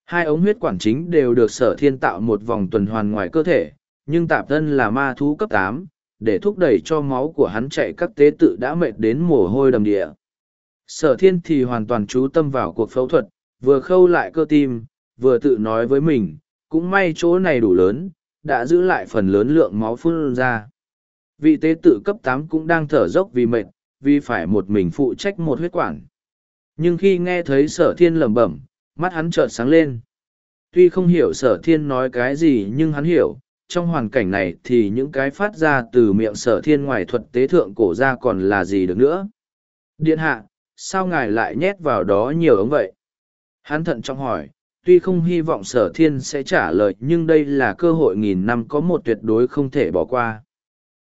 Hai ống huyết quản chính đều được sở thiên tạo một vòng tuần hoàn ngoài cơ thể, nhưng tạp thân là ma thú cấp tám, để thúc đẩy cho máu của hắn chạy các tế tự đã mệt đến mồ hôi đầm địa. Sở thiên thì hoàn toàn chú tâm vào cuộc phẫu thuật, vừa khâu lại cơ tim, vừa tự nói với mình, cũng may chỗ này đủ lớn, đã giữ lại phần lớn lượng máu phun ra. Vị tế tự cấp tám cũng đang thở dốc vì mệt, vì phải một mình phụ trách một huyết quản. Nhưng khi nghe thấy sở thiên lẩm bẩm, mắt hắn chợt sáng lên. Tuy không hiểu sở thiên nói cái gì nhưng hắn hiểu, trong hoàn cảnh này thì những cái phát ra từ miệng sở thiên ngoài thuật tế thượng cổ ra còn là gì được nữa. Điện hạ, sao ngài lại nhét vào đó nhiều ống vậy? Hắn thận trọng hỏi, tuy không hy vọng sở thiên sẽ trả lời nhưng đây là cơ hội nghìn năm có một tuyệt đối không thể bỏ qua.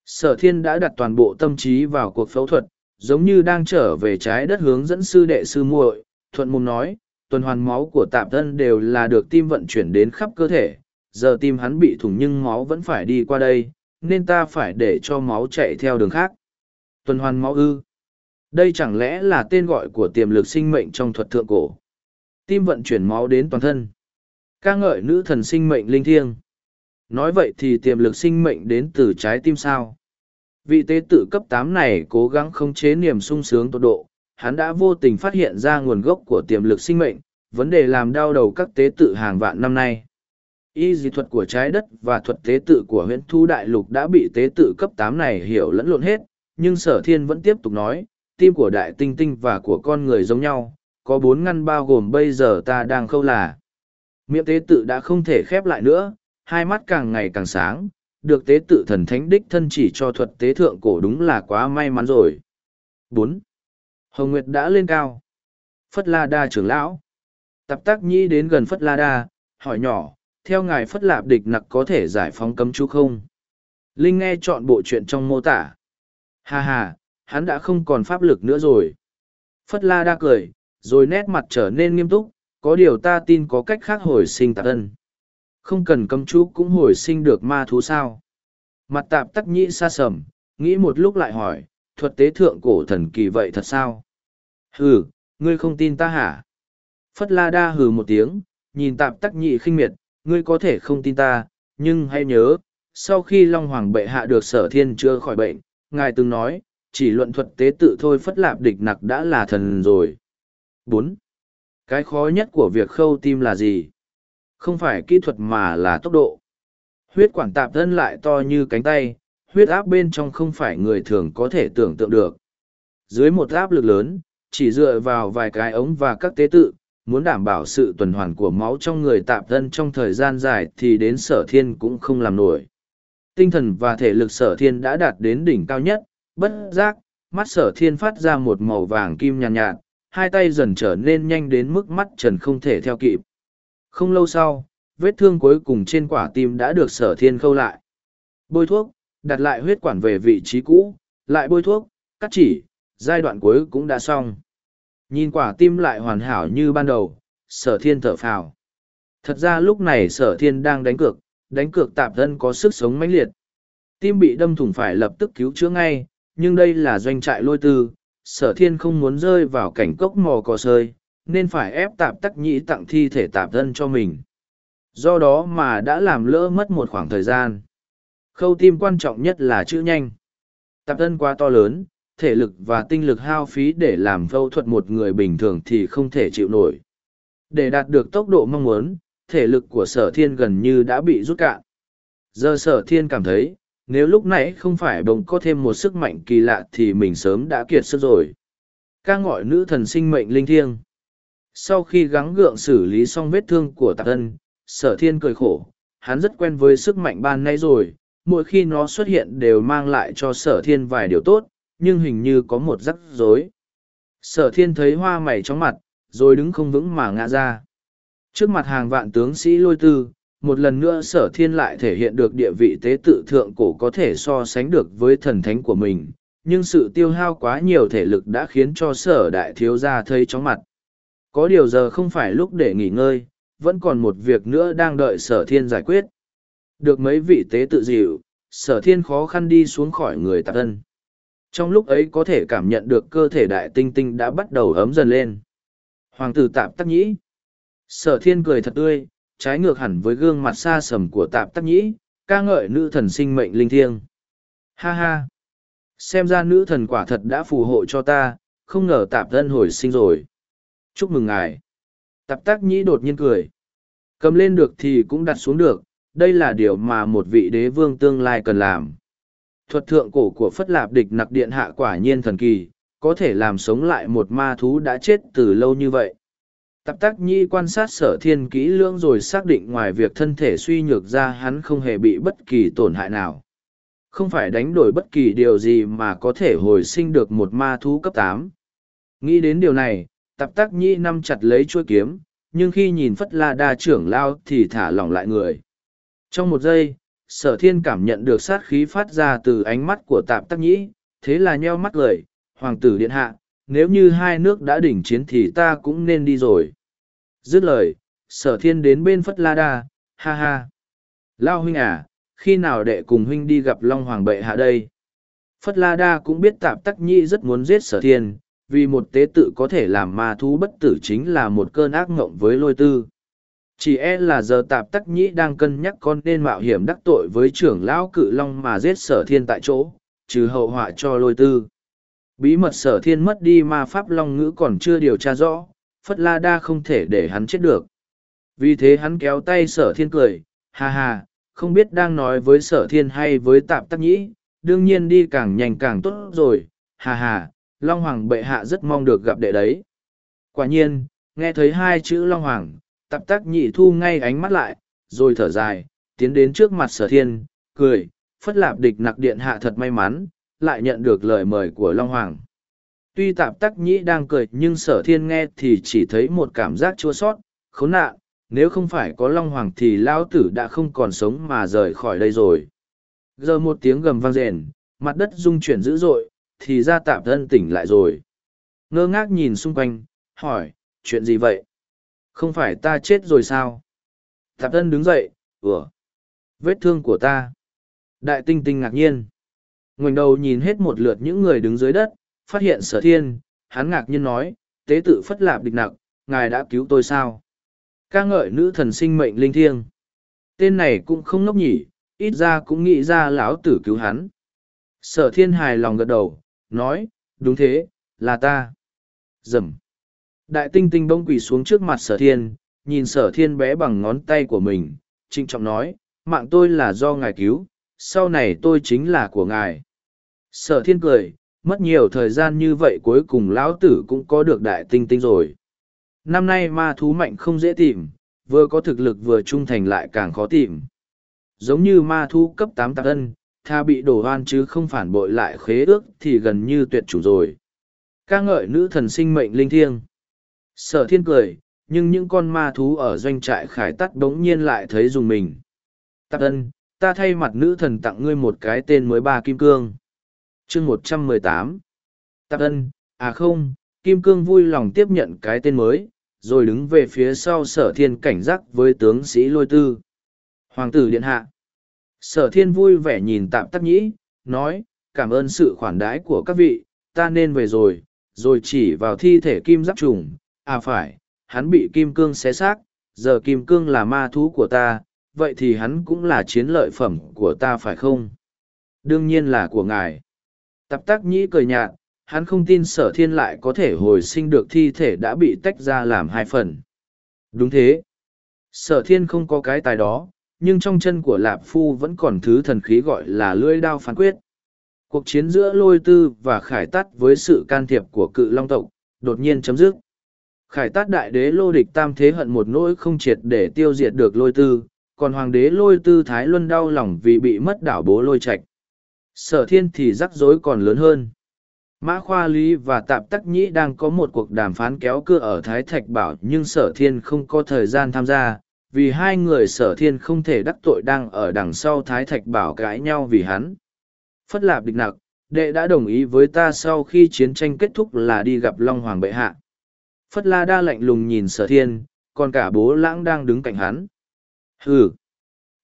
Sở thiên đã đặt toàn bộ tâm trí vào cuộc phẫu thuật, giống như đang trở về trái đất hướng dẫn sư đệ sư muội, thuận mùng nói, tuần hoàn máu của tạp thân đều là được tim vận chuyển đến khắp cơ thể, giờ tim hắn bị thủng nhưng máu vẫn phải đi qua đây, nên ta phải để cho máu chạy theo đường khác. Tuần hoàn máu ư. Đây chẳng lẽ là tên gọi của tiềm lực sinh mệnh trong thuật thượng cổ. Tim vận chuyển máu đến toàn thân. ca ngợi nữ thần sinh mệnh linh thiêng. Nói vậy thì tiềm lực sinh mệnh đến từ trái tim sao. Vị tế tự cấp tám này cố gắng khống chế niềm sung sướng tột độ, hắn đã vô tình phát hiện ra nguồn gốc của tiềm lực sinh mệnh, vấn đề làm đau đầu các tế tự hàng vạn năm nay. Y dị thuật của trái đất và thuật tế tự của huyện thu đại lục đã bị tế tự cấp tám này hiểu lẫn lộn hết, nhưng sở thiên vẫn tiếp tục nói, tim của đại tinh tinh và của con người giống nhau, có bốn ngăn bao gồm bây giờ ta đang khâu là. Miệng tế tự đã không thể khép lại nữa, hai mắt càng ngày càng sáng, được tế tự thần thánh đích thân chỉ cho thuật tế thượng cổ đúng là quá may mắn rồi. bốn Hồng Nguyệt đã lên cao. Phất La Đa trưởng lão. Tập tác nhi đến gần Phất La Đa, hỏi nhỏ, theo ngài phất lạp địch nặc có thể giải phóng cấm chú không linh nghe chọn bộ chuyện trong mô tả hà hà hắn đã không còn pháp lực nữa rồi phất la đa cười rồi nét mặt trở nên nghiêm túc, có điều ta tin có cách khác hồi sinh tạp ân không cần cấm chú cũng hồi sinh được ma thú sao? Mặt tạp tắc nhĩ xa sầm, nghĩ một lúc lại hỏi, thuật tế thượng cổ thần kỳ vậy thật sao? Hừ, ngươi không tin ta hả? Phất la đa hừ một tiếng, nhìn tạp tắc nhị khinh miệt, ngươi có thể không tin ta, nhưng hãy nhớ, sau khi long hoàng bệ hạ được sở thiên chưa khỏi bệnh, ngài từng nói, chỉ luận thuật tế tự thôi phất lạp địch nặc đã là thần rồi bốn. Cái khó nhất của việc khâu tim là gì? Không phải kỹ thuật mà là tốc độ. Huyết quản tạp thân lại to như cánh tay huyết áp bên trong không phải người thường có thể tưởng tượng được. Dưới một áp lực lớn chỉ dựa vào vài cái ống và các tế tự muốn đảm bảo sự tuần hoàn của máu trong người tạp thân trong thời gian dài thì đến sở thiên cũng không làm nổi. Tinh thần và thể lực sở thiên đã đạt đến đỉnh cao nhất bất giác mắt sở thiên phát ra một màu vàng kim nhàn nhạt, nhạt hai tay dần trở nên nhanh đến mức mắt trần không thể theo kịp. Không lâu sau, vết thương cuối cùng trên quả tim đã được sở thiên khâu lại. Bôi thuốc, đặt lại huyết quản về vị trí cũ, lại bôi thuốc, cắt chỉ, giai đoạn cuối cũng đã xong. Nhìn quả tim lại hoàn hảo như ban đầu, sở thiên thở phào. Thật ra lúc này sở thiên đang đánh cược đánh cược tạp thân có sức sống mãnh liệt. Tim bị đâm thủng phải lập tức cứu chữa ngay, nhưng đây là doanh trại lôi tư sở thiên không muốn rơi vào cảnh cốc mò cò sơi, nên phải ép tạp tắc nhĩ tặng thi thể tạp thân cho mình. Do đó mà đã làm lỡ mất một khoảng thời gian. Khâu tim quan trọng nhất là chữ nhanh. Tạp thân quá to lớn, thể lực và tinh lực hao phí để làm phẫu thuật một người bình thường thì không thể chịu nổi. Để đạt được tốc độ mong muốn, thể lực của sở thiên gần như đã bị rút cạn. Giờ sở thiên cảm thấy nếu lúc nãy không phải bỗng có thêm một sức mạnh kỳ lạ thì mình sớm đã kiệt sức rồi. Ca ngọi nữ thần sinh mệnh linh thiêng. Sau khi gắng gượng xử lý xong vết thương của tạc thân, sở thiên cười khổ, hắn rất quen với sức mạnh ban nay rồi, mỗi khi nó xuất hiện đều mang lại cho sở thiên vài điều tốt, nhưng hình như có một rắc rối. Sở thiên thấy hoa mày trong mặt, rồi đứng không vững mà ngã ra. Trước mặt hàng vạn tướng sĩ lôi tư một lần nữa sở thiên lại thể hiện được địa vị tế tự thượng cổ có thể so sánh được với thần thánh của mình, nhưng sự tiêu hao quá nhiều thể lực đã khiến cho sở đại thiếu gia thấy chóng mặt. Có điều giờ không phải lúc để nghỉ ngơi, vẫn còn một việc nữa đang đợi sở thiên giải quyết. Được mấy vị tế tự dịu, sở thiên khó khăn đi xuống khỏi người tạp thân. Trong lúc ấy có thể cảm nhận được cơ thể đại tinh tinh đã bắt đầu ấm dần lên. Hoàng tử tạp tắc nhĩ. Sở thiên cười thật tươi trái ngược hẳn với gương mặt xa sầm của tạp tắc nhĩ, ca ngợi nữ thần sinh mệnh linh thiêng. Ha ha. Xem ra nữ thần quả thật đã phù hộ cho ta, không ngờ tạp thân hồi sinh rồi. Chúc mừng ngài. Tạp tắc nhĩ đột nhiên cười. Cầm lên được thì cũng đặt xuống được, đây là điều mà một vị đế vương tương lai cần làm. Thuật thượng cổ của phất lạp địch nặc điện hạ quả nhiên thần kỳ, có thể làm sống lại một ma thú đã chết từ lâu như vậy. Tạp tác nhi quan sát sở thiên kỹ lưỡng rồi xác định ngoài việc thân thể suy nhược ra hắn không hề bị bất kỳ tổn hại nào. Không phải đánh đổi bất kỳ điều gì mà có thể hồi sinh được một ma thú cấp tám. Nghĩ đến điều này, tạp tác nhi nắm chặt lấy chuôi kiếm, nhưng khi nhìn phất la đa trưởng lao thì thả lỏng lại người. Trong một giây, sở thiên cảm nhận được sát khí phát ra từ ánh mắt của tạp tác nhĩ, thế là nheo mắt cười, hoàng tử điện hạ, nếu như hai nước đã đỉnh chiến thì ta cũng nên đi rồi. Dứt lời, sở thiên đến bên Phất La Đa, ha ha. Lao huynh à, khi nào đệ cùng huynh đi gặp Long Hoàng bệ hạ đây? Phất La Đa cũng biết tạp tắc nhi rất muốn giết sở thiên, vì một tế tự có thể làm ma thú bất tử chính là một cơn ác ngộng với lôi tư. Chỉ e là giờ tạp tắc nhĩ đang cân nhắc con nên mạo hiểm đắc tội với trưởng lão cự long mà giết sở thiên tại chỗ, trừ hậu họa cho lôi tư. Bí mật sở thiên mất đi ma pháp long ngữ còn chưa điều tra rõ, Phất La Đa không thể để hắn chết được. Vì thế hắn kéo tay sở thiên cười, ha ha, không biết đang nói với sở thiên hay với tạp tắc nhĩ, đương nhiên đi càng nhanh càng tốt rồi, ha ha, Long Hoàng bệ hạ rất mong được gặp đệ đấy. Quả nhiên, nghe thấy hai chữ Long Hoàng, tạp tắc nhị thu ngay ánh mắt lại, rồi thở dài, tiến đến trước mặt sở thiên, cười, phất lạp địch nặc điện hạ thật may mắn, lại nhận được lời mời của Long Hoàng. Tuy tạp tắc nhĩ đang cười nhưng sở thiên nghe thì chỉ thấy một cảm giác chua sót, khốn nạn, nếu không phải có long hoàng thì lão tử đã không còn sống mà rời khỏi đây rồi. Giờ một tiếng gầm vang rền mặt đất rung chuyển dữ dội thì ra tạm thân tỉnh lại rồi. Ngơ ngác nhìn xung quanh hỏi chuyện gì vậy? Không phải ta chết rồi sao? Tạp thân đứng dậy ủa? Vết thương của ta? Đại tinh tinh ngạc nhiên ngoảnh đầu nhìn hết một lượt những người đứng dưới đất, phát hiện sở thiên, hắn ngạc nhiên nói, tế tự phất lạp địch nặng ngài đã cứu tôi sao? Ca ngợi nữ thần sinh mệnh linh thiêng. Tên này cũng không ngốc nhỉ, ít ra cũng nghĩ ra lão tử cứu hắn. Sở thiên hài lòng gật đầu, nói, đúng thế, là ta. Dầm. Đại tinh tinh bông quỳ xuống trước mặt sở thiên, nhìn sở thiên bé bằng ngón tay của mình, trịnh trọng nói, mạng tôi là do ngài cứu sau này tôi chính là của ngài. Sở thiên cười, mất nhiều thời gian như vậy cuối cùng lão tử cũng có được đại tinh tinh rồi. Năm nay ma thú mạnh không dễ tìm, vừa có thực lực vừa trung thành lại càng khó tìm. Giống như ma thú cấp tám tạc ân tha bị đổ hoan chứ không phản bội lại khế ước thì gần như tuyệt chủ rồi. Ca ngợi nữ thần sinh mệnh linh thiêng. Sở thiên cười, nhưng những con ma thú ở doanh trại khải tắt bỗng nhiên lại thấy dùng mình. Tạc ân ta thay mặt nữ thần tặng ngươi một cái tên mới ba kim cương. Chương một trăm mười tám. Tạ ân à không, kim cương vui lòng tiếp nhận cái tên mới, rồi đứng về phía sau sở thiên cảnh giác với tướng sĩ lôi tư. Hoàng tử điện hạ. Sở thiên vui vẻ nhìn tạm tắc nhĩ, nói, cảm ơn sự khoản đãi của các vị, ta nên về rồi rồi chỉ vào thi thể kim giáp trùng. À phải, hắn bị kim cương xé xác, giờ kim cương là ma thú của ta vậy thì hắn cũng là chiến lợi phẩm của ta phải không? Đương nhiên là của ngài. Tập tắc nhĩ cười nhạt, hắn không tin sở thiên lại có thể hồi sinh được thi thể đã bị tách ra làm hai phần. Đúng thế. Sở thiên không có cái tài đó, nhưng trong chân của lạp phu vẫn còn thứ thần khí gọi là lưỡi đao phán quyết. Cuộc chiến giữa lôi tư và khải tắt với sự can thiệp của cự long tộc đột nhiên chấm dứt. Khải tát đại đế lô địch tam thế hận một nỗi không triệt để tiêu diệt được lôi tư còn hoàng đế lôi tư thái luân đau lòng vì bị mất đảo bố lôi trạch. Sở thiên thì rắc rối còn lớn hơn. Mã khoa lý và tạp tắc nhĩ đang có một cuộc đàm phán kéo cưa ở thái thạch bảo, nhưng sở thiên không có thời gian tham gia, vì hai người sở thiên không thể đắc tội đang ở đằng sau thái thạch bảo cãi nhau vì hắn. Phất lạp địch nặc, đệ đã đồng ý với ta sau khi chiến tranh kết thúc là đi gặp long hoàng bệ hạ. Phất la đa lạnh lùng nhìn sở thiên, còn cả bố lãng đang đứng cạnh hắn hừ.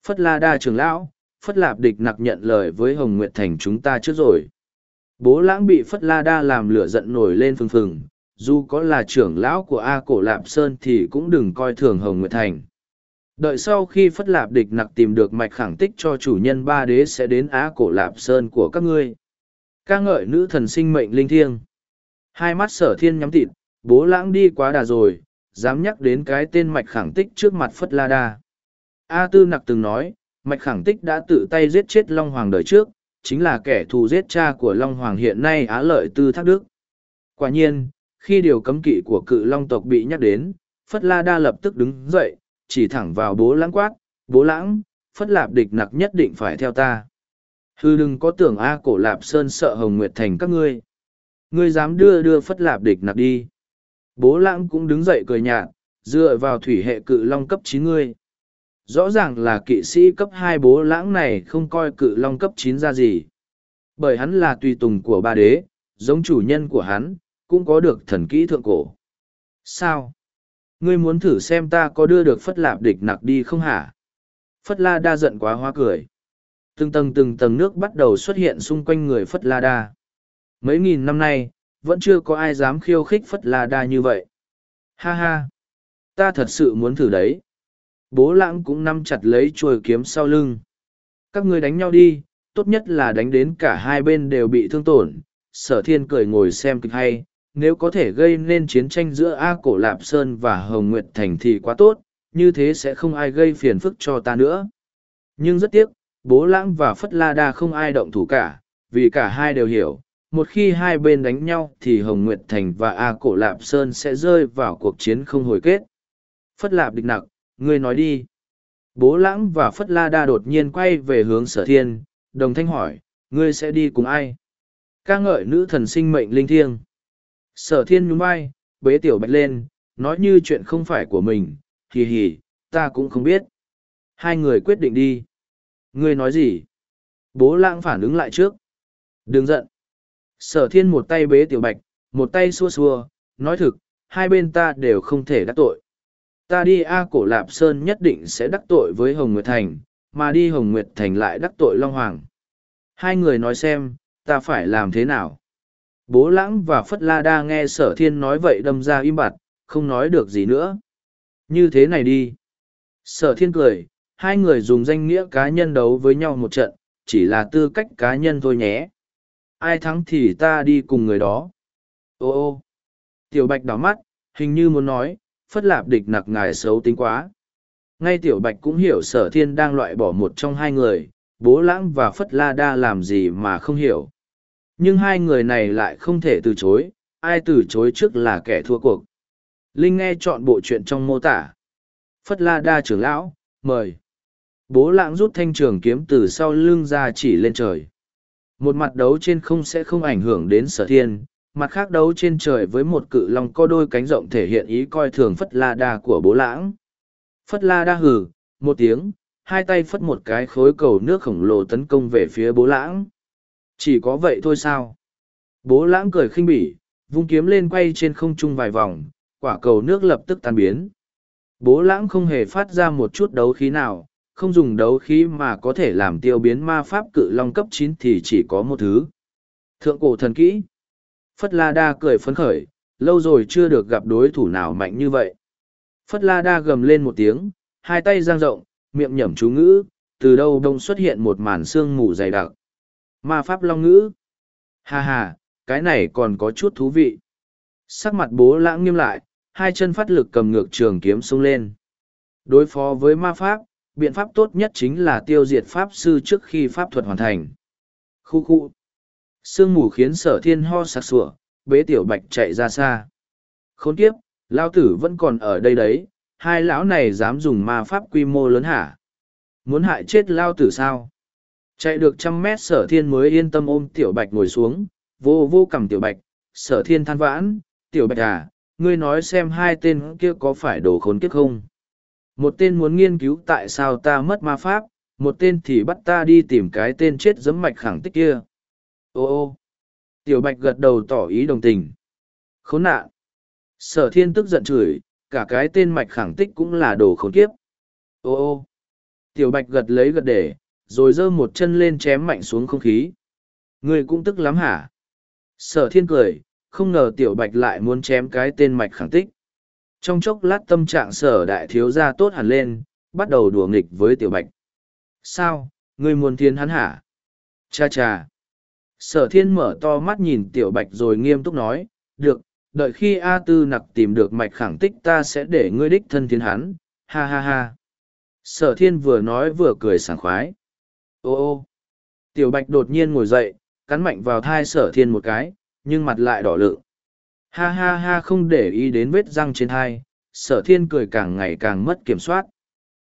Phất la đa trưởng lão, phất lạp địch nặc nhận lời với hồng nguyệt thành chúng ta trước rồi. Bố lãng bị phất la đa làm lửa giận nổi lên phừng phừng, dù có là trưởng lão của a cổ lạp sơn thì cũng đừng coi thường hồng nguyệt thành. Đợi sau khi phất lạp địch nặc tìm được mạch khẳng tích cho chủ nhân ba đế sẽ đến á cổ lạp sơn của các ngươi. Ca ngợi nữ thần sinh mệnh linh thiêng. Hai mắt sở thiên nhắm thịt bố lãng đi quá đà rồi, dám nhắc đến cái tên mạch khẳng tích trước mặt phất la đa a tư nặc từng nói, mạch khẳng tích đã tự tay giết chết long hoàng đời trước, chính là kẻ thù giết cha của long hoàng hiện nay á lợi tư thác đức. Quả nhiên, khi điều cấm kỵ của cự long tộc bị nhắc đến, phất la đa lập tức đứng dậy, chỉ thẳng vào bố lãng quát, bố lãng, phất lạp địch nặc nhất định phải theo ta. Hư đừng có tưởng a cổ lạp sơn sợ hồng nguyệt thành các ngươi. Ngươi dám đưa đưa phất lạp địch nặc đi. Bố lãng cũng đứng dậy cười nhạt, dựa vào thủy hệ cự long cấp chín ngươi rõ ràng là kỵ sĩ cấp hai bố lãng này không coi cự long cấp chín ra gì. Bởi hắn là tùy tùng của ba đế, giống chủ nhân của hắn, cũng có được thần kỹ thượng cổ. Sao? Ngươi muốn thử xem ta có đưa được phất lạp địch nặc đi không hả? Phất la đa giận quá hoa cười. Từng tầng từng tầng nước bắt đầu xuất hiện xung quanh người phất la đa. Mấy nghìn năm nay, vẫn chưa có ai dám khiêu khích phất la đa như vậy. Ha ha. Ta thật sự muốn thử đấy bố lãng cũng nắm chặt lấy chuôi kiếm sau lưng. Các ngươi đánh nhau đi, tốt nhất là đánh đến cả hai bên đều bị thương tổn. Sở thiên cười ngồi xem kịch hay, nếu có thể gây nên chiến tranh giữa a cổ lạp sơn và hồng nguyệt thành thì quá tốt, như thế sẽ không ai gây phiền phức cho ta nữa. Nhưng rất tiếc, bố lãng và phất la đa không ai động thủ cả, vì cả hai đều hiểu, một khi hai bên đánh nhau thì hồng nguyệt thành và a cổ lạp sơn sẽ rơi vào cuộc chiến không hồi kết. Phất lạp địch nặc ngươi nói đi bố lãng và phất la đa đột nhiên quay về hướng sở thiên đồng thanh hỏi ngươi sẽ đi cùng ai ca ngợi nữ thần sinh mệnh linh thiêng sở thiên nhún vai bế tiểu bạch lên nói như chuyện không phải của mình hì hì ta cũng không biết. Hai người quyết định đi. Ngươi nói gì? Bố lãng phản ứng lại trước. Đừng giận. Sở thiên một tay bế tiểu bạch, một tay xua xua, nói thực, hai bên ta đều không thể đắc tội. Ta đi A cổ Lạp Sơn nhất định sẽ đắc tội với Hồng Nguyệt Thành, mà đi Hồng Nguyệt Thành lại đắc tội Long Hoàng. Hai người nói xem, ta phải làm thế nào? Bố lãng và Phất La Đa nghe sở thiên nói vậy đâm ra im bặt, không nói được gì nữa. Như thế này đi. Sở thiên cười, hai người dùng danh nghĩa cá nhân đấu với nhau một trận, chỉ là tư cách cá nhân thôi nhé. Ai thắng thì ta đi cùng người đó. Ô ô. Tiểu Bạch đỏ mắt, hình như muốn nói, Phất Lạp địch nặc ngài xấu tính quá. Ngay Tiểu Bạch cũng hiểu sở thiên đang loại bỏ một trong hai người, bố lãng và Phất La Đa làm gì mà không hiểu. Nhưng hai người này lại không thể từ chối, ai từ chối trước là kẻ thua cuộc. Linh nghe chọn bộ chuyện trong mô tả. Phất La Đa trưởng lão, mời. Bố lãng rút thanh trường kiếm từ sau lưng ra chỉ lên trời. Một mặt đấu trên không sẽ không ảnh hưởng đến sở thiên, mặt khác đấu trên trời với một cự long có đôi cánh rộng thể hiện ý coi thường Phất La Đa của bố lãng. Phất La Đa hừ, một tiếng, hai tay phất một cái khối cầu nước khổng lồ tấn công về phía bố lãng. Chỉ có vậy thôi sao? Bố lãng cười khinh bỉ, vung kiếm lên quay trên không trung vài vòng, quả cầu nước lập tức tan biến. Bố lãng không hề phát ra một chút đấu khí nào, không dùng đấu khí mà có thể làm tiêu biến ma pháp cự long cấp chín thì chỉ có một thứ. Thượng cổ thần kỹ. Phất La Đa cười phấn khởi, lâu rồi chưa được gặp đối thủ nào mạnh như vậy. Phất La Đa gầm lên một tiếng, hai tay giang rộng, miệng nhẩm chú ngữ, từ đâu đông xuất hiện một màn sương mù dày đặc. Ma pháp long ngữ. Ha ha, cái này còn có chút thú vị. Sắc mặt bố lãng nghiêm lại, hai chân phát lực cầm ngược trường kiếm xông lên. Đối phó với ma pháp, biện pháp tốt nhất chính là tiêu diệt pháp sư trước khi pháp thuật hoàn thành. Khu khu. Sương mù khiến sở thiên ho sặc sủa, bế tiểu bạch chạy ra xa. Khốn kiếp, lao tử vẫn còn ở đây đấy, hai lão này dám dùng ma pháp quy mô lớn hả? Muốn hại chết lao tử sao? Chạy được trăm mét sở thiên mới yên tâm ôm tiểu bạch ngồi xuống, vô vô cầm tiểu bạch, sở thiên than vãn, tiểu bạch à, ngươi nói xem hai tên kia có phải đồ khốn kiếp không? Một tên muốn nghiên cứu tại sao ta mất ma pháp, một tên thì bắt ta đi tìm cái tên chết giấm mạch khẳng tích kia. Ô ô! Tiểu bạch gật đầu tỏ ý đồng tình. Khốn nạn! Sở thiên tức giận chửi, cả cái tên mạch khẳng tích cũng là đồ khốn kiếp. Ô ô! Tiểu bạch gật lấy gật để, rồi giơ một chân lên chém mạnh xuống không khí. Ngươi cũng tức lắm hả? Sở thiên cười, không ngờ tiểu bạch lại muốn chém cái tên mạch khẳng tích. Trong chốc lát tâm trạng sở đại thiếu gia tốt hẳn lên, bắt đầu đùa nghịch với tiểu bạch. Sao, ngươi muốn thiên hắn hả? Cha cha! Sở thiên mở to mắt nhìn tiểu bạch rồi nghiêm túc nói, được, đợi khi A Tư nặc tìm được mạch khẳng tích ta sẽ để ngươi đích thân thiên hắn, ha ha ha. Sở thiên vừa nói vừa cười sảng khoái. Ô ô! Tiểu bạch đột nhiên ngồi dậy, cắn mạnh vào thai sở thiên một cái, nhưng mặt lại đỏ lự. Ha ha ha không để ý đến vết răng trên thai, sở thiên cười càng ngày càng mất kiểm soát.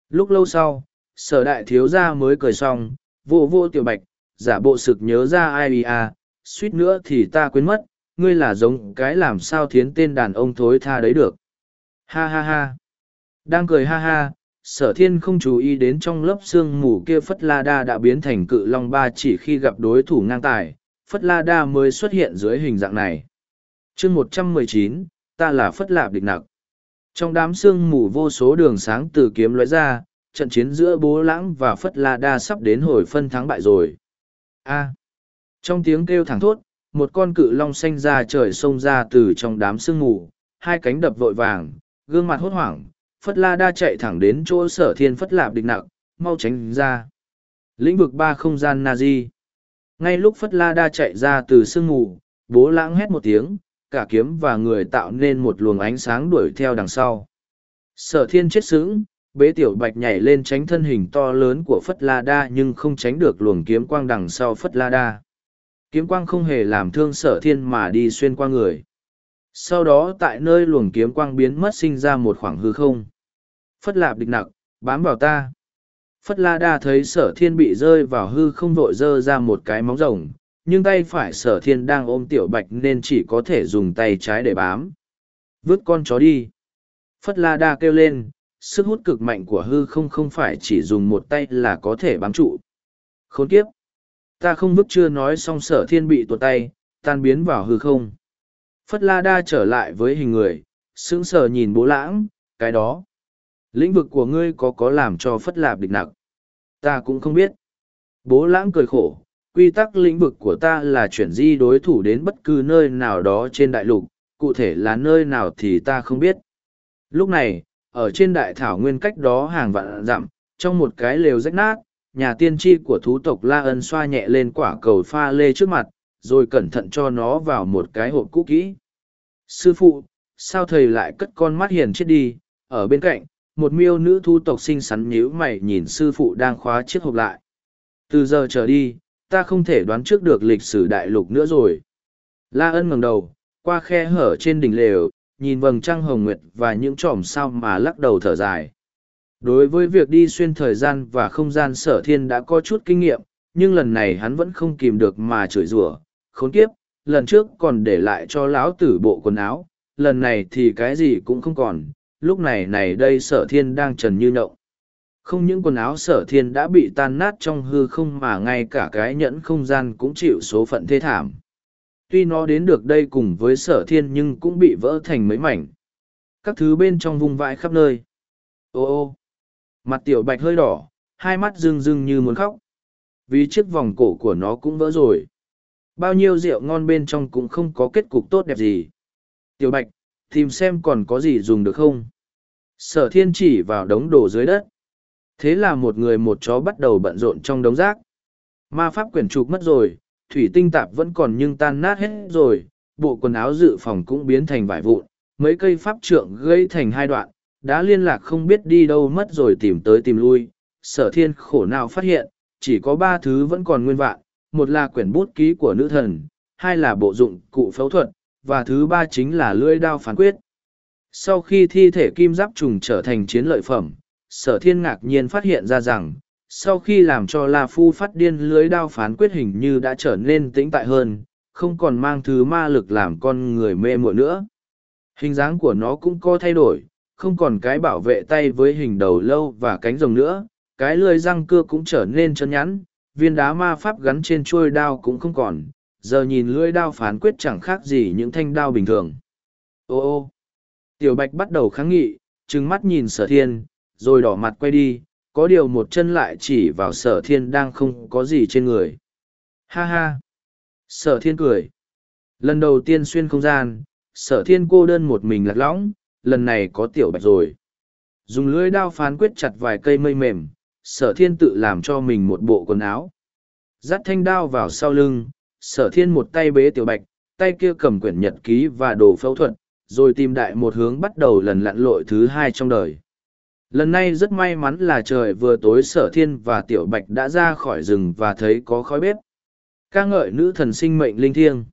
Lúc lâu sau, sở đại thiếu gia mới cười xong, vô vô tiểu bạch, giả bộ sực nhớ ra ai à, suýt nữa thì ta quên mất, ngươi là giống cái làm sao thiến tên đàn ông thối tha đấy được. Ha ha ha. Đang cười ha ha, sở thiên không chú ý đến trong lớp xương mù kia phất la đa đã biến thành cự long ba chỉ khi gặp đối thủ ngang tài phất la đa mới xuất hiện dưới hình dạng này chương một trăm mười chín ta là phất lạp địch nặc trong đám xương mù vô số đường sáng từ kiếm lóe ra trận chiến giữa bố lãng và phất la đa sắp đến hồi phân thắng bại rồi a trong tiếng kêu thẳng thốt một con cự long xanh ra trời xông ra từ trong đám sương mù hai cánh đập vội vàng gương mặt hốt hoảng Phất La Đa chạy thẳng đến chỗ sở thiên Phất Lạp địch nặng, mau tránh ra. Lĩnh vực ba không gian Nazi. Ngay lúc Phất La Đa chạy ra từ sương mù, bố lãng hét một tiếng, cả kiếm và người tạo nên một luồng ánh sáng đuổi theo đằng sau. Sở thiên chết sững, bế tiểu bạch nhảy lên tránh thân hình to lớn của Phất La Đa nhưng không tránh được luồng kiếm quang đằng sau Phất La Đa. Kiếm quang không hề làm thương sở thiên mà đi xuyên qua người. Sau đó tại nơi luồng kiếm quang biến mất sinh ra một khoảng hư không. Phất lạp địch nặc, bám vào ta. Phất la đa thấy sở thiên bị rơi vào hư không vội dơ ra một cái móng rồng, nhưng tay phải sở thiên đang ôm tiểu bạch nên chỉ có thể dùng tay trái để bám. Vứt con chó đi. Phất la đa kêu lên sức hút cực mạnh của hư không không phải chỉ dùng một tay là có thể bám trụ. Khốn kiếp! Ta không vứt chưa nói xong sở thiên bị tuột tay, tan biến vào hư không. Phất La Đa trở lại với hình người, sững sờ nhìn bố lãng, cái đó. Lĩnh vực của ngươi có có làm cho Phất Lạp địch nặng. Ta cũng không biết. Bố lãng cười khổ, quy tắc lĩnh vực của ta là chuyển di đối thủ đến bất cứ nơi nào đó trên đại lục, cụ thể là nơi nào thì ta không biết. Lúc này, ở trên đại thảo nguyên cách đó hàng vạn dặm, trong một cái lều rách nát, nhà tiên tri của thú tộc La Ân xoa nhẹ lên quả cầu pha lê trước mặt, rồi cẩn thận cho nó vào một cái hộp cũ kỹ. Sư phụ, sao thầy lại cất con mắt hiền chết đi, ở bên cạnh, một miêu nữ thu tộc xinh xắn nhíu mày nhìn sư phụ đang khóa chiếc hộp lại. Từ giờ trở đi, ta không thể đoán trước được lịch sử đại lục nữa rồi. La ân ngẩng đầu, qua khe hở trên đỉnh lều, nhìn vầng trăng hồng nguyệt và những chòm sao mà lắc đầu thở dài. Đối với việc đi xuyên thời gian và không gian sở thiên đã có chút kinh nghiệm, nhưng lần này hắn vẫn không kìm được mà chửi rủa khốn kiếp, lần trước còn để lại cho lão tử bộ quần áo, lần này thì cái gì cũng không còn, lúc này này đây sở thiên đang trần như nậu. Không những quần áo sở thiên đã bị tan nát trong hư không mà ngay cả cái nhẫn không gian cũng chịu số phận thê thảm. Tuy nó đến được đây cùng với sở thiên nhưng cũng bị vỡ thành mấy mảnh. Các thứ bên trong vùng vãi khắp nơi. Ô ô! Mặt tiểu bạch hơi đỏ, hai mắt rưng rưng như muốn khóc. Vì chiếc vòng cổ của nó cũng vỡ rồi. Bao nhiêu rượu ngon bên trong cũng không có kết cục tốt đẹp gì. Tiểu bạch, tìm xem còn có gì dùng được không? Sở thiên chỉ vào đống đồ dưới đất. Thế là một người một chó bắt đầu bận rộn trong đống rác. Ma pháp quyển trục mất rồi, thủy tinh tạp vẫn còn nhưng tan nát hết rồi, bộ quần áo dự phòng cũng biến thành vải vụn, mấy cây pháp trượng gây thành hai đoạn, đã liên lạc không biết đi đâu mất rồi tìm tới tìm lui. Sở thiên khổ nào phát hiện, chỉ có ba thứ vẫn còn nguyên vạn, một là quyển bút ký của nữ thần, hai là bộ dụng cụ phẫu thuật, và thứ ba chính là lưỡi đao phán quyết. Sau khi thi thể kim giáp trùng trở thành chiến lợi phẩm, sở thiên ngạc nhiên phát hiện ra rằng, sau khi làm cho La Phu phát điên lưới đao phán quyết hình như đã trở nên tĩnh tại hơn, không còn mang thứ ma lực làm con người mê muội nữa. Hình dáng của nó cũng có thay đổi, không còn cái bảo vệ tay với hình đầu lâu và cánh rồng nữa, cái lưỡi răng cưa cũng trở nên chân nhắn, viên đá ma pháp gắn trên chuôi đao cũng không còn, giờ nhìn lưỡi đao phán quyết chẳng khác gì những thanh đao bình thường. Ô ô! Tiểu Bạch bắt đầu kháng nghị, trừng mắt nhìn sở thiên, rồi đỏ mặt quay đi, có điều một chân lại chỉ vào sở thiên đang không có gì trên người. Ha ha! Sở thiên cười. Lần đầu tiên xuyên không gian, sở thiên cô đơn một mình lạc lõng, lần này có tiểu bạch rồi. Dùng lưỡi đao phán quyết chặt vài cây mây mềm, sở thiên tự làm cho mình một bộ quần áo. Dắt thanh đao vào sau lưng, sở thiên một tay bế tiểu bạch, tay kia cầm quyển nhật ký và đồ phẫu thuật, rồi tìm đại một hướng bắt đầu lần lặn lội thứ hai trong đời. Lần này rất may mắn là trời vừa tối sở thiên và tiểu bạch đã ra khỏi rừng và thấy có khói bếp. ca ngợi nữ thần sinh mệnh linh thiêng.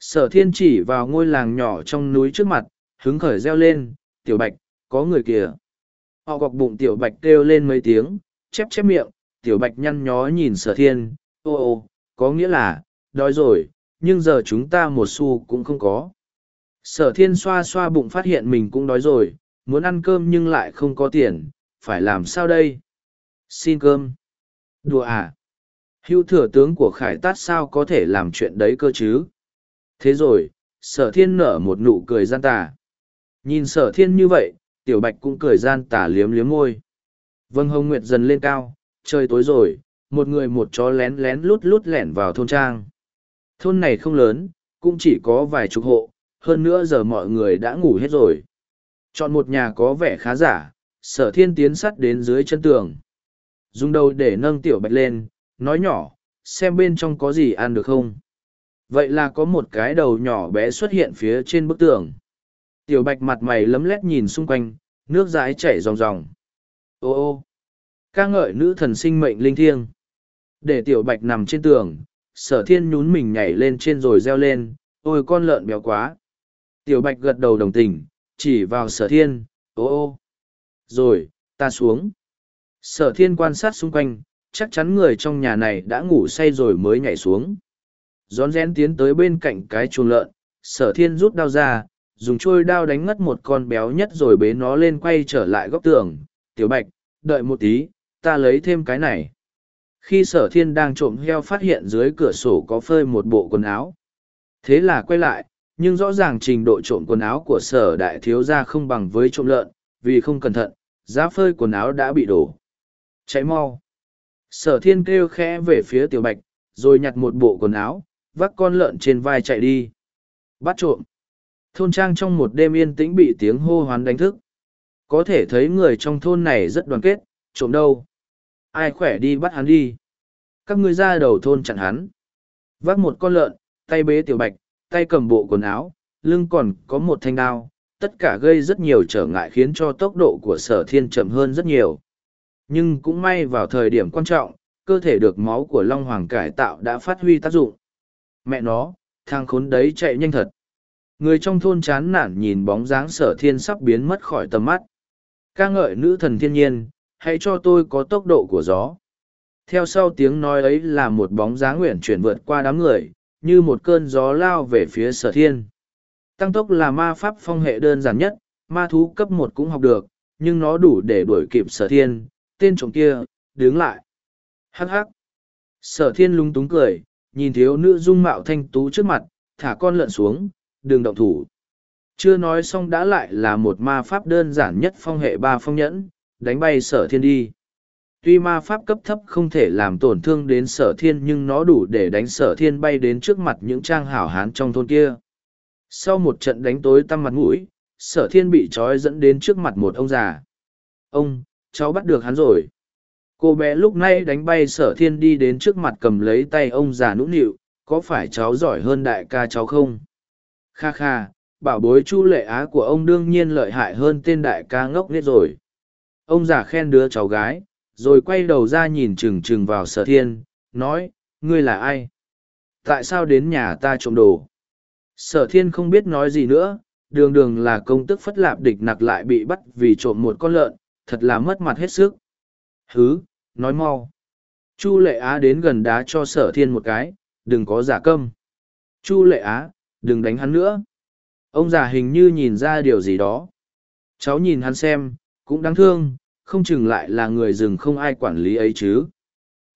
Sở thiên chỉ vào ngôi làng nhỏ trong núi trước mặt, hứng khởi reo lên, tiểu bạch, có người kìa. Họ gọc bụng tiểu bạch kêu lên mấy tiếng, chép chép miệng, tiểu bạch nhăn nhó nhìn sở thiên, ô ô, có nghĩa là, đói rồi, nhưng giờ chúng ta một xu cũng không có. Sở thiên xoa xoa bụng phát hiện mình cũng đói rồi, muốn ăn cơm nhưng lại không có tiền, phải làm sao đây? Xin cơm. Đùa à? Hưu thừa tướng của khải tát sao có thể làm chuyện đấy cơ chứ? Thế rồi, sở thiên nở một nụ cười gian tà. Nhìn sở thiên như vậy, tiểu bạch cũng cười gian tà liếm liếm môi. Vâng hồng nguyệt dần lên cao, trời tối rồi, một người một chó lén lén lút lút lẻn vào thôn trang. Thôn này không lớn, cũng chỉ có vài chục hộ, hơn nữa giờ mọi người đã ngủ hết rồi. Chọn một nhà có vẻ khá giả, sở thiên tiến sắt đến dưới chân tường. Dùng đầu để nâng tiểu bạch lên, nói nhỏ, xem bên trong có gì ăn được không. Vậy là có một cái đầu nhỏ bé xuất hiện phía trên bức tường. Tiểu bạch mặt mày lấm lét nhìn xung quanh, nước dãi chảy ròng ròng. Ô ô! ca ngợi nữ thần sinh mệnh linh thiêng. Để tiểu bạch nằm trên tường, sở thiên nhún mình nhảy lên trên rồi reo lên, ôi con lợn béo quá. Tiểu bạch gật đầu đồng tình, chỉ vào sở thiên, ô ô. Rồi, ta xuống. Sở thiên quan sát xung quanh, chắc chắn người trong nhà này đã ngủ say rồi mới nhảy xuống. Rón rén tiến tới bên cạnh cái chuồng lợn, sở thiên rút đao ra, dùng trôi đao đánh ngất một con béo nhất rồi bế nó lên quay trở lại góc tường tiểu bạch đợi một tí ta lấy thêm cái này khi sở thiên đang trộm heo phát hiện dưới cửa sổ có phơi một bộ quần áo thế là quay lại nhưng rõ ràng trình độ trộm quần áo của sở đại thiếu gia không bằng với trộm lợn, vì không cẩn thận, giá phơi quần áo đã bị đổ. Cháy mau. Sở thiên kêu khẽ về phía tiểu bạch, rồi nhặt một bộ quần áo, vác con lợn trên vai chạy đi. Bắt trộm. Thôn trang trong một đêm yên tĩnh bị tiếng hô hoán đánh thức. Có thể thấy người trong thôn này rất đoàn kết, trộm đâu? Ai khỏe đi bắt hắn đi. Các ngươi ra đầu thôn chặn hắn. Vác một con lợn, tay bế tiểu bạch tay cầm bộ quần áo, lưng còn có một thanh đao, tất cả gây rất nhiều trở ngại khiến cho tốc độ của sở thiên chậm hơn rất nhiều. Nhưng cũng may vào thời điểm quan trọng, cơ thể được máu của long hoàng cải tạo đã phát huy tác dụng. Mẹ nó, thang khốn đấy chạy nhanh thật. Người trong thôn chán nản nhìn bóng dáng sở thiên sắp biến mất khỏi tầm mắt. Ca ngợi nữ thần thiên nhiên, hãy cho tôi có tốc độ của gió. Theo sau tiếng nói ấy là một bóng dáng nguyện chuyển vượt qua đám người như một cơn gió lao về phía sở thiên. Tăng tốc là ma pháp phong hệ đơn giản nhất, ma thú cấp một cũng học được, nhưng nó đủ để đuổi kịp sở thiên, tên trộm kia, đứng lại. Hắc hắc. Sở thiên lung túng cười, nhìn thiếu nữ dung mạo thanh tú trước mặt, thả con lợn xuống, đừng động thủ. Chưa nói xong đã lại là một ma pháp đơn giản nhất phong hệ ba phong nhẫn, đánh bay sở thiên đi tuy ma pháp cấp thấp không thể làm tổn thương đến sở thiên nhưng nó đủ để đánh sở thiên bay đến trước mặt những trang hảo hán trong thôn kia. Sau một trận đánh tối tăm mặt mũi, sở thiên bị trói dẫn đến trước mặt một ông già. Ông, cháu bắt được hắn rồi. Cô bé lúc nay đánh bay sở thiên đi đến trước mặt cầm lấy tay ông già nũng nịu, có phải cháu giỏi hơn đại ca cháu không? Kha kha, bảo bối chu lệ á của ông đương nhiên lợi hại hơn tên đại ca ngốc nghếch rồi. Ông già khen đứa cháu gái rồi quay đầu ra nhìn trừng trừng vào sở thiên, nói, ngươi là ai? Tại sao đến nhà ta trộm đồ? Sở thiên không biết nói gì nữa, đường đường là công tức phất lạp địch nặc lại bị bắt vì trộm một con lợn, thật là mất mặt hết sức. Hứ, nói mau. Chu lệ á đến gần đá cho sở thiên một cái, đừng có giả câm. Chu lệ á, đừng đánh hắn nữa. Ông già hình như nhìn ra điều gì đó. Cháu nhìn hắn xem, cũng đáng thương không chừng lại là người rừng không ai quản lý ấy chứ.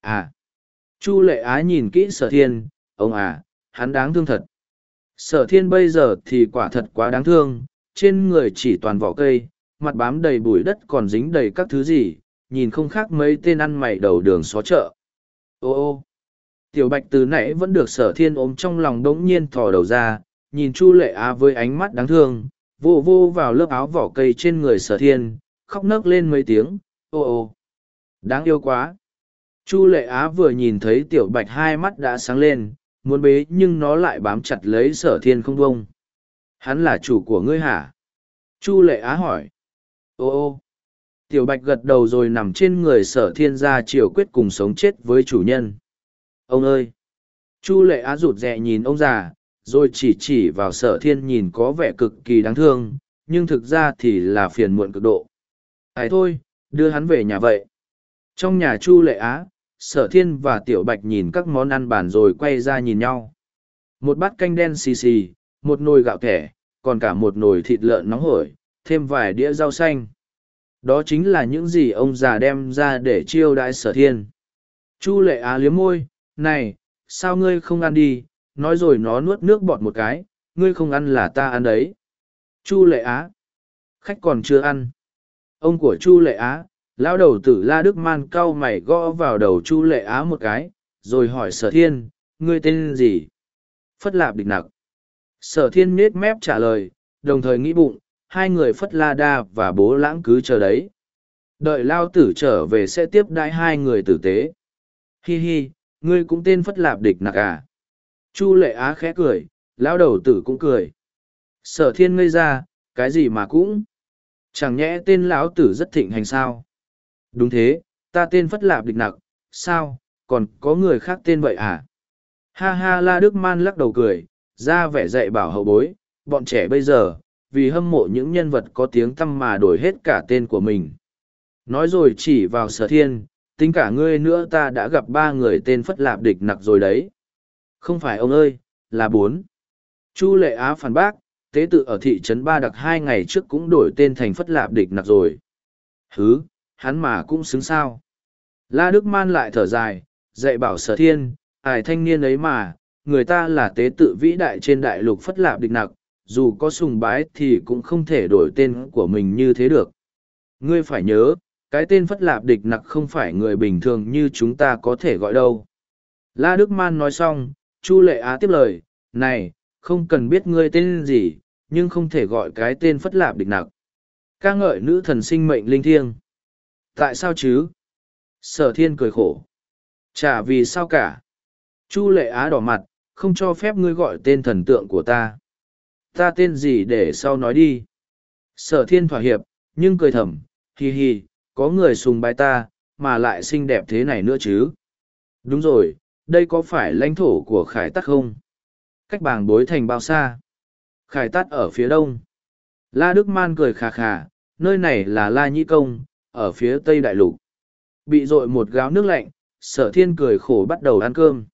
À chu lệ á nhìn kỹ sở thiên, ông à hắn đáng thương thật. Sở thiên bây giờ thì quả thật quá đáng thương, trên người chỉ toàn vỏ cây, mặt bám đầy bụi đất còn dính đầy các thứ gì, nhìn không khác mấy tên ăn mày đầu đường xó chợ. Ô ô, tiểu bạch từ nãy vẫn được sở thiên ôm trong lòng đống nhiên thò đầu ra, nhìn chu lệ á với ánh mắt đáng thương vô vô vào lớp áo vỏ cây trên người sở thiên khóc nấc lên mấy tiếng, ô ô. Đáng yêu quá. Chu lệ á vừa nhìn thấy tiểu bạch hai mắt đã sáng lên, muốn bế nhưng nó lại bám chặt lấy sở thiên không bông hắn là chủ của ngươi hả? Chu lệ á hỏi. Ô ô. Tiểu bạch gật đầu rồi nằm trên người sở thiên ra chiều quyết cùng sống chết với chủ nhân. Ông ơi. Chu lệ á rụt rè nhìn ông già, rồi chỉ chỉ vào sở thiên nhìn có vẻ cực kỳ đáng thương, nhưng thực ra thì là phiền muộn cực độ ai thôi, đưa hắn về nhà vậy. Trong nhà chu lệ á, sở thiên và tiểu bạch nhìn các món ăn bàn rồi quay ra nhìn nhau. Một bát canh đen xì xì, một nồi gạo thẻ, còn cả một nồi thịt lợn nóng hổi, thêm vài đĩa rau xanh. Đó chính là những gì ông già đem ra để chiêu đãi sở thiên. Chu lệ á liếm môi, này, sao ngươi không ăn đi? Nói rồi nó nuốt nước bọt một cái, ngươi không ăn là ta ăn đấy. Chu lệ á, khách còn chưa ăn ông của chu lệ á, lão đầu tử la đức man cau mày gõ vào đầu chu lệ á một cái, rồi hỏi sở thiên, ngươi tên gì? Phất lạp địch nặc. Sở thiên nết mép trả lời, đồng thời nghĩ bụng, hai người phất la đa và bố lãng cứ chờ đấy. Đợi lao tử trở về sẽ tiếp đãi hai người tử tế. Hi hi, ngươi cũng tên phất lạp địch nặc à? Chu lệ á khẽ cười, lão đầu tử cũng cười. Sở thiên ngây ra, cái gì mà cũng chẳng nhẽ tên lão tử rất thịnh hành sao? Đúng thế, ta tên phất lạp địch nặc, sao, còn có người khác tên vậy à? Ha ha, la đức man lắc đầu cười, ra vẻ dạy bảo hậu bối, bọn trẻ bây giờ, vì hâm mộ những nhân vật có tiếng tăm mà đổi hết cả tên của mình. Nói rồi chỉ vào sở thiên, tính cả ngươi nữa ta đã gặp ba người tên phất lạp địch nặc rồi đấy. Không phải ông ơi, là bốn. Chu lệ á phản bác tế tự ở thị trấn Ba Đặc hai ngày trước cũng đổi tên thành Phất Lạp Địch Nặc rồi. Hứ, hắn mà cũng xứng sao. La Đức Man lại thở dài, dạy bảo sở thiên, ải thanh niên ấy mà, người ta là tế tự vĩ đại trên đại lục Phất Lạp Địch Nặc, dù có sùng bái thì cũng không thể đổi tên của mình như thế được. Ngươi phải nhớ, cái tên Phất Lạp Địch Nặc không phải người bình thường như chúng ta có thể gọi đâu. La Đức Man nói xong, Chu Lệ Á tiếp lời, này, không cần biết ngươi tên gì, nhưng không thể gọi cái tên Phất Lạp Địch Nặc. ca ngợi nữ thần sinh mệnh linh thiêng. Tại sao chứ? Sở thiên cười khổ. Chả vì sao cả. Chu Lệ Á đỏ mặt, không cho phép ngươi gọi tên thần tượng của ta. Ta tên gì để sau nói đi. Sở thiên thỏa hiệp, nhưng cười thầm, hì hi, có người sùng bái ta, mà lại xinh đẹp thế này nữa chứ. Đúng rồi, đây có phải lãnh thổ của khải Tắc không? Cách bảng bối thành bao xa? Khải tắt ở phía đông. La Đức Man cười khà khà, nơi này là La Nhĩ Công, ở phía tây đại lục. Bị dội một gáo nước lạnh, sở thiên cười khổ bắt đầu ăn cơm.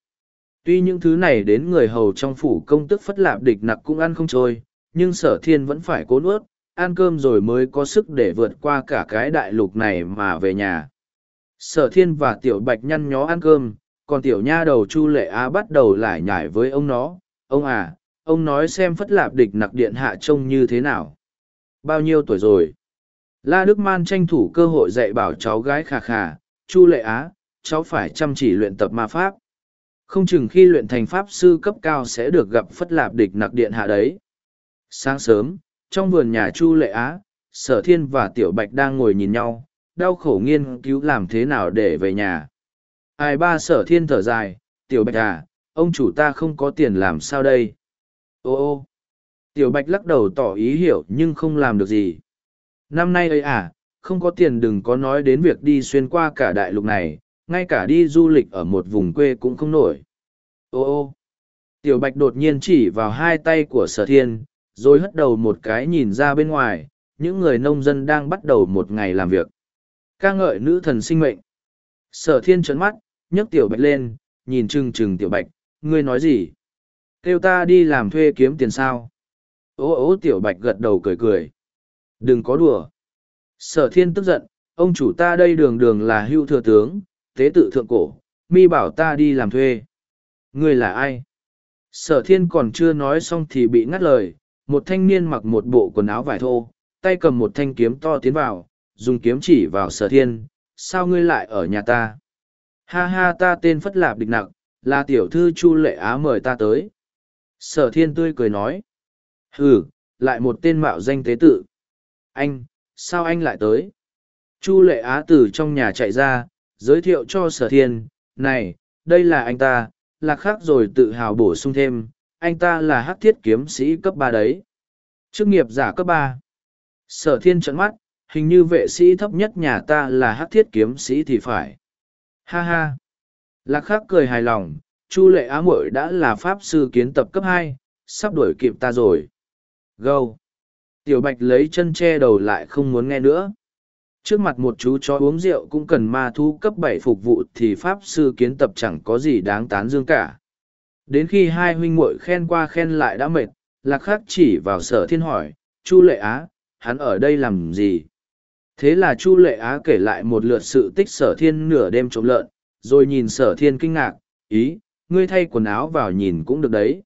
Tuy những thứ này đến người hầu trong phủ công tức phất lạp địch nặc cũng ăn không trôi, nhưng sở thiên vẫn phải cố nuốt, ăn cơm rồi mới có sức để vượt qua cả cái đại lục này mà về nhà. Sở thiên và tiểu bạch nhăn nhó ăn cơm, còn tiểu nha đầu chu lệ á bắt đầu lải nhải với ông nó. Ông à, ông nói xem phất lạp địch nặc điện hạ trông như thế nào. Bao nhiêu tuổi rồi? La Đức Man tranh thủ cơ hội dạy bảo cháu gái khà khà, chu lệ á, cháu phải chăm chỉ luyện tập ma pháp. Không chừng khi luyện thành pháp sư cấp cao sẽ được gặp phất lạp địch nặc điện hạ đấy. Sáng sớm, trong vườn nhà Chu Lệ Á, Sở Thiên và Tiểu Bạch đang ngồi nhìn nhau, đau khổ nghiên cứu làm thế nào để về nhà. Ai ba Sở Thiên thở dài, Tiểu Bạch à, ông chủ ta không có tiền làm sao đây? Ô ô! Tiểu Bạch lắc đầu tỏ ý hiểu nhưng không làm được gì. Năm nay ấy à, không có tiền đừng có nói đến việc đi xuyên qua cả đại lục này, ngay cả đi du lịch ở một vùng quê cũng không nổi. Ô ô! Tiểu Bạch đột nhiên chỉ vào hai tay của Sở Thiên, rồi hất đầu một cái nhìn ra bên ngoài, những người nông dân đang bắt đầu một ngày làm việc. ca ngợi nữ thần sinh mệnh. Sở thiên trấn mắt, nhấc tiểu bạch lên, nhìn trừng trừng tiểu bạch, ngươi nói gì? Kêu ta đi làm thuê kiếm tiền sao? Ô ô tiểu bạch gật đầu cười cười. Đừng có đùa. Sở thiên tức giận, ông chủ ta đây đường đường là hưu thừa tướng, tế tự thượng cổ, mi bảo ta đi làm thuê. Ngươi là ai? Sở thiên còn chưa nói xong thì bị ngắt lời, một thanh niên mặc một bộ quần áo vải thô, tay cầm một thanh kiếm to tiến vào, dùng kiếm chỉ vào sở thiên, sao ngươi lại ở nhà ta? Ha ha ta tên Phất Lạp Địch Nặng, là tiểu thư Chu Lệ Á mời ta tới. Sở thiên tươi cười nói. Hừ, lại một tên mạo danh tế tự. Anh, sao anh lại tới? Chu Lệ Á từ trong nhà chạy ra, giới thiệu cho sở thiên, này, đây là anh ta, lạc khác rồi tự hào bổ sung thêm, anh ta là hắc thiết kiếm sĩ cấp ba đấy. Chức nghiệp giả cấp ba. Sở thiên trận mắt, hình như vệ sĩ thấp nhất nhà ta là hắc thiết kiếm sĩ thì phải. Ha ha. Lạc khắc cười hài lòng, Chu lệ á muội đã là pháp sư kiến tập cấp hai, sắp đuổi kịp ta rồi. Gâu. Tiểu bạch lấy chân che đầu lại không muốn nghe nữa. Trước mặt một chú chó uống rượu cũng cần ma thu cấp bảy phục vụ thì pháp sư kiến tập chẳng có gì đáng tán dương cả. Đến khi hai huynh muội khen qua khen lại đã mệt, lạc khắc chỉ vào sở thiên hỏi, Chu Lệ Á, hắn ở đây làm gì? Thế là Chu Lệ Á kể lại một lượt sự tích sở thiên nửa đêm trộm lợn, rồi nhìn sở thiên kinh ngạc, ý, ngươi thay quần áo vào nhìn cũng được đấy.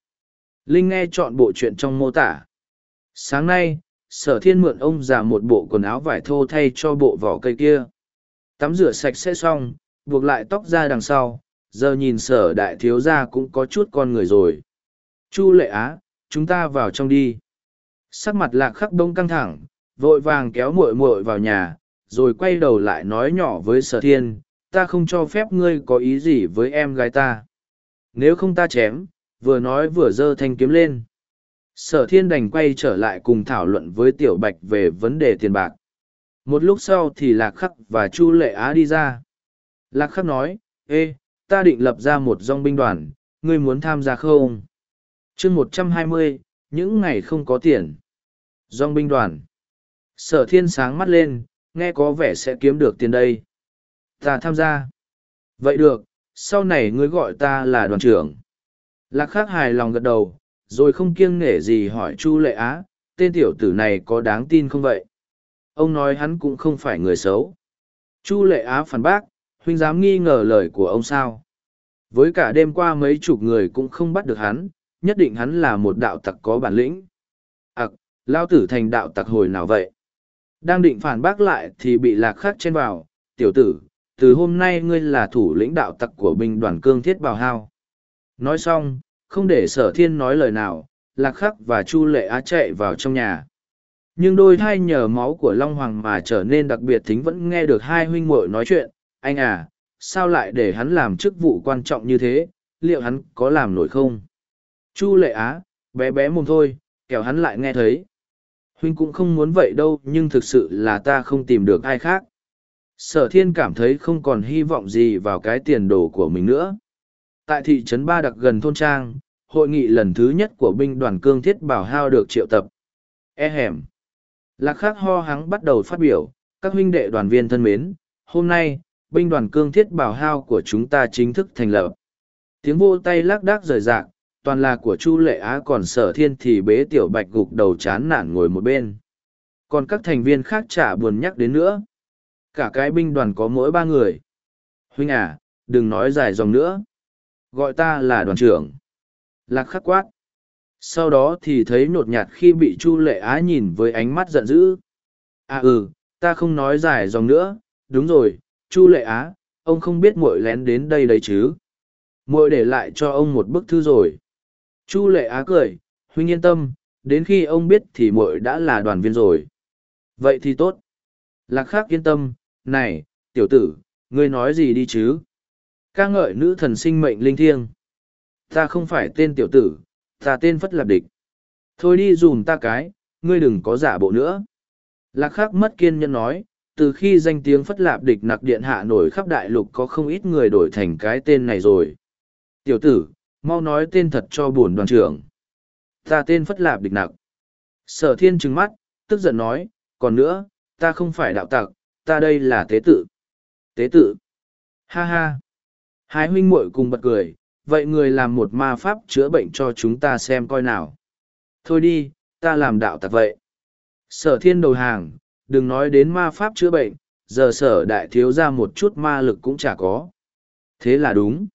Linh nghe chọn bộ chuyện trong mô tả. Sáng nay, sở thiên mượn ông già một bộ quần áo vải thô thay cho bộ vỏ cây kia. Tắm rửa sạch sẽ xong, buộc lại tóc ra đằng sau, giờ nhìn sở đại thiếu gia cũng có chút con người rồi. Chu lệ á, chúng ta vào trong đi. Sắc mặt lạc khắc đông căng thẳng, vội vàng kéo muội muội vào nhà, rồi quay đầu lại nói nhỏ với sở thiên, ta không cho phép ngươi có ý gì với em gái ta. Nếu không ta chém, vừa nói vừa giơ thanh kiếm lên. Sở thiên đành quay trở lại cùng thảo luận với tiểu bạch về vấn đề tiền bạc. Một lúc sau thì lạc khắc và chu lệ á đi ra. Lạc khắc nói, ê, ta định lập ra một dòng binh đoàn, ngươi muốn tham gia không? chương một trăm hai mươi những ngày không có tiền. Dòng binh đoàn. Sở thiên sáng mắt lên, nghe có vẻ sẽ kiếm được tiền đây. Ta tham gia. Vậy được, sau này ngươi gọi ta là đoàn trưởng. Lạc khắc hài lòng gật đầu, rồi không kiêng nể gì hỏi chu lệ á tên tiểu tử này có đáng tin không vậy? Ông nói hắn cũng không phải người xấu. Chu lệ á phản bác huynh dám nghi ngờ lời của ông sao? Với cả đêm qua mấy chục người cũng không bắt được hắn nhất định hắn là một đạo tặc có bản lĩnh. Ặc lao tử thành đạo tặc hồi nào vậy? Đang định phản bác lại thì bị lạc khắc chen vào tiểu tử từ hôm nay ngươi là thủ lĩnh đạo tặc của binh đoàn cương thiết bào hao. Nói xong, không để sở thiên nói lời nào, lạc khắc và chu lệ á chạy vào trong nhà. Nhưng đôi thai nhờ máu của long hoàng mà trở nên đặc biệt thính vẫn nghe được hai huynh muội nói chuyện. Anh à sao lại để hắn làm chức vụ quan trọng như thế? Liệu hắn có làm nổi không? Chu lệ á, bé bé mồm thôi, kẻo hắn lại nghe thấy. Huynh cũng không muốn vậy đâu, nhưng thực sự là ta không tìm được ai khác sở thiên cảm thấy không còn hy vọng gì vào cái tiền đồ của mình nữa. Tại thị trấn ba đặc gần thôn trang, hội nghị lần thứ nhất của binh đoàn cương thiết bảo hao được triệu tập. E hẻm. Lạc khắc ho hắng bắt đầu phát biểu, các huynh đệ đoàn viên thân mến, hôm nay, binh đoàn cương thiết bảo hao của chúng ta chính thức thành lập. Tiếng vô tay lác đác rời rạc, toàn là của chu lệ á còn sở thiên thì bế tiểu bạch gục đầu chán nản ngồi một bên. Còn các thành viên khác chả buồn nhắc đến nữa cả cái binh đoàn có mỗi ba người. Huynh à đừng nói dài dòng nữa. Gọi ta là đoàn trưởng. Lạc khắc quát. Sau đó thì thấy nhột nhạt khi bị chu lệ á nhìn với ánh mắt giận dữ. À ừ ta không nói dài dòng nữa. Đúng rồi, chu lệ á, ông không biết muội lén đến đây đấy chứ? Muội để lại cho ông một bức thư rồi. Chu lệ á cười. Huynh yên tâm, đến khi ông biết thì muội đã là đoàn viên rồi. Vậy thì tốt. Lạc khắc yên tâm này, tiểu tử, ngươi nói gì đi chứ? Ca ngợi nữ thần sinh mệnh linh thiêng. Ta không phải tên tiểu tử, ta tên phất lạp địch. Thôi đi dùm ta cái, ngươi đừng có giả bộ nữa. Lạc khắc mất kiên nhẫn nói, từ khi danh tiếng phất lạp địch nặc điện hạ nổi khắp đại lục có không ít người đổi thành cái tên này rồi. Tiểu tử, mau nói tên thật cho bổn đoàn trưởng. Ta tên phất lạp địch nặc. Sở thiên trừng mắt, tức giận nói, còn nữa, ta không phải đạo tặc ta đây là tế tự. Tế tự. Ha ha. Hai huynh muội cùng bật cười, vậy người làm một ma pháp chữa bệnh cho chúng ta xem coi nào. Thôi đi, ta làm đạo tặc vậy. Sở thiên đầu hàng, đừng nói đến ma pháp chữa bệnh, giờ sở đại thiếu ra một chút ma lực cũng chả có. Thế là đúng.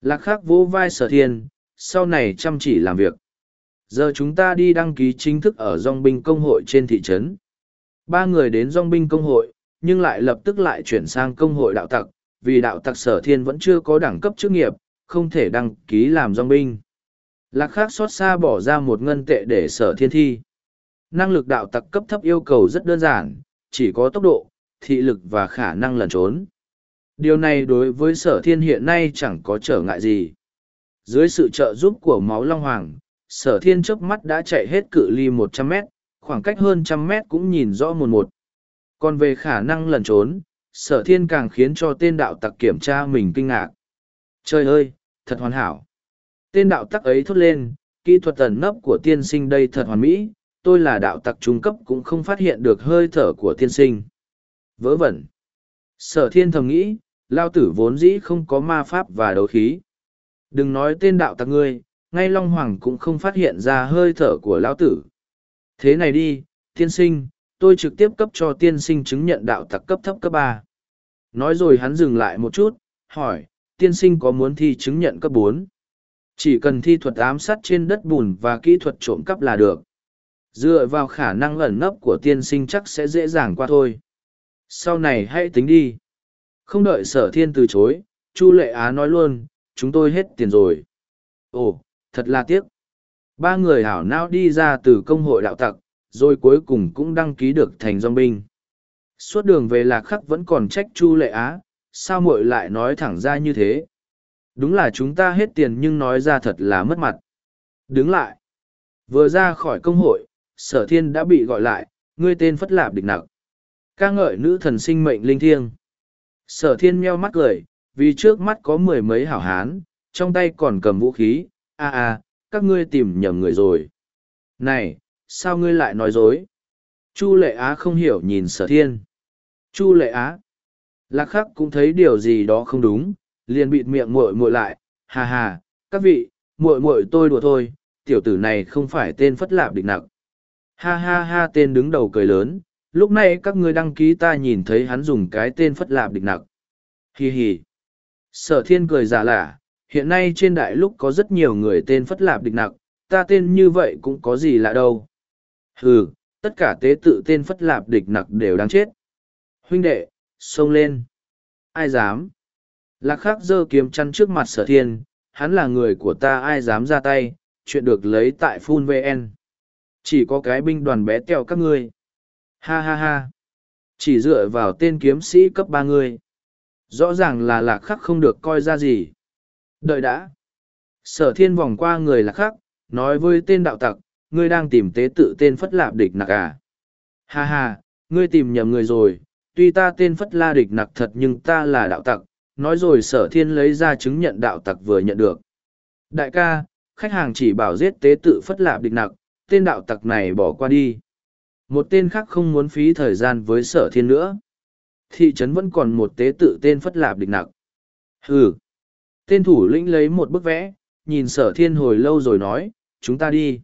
Lạc khắc vỗ vai sở thiên, sau này chăm chỉ làm việc. Giờ chúng ta đi đăng ký chính thức ở dòng binh công hội trên thị trấn. Ba người đến dòng binh công hội nhưng lại lập tức lại chuyển sang công hội đạo tặc, vì đạo tặc sở thiên vẫn chưa có đẳng cấp chức nghiệp, không thể đăng ký làm dòng binh. Lạc khác xót xa bỏ ra một ngân tệ để sở thiên thi. Năng lực đạo tặc cấp thấp yêu cầu rất đơn giản, chỉ có tốc độ, thị lực và khả năng lẩn trốn. Điều này đối với sở thiên hiện nay chẳng có trở ngại gì. Dưới sự trợ giúp của máu long hoàng, sở thiên chớp mắt đã chạy hết cự ly một trăm mét, khoảng cách hơn trăm mét cũng nhìn rõ một một còn về khả năng lẩn trốn, sở thiên càng khiến cho tên đạo tặc kiểm tra mình kinh ngạc. Trời ơi, thật hoàn hảo. Tên đạo tặc ấy thốt lên, kỹ thuật tẩn nấp của tiên sinh đây thật hoàn mỹ, tôi là đạo tặc trung cấp cũng không phát hiện được hơi thở của tiên sinh. Vớ vẩn. Sở thiên thầm nghĩ, lao tử vốn dĩ không có ma pháp và đấu khí. Đừng nói tên đạo tặc ngươi, ngay long hoàng cũng không phát hiện ra hơi thở của lão tử. Thế này đi, tiên sinh tôi trực tiếp cấp cho tiên sinh chứng nhận đạo tặc cấp thấp cấp ba. Nói rồi hắn dừng lại một chút, hỏi, tiên sinh có muốn thi chứng nhận cấp bốn? Chỉ cần thi thuật ám sát trên đất bùn và kỹ thuật trộm cắp là được. Dựa vào khả năng ẩn nấp của tiên sinh chắc sẽ dễ dàng qua thôi. Sau này hãy tính đi. Không đợi sở thiên từ chối, chu lệ á nói luôn, chúng tôi hết tiền rồi. Ồ, thật là tiếc. Ba người hảo não đi ra từ công hội đạo tặc rồi cuối cùng cũng đăng ký được thành dòng binh. Suốt đường về lạc khắc vẫn còn trách chu lệ á, sao muội lại nói thẳng ra như thế? Đúng là chúng ta hết tiền nhưng nói ra thật là mất mặt. Đứng lại. Vừa ra khỏi công hội, sở thiên đã bị gọi lại, ngươi tên phất lạp địch nặc. Ca ngợi nữ thần sinh mệnh linh thiêng. Sở thiên meo mắt cười, vì trước mắt có mười mấy hảo hán, trong tay còn cầm vũ khí. A a, các ngươi tìm nhầm người rồi. Này sao ngươi lại nói dối chu lệ á không hiểu nhìn sở thiên chu lệ á lạc khắc cũng thấy điều gì đó không đúng liền bịt miệng muội muội lại hà hà các vị muội muội tôi đùa thôi tiểu tử này không phải tên phất lạp địch nặc. Ha ha ha tên đứng đầu cười lớn, lúc này các ngươi đăng ký ta nhìn thấy hắn dùng cái tên phất lạp địch nặc. Hi hi. Sở thiên cười giả lạ, hiện nay trên đại lúc có rất nhiều người tên phất lạp địch nặc, ta tên như vậy cũng có gì lạ đâu. Hừ, tất cả tế tự tên phất lạp địch nặc đều đáng chết. Huynh đệ, xông lên. Ai dám? Lạc khắc giơ kiếm chăn trước mặt sở thiên, hắn là người của ta ai dám ra tay, chuyện được lấy tại Phun VN. Chỉ có cái binh đoàn bé teo các ngươi. Ha ha ha. Chỉ dựa vào tên kiếm sĩ cấp ba người Rõ ràng là lạc khắc không được coi ra gì. Đợi đã. Sở thiên vòng qua người lạc khắc, nói với tên đạo tặc, ngươi đang tìm tế tự tên phất lạp địch nặc à. Ha ha, ngươi tìm nhầm người rồi, tuy ta tên phất la địch nặc thật nhưng ta là đạo tặc, nói rồi sở thiên lấy ra chứng nhận đạo tặc vừa nhận được. Đại ca, khách hàng chỉ bảo giết tế tự phất lạp địch nặc, tên đạo tặc này bỏ qua đi. Một tên khác không muốn phí thời gian với sở thiên nữa. Thị trấn vẫn còn một tế tự tên phất lạp địch nặc. Hừ. Tên thủ lĩnh lấy một bức vẽ, nhìn sở thiên hồi lâu rồi nói, chúng ta đi.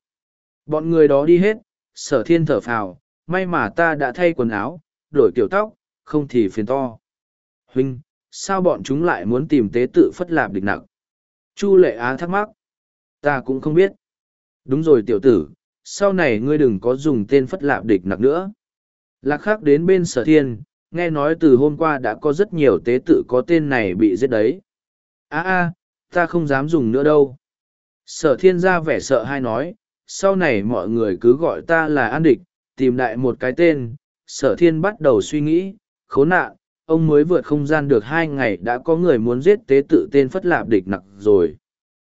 Bọn người đó đi hết, sở thiên thở phào, may mà ta đã thay quần áo, đổi kiểu tóc, không thì phiền to. Huynh, sao bọn chúng lại muốn tìm tế tự phất lạp địch nặng? Chu lệ á thắc mắc. Ta cũng không biết. Đúng rồi tiểu tử, sau này ngươi đừng có dùng tên phất lạp địch nặng nữa. Lạc khắc đến bên sở thiên, nghe nói từ hôm qua đã có rất nhiều tế tự có tên này bị giết đấy. a a ta không dám dùng nữa đâu. Sở thiên ra vẻ sợ hay nói, sau này mọi người cứ gọi ta là an địch, tìm đại một cái tên. Sở thiên bắt đầu suy nghĩ, khốn nạn, ông mới vượt không gian được hai ngày đã có người muốn giết tế tự tên phất lạp địch nặc rồi.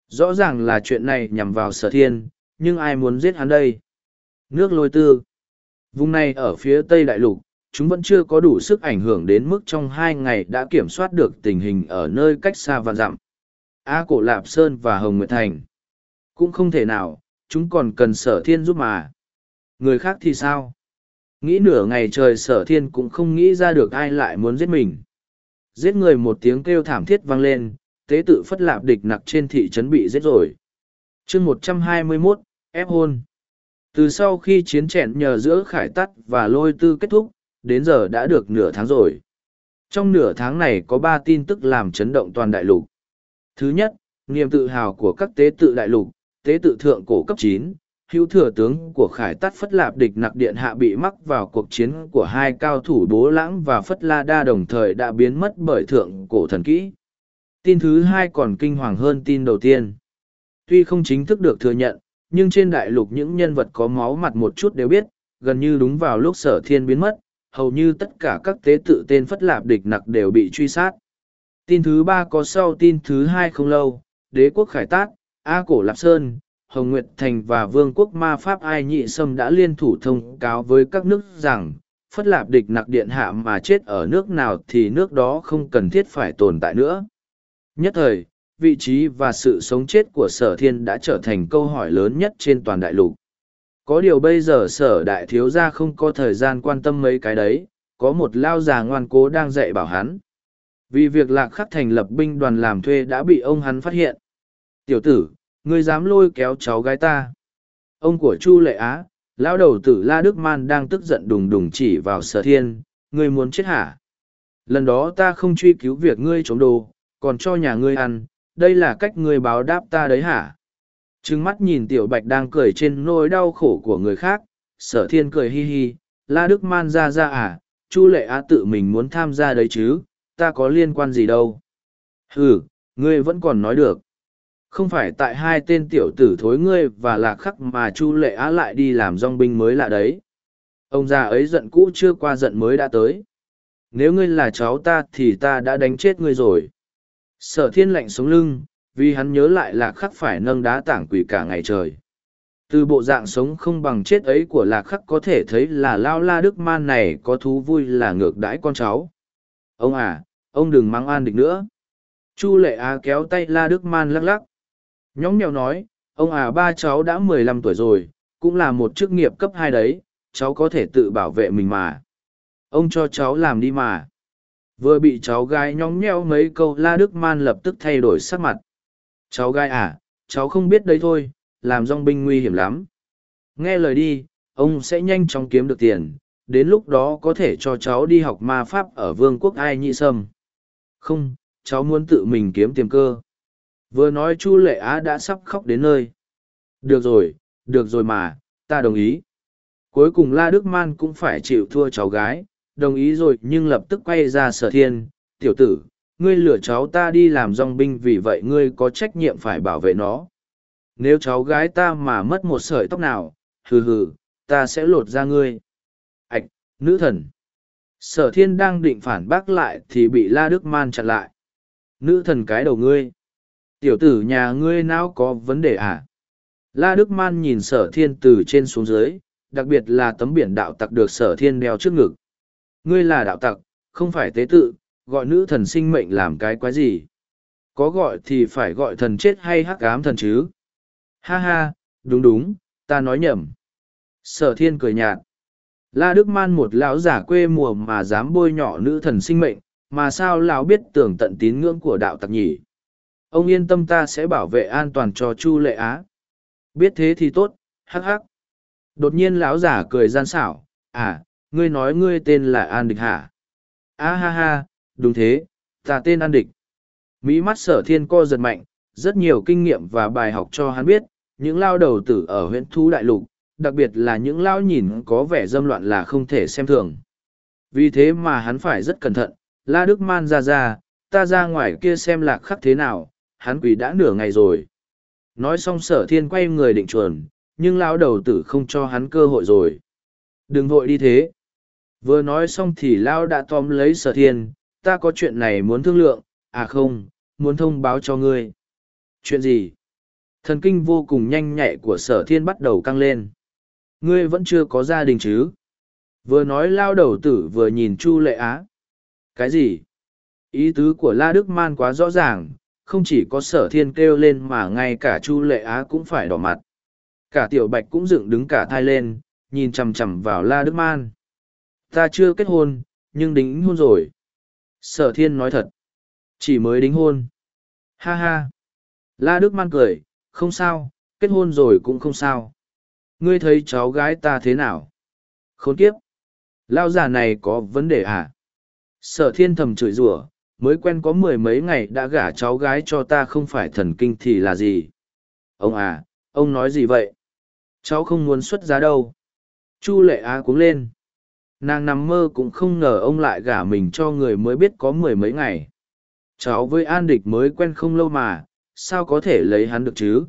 Rõ ràng là chuyện này nhằm vào sở thiên, nhưng ai muốn giết hắn đây? Nước lôi tư. Vùng này ở phía tây đại lục, chúng vẫn chưa có đủ sức ảnh hưởng đến mức trong hai ngày đã kiểm soát được tình hình ở nơi cách xa và dặm. A Cổ Lạp Sơn và Hồng Nguyệt Thành. Cũng không thể nào, chúng còn cần sở thiên giúp mà. Người khác thì sao? Nghĩ nửa ngày trời sở thiên cũng không nghĩ ra được ai lại muốn giết mình. Giết người một tiếng kêu thảm thiết vang lên, tế tự phất lạp địch nặc trên thị trấn bị giết rồi. chương một trăm hai mươi 121, ép hôn. Từ sau khi chiến trận nhờ giữa khải tắt và lôi tư kết thúc, đến giờ đã được nửa tháng rồi. Trong nửa tháng này có ba tin tức làm chấn động toàn đại lục. Thứ nhất, niềm tự hào của các tế tự đại lục, tế tự thượng cổ cấp chín, hữu thừa tướng của khải tắt phất lạp địch nặc điện hạ bị mắc vào cuộc chiến của hai cao thủ bố lãng và phất la đa đồng thời đã biến mất bởi thượng cổ thần kỹ. Tin thứ hai còn kinh hoàng hơn tin đầu tiên. Tuy không chính thức được thừa nhận, nhưng trên đại lục những nhân vật có máu mặt một chút đều biết, gần như đúng vào lúc sở thiên biến mất, hầu như tất cả các tế tự tên phất lạp địch nặc đều bị truy sát. Tin thứ ba có sau tin thứ hai không lâu, đế quốc khải tát, A Cổ Lạp Sơn, Hồng Nguyệt Thành và Vương quốc Ma Pháp Ai Nhị Sâm đã liên thủ thông cáo với các nước rằng, phất lạp địch nặc điện hạ mà chết ở nước nào thì nước đó không cần thiết phải tồn tại nữa. Nhất thời, vị trí và sự sống chết của sở thiên đã trở thành câu hỏi lớn nhất trên toàn đại lục. Có điều bây giờ sở đại thiếu gia không có thời gian quan tâm mấy cái đấy, có một lao già ngoan cố đang dạy bảo hắn. Vì việc lạc khắc thành lập binh đoàn làm thuê đã bị ông hắn phát hiện. Tiểu tử, ngươi dám lôi kéo cháu gái ta. Ông của Chu Lệ Á, lão đầu tử La Đức Man đang tức giận đùng đùng chỉ vào sở thiên, ngươi muốn chết hả? Lần đó ta không truy cứu việc ngươi chống đồ, còn cho nhà ngươi ăn, đây là cách ngươi báo đáp ta đấy hả? Trừng mắt nhìn tiểu bạch đang cười trên nỗi đau khổ của người khác, sở thiên cười hi hi, La Đức Man ra ra à, Chu Lệ Á tự mình muốn tham gia đấy chứ, ta có liên quan gì đâu. Ừ, ngươi vẫn còn nói được. Không phải tại hai tên tiểu tử thối ngươi và lạc khắc mà Chu Lệ Á lại đi làm dong binh mới lạ đấy. Ông già ấy giận cũ chưa qua giận mới đã tới. Nếu ngươi là cháu ta thì ta đã đánh chết ngươi rồi. Sở thiên lạnh sống lưng, vì hắn nhớ lại lạc khắc phải nâng đá tảng quỷ cả ngày trời. Từ bộ dạng sống không bằng chết ấy của lạc khắc có thể thấy là lao la đức man này có thú vui là ngược đãi con cháu. Ông à, ông đừng mang an địch nữa. Chu lệ á kéo tay la đức man lắc lắc. Nhóng nhèo nói, ông à ba cháu đã mười lăm tuổi rồi, cũng là một chức nghiệp cấp hai đấy, cháu có thể tự bảo vệ mình mà. Ông cho cháu làm đi mà. Vừa bị cháu gái nhóng nheo mấy câu La Đức Man lập tức thay đổi sắc mặt. Cháu gái à, cháu không biết đấy thôi, làm dòng binh nguy hiểm lắm. Nghe lời đi, ông sẽ nhanh chóng kiếm được tiền, đến lúc đó có thể cho cháu đi học ma pháp ở vương quốc ai nhị sâm. Không, cháu muốn tự mình kiếm tiền cơ. Vừa nói Chu Lệ Á đã sắp khóc đến nơi. Được rồi, được rồi mà, ta đồng ý. Cuối cùng La Đức Man cũng phải chịu thua cháu gái, đồng ý rồi nhưng lập tức quay ra sở thiên. Tiểu tử, ngươi lừa cháu ta đi làm dong binh vì vậy ngươi có trách nhiệm phải bảo vệ nó. Nếu cháu gái ta mà mất một sợi tóc nào, hừ hừ, ta sẽ lột ra ngươi. ạch nữ thần. Sở thiên đang định phản bác lại thì bị La Đức Man chặn lại. Nữ thần cái đầu ngươi. Tiểu tử nhà ngươi nào có vấn đề à? La Đức Man nhìn sở thiên từ trên xuống dưới, đặc biệt là tấm biển đạo tặc được sở thiên đeo trước ngực. Ngươi là đạo tặc, không phải tế tự, gọi nữ thần sinh mệnh làm cái quái gì. Có gọi thì phải gọi thần chết hay hắc ám thần chứ. Ha ha, đúng đúng, ta nói nhầm. Sở thiên cười nhạt. La Đức Man một lão giả quê mùa mà dám bôi nhọ nữ thần sinh mệnh, mà sao lão biết tưởng tận tín ngưỡng của đạo tặc nhỉ? Ông yên tâm ta sẽ bảo vệ an toàn cho Chu Lệ Á. Biết thế thì tốt, hắc hắc. Đột nhiên lão giả cười gian xảo, à, ngươi nói ngươi tên là An Địch hả? A ha ha, đúng thế, ta tên An Địch. Mỹ mắt sở thiên co giật mạnh, rất nhiều kinh nghiệm và bài học cho hắn biết, những lao đầu tử ở huyện Thu Đại Lục, đặc biệt là những lao nhìn có vẻ dâm loạn là không thể xem thường. Vì thế mà hắn phải rất cẩn thận, La Đức Man ra ra, ta ra ngoài kia xem lạc khắc thế nào, hắn quỳ đã nửa ngày rồi. Nói xong sở thiên quay người định chuẩn, nhưng lao đầu tử không cho hắn cơ hội rồi. Đừng vội đi thế. Vừa nói xong thì lao đã tóm lấy sở thiên, ta có chuyện này muốn thương lượng, à không, muốn thông báo cho ngươi. Chuyện gì? Thần kinh vô cùng nhanh nhạy của sở thiên bắt đầu căng lên. Ngươi vẫn chưa có gia đình chứ? Vừa nói lao đầu tử vừa nhìn Chu Lệ Á. Cái gì? Ý tứ của La Đức Man quá rõ ràng, không chỉ có sở thiên kêu lên mà ngay cả Chu Lệ Á cũng phải đỏ mặt. Cả tiểu bạch cũng dựng đứng cả thai lên, nhìn chằm chằm vào La Đức Man. Ta chưa kết hôn, nhưng đính hôn rồi. Sở thiên nói thật. Chỉ mới đính hôn. Ha ha. La Đức Man cười, không sao, kết hôn rồi cũng không sao. Ngươi thấy cháu gái ta thế nào? Khốn kiếp. Lao già này có vấn đề à? Sở thiên thầm chửi rủa mới quen có mười mấy ngày đã gả cháu gái cho ta không phải thần kinh thì là gì? Ông à, ông nói gì vậy? Cháu không muốn xuất giá đâu. Chu lệ á cuống lên. Nàng nằm mơ cũng không ngờ ông lại gả mình cho người mới biết có mười mấy ngày. Cháu với an địch mới quen không lâu mà, sao có thể lấy hắn được chứ?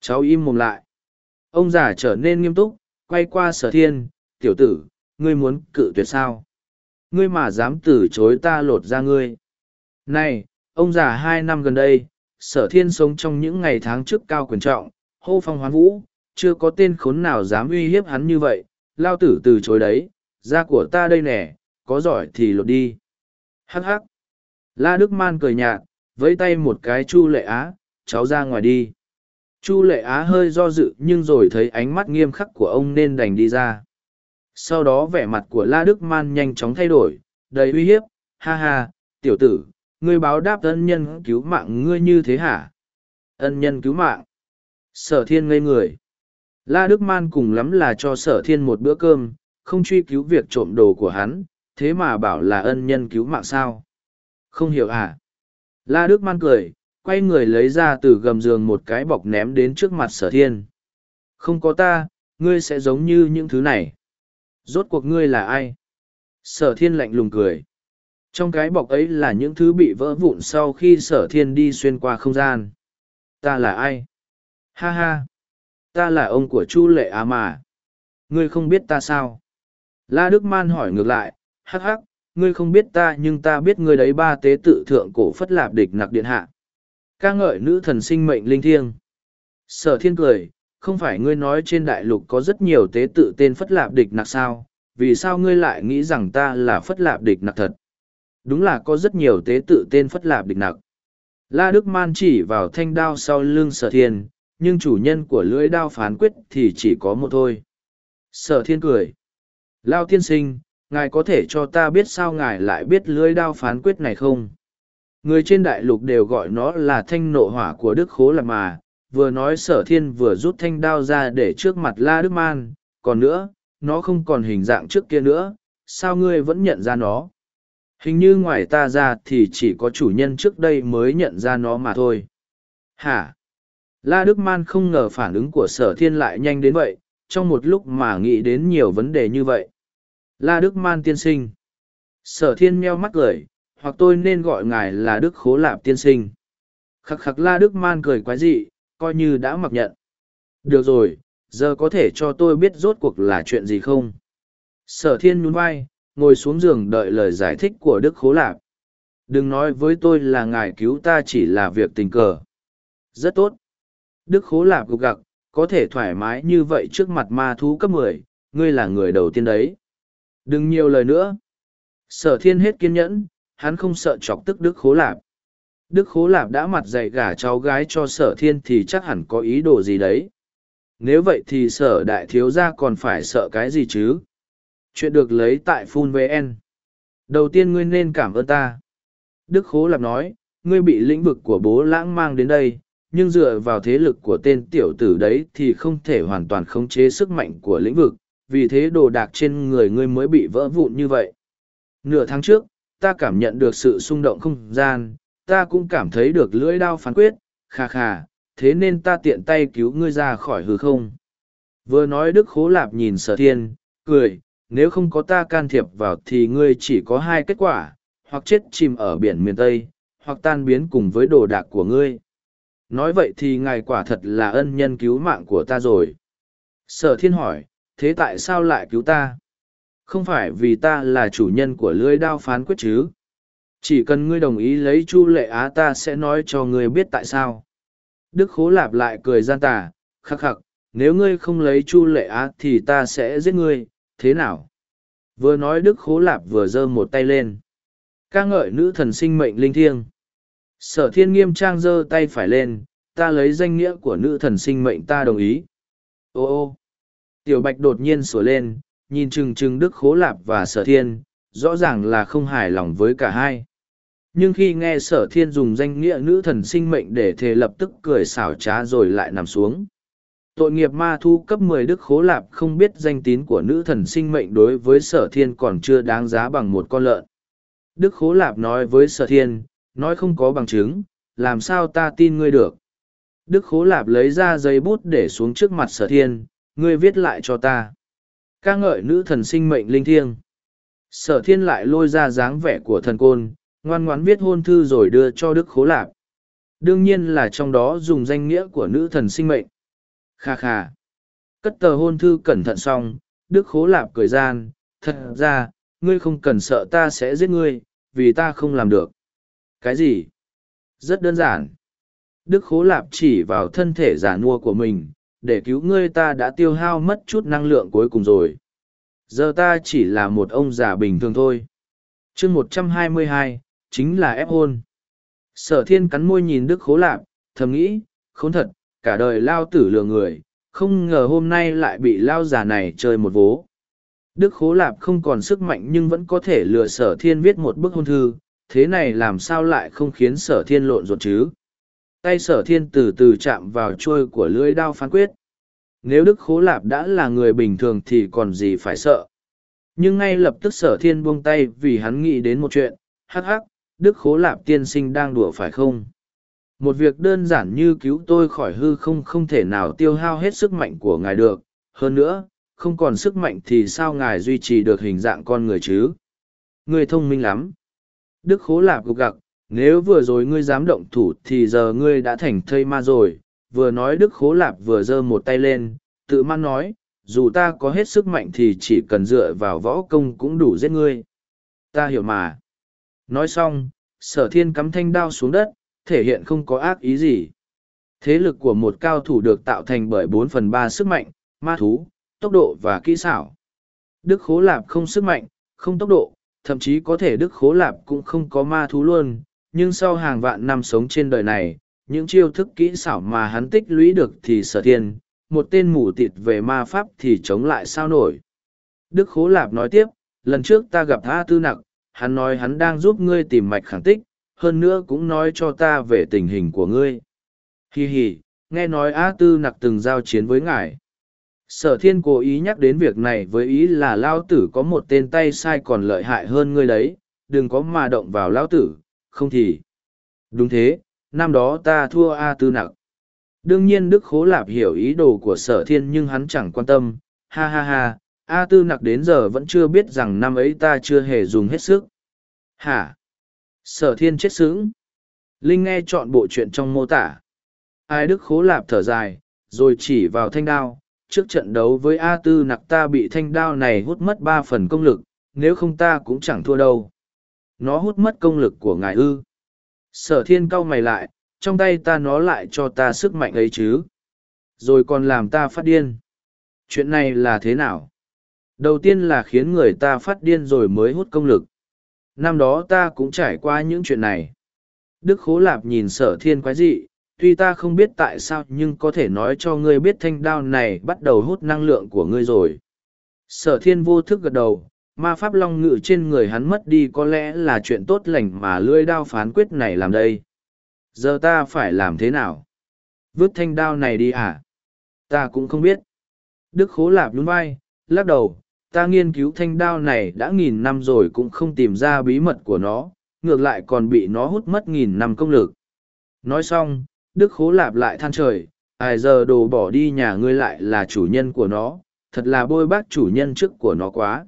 Cháu im mồm lại. Ông già trở nên nghiêm túc, quay qua sở thiên, tiểu tử, ngươi muốn cự tuyệt sao? Ngươi mà dám từ chối ta lột ra ngươi. Này, ông già hai năm gần đây, sở thiên sống trong những ngày tháng trước cao quyền trọng, hô phong hoán vũ, chưa có tên khốn nào dám uy hiếp hắn như vậy, lao tử từ chối đấy, da của ta đây nè, có giỏi thì lột đi. Hắc hắc. La Đức Man cười nhạt, vẫy tay một cái Chu Lệ Á, cháu ra ngoài đi. Chu Lệ Á hơi do dự nhưng rồi thấy ánh mắt nghiêm khắc của ông nên đành đi ra. Sau đó vẻ mặt của La Đức Man nhanh chóng thay đổi, đầy uy hiếp, ha ha, tiểu tử, ngươi báo đáp ân nhân cứu mạng ngươi như thế hả? Ân nhân cứu mạng. Sở thiên ngây người. La Đức Man cùng lắm là cho sở thiên một bữa cơm, không truy cứu việc trộm đồ của hắn, thế mà bảo là ân nhân cứu mạng sao? Không hiểu à? La Đức Man cười, quay người lấy ra từ gầm giường một cái bọc ném đến trước mặt sở thiên. Không có ta, ngươi sẽ giống như những thứ này. Rốt cuộc ngươi là ai? Sở thiên lạnh lùng cười. Trong cái bọc ấy là những thứ bị vỡ vụn sau khi sở thiên đi xuyên qua không gian. Ta là ai? Ha ha! Ta là ông của Chu Lệ Á mà. Ngươi không biết ta sao? La Đức Man hỏi ngược lại, hắc hắc, ngươi không biết ta nhưng ta biết ngươi đấy ba tế tự thượng cổ phất lạp địch nặc điện hạ ca ngợi nữ thần sinh mệnh linh thiêng sở thiên cười không phải ngươi nói trên đại lục có rất nhiều tế tự tên phất lạp địch nặc sao vì sao ngươi lại nghĩ rằng ta là phất lạp địch nặc thật đúng là có rất nhiều tế tự tên phất lạp địch nặc. La đức man chỉ vào thanh đao sau lưng sở thiên nhưng chủ nhân của lưỡi đao phán quyết thì chỉ có một thôi. Sở thiên cười. Lao tiên sinh ngài có thể cho ta biết sao ngài lại biết lưỡi đao phán quyết này không? Người trên đại lục đều gọi nó là thanh nộ hỏa của đức khố lạc mà vừa nói sở thiên vừa rút thanh đao ra để trước mặt La Đức Man, còn nữa, nó không còn hình dạng trước kia nữa, sao ngươi vẫn nhận ra nó? Hình như ngoài ta ra thì chỉ có chủ nhân trước đây mới nhận ra nó mà thôi. Hả? La Đức Man không ngờ phản ứng của sở thiên lại nhanh đến vậy, trong một lúc mà nghĩ đến nhiều vấn đề như vậy. La Đức Man tiên sinh. Sở thiên meo mắt cười, hoặc tôi nên gọi ngài là Đức Khố Lạp tiên sinh. Khắc khắc La Đức Man cười quái dị, coi như đã mặc nhận. Được rồi, giờ có thể cho tôi biết rốt cuộc là chuyện gì không? Sở thiên nhún vai, ngồi xuống giường đợi lời giải thích của Đức Khố Lạp. Đừng nói với tôi là ngài cứu ta chỉ là việc tình cờ. Rất tốt. Đức Khố Lạp gục gặc, có thể thoải mái như vậy trước mặt ma thú cấp mười, ngươi là người đầu tiên đấy. Đừng nhiều lời nữa. Sở thiên hết kiên nhẫn, hắn không sợ chọc tức Đức Khố Lạp. Đức Khố Lạp đã mặt dạy gả cháu gái cho sở thiên thì chắc hẳn có ý đồ gì đấy. Nếu vậy thì sở đại thiếu gia còn phải sợ cái gì chứ? Chuyện được lấy tại Phun VN. Đầu tiên ngươi nên cảm ơn ta. Đức Khố Lạp nói, ngươi bị lĩnh vực của bố lãng mang đến đây, nhưng dựa vào thế lực của tên tiểu tử đấy thì không thể hoàn toàn khống chế sức mạnh của lĩnh vực, vì thế đồ đạc trên người ngươi mới bị vỡ vụn như vậy. Nửa tháng trước, ta cảm nhận được sự xung động không gian, ta cũng cảm thấy được lưỡi đao phán quyết, khà khà, thế nên ta tiện tay cứu ngươi ra khỏi hư không. Vừa nói Đức Khố Lạp nhìn sở thiên, cười, nếu không có ta can thiệp vào thì ngươi chỉ có hai kết quả, hoặc chết chìm ở biển miền Tây, hoặc tan biến cùng với đồ đạc của ngươi. Nói vậy thì ngài quả thật là ân nhân cứu mạng của ta rồi. Sở thiên hỏi, thế tại sao lại cứu ta? Không phải vì ta là chủ nhân của lưới đao phán quyết chứ? Chỉ cần ngươi đồng ý lấy Chu Lệ Á ta sẽ nói cho ngươi biết tại sao. Đức Khố Lạp lại cười gian tà, khắc khắc, nếu ngươi không lấy Chu Lệ Á thì ta sẽ giết ngươi, thế nào? Vừa nói Đức Khố Lạp vừa giơ một tay lên. ca ngợi nữ thần sinh mệnh linh thiêng. Sở thiên nghiêm trang giơ tay phải lên, ta lấy danh nghĩa của nữ thần sinh mệnh ta đồng ý. Ô ô! Tiểu Bạch đột nhiên sủa lên, nhìn chừng chừng Đức Khố Lạp và Sở Thiên, rõ ràng là không hài lòng với cả hai nhưng khi nghe sở thiên dùng danh nghĩa nữ thần sinh mệnh để thề lập tức cười xảo trá rồi lại nằm xuống tội nghiệp ma thu cấp mười đức khố lạp không biết danh tín của nữ thần sinh mệnh đối với sở thiên còn chưa đáng giá bằng một con lợn đức khố lạp nói với sở thiên, nói không có bằng chứng, làm sao ta tin ngươi được đức khố lạp lấy ra giấy bút để xuống trước mặt sở thiên, ngươi viết lại cho ta ca ngợi nữ thần sinh mệnh linh thiêng sở thiên lại lôi ra dáng vẻ của thần côn, ngoan ngoãn viết hôn thư rồi đưa cho Đức Khố Lạp. Đương nhiên là trong đó dùng danh nghĩa của nữ thần sinh mệnh. Kha kha. Cất tờ hôn thư cẩn thận xong, Đức Khố Lạp cười gian, thật ra, ngươi không cần sợ ta sẽ giết ngươi, vì ta không làm được. Cái gì? Rất đơn giản. Đức Khố Lạp chỉ vào thân thể giả nua của mình, để cứu ngươi ta đã tiêu hao mất chút năng lượng cuối cùng rồi. Giờ ta chỉ là một ông già bình thường thôi. chương một trăm hai mươi hai chính là ép hôn. Sở thiên cắn môi nhìn Đức Khố Lạp, thầm nghĩ, khốn thật, cả đời lao tử lừa người, không ngờ hôm nay lại bị lao già này chơi một vố. Đức Khố Lạp không còn sức mạnh nhưng vẫn có thể lừa sở thiên viết một bức hôn thư, thế này làm sao lại không khiến sở thiên lộn ruột chứ? Tay sở thiên từ từ chạm vào trôi của lưỡi đao phán quyết. Nếu Đức Khố Lạp đã là người bình thường thì còn gì phải sợ. Nhưng ngay lập tức sở thiên buông tay vì hắn nghĩ đến một chuyện, hắc hắc, Đức Khố Lạp tiên sinh đang đùa phải không? Một việc đơn giản như cứu tôi khỏi hư không không thể nào tiêu hao hết sức mạnh của ngài được. Hơn nữa, không còn sức mạnh thì sao ngài duy trì được hình dạng con người chứ? Ngươi thông minh lắm. Đức Khố Lạp gục gặc, nếu vừa rồi ngươi dám động thủ thì giờ ngươi đã thành thây ma rồi. Vừa nói Đức Khố Lạp vừa giơ một tay lên, tự man nói, dù ta có hết sức mạnh thì chỉ cần dựa vào võ công cũng đủ giết ngươi. Ta hiểu mà. Nói xong, sở thiên cắm thanh đao xuống đất, thể hiện không có ác ý gì. Thế lực của một cao thủ được tạo thành bởi bốn phần ba sức mạnh, ma thú, tốc độ và kỹ xảo. Đức Khố Lạp không sức mạnh, không tốc độ, thậm chí có thể Đức Khố Lạp cũng không có ma thú luôn, nhưng sau hàng vạn năm sống trên đời này, những chiêu thức kỹ xảo mà hắn tích lũy được thì sở thiên, một tên mù tịt về ma pháp thì chống lại sao nổi. Đức Khố Lạp nói tiếp, lần trước ta gặp A Tư Nặc, hắn nói hắn đang giúp ngươi tìm mạch khẳng tích, hơn nữa cũng nói cho ta về tình hình của ngươi. Hi hi, nghe nói A Tư nặc từng giao chiến với ngài. Sở thiên cố ý nhắc đến việc này với ý là Lao Tử có một tên tay sai còn lợi hại hơn ngươi đấy, đừng có mà động vào Lao Tử, không thì. Đúng thế, năm đó ta thua A Tư nặc. Đương nhiên Đức Khố Lạp hiểu ý đồ của sở thiên nhưng hắn chẳng quan tâm, ha ha ha, A Tư nặc đến giờ vẫn chưa biết rằng năm ấy ta chưa hề dùng hết sức. Hả? Sở thiên chết sướng. Linh nghe chọn bộ chuyện trong mô tả. Ai Đức Khố Lạp thở dài, rồi chỉ vào thanh đao. Trước trận đấu với A Tư nặc ta bị thanh đao này hút mất ba phần công lực, nếu không ta cũng chẳng thua đâu. Nó hút mất công lực của ngài ư. Sở thiên cau mày lại, trong tay ta nó lại cho ta sức mạnh ấy chứ. Rồi còn làm ta phát điên. Chuyện này là thế nào? Đầu tiên là khiến người ta phát điên rồi mới hút công lực. Năm đó ta cũng trải qua những chuyện này. Đức Khố Lạp nhìn sở thiên quái dị, tuy ta không biết tại sao nhưng có thể nói cho ngươi biết thanh đao này bắt đầu hút năng lượng của ngươi rồi. Sở thiên vô thức gật đầu, ma pháp long ngự trên người hắn mất đi có lẽ là chuyện tốt lành mà lưỡi đao phán quyết này làm đây. Giờ ta phải làm thế nào? Vứt thanh đao này đi à? Ta cũng không biết. Đức Khố Lạp nhún vai, lắc đầu, ta nghiên cứu thanh đao này đã nghìn năm rồi cũng không tìm ra bí mật của nó, ngược lại còn bị nó hút mất nghìn năm công lực. Nói xong, Đức Khố Lạp lại than trời, ai giờ đồ bỏ đi nhà ngươi lại là chủ nhân của nó, thật là bôi bác chủ nhân trước của nó quá.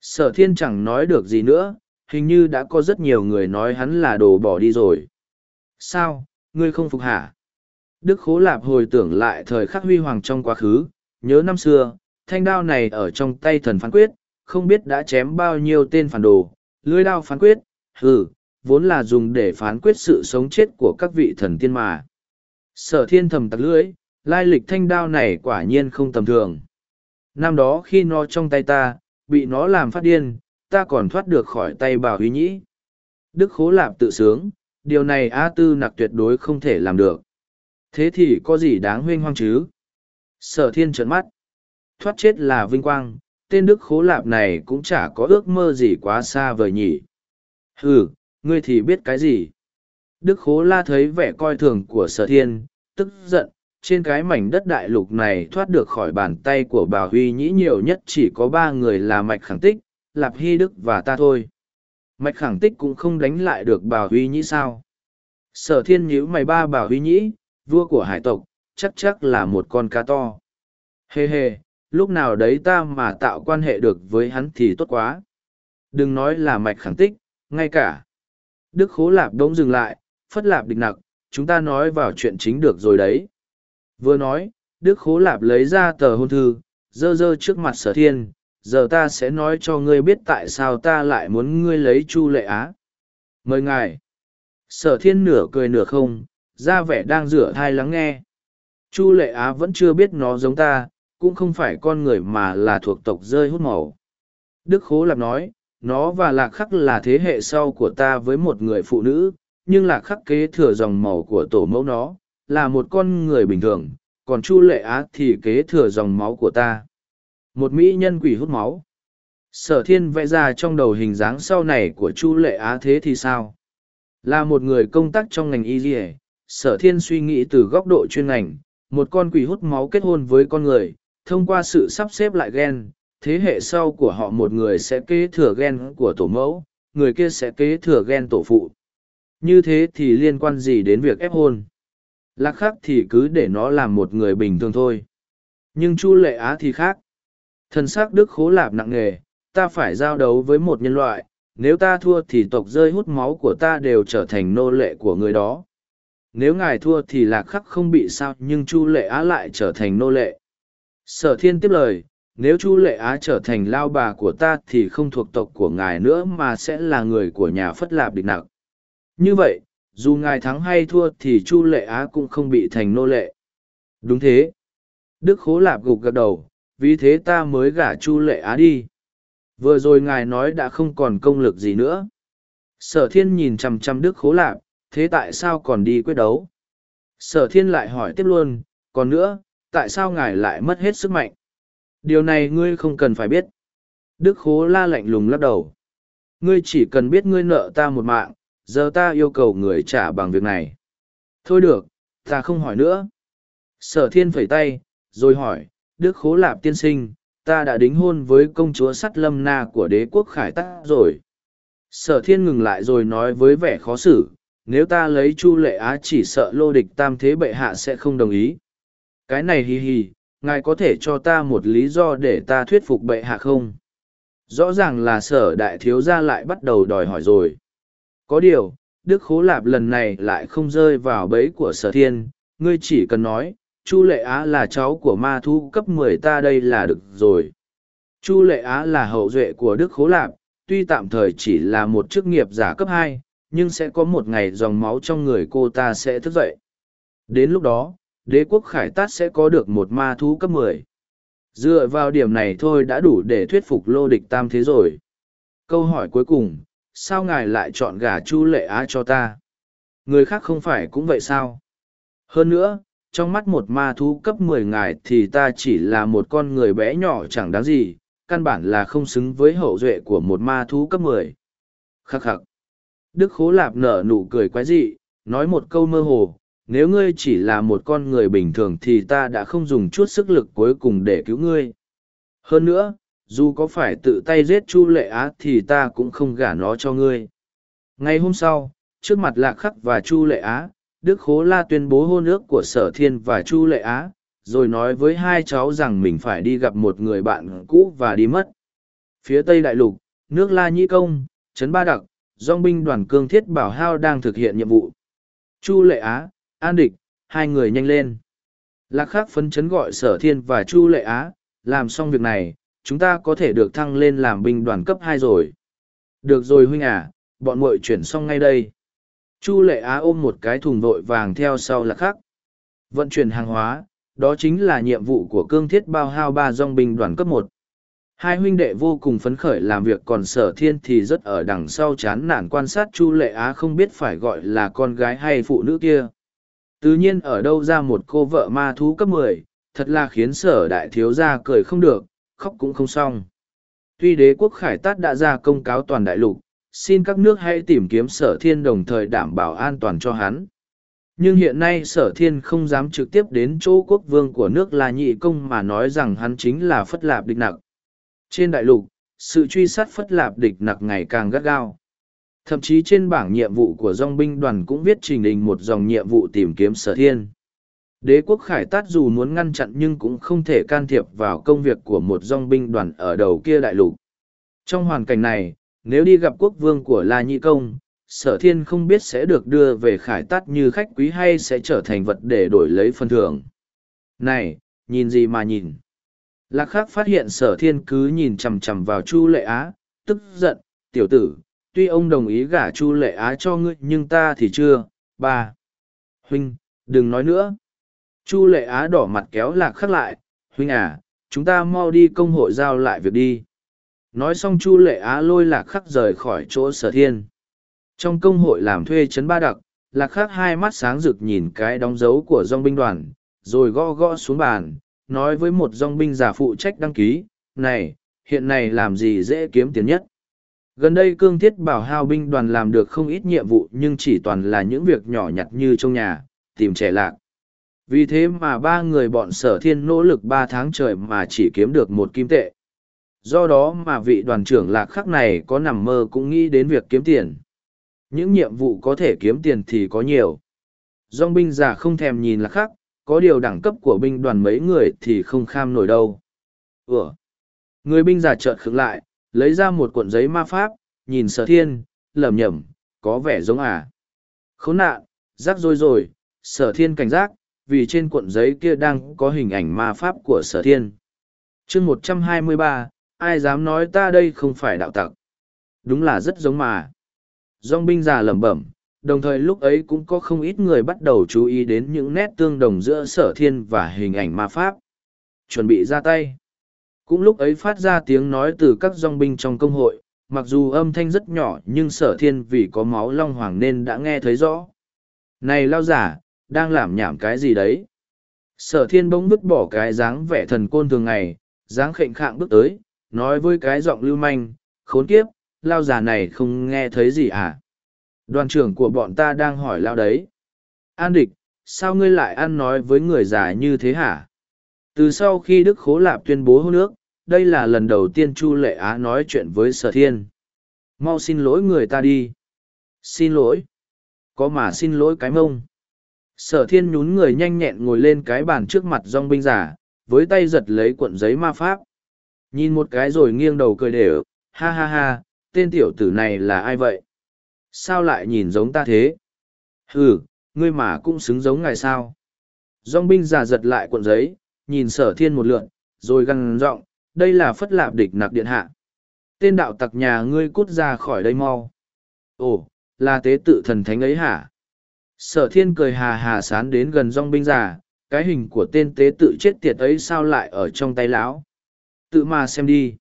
Sở thiên chẳng nói được gì nữa, hình như đã có rất nhiều người nói hắn là đồ bỏ đi rồi. Sao, ngươi không phục hả? Đức Khố Lạp hồi tưởng lại thời khắc huy hoàng trong quá khứ, nhớ năm xưa, thanh đao này ở trong tay thần phán quyết, không biết đã chém bao nhiêu tên phản đồ, lưới đao phán quyết, hừ, vốn là dùng để phán quyết sự sống chết của các vị thần tiên mà. Sở thiên thầm tặc lưỡi, lai lịch thanh đao này quả nhiên không tầm thường. Năm đó khi nó trong tay ta, bị nó làm phát điên, ta còn thoát được khỏi tay bảo huy nhĩ. Đức khố lạp tự sướng, điều này A Tư nặc tuyệt đối không thể làm được. Thế thì có gì đáng huynh hoang chứ? Sở thiên trợn mắt. Thoát chết là vinh quang, tên Đức khố lạp này cũng chả có ước mơ gì quá xa vời nhỉ. Ừ, ngươi thì biết cái gì? Đức khố la thấy vẻ coi thường của sở thiên, tức giận, trên cái mảnh đất đại lục này thoát được khỏi bàn tay của bà Huy Nhĩ nhiều nhất chỉ có ba người là Mạch Khẳng Tích, Lạp Hy Đức và ta thôi. Mạch Khẳng Tích cũng không đánh lại được bà Huy Nhĩ sao. Sở thiên nhíu mày ba bà Huy Nhĩ, vua của hải tộc, chắc chắc là một con cá to. Hê hê, lúc nào đấy ta mà tạo quan hệ được với hắn thì tốt quá. Đừng nói là Mạch Khẳng Tích, ngay cả. Đức Khố Lạp đống dừng lại, phất lạp địch nặc, chúng ta nói vào chuyện chính được rồi đấy. Vừa nói, Đức Khố Lạp lấy ra tờ hôn thư, dơ dơ trước mặt sở thiên, giờ ta sẽ nói cho ngươi biết tại sao ta lại muốn ngươi lấy Chu Lệ Á. Mời ngài. Sở thiên nửa cười nửa không, ra vẻ đang rửa thai lắng nghe. Chu Lệ Á vẫn chưa biết nó giống ta, cũng không phải con người mà là thuộc tộc rơi hút màu. Đức Khố Lạp nói, nó và Lạc Khắc là thế hệ sau của ta với một người phụ nữ, nhưng Lạc Khắc kế thừa dòng màu của tổ mẫu nó, là một con người bình thường, còn Chu Lệ Á thì kế thừa dòng máu của ta. Một mỹ nhân quỷ hút máu. Sở thiên vẽ ra trong đầu hình dáng sau này của Chu Lệ Á thế thì sao? Là một người công tác trong ngành y dì sở thiên suy nghĩ từ góc độ chuyên ngành, một con quỷ hút máu kết hôn với con người, thông qua sự sắp xếp lại gen, thế hệ sau của họ một người sẽ kế thừa gen của tổ mẫu, người kia sẽ kế thừa gen tổ phụ. Như thế thì liên quan gì đến việc ép hôn? Lạc khắc thì cứ để nó làm một người bình thường thôi. Nhưng Chu Lệ Á thì khác. Thần sắc đức khố lạp nặng nề, ta phải giao đấu với một nhân loại, nếu ta thua thì tộc rơi hút máu của ta đều trở thành nô lệ của người đó. Nếu ngài thua thì lạc khắc không bị sao nhưng Chu Lệ Á lại trở thành nô lệ. Sở thiên tiếp lời, nếu Chu Lệ Á trở thành lao bà của ta thì không thuộc tộc của ngài nữa mà sẽ là người của nhà Phất Lạp địch nặc. Như vậy, dù ngài thắng hay thua thì chu lệ á cũng không bị thành nô lệ. Đúng thế. Đức khố lạp gục gật đầu vì thế ta mới gả chu lệ á đi. Vừa rồi ngài nói đã không còn công lực gì nữa. Sở thiên nhìn chằm chằm đức khố lạp thế tại sao còn đi quyết đấu? Sở thiên lại hỏi tiếp luôn còn nữa tại sao ngài lại mất hết sức mạnh? Điều này ngươi không cần phải biết. Đức khố la lạnh lùng lắc đầu. Ngươi chỉ cần biết ngươi nợ ta một mạng giờ ta yêu cầu người trả bằng việc này. Thôi được ta không hỏi nữa. Sở thiên phẩy tay, rồi hỏi, Đức Khố Lạp tiên sinh, ta đã đính hôn với công chúa sắt lâm na của đế quốc khải tắc rồi. Sở thiên ngừng lại rồi nói với vẻ khó xử, nếu ta lấy chu lệ á chỉ sợ lô địch tam thế bệ hạ sẽ không đồng ý. Cái này hì hì, ngài có thể cho ta một lý do để ta thuyết phục bệ hạ không? Rõ ràng là sở đại thiếu gia lại bắt đầu đòi hỏi rồi. Có điều, Đức Khố Lạp lần này lại không rơi vào bẫy của sở thiên, ngươi chỉ cần nói, Chu Lệ Á là cháu của ma thu cấp mười ta đây là được rồi. Chu Lệ Á là hậu duệ của Đức Khố Lạp, tuy tạm thời chỉ là một chức nghiệp giả cấp hai, nhưng sẽ có một ngày dòng máu trong người cô ta sẽ thức dậy. Đến lúc đó, đế quốc khải tát sẽ có được một ma thú cấp mười. Dựa vào điểm này thôi đã đủ để thuyết phục lô địch tam thế rồi. Câu hỏi cuối cùng, sao ngài lại chọn gà chu lệ á cho ta? Người khác không phải cũng vậy sao? Hơn nữa, trong mắt một ma thú cấp mười ngài thì ta chỉ là một con người bé nhỏ chẳng đáng gì, căn bản là không xứng với hậu duệ của một ma thú cấp mười. Khắc khắc. Đức Khố Lạp nở nụ cười quái dị, nói một câu mơ hồ, nếu ngươi chỉ là một con người bình thường thì ta đã không dùng chút sức lực cuối cùng để cứu ngươi. Hơn nữa, dù có phải tự tay giết Chu Lệ Á thì ta cũng không gả nó cho ngươi. Ngày hôm sau, trước mặt Lạc Khắc và Chu Lệ Á, Đức Khố La tuyên bố hôn ước của Sở Thiên và Chu Lệ Á, rồi nói với hai cháu rằng mình phải đi gặp một người bạn cũ và đi mất. Phía Tây Đại Lục, nước La Nhĩ Công, Trấn Ba Đặc, dòng binh đoàn cương thiết bảo hao đang thực hiện nhiệm vụ. Chu Lệ Á, An Địch, hai người nhanh lên. Lạc khắc phấn chấn gọi Sở Thiên và Chu Lệ Á, làm xong việc này, chúng ta có thể được thăng lên làm binh đoàn cấp hai rồi. Được rồi huynh à, bọn muội chuyển xong ngay đây. Chu Lệ Á ôm một cái thùng vội vàng theo sau Lạc khắc. Vận chuyển hàng hóa, đó chính là nhiệm vụ của cương thiết bao hao ba dòng binh đoàn cấp một hai huynh đệ vô cùng phấn khởi làm việc còn sở thiên thì rất ở đằng sau chán nản quan sát chu lệ á không biết phải gọi là con gái hay phụ nữ kia tự nhiên ở đâu ra một cô vợ ma thú cấp mười, thật là khiến sở đại thiếu gia cười không được, khóc cũng không xong. Tuy đế quốc khải tát đã ra công cáo toàn đại lục, xin các nước hãy tìm kiếm sở thiên đồng thời đảm bảo an toàn cho hắn. Nhưng hiện nay sở thiên không dám trực tiếp đến chỗ quốc vương của nước la nhị công mà nói rằng hắn chính là phất lạp địch nặc. Trên đại lục, sự truy sát phất lạp địch nặc ngày càng gắt gao thậm chí trên bảng nhiệm vụ của dòng binh đoàn cũng viết trình hình một dòng nhiệm vụ tìm kiếm sở thiên. Đế quốc khải tát dù muốn ngăn chặn nhưng cũng không thể can thiệp vào công việc của một dòng binh đoàn ở đầu kia đại lục. Trong hoàn cảnh này, nếu đi gặp quốc vương của la nhị công, sở thiên không biết sẽ được đưa về khải tát như khách quý hay sẽ trở thành vật để đổi lấy phần thưởng. Này, nhìn gì mà nhìn. Lạc khắc phát hiện sở thiên cứ nhìn chằm chằm vào chu lệ á, tức giận, tiểu tử tuy ông đồng ý gả chu lệ á cho ngươi nhưng ta thì chưa. Ba. Huynh đừng nói nữa. Chu lệ á đỏ mặt kéo lạc khắc lại. Huynh à chúng ta mau đi công hội giao lại việc đi. Nói xong chu lệ á lôi lạc khắc rời khỏi chỗ sở thiên. Trong công hội làm thuê chấn ba đặc, lạc khắc hai mắt sáng rực nhìn cái đóng dấu của dòng binh đoàn, rồi gõ gõ xuống bàn, nói với một dòng binh giả phụ trách đăng ký, này, hiện này làm gì dễ kiếm tiền nhất. Gần đây cương thiết bảo hao binh đoàn làm được không ít nhiệm vụ nhưng chỉ toàn là những việc nhỏ nhặt như trong nhà, tìm trẻ lạc. Vì thế mà ba người bọn sở thiên nỗ lực ba tháng trời mà chỉ kiếm được một kim tệ. Do đó mà vị đoàn trưởng lạc khắc này có nằm mơ cũng nghĩ đến việc kiếm tiền. Những nhiệm vụ có thể kiếm tiền thì có nhiều. Dòng binh già không thèm nhìn lạc khác, có điều đẳng cấp của binh đoàn mấy người thì không kham nổi đâu. Ủa? Người binh già chợt khựng lại, lấy ra một cuộn giấy ma pháp, nhìn sở thiên, lẩm nhẩm, có vẻ giống à. Khốn nạn, rắc rối rồi, sở thiên cảnh giác, vì trên cuộn giấy kia đang có hình ảnh ma pháp của sở thiên. chương một trăm hai mươi ba, ai dám nói ta đây không phải đạo tặc. Đúng là rất giống mà. Dòng binh già lẩm bẩm, đồng thời lúc ấy cũng có không ít người bắt đầu chú ý đến những nét tương đồng giữa sở thiên và hình ảnh ma pháp. Chuẩn bị ra tay. Cũng lúc ấy phát ra tiếng nói từ các dòng binh trong công hội, mặc dù âm thanh rất nhỏ nhưng sở thiên vì có máu long hoàng nên đã nghe thấy rõ. Này lao giả, đang làm nhảm cái gì đấy? Sở thiên bỗng vứt bỏ cái dáng vẻ thần côn thường ngày, dáng khệnh khạng bước tới, nói với cái giọng lưu manh, khốn kiếp, lao giả này không nghe thấy gì à? Đoàn trưởng của bọn ta đang hỏi lao đấy. An địch, sao ngươi lại ăn nói với người già như thế hả từ sau khi đức khố lạp tuyên bố hô nước đây là lần đầu tiên chu lệ á nói chuyện với sở thiên. Mau xin lỗi người ta đi. Xin lỗi. Có mà xin lỗi cái mông. Sở thiên nhún người nhanh nhẹn ngồi lên cái bàn trước mặt dong binh giả, với tay giật lấy cuộn giấy ma pháp. Nhìn một cái rồi nghiêng đầu cười đều. Ha ha ha, tên tiểu tử này là ai vậy? Sao lại nhìn giống ta thế? Ừ ngươi mà cũng xứng giống ngài sao? Dong binh giả giật lại cuộn giấy, nhìn sở thiên một lượn, rồi gằn giọng đây là phất lạp địch nặc điện hạ. Tên đạo tặc nhà ngươi cút ra khỏi đây mau. Ồ, là tế tự thần thánh ấy hả? Sở thiên cười hà hà sán đến gần dong binh già, cái hình của tên tế tự chết tiệt ấy sao lại ở trong tay lão? Tự mà xem đi.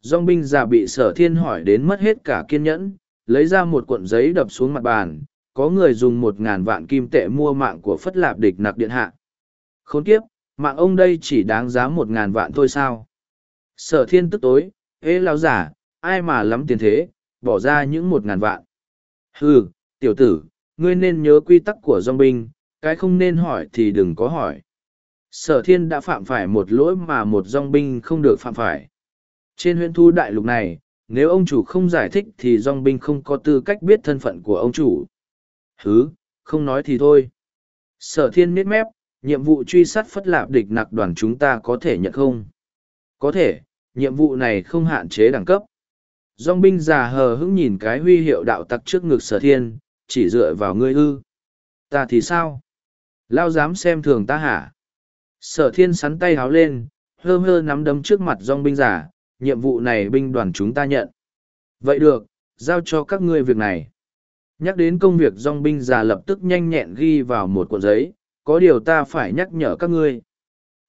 Dong binh già bị sở thiên hỏi đến mất hết cả kiên nhẫn, lấy ra một cuộn giấy đập xuống mặt bàn, có người dùng một ngàn vạn kim tệ mua mạng của phất lạp địch nặc điện hạ. Khốn kiếp, mạng ông đây chỉ đáng giá một ngàn vạn thôi sao? Sở thiên tức tối ê lao giả ai mà lắm tiền thế bỏ ra những một ngàn vạn. Hừ, tiểu tử ngươi nên nhớ quy tắc của dòng binh cái không nên hỏi thì đừng có hỏi. Sở thiên đã phạm phải một lỗi mà một dòng binh không được phạm phải. Trên huyện thu đại lục này nếu ông chủ không giải thích thì dòng binh không có tư cách biết thân phận của ông chủ. Hứ không nói thì thôi. Sở thiên miết mép nhiệm vụ truy sát phất lạp địch nặc đoàn chúng ta có thể nhận không? Có thể, nhiệm vụ này không hạn chế đẳng cấp. Dong binh già hờ hững nhìn cái huy hiệu đạo tặc trước ngực sở thiên, chỉ dựa vào ngươi ư. Ta thì sao? Lao dám xem thường ta hả? Sở thiên sắn tay háo lên, hơ hơ nắm đấm trước mặt dong binh giả nhiệm vụ này binh đoàn chúng ta nhận. Vậy được, giao cho các ngươi việc này. Nhắc đến công việc dong binh già lập tức nhanh nhẹn ghi vào một cuộn giấy, có điều ta phải nhắc nhở các ngươi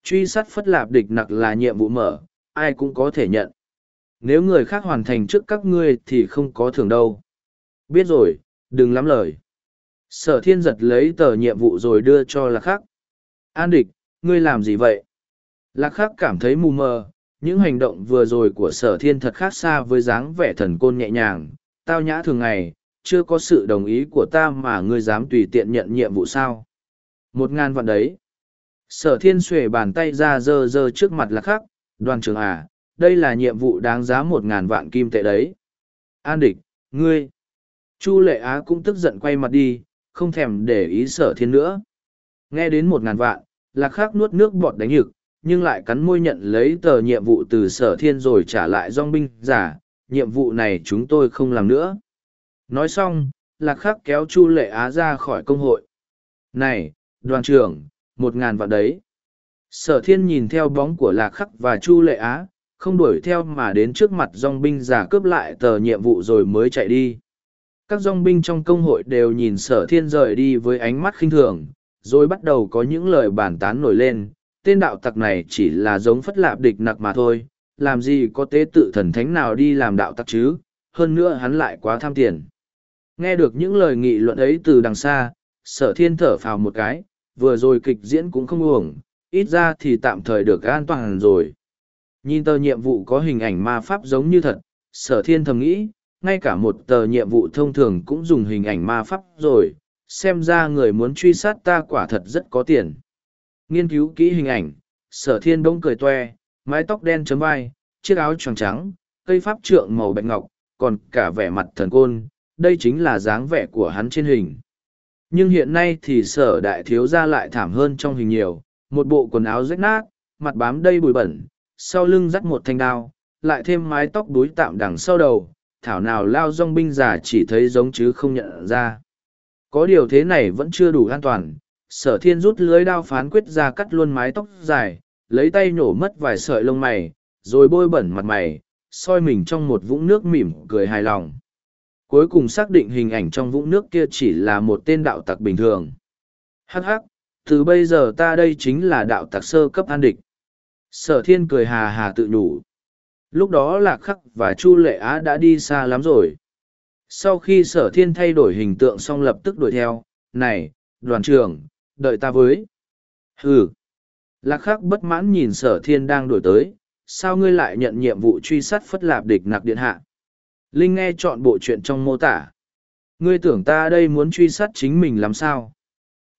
truy sát phất lạp địch nặc là nhiệm vụ mở, ai cũng có thể nhận. Nếu người khác hoàn thành trước các ngươi thì không có thưởng đâu. Biết rồi, đừng lắm lời. Sở thiên giật lấy tờ nhiệm vụ rồi đưa cho lạc khắc. An địch, ngươi làm gì vậy? Lạc khắc cảm thấy mù mờ, những hành động vừa rồi của sở thiên thật khác xa với dáng vẻ thần côn nhẹ nhàng. Tao nhã thường ngày, chưa có sự đồng ý của ta mà ngươi dám tùy tiện nhận nhiệm vụ sao? Một ngàn vạn đấy sở thiên xuể bàn tay ra dơ dơ trước mặt lạc khắc, đoàn trưởng à đây là nhiệm vụ đáng giá một ngàn vạn kim tệ đấy. An địch, ngươi. Chu lệ á cũng tức giận quay mặt đi, không thèm để ý sở thiên nữa. Nghe đến một ngàn vạn, lạc khắc nuốt nước bọt đánh nhực, nhưng lại cắn môi nhận lấy tờ nhiệm vụ từ sở thiên rồi trả lại dong binh, giả, nhiệm vụ này chúng tôi không làm nữa. Nói xong, lạc khắc kéo chu lệ á ra khỏi công hội. Này, đoàn trưởng một ngàn vạn đấy. Sở thiên nhìn theo bóng của lạc khắc và chu lệ á, không đuổi theo mà đến trước mặt dong binh giả cướp lại tờ nhiệm vụ rồi mới chạy đi. Các dong binh trong công hội đều nhìn sở thiên rời đi với ánh mắt khinh thường, rồi bắt đầu có những lời bàn tán nổi lên. Tên đạo tặc này chỉ là giống phất lạp địch nặc mà thôi, làm gì có tế tự thần thánh nào đi làm đạo tặc chứ? Hơn nữa hắn lại quá tham tiền. Nghe được những lời nghị luận ấy từ đằng xa, sở thiên thở phào một cái vừa rồi kịch diễn cũng không uổng, ít ra thì tạm thời được an toàn rồi. Nhìn tờ nhiệm vụ có hình ảnh ma pháp giống như thật, sở thiên thầm nghĩ, ngay cả một tờ nhiệm vụ thông thường cũng dùng hình ảnh ma pháp rồi, xem ra người muốn truy sát ta quả thật rất có tiền. Nghiên cứu kỹ hình ảnh, sở thiên bỗng cười toe, mái tóc đen chấm vai, chiếc áo tròn trắng, cây pháp trượng màu bạch ngọc, còn cả vẻ mặt thần côn, đây chính là dáng vẻ của hắn trên hình nhưng hiện nay thì sở đại thiếu gia lại thảm hơn trong hình nhiều, một bộ quần áo rách nát, mặt bám đầy bụi bẩn, sau lưng dắt một thanh đao, lại thêm mái tóc đuối tạm đằng sau đầu, thảo nào lao dong binh giả chỉ thấy giống chứ không nhận ra. Có điều thế này vẫn chưa đủ an toàn, sở thiên rút lưới đao phán quyết ra cắt luôn mái tóc dài, lấy tay nhổ mất vài sợi lông mày, rồi bôi bẩn mặt mày, soi mình trong một vũng nước mỉm cười hài lòng cuối cùng xác định hình ảnh trong vũng nước kia chỉ là một tên đạo tặc bình thường. Hắc Hắc, từ bây giờ ta đây chính là đạo tặc sơ cấp an địch. Sở thiên cười hà hà tự nhủ. Lúc đó lạc khắc và chu lệ á đã đi xa lắm rồi. Sau khi sở thiên thay đổi hình tượng xong lập tức đuổi theo này đoàn trưởng đợi ta với. Ừ lạc khắc bất mãn nhìn sở thiên đang đuổi tới sao ngươi lại nhận nhiệm vụ truy sát phất lạp địch nặc điện hạ? Linh nghe chọn bộ chuyện trong mô tả ngươi tưởng ta đây muốn truy sát chính mình làm sao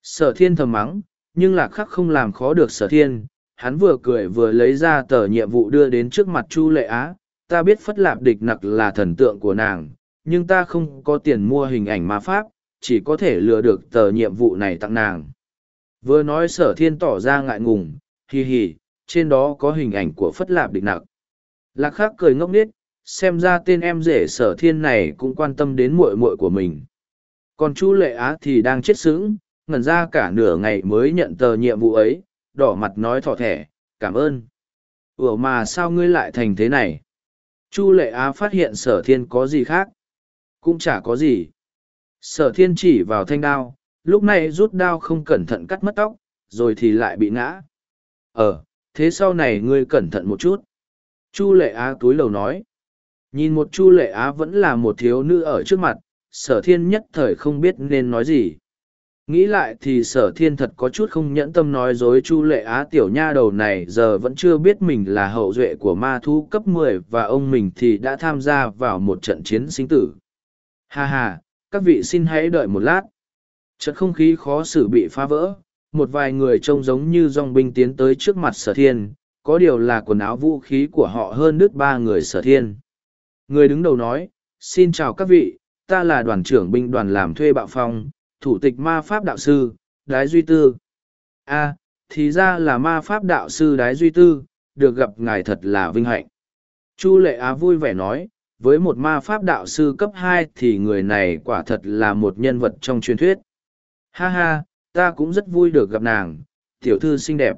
Sở thiên thầm mắng, nhưng lạc khắc không làm khó được sở thiên. Hắn vừa cười vừa lấy ra tờ nhiệm vụ đưa đến trước mặt Chu Lệ Á. Ta biết phất lạp địch nặc là thần tượng của nàng, nhưng ta không có tiền mua hình ảnh ma pháp, chỉ có thể lừa được tờ nhiệm vụ này tặng nàng. Vừa nói sở thiên tỏ ra ngại ngùng, hì hì, trên đó có hình ảnh của phất lạp địch nặc. Lạc khắc cười ngốc nghếch, xem ra tên em rể sở thiên này cũng quan tâm đến muội muội của mình. Còn Chu Lệ Á thì đang chết sững, ngẩn ra cả nửa ngày mới nhận tờ nhiệm vụ ấy, đỏ mặt nói thỏ thẻ, cảm ơn. Ủa mà sao ngươi lại thành thế này? Chu Lệ Á phát hiện sở thiên có gì khác? Cũng chả có gì. Sở thiên chỉ vào thanh đao, lúc này rút đao không cẩn thận cắt mất tóc, rồi thì lại bị ngã. Ờ, thế sau này ngươi cẩn thận một chút. Chu Lệ Á túi lầu nói. Nhìn một Chu Lệ Á vẫn là một thiếu nữ ở trước mặt, sở thiên nhất thời không biết nên nói gì. Nghĩ lại thì sở thiên thật có chút không nhẫn tâm nói dối Chu Lệ Á tiểu nha đầu này giờ vẫn chưa biết mình là hậu duệ của ma thu cấp mười và ông mình thì đã tham gia vào một trận chiến sinh tử. Ha ha, các vị xin hãy đợi một lát. Trận không khí khó xử bị phá vỡ, một vài người trông giống như dong binh tiến tới trước mặt sở thiên, có điều là quần áo vũ khí của họ hơn đứt ba người sở thiên. Người đứng đầu nói, xin chào các vị, ta là đoàn trưởng binh đoàn làm thuê bạo phong, thủ tịch ma pháp đạo sư, Đái Duy Tư. a thì ra là ma pháp đạo sư Đái Duy Tư, được gặp ngài thật là vinh hạnh. Chu Lệ Á vui vẻ nói, với một ma pháp đạo sư cấp hai thì người này quả thật là một nhân vật trong truyền thuyết. Ha ha, ta cũng rất vui được gặp nàng, tiểu thư xinh đẹp.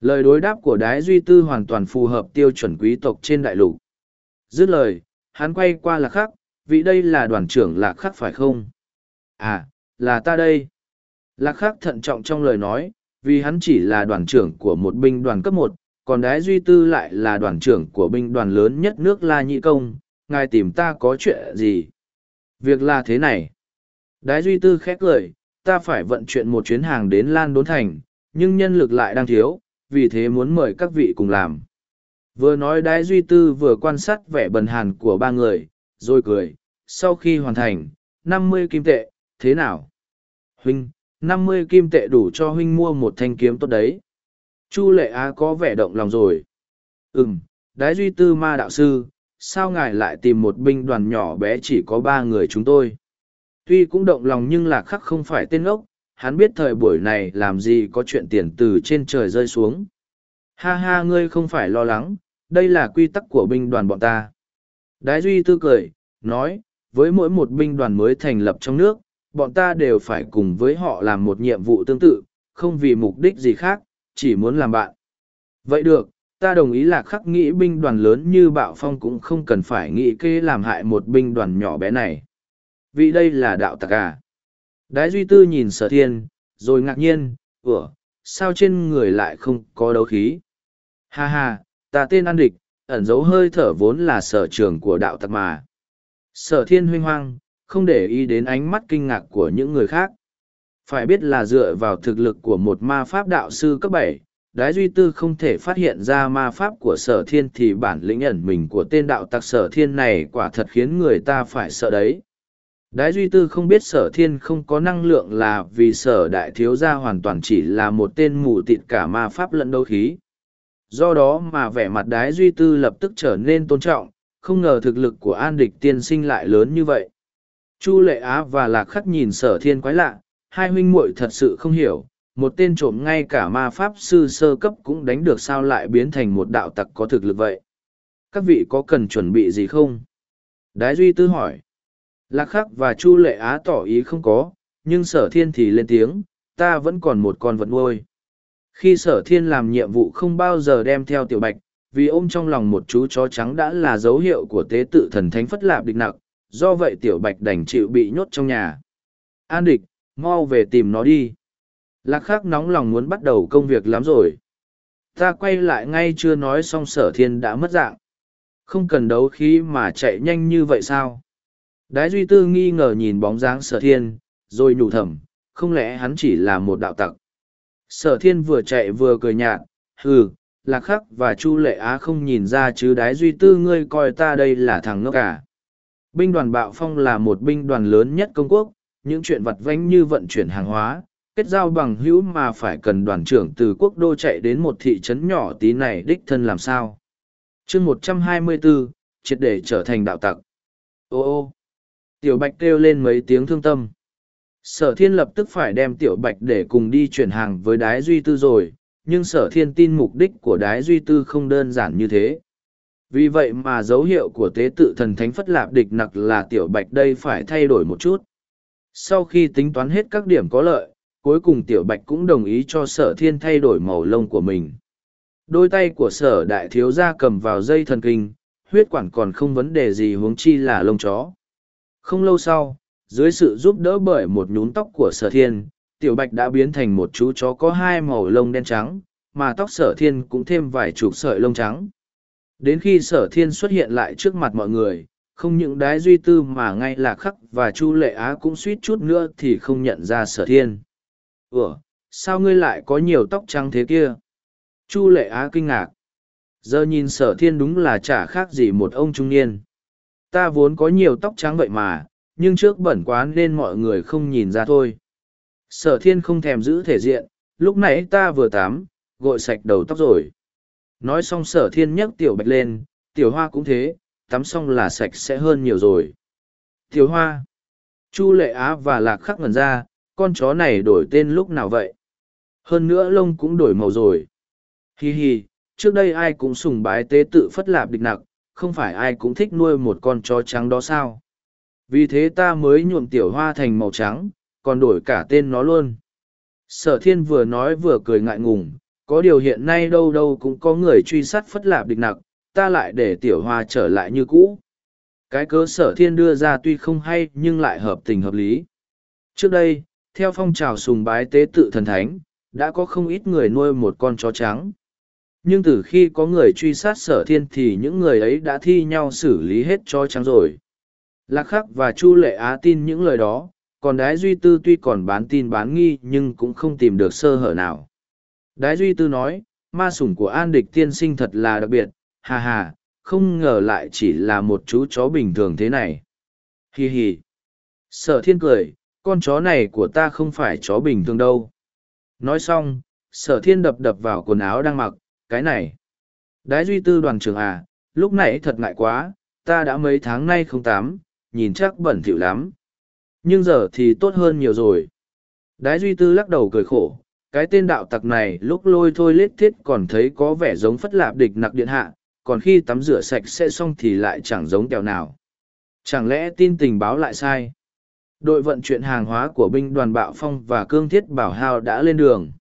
Lời đối đáp của Đái Duy Tư hoàn toàn phù hợp tiêu chuẩn quý tộc trên đại lục. Dứt lời, hắn quay qua lạc khắc, vị đây là đoàn trưởng lạc khắc phải không? À, là ta đây. Lạc khắc thận trọng trong lời nói, vì hắn chỉ là đoàn trưởng của một binh đoàn cấp một, còn Đái Duy Tư lại là đoàn trưởng của binh đoàn lớn nhất nước La Nhị Công, ngài tìm ta có chuyện gì? Việc là thế này. Đái Duy Tư khét lời, ta phải vận chuyển một chuyến hàng đến Lan Đốn Thành, nhưng nhân lực lại đang thiếu, vì thế muốn mời các vị cùng làm. Vừa nói Đái Duy Tư vừa quan sát vẻ bần hàn của ba người, rồi cười, sau khi hoàn thành, năm mươi kim tệ, thế nào? Huynh, năm mươi kim tệ đủ cho huynh mua một thanh kiếm tốt đấy. Chu Lệ Á có vẻ động lòng rồi. Ừm, Đái Duy Tư ma đạo sư, sao ngài lại tìm một binh đoàn nhỏ bé chỉ có ba người chúng tôi? Tuy cũng động lòng nhưng lạc khắc không phải tên ngốc hắn biết thời buổi này làm gì có chuyện tiền từ trên trời rơi xuống. Ha ha ngươi không phải lo lắng, đây là quy tắc của binh đoàn bọn ta. Đái Duy Tư cười, nói, với mỗi một binh đoàn mới thành lập trong nước, bọn ta đều phải cùng với họ làm một nhiệm vụ tương tự, không vì mục đích gì khác, chỉ muốn làm bạn. Vậy được, ta đồng ý là khắc nghĩ binh đoàn lớn như bạo phong cũng không cần phải nghĩ kê làm hại một binh đoàn nhỏ bé này. Vì đây là đạo tạc à? Đái Duy Tư nhìn sở thiên, rồi ngạc nhiên, ủa, sao trên người lại không có đấu khí? Ha ha, ta tên An Địch, ẩn giấu hơi thở vốn là sở trường của đạo tặc mà. Sở thiên huynh hoang, không để ý đến ánh mắt kinh ngạc của những người khác. Phải biết là dựa vào thực lực của một ma pháp đạo sư cấp bảy, đái duy tư không thể phát hiện ra ma pháp của sở thiên thì bản lĩnh ẩn mình của tên đạo tặc sở thiên này quả thật khiến người ta phải sợ đấy. Đái duy tư không biết sở thiên không có năng lượng là vì sở đại thiếu gia hoàn toàn chỉ là một tên mù tịt cả ma pháp lẫn đấu khí. Do đó mà vẻ mặt đái duy tư lập tức trở nên tôn trọng, không ngờ thực lực của an địch tiên sinh lại lớn như vậy. Chu lệ á và lạc khắc nhìn sở thiên quái lạ, hai huynh muội thật sự không hiểu, một tên trộm ngay cả ma pháp sư sơ cấp cũng đánh được sao lại biến thành một đạo tặc có thực lực vậy. Các vị có cần chuẩn bị gì không? Đái duy tư hỏi. Lạc khắc và Chu lệ á tỏ ý không có, nhưng sở thiên thì lên tiếng, ta vẫn còn một con vật nuôi. Khi sở thiên làm nhiệm vụ không bao giờ đem theo tiểu bạch, vì ôm trong lòng một chú chó trắng đã là dấu hiệu của tế tự thần thánh phất lạp địch nặc, do vậy tiểu bạch đành chịu bị nhốt trong nhà. An địch, mau về tìm nó đi. Lạc khắc nóng lòng muốn bắt đầu công việc lắm rồi. Ta quay lại ngay chưa nói xong sở thiên đã mất dạng. Không cần đấu khí mà chạy nhanh như vậy sao? Đái duy tư nghi ngờ nhìn bóng dáng sở thiên, rồi nhủ thầm, không lẽ hắn chỉ là một đạo tặc. Sở thiên vừa chạy vừa cười nhạt, hừ, lạc khắc và chu lệ á không nhìn ra chứ đái duy tư ngươi coi ta đây là thằng ngốc cả. Binh đoàn Bạo Phong là một binh đoàn lớn nhất công quốc, những chuyện vặt vãnh như vận chuyển hàng hóa, kết giao bằng hữu mà phải cần đoàn trưởng từ quốc đô chạy đến một thị trấn nhỏ tí này đích thân làm sao. chương một trăm hai mươi bốn triệt để trở thành đạo tặc. Ô ô, tiểu bạch kêu lên mấy tiếng thương tâm. Sở thiên lập tức phải đem tiểu bạch để cùng đi chuyển hàng với đái duy tư rồi, nhưng sở thiên tin mục đích của đái duy tư không đơn giản như thế. Vì vậy mà dấu hiệu của tế tự thần thánh phất lạp địch nặc là tiểu bạch đây phải thay đổi một chút. Sau khi tính toán hết các điểm có lợi, cuối cùng tiểu bạch cũng đồng ý cho sở thiên thay đổi màu lông của mình. Đôi tay của sở đại thiếu gia cầm vào dây thần kinh, huyết quản còn không vấn đề gì huống chi là lông chó. Không lâu sau, dưới sự giúp đỡ bởi một nhún tóc của sở thiên, tiểu bạch đã biến thành một chú chó có hai màu lông đen trắng, mà tóc sở thiên cũng thêm vài chục sợi lông trắng. Đến khi sở thiên xuất hiện lại trước mặt mọi người, không những đái duy tư mà ngay là khắc và chu lệ á cũng suýt chút nữa thì không nhận ra sở thiên. Ủa, sao ngươi lại có nhiều tóc trắng thế kia? Chu lệ á kinh ngạc. Giờ nhìn sở thiên đúng là chả khác gì một ông trung niên. Ta vốn có nhiều tóc trắng vậy mà, nhưng trước bẩn quá nên mọi người không nhìn ra thôi. Sở thiên không thèm giữ thể diện, lúc nãy ta vừa tắm, gội sạch đầu tóc rồi. Nói xong sở thiên nhấc tiểu bạch lên, tiểu hoa cũng thế, tắm xong là sạch sẽ hơn nhiều rồi. Tiểu hoa, Chu lệ á và lạc khắc ngần ra, con chó này đổi tên lúc nào vậy? Hơn nữa lông cũng đổi màu rồi. Hi hi, trước đây ai cũng sùng bái tế tự phất lạp địch nặc, không phải ai cũng thích nuôi một con chó trắng đó sao? Vì thế ta mới nhuộm tiểu hoa thành màu trắng, còn đổi cả tên nó luôn. Sở thiên vừa nói vừa cười ngại ngùng, có điều hiện nay đâu đâu cũng có người truy sát phất lạp địch nặc, ta lại để tiểu hoa trở lại như cũ. Cái cớ sở thiên đưa ra tuy không hay nhưng lại hợp tình hợp lý. Trước đây, theo phong trào sùng bái tế tự thần thánh, đã có không ít người nuôi một con chó trắng. Nhưng từ khi có người truy sát sở thiên thì những người ấy đã thi nhau xử lý hết chó trắng rồi. Lạc khắc và Chu Lệ Á tin những lời đó, còn Đái Duy Tư tuy còn bán tin bán nghi nhưng cũng không tìm được sơ hở nào. Đái Duy Tư nói, ma sủng của An Địch tiên sinh thật là đặc biệt, hà hà, không ngờ lại chỉ là một chú chó bình thường thế này. Hi hi. Sở thiên cười, con chó này của ta không phải chó bình thường đâu. Nói xong, sở thiên đập đập vào quần áo đang mặc, cái này. Đái Duy Tư đoàn trưởng à, lúc nãy thật ngại quá, ta đã mấy tháng nay không tắm, nhìn chắc bẩn thỉu lắm. Nhưng giờ thì tốt hơn nhiều rồi. Đái Duy Tư lắc đầu cười khổ, cái tên đạo tặc này lúc lôi thôi lết thiết còn thấy có vẻ giống phất lạp địch nặc điện hạ, còn khi tắm rửa sạch sẽ xong thì lại chẳng giống kẹo nào. Chẳng lẽ tin tình báo lại sai? Đội vận chuyển hàng hóa của binh đoàn Bạo Phong và Cương Thiết Bảo Hào đã lên đường.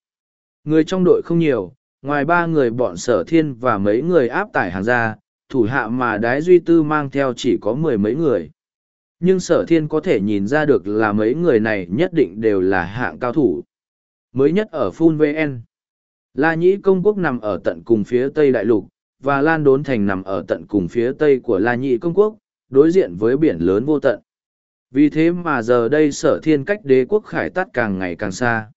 Người trong đội không nhiều, ngoài ba người bọn sở thiên và mấy người áp tải hàng ra, thủ hạ mà đái duy tư mang theo chỉ có mười mấy người. Nhưng sở thiên có thể nhìn ra được là mấy người này nhất định đều là hạng cao thủ. Mới nhất ở Phun VN. La Nhĩ Công Quốc nằm ở tận cùng phía Tây Đại Lục, và Lan Đốn Thành nằm ở tận cùng phía Tây của La Nhĩ Công Quốc, đối diện với biển lớn vô tận. Vì thế mà giờ đây sở thiên cách đế quốc khải tắt càng ngày càng xa.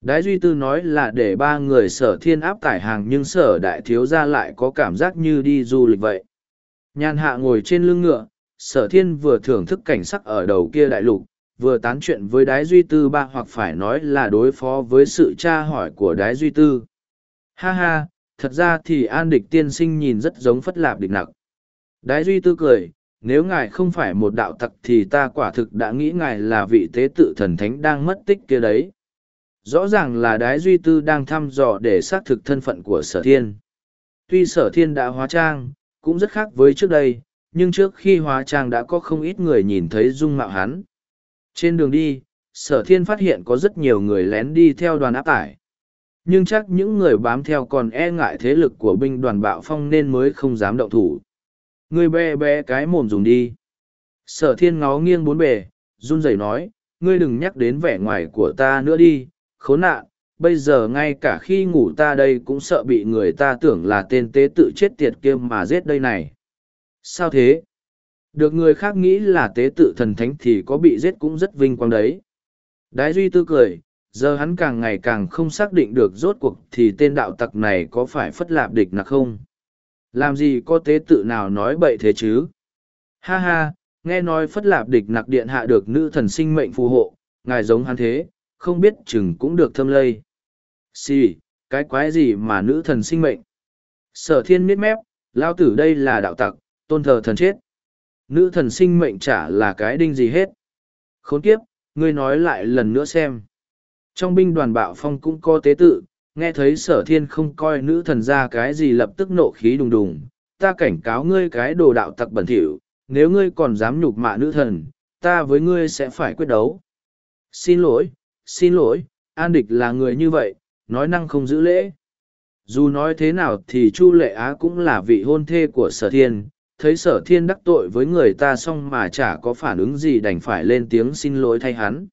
Đái Duy Tư nói là để ba người sở thiên áp tải hàng nhưng sở đại thiếu gia lại có cảm giác như đi du lịch vậy. Nhàn hạ ngồi trên lưng ngựa, sở thiên vừa thưởng thức cảnh sắc ở đầu kia đại lục, vừa tán chuyện với đái duy tư ba hoặc phải nói là đối phó với sự tra hỏi của đái duy tư. Ha ha, thật ra thì an địch tiên sinh nhìn rất giống phất lạp địch nặc. Đái duy tư cười, nếu ngài không phải một đạo tặc thì ta quả thực đã nghĩ ngài là vị tế tự thần thánh đang mất tích kia đấy. Rõ ràng là đái duy tư đang thăm dò để xác thực thân phận của sở thiên. Tuy sở thiên đã hóa trang, cũng rất khác với trước đây, nhưng trước khi hóa trang đã có không ít người nhìn thấy dung mạo hắn. Trên đường đi, sở thiên phát hiện có rất nhiều người lén đi theo đoàn áp tải. Nhưng chắc những người bám theo còn e ngại thế lực của binh đoàn bạo phong nên mới không dám động thủ. Người bé bé cái mồm dùng đi. Sở thiên ngó nghiêng bốn bề, run rẩy nói, ngươi đừng nhắc đến vẻ ngoài của ta nữa đi, khốn nạn, bây giờ ngay cả khi ngủ ta đây cũng sợ bị người ta tưởng là tên tế tự chết tiệt kia mà giết đây này. Sao thế? Được người khác nghĩ là tế tự thần thánh thì có bị giết cũng rất vinh quang đấy. Đái duy tư cười, giờ hắn càng ngày càng không xác định được rốt cuộc thì tên đạo tặc này có phải phất lạp địch nặc không. Làm gì có tế tự nào nói bậy thế chứ? Ha ha, nghe nói phất lạp địch nặc điện hạ được nữ thần sinh mệnh phù hộ, ngài giống hắn thế, không biết chừng cũng được thâm lây. Xì, cái quái gì mà nữ thần sinh mệnh? Sở thiên miết mép, lao tử đây là đạo tặc, tôn thờ thần chết. Nữ thần sinh mệnh chả là cái đinh gì hết. Khốn kiếp, ngươi nói lại lần nữa xem. Trong binh đoàn bạo phong cũng có tế tự, nghe thấy sở thiên không coi nữ thần ra cái gì lập tức nộ khí đùng đùng. Ta cảnh cáo ngươi cái đồ đạo tặc bẩn thỉu, nếu ngươi còn dám nhục mạ nữ thần, ta với ngươi sẽ phải quyết đấu. Xin lỗi, xin lỗi, an địch là người như vậy, nói năng không giữ lễ. Dù nói thế nào thì Chu Lệ Á cũng là vị hôn thê của sở thiên, thấy sở thiên đắc tội với người ta xong mà chả có phản ứng gì đành phải lên tiếng xin lỗi thay hắn.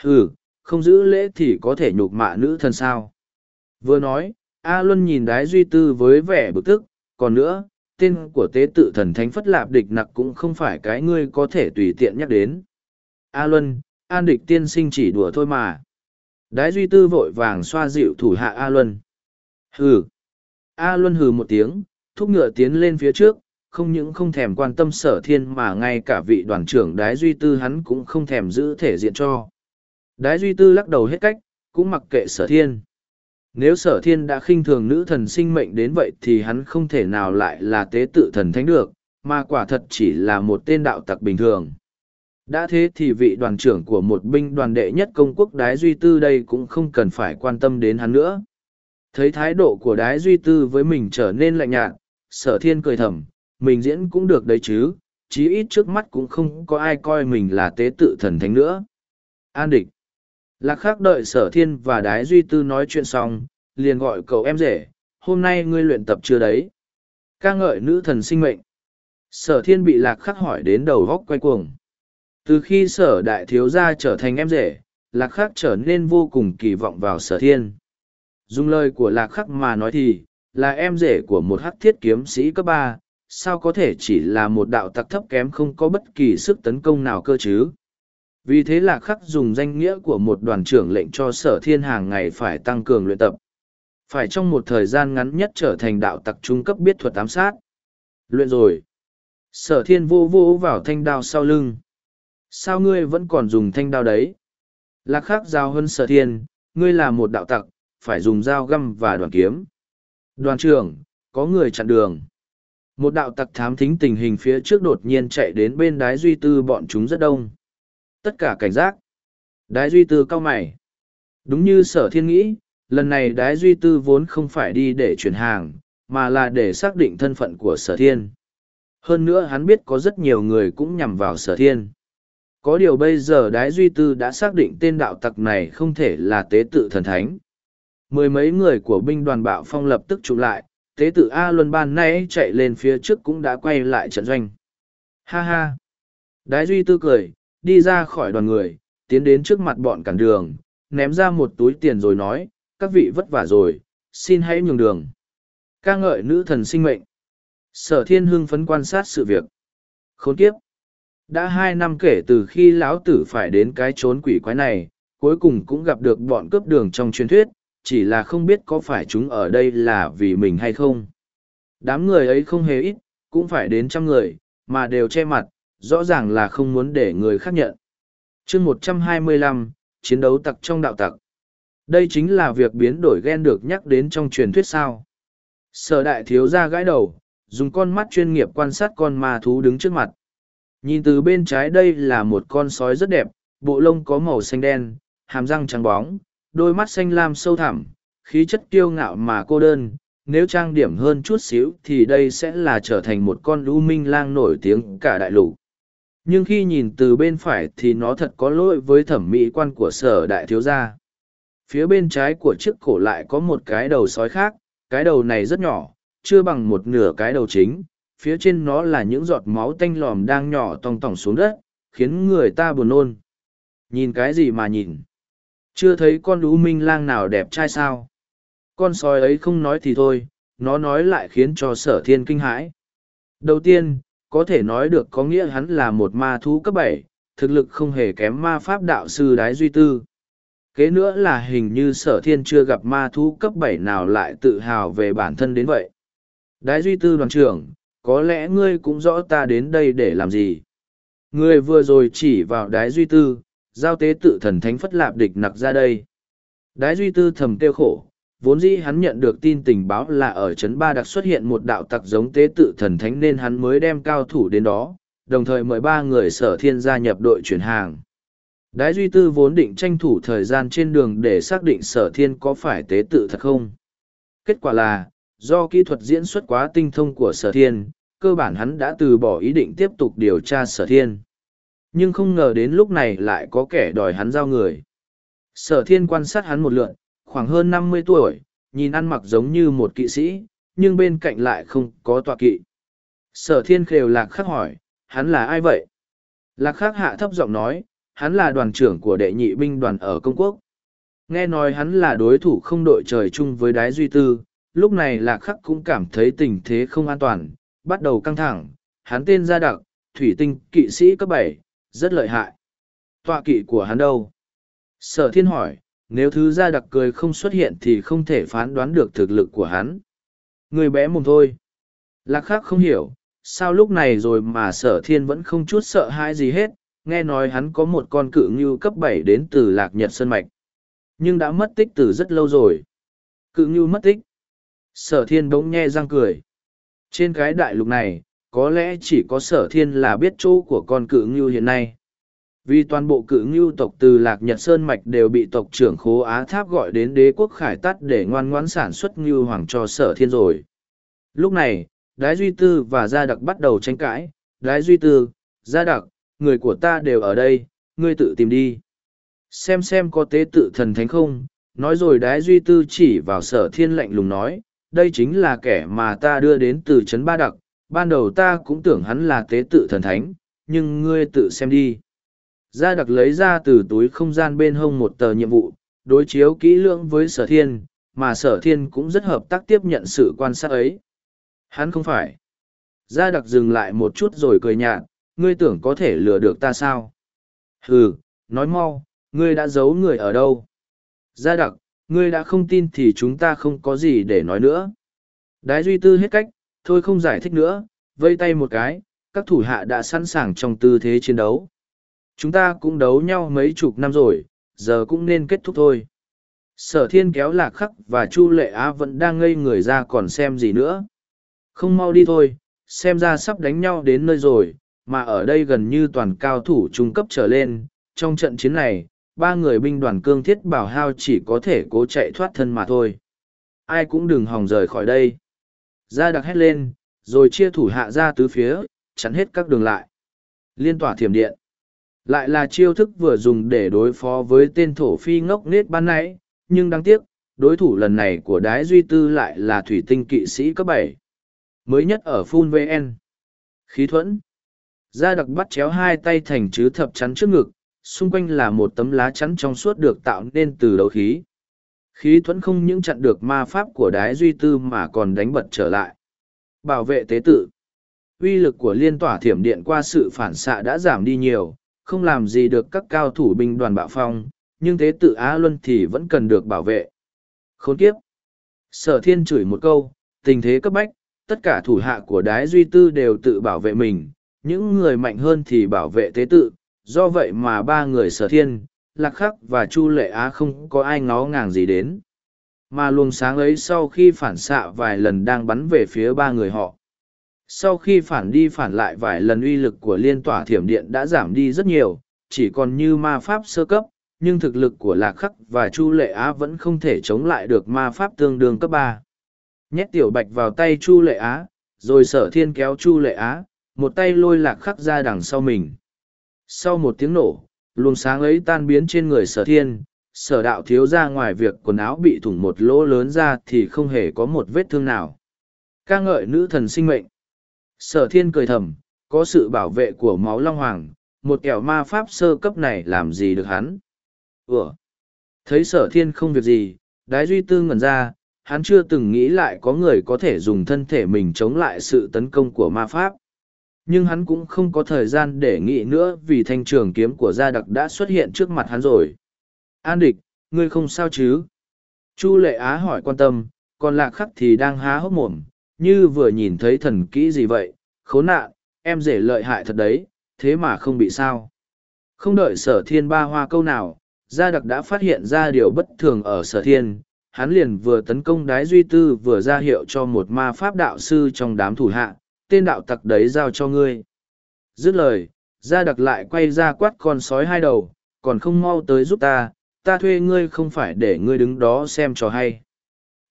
hừ không giữ lễ thì có thể nhục mạ nữ thần sao. Vừa nói, A Luân nhìn đái duy tư với vẻ bực tức, còn nữa, tên của tế tự thần thánh phất lạp địch nặc cũng không phải cái ngươi có thể tùy tiện nhắc đến. A Luân, an địch tiên sinh chỉ đùa thôi mà. Đái duy tư vội vàng xoa dịu thủ hạ A Luân. Hừ. A Luân hừ một tiếng, thúc ngựa tiến lên phía trước, không những không thèm quan tâm sở thiên mà ngay cả vị đoàn trưởng đái duy tư hắn cũng không thèm giữ thể diện cho. Đái duy tư lắc đầu hết cách, cũng mặc kệ sở thiên. Nếu sở thiên đã khinh thường nữ thần sinh mệnh đến vậy thì hắn không thể nào lại là tế tự thần thánh được, mà quả thật chỉ là một tên đạo tặc bình thường. Đã thế thì vị đoàn trưởng của một binh đoàn đệ nhất công quốc Đái Duy Tư đây cũng không cần phải quan tâm đến hắn nữa. Thấy thái độ của Đái Duy Tư với mình trở nên lạnh nhạt, sở thiên cười thầm, mình diễn cũng được đấy chứ, chí ít trước mắt cũng không có ai coi mình là tế tự thần thánh nữa. An địch. Lạc khắc đợi sở thiên và đái duy tư nói chuyện xong, liền gọi cậu em rể, hôm nay ngươi luyện tập chưa đấy? ca ngợi nữ thần sinh mệnh. Sở thiên bị lạc khắc hỏi đến đầu góc quay cuồng. Từ khi sở đại thiếu gia trở thành em rể, lạc khắc trở nên vô cùng kỳ vọng vào sở thiên. Dùng lời của lạc khắc mà nói thì, là em rể của một hắc thiết kiếm sĩ cấp ba, sao có thể chỉ là một đạo tặc thấp kém không có bất kỳ sức tấn công nào cơ chứ? Vì thế lạc khắc dùng danh nghĩa của một đoàn trưởng lệnh cho sở thiên hàng ngày phải tăng cường luyện tập. Phải trong một thời gian ngắn nhất trở thành đạo tặc trung cấp biết thuật ám sát. Luyện rồi. Sở thiên vô vô vào thanh đao sau lưng. Sao ngươi vẫn còn dùng thanh đao đấy? Lạc khắc giao hơn sở thiên, ngươi là một đạo tặc, phải dùng dao găm và đoàn kiếm. Đoàn trưởng, có người chặn đường. Một đạo tặc thám thính tình hình phía trước đột nhiên chạy đến bên đái duy tư bọn chúng rất đông. Tất cả cảnh giác. Đái duy tư cao mày. Đúng như sở thiên nghĩ, lần này đái duy tư vốn không phải đi để chuyển hàng, mà là để xác định thân phận của sở thiên. Hơn nữa hắn biết có rất nhiều người cũng nhằm vào sở thiên. Có điều bây giờ đái duy tư đã xác định tên đạo tặc này không thể là tế tự thần thánh. Mười mấy người của binh đoàn bạo phong lập tức chụp lại, tế tự A Luân ban nay chạy lên phía trước cũng đã quay lại trận doanh. Ha ha! Đái duy tư cười, đi ra khỏi đoàn người, tiến đến trước mặt bọn cản đường, ném ra một túi tiền rồi nói, các vị vất vả rồi, xin hãy nhường đường. ca ngợi nữ thần sinh mệnh. Sở thiên hưng phấn quan sát sự việc. Khốn kiếp! Đã hai năm kể từ khi lão tử phải đến cái trốn quỷ quái này, cuối cùng cũng gặp được bọn cướp đường trong truyền thuyết, chỉ là không biết có phải chúng ở đây là vì mình hay không. Đám người ấy không hề ít, cũng phải đến trăm người, mà đều che mặt, rõ ràng là không muốn để người khác nhận. chương một trăm hai mươi lăm chiến đấu tặc trong đạo tặc. Đây chính là việc biến đổi gen được nhắc đến trong truyền thuyết sao. Sở đại thiếu ra gãi đầu, dùng con mắt chuyên nghiệp quan sát con ma thú đứng trước mặt. Nhìn từ bên trái đây là một con sói rất đẹp, bộ lông có màu xanh đen, hàm răng trắng bóng, đôi mắt xanh lam sâu thẳm, khí chất kiêu ngạo mà cô đơn. Nếu trang điểm hơn chút xíu thì đây sẽ là trở thành một con lũ minh lang nổi tiếng cả đại lục. Nhưng khi nhìn từ bên phải thì nó thật có lỗi với thẩm mỹ quan của sở đại thiếu gia. Phía bên trái của chiếc cổ lại có một cái đầu sói khác cái đầu này rất nhỏ chưa bằng một nửa cái đầu chính. Phía trên nó là những giọt máu tanh lòm đang nhỏ tòng tòng xuống đất khiến người ta buồn nôn. Nhìn cái gì mà nhìn? Chưa thấy con lũ minh lang nào đẹp trai sao. Con sói ấy không nói thì thôi, nó nói lại khiến cho sở thiên kinh hãi. Đầu tiên, có thể nói được có nghĩa hắn là một ma thú cấp bảy, thực lực không hề kém ma pháp đạo sư đái duy tư. Kế nữa là hình như sở thiên chưa gặp ma thú cấp bảy nào lại tự hào về bản thân đến vậy. Đái duy tư đoàn trưởng, có lẽ ngươi cũng rõ ta đến đây để làm gì. Ngươi vừa rồi chỉ vào đái duy tư giao tế tự thần thánh phất lạp địch nặc ra đây. Đái duy tư thầm tiêu khổ, vốn dĩ hắn nhận được tin tình báo là ở trấn Ba Đặc xuất hiện một đạo tặc giống tế tự thần thánh nên hắn mới đem cao thủ đến đó, đồng thời mời ba người sở thiên gia nhập đội chuyển hàng. Đái duy tư vốn định tranh thủ thời gian trên đường để xác định sở thiên có phải tế tự thật không. Kết quả là, do kỹ thuật diễn xuất quá tinh thông của sở thiên, cơ bản hắn đã từ bỏ ý định tiếp tục điều tra sở thiên. Nhưng không ngờ đến lúc này lại có kẻ đòi hắn giao người. Sở thiên quan sát hắn một lượn, khoảng hơn năm mươi tuổi, nhìn ăn mặc giống như một kỵ sĩ, nhưng bên cạnh lại không có tọa kỵ. Sở thiên khều lạc khắc hỏi, hắn là ai vậy? Lạc khắc hạ thấp giọng nói, hắn là đoàn trưởng của đệ nhị binh đoàn ở công quốc. Nghe nói hắn là đối thủ không đội trời chung với đái duy tư, lúc này lạc khắc cũng cảm thấy tình thế không an toàn, bắt đầu căng thẳng, hắn tên gia đặc, thủy tinh kỵ sĩ cấp bảy, rất lợi hại. Tọa kỵ của hắn đâu? Sở thiên hỏi, nếu thứ gia đặc cười không xuất hiện thì không thể phán đoán được thực lực của hắn. Người bé mồm thôi. Lạc khắc không hiểu, sao lúc này rồi mà sở thiên vẫn không chút sợ hãi gì hết, nghe nói hắn có một con cự ngưu cấp bảy đến từ lạc nhật sơn mạch. Nhưng đã mất tích từ rất lâu rồi. Cự ngưu mất tích. Sở thiên bỗng nhe răng cười. Trên cái đại lục này, có lẽ chỉ có sở thiên là biết chỗ của con cự ngưu hiện nay. Vì toàn bộ cự ngưu tộc từ Lạc Nhật Sơn Mạch đều bị tộc trưởng Khố Á Tháp gọi đến đế quốc khải tắt để ngoan ngoãn sản xuất ngưu hoàng cho sở thiên rồi. Lúc này, Đái Duy Tư và Gia Đặc bắt đầu tranh cãi. Đái Duy Tư, Gia Đặc, người của ta đều ở đây, ngươi tự tìm đi. Xem xem có tế tự thần thánh không, nói rồi Đái Duy Tư chỉ vào sở thiên lạnh lùng nói, đây chính là kẻ mà ta đưa đến từ Trấn Ba Đặc, ban đầu ta cũng tưởng hắn là tế tự thần thánh, nhưng ngươi tự xem đi. Gia đặc lấy ra từ túi không gian bên hông một tờ nhiệm vụ, đối chiếu kỹ lưỡng với sở thiên, mà sở thiên cũng rất hợp tác tiếp nhận sự quan sát ấy. Hắn không phải. Gia đặc dừng lại một chút rồi cười nhạt, ngươi tưởng có thể lừa được ta sao? Hừ, nói mau, ngươi đã giấu người ở đâu? Gia đặc, ngươi đã không tin thì chúng ta không có gì để nói nữa. Đái duy tư hết cách, thôi không giải thích nữa, vây tay một cái, các thủ hạ đã sẵn sàng trong tư thế chiến đấu. Chúng ta cũng đấu nhau mấy chục năm rồi, giờ cũng nên kết thúc thôi. Sở thiên kéo lạc khắc và Chu Lệ Á vẫn đang ngây người ra còn xem gì nữa. Không mau đi thôi, xem ra sắp đánh nhau đến nơi rồi, mà ở đây gần như toàn cao thủ trung cấp trở lên. Trong trận chiến này, ba người binh đoàn cương thiết bảo hao chỉ có thể cố chạy thoát thân mà thôi. Ai cũng đừng hòng rời khỏi đây. Ra đặc hét lên, rồi chia thủ hạ ra tứ phía, chắn hết các đường lại. Liên tỏa thiểm điện. Lại là chiêu thức vừa dùng để đối phó với tên thổ phi ngốc nết ban nãy, nhưng đáng tiếc, đối thủ lần này của đái duy tư lại là thủy tinh kỵ sĩ cấp bảy Mới nhất ở Phun VN. Khí thuẫn. Gia đặc bắt chéo hai tay thành chứ thập chắn trước ngực, xung quanh là một tấm lá chắn trong suốt được tạo nên từ đấu khí. Khí thuẫn không những chặn được ma pháp của đái duy tư mà còn đánh bật trở lại. Bảo vệ tế tự. Uy lực của liên tỏa thiểm điện qua sự phản xạ đã giảm đi nhiều, không làm gì được các cao thủ binh đoàn bạo phong, nhưng Tế tự Á Luân thì vẫn cần được bảo vệ. Khốn kiếp! Sở thiên chửi một câu, tình thế cấp bách, tất cả thủ hạ của đái duy tư đều tự bảo vệ mình, những người mạnh hơn thì bảo vệ tế tự, do vậy mà ba người sở thiên, lạc khắc và chu lệ á không có ai ngó ngàng gì đến. Mà luồng sáng ấy sau khi phản xạ vài lần đang bắn về phía ba người họ. Sau khi phản đi phản lại vài lần uy lực của liên tỏa thiểm điện đã giảm đi rất nhiều, chỉ còn như ma pháp sơ cấp, nhưng thực lực của lạc khắc và chu lệ á vẫn không thể chống lại được ma pháp tương đương cấp ba. Nhét tiểu bạch vào tay chu lệ á, rồi sở thiên kéo chu lệ á, một tay lôi lạc khắc ra đằng sau mình. Sau một tiếng nổ luồng sáng ấy tan biến trên người sở thiên sở đạo thiếu ra ngoài việc quần áo bị thủng một lỗ lớn ra thì không hề có một vết thương nào ca ngợi nữ thần sinh mệnh Sở thiên cười thầm, có sự bảo vệ của máu long hoàng, một kẻo ma pháp sơ cấp này làm gì được hắn. Ủa? Thấy sở thiên không việc gì, đái duy tư ngẩn ra, hắn chưa từng nghĩ lại có người có thể dùng thân thể mình chống lại sự tấn công của ma pháp. Nhưng hắn cũng không có thời gian để nghĩ nữa vì thanh trường kiếm của gia đặc đã xuất hiện trước mặt hắn rồi. An địch, ngươi không sao chứ? Chu lệ á hỏi quan tâm, còn lạc khắc thì đang há hốc mồm, như vừa nhìn thấy thần kỹ gì vậy, khốn nạn, em dễ lợi hại thật đấy, thế mà không bị sao. Không đợi sở thiên ba hoa câu nào, gia đặc đã phát hiện ra điều bất thường ở sở thiên. Hắn liền vừa tấn công đái duy tư vừa ra hiệu cho một ma pháp đạo sư trong đám thủ hạ, tên đạo tặc đấy giao cho ngươi. Dứt lời, gia đặc lại quay ra quát con sói hai đầu, còn không mau tới giúp ta, ta thuê ngươi không phải để ngươi đứng đó xem trò hay.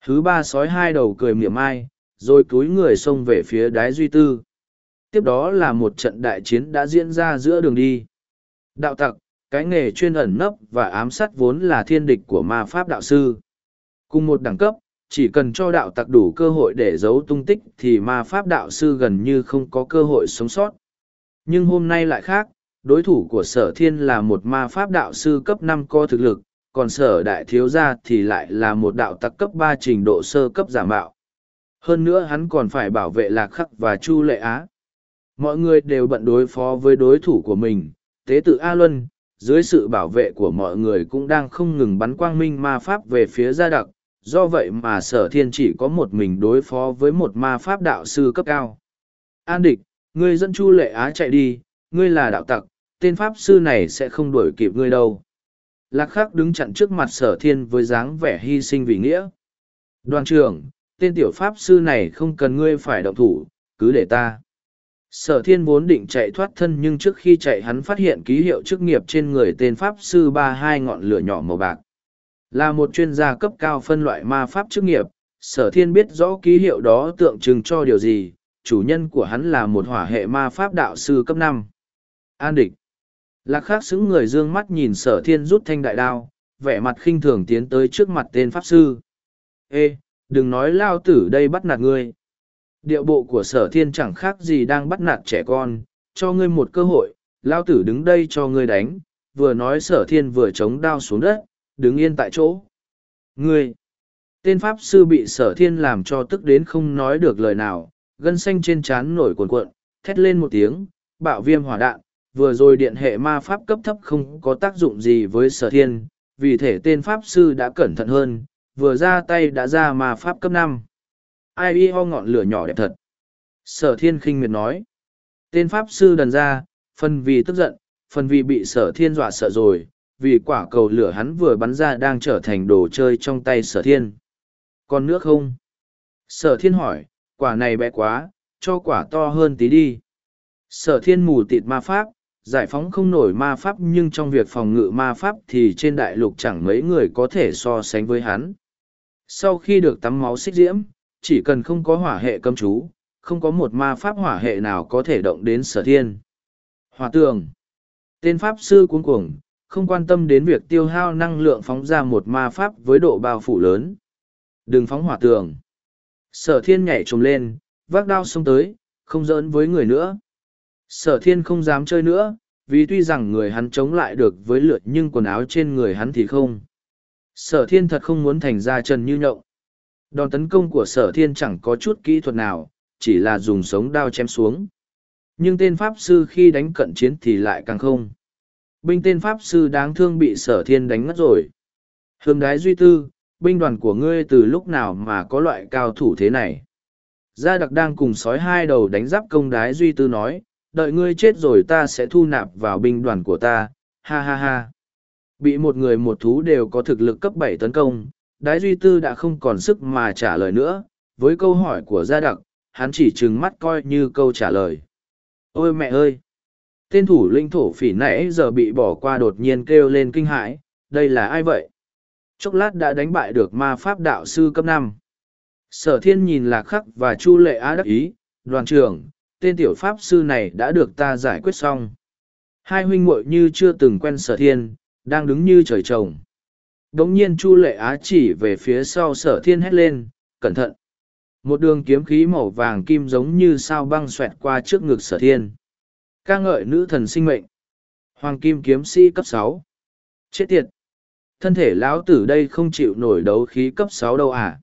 Thứ ba sói hai đầu cười mỉa mai, rồi cúi người xông về phía đái duy tư. Tiếp đó là một trận đại chiến đã diễn ra giữa đường đi. Đạo tặc, cái nghề chuyên ẩn nấp và ám sát vốn là thiên địch của ma pháp đạo sư. Cùng một đẳng cấp, chỉ cần cho đạo tặc đủ cơ hội để giấu tung tích thì ma pháp đạo sư gần như không có cơ hội sống sót. Nhưng hôm nay lại khác, đối thủ của sở thiên là một ma pháp đạo sư cấp năm có thực lực, còn sở đại thiếu gia thì lại là một đạo tặc cấp ba trình độ sơ cấp giả mạo. Hơn nữa hắn còn phải bảo vệ lạc khắc và chu lệ á. Mọi người đều bận đối phó với đối thủ của mình, tế tự A Luân, dưới sự bảo vệ của mọi người cũng đang không ngừng bắn quang minh ma pháp về phía gia đặc, do vậy mà sở thiên chỉ có một mình đối phó với một ma pháp đạo sư cấp cao. An địch, ngươi dẫn Chu Lệ Á chạy đi, ngươi là đạo tặc, tên pháp sư này sẽ không đuổi kịp ngươi đâu. Lạc khắc đứng chặn trước mặt sở thiên với dáng vẻ hy sinh vì nghĩa. Đoàn trưởng, tên tiểu pháp sư này không cần ngươi phải động thủ, cứ để ta. Sở thiên vốn định chạy thoát thân nhưng trước khi chạy hắn phát hiện ký hiệu chức nghiệp trên người tên pháp sư ba hai ngọn lửa nhỏ màu bạc. Là một chuyên gia cấp cao phân loại ma pháp chức nghiệp, sở thiên biết rõ ký hiệu đó tượng trưng cho điều gì, chủ nhân của hắn là một hỏa hệ ma pháp đạo sư cấp năm. An địch. Lạc khác xứng người dương mắt nhìn sở thiên rút thanh đại đao, vẻ mặt khinh thường tiến tới trước mặt tên pháp sư. Ê, đừng nói lao tử đây bắt nạt ngươi. Điệu bộ của sở thiên chẳng khác gì đang bắt nạt trẻ con, cho ngươi một cơ hội, lao tử đứng đây cho ngươi đánh, vừa nói sở thiên vừa chống đao xuống đất, đứng yên tại chỗ. Ngươi! Tên pháp sư bị sở thiên làm cho tức đến không nói được lời nào, gân xanh trên trán nổi cuồn cuộn, thét lên một tiếng, bạo viêm hỏa đạn, vừa rồi điện hệ ma pháp cấp thấp không có tác dụng gì với sở thiên, vì thể tên pháp sư đã cẩn thận hơn, vừa ra tay đã ra ma pháp cấp năm. Ai y ho ngọn lửa nhỏ đẹp thật. Sở thiên khinh miệt nói. Tên pháp sư đần ra, phần vì tức giận, phần vì bị sở thiên dọa sợ rồi, vì quả cầu lửa hắn vừa bắn ra đang trở thành đồ chơi trong tay sở thiên. Còn nước không? Sở thiên hỏi, quả này bé quá, cho quả to hơn tí đi. Sở thiên mù tịt ma pháp, giải phóng không nổi ma pháp nhưng trong việc phòng ngự ma pháp thì trên đại lục chẳng mấy người có thể so sánh với hắn. Sau khi được tắm máu xích diễm, chỉ cần không có hỏa hệ cấm chú, không có một ma pháp hỏa hệ nào có thể động đến sở thiên. Hỏa tường. Tên pháp sư cuống cuồng, không quan tâm đến việc tiêu hao năng lượng phóng ra một ma pháp với độ bao phủ lớn. Đừng phóng hỏa tường. Sở thiên nhảy trồm lên, vác đao xông tới, không giỡn với người nữa. Sở thiên không dám chơi nữa, vì tuy rằng người hắn chống lại được với lượt nhưng quần áo trên người hắn thì không. Sở thiên thật không muốn thành ra trần như nhộng. Đòn tấn công của sở thiên chẳng có chút kỹ thuật nào, chỉ là dùng sống đao chém xuống. Nhưng tên Pháp Sư khi đánh cận chiến thì lại càng không. Binh tên Pháp Sư đáng thương bị sở thiên đánh ngất rồi. Hương đái duy tư, binh đoàn của ngươi từ lúc nào mà có loại cao thủ thế này. Gia đặc đang cùng sói hai đầu đánh giáp công đái duy tư nói, đợi ngươi chết rồi ta sẽ thu nạp vào binh đoàn của ta, ha ha ha. Bị một người một thú đều có thực lực cấp bảy tấn công, đái duy tư đã không còn sức mà trả lời nữa, với câu hỏi của gia đặc, hắn chỉ trừng mắt coi như câu trả lời. Ôi mẹ ơi! Tên thủ linh thổ phỉ nãy giờ bị bỏ qua đột nhiên kêu lên kinh hãi, đây là ai vậy? Chốc lát đã đánh bại được ma pháp đạo sư cấp năm. Sở thiên nhìn lạc khắc và chu lệ á đắc ý, đoàn trưởng, tên tiểu pháp sư này đã được ta giải quyết xong. Hai huynh muội như chưa từng quen sở thiên, đang đứng như trời trồng. Đống nhiên chu lệ á chỉ về phía sau sở thiên hét lên, cẩn thận. Một đường kiếm khí màu vàng kim giống như sao băng xoẹt qua trước ngực sở thiên ca ngợi nữ thần sinh mệnh. Hoàng kim kiếm sĩ cấp sáu Chết tiệt! Thân thể lão tử đây không chịu nổi đấu khí cấp sáu đâu à?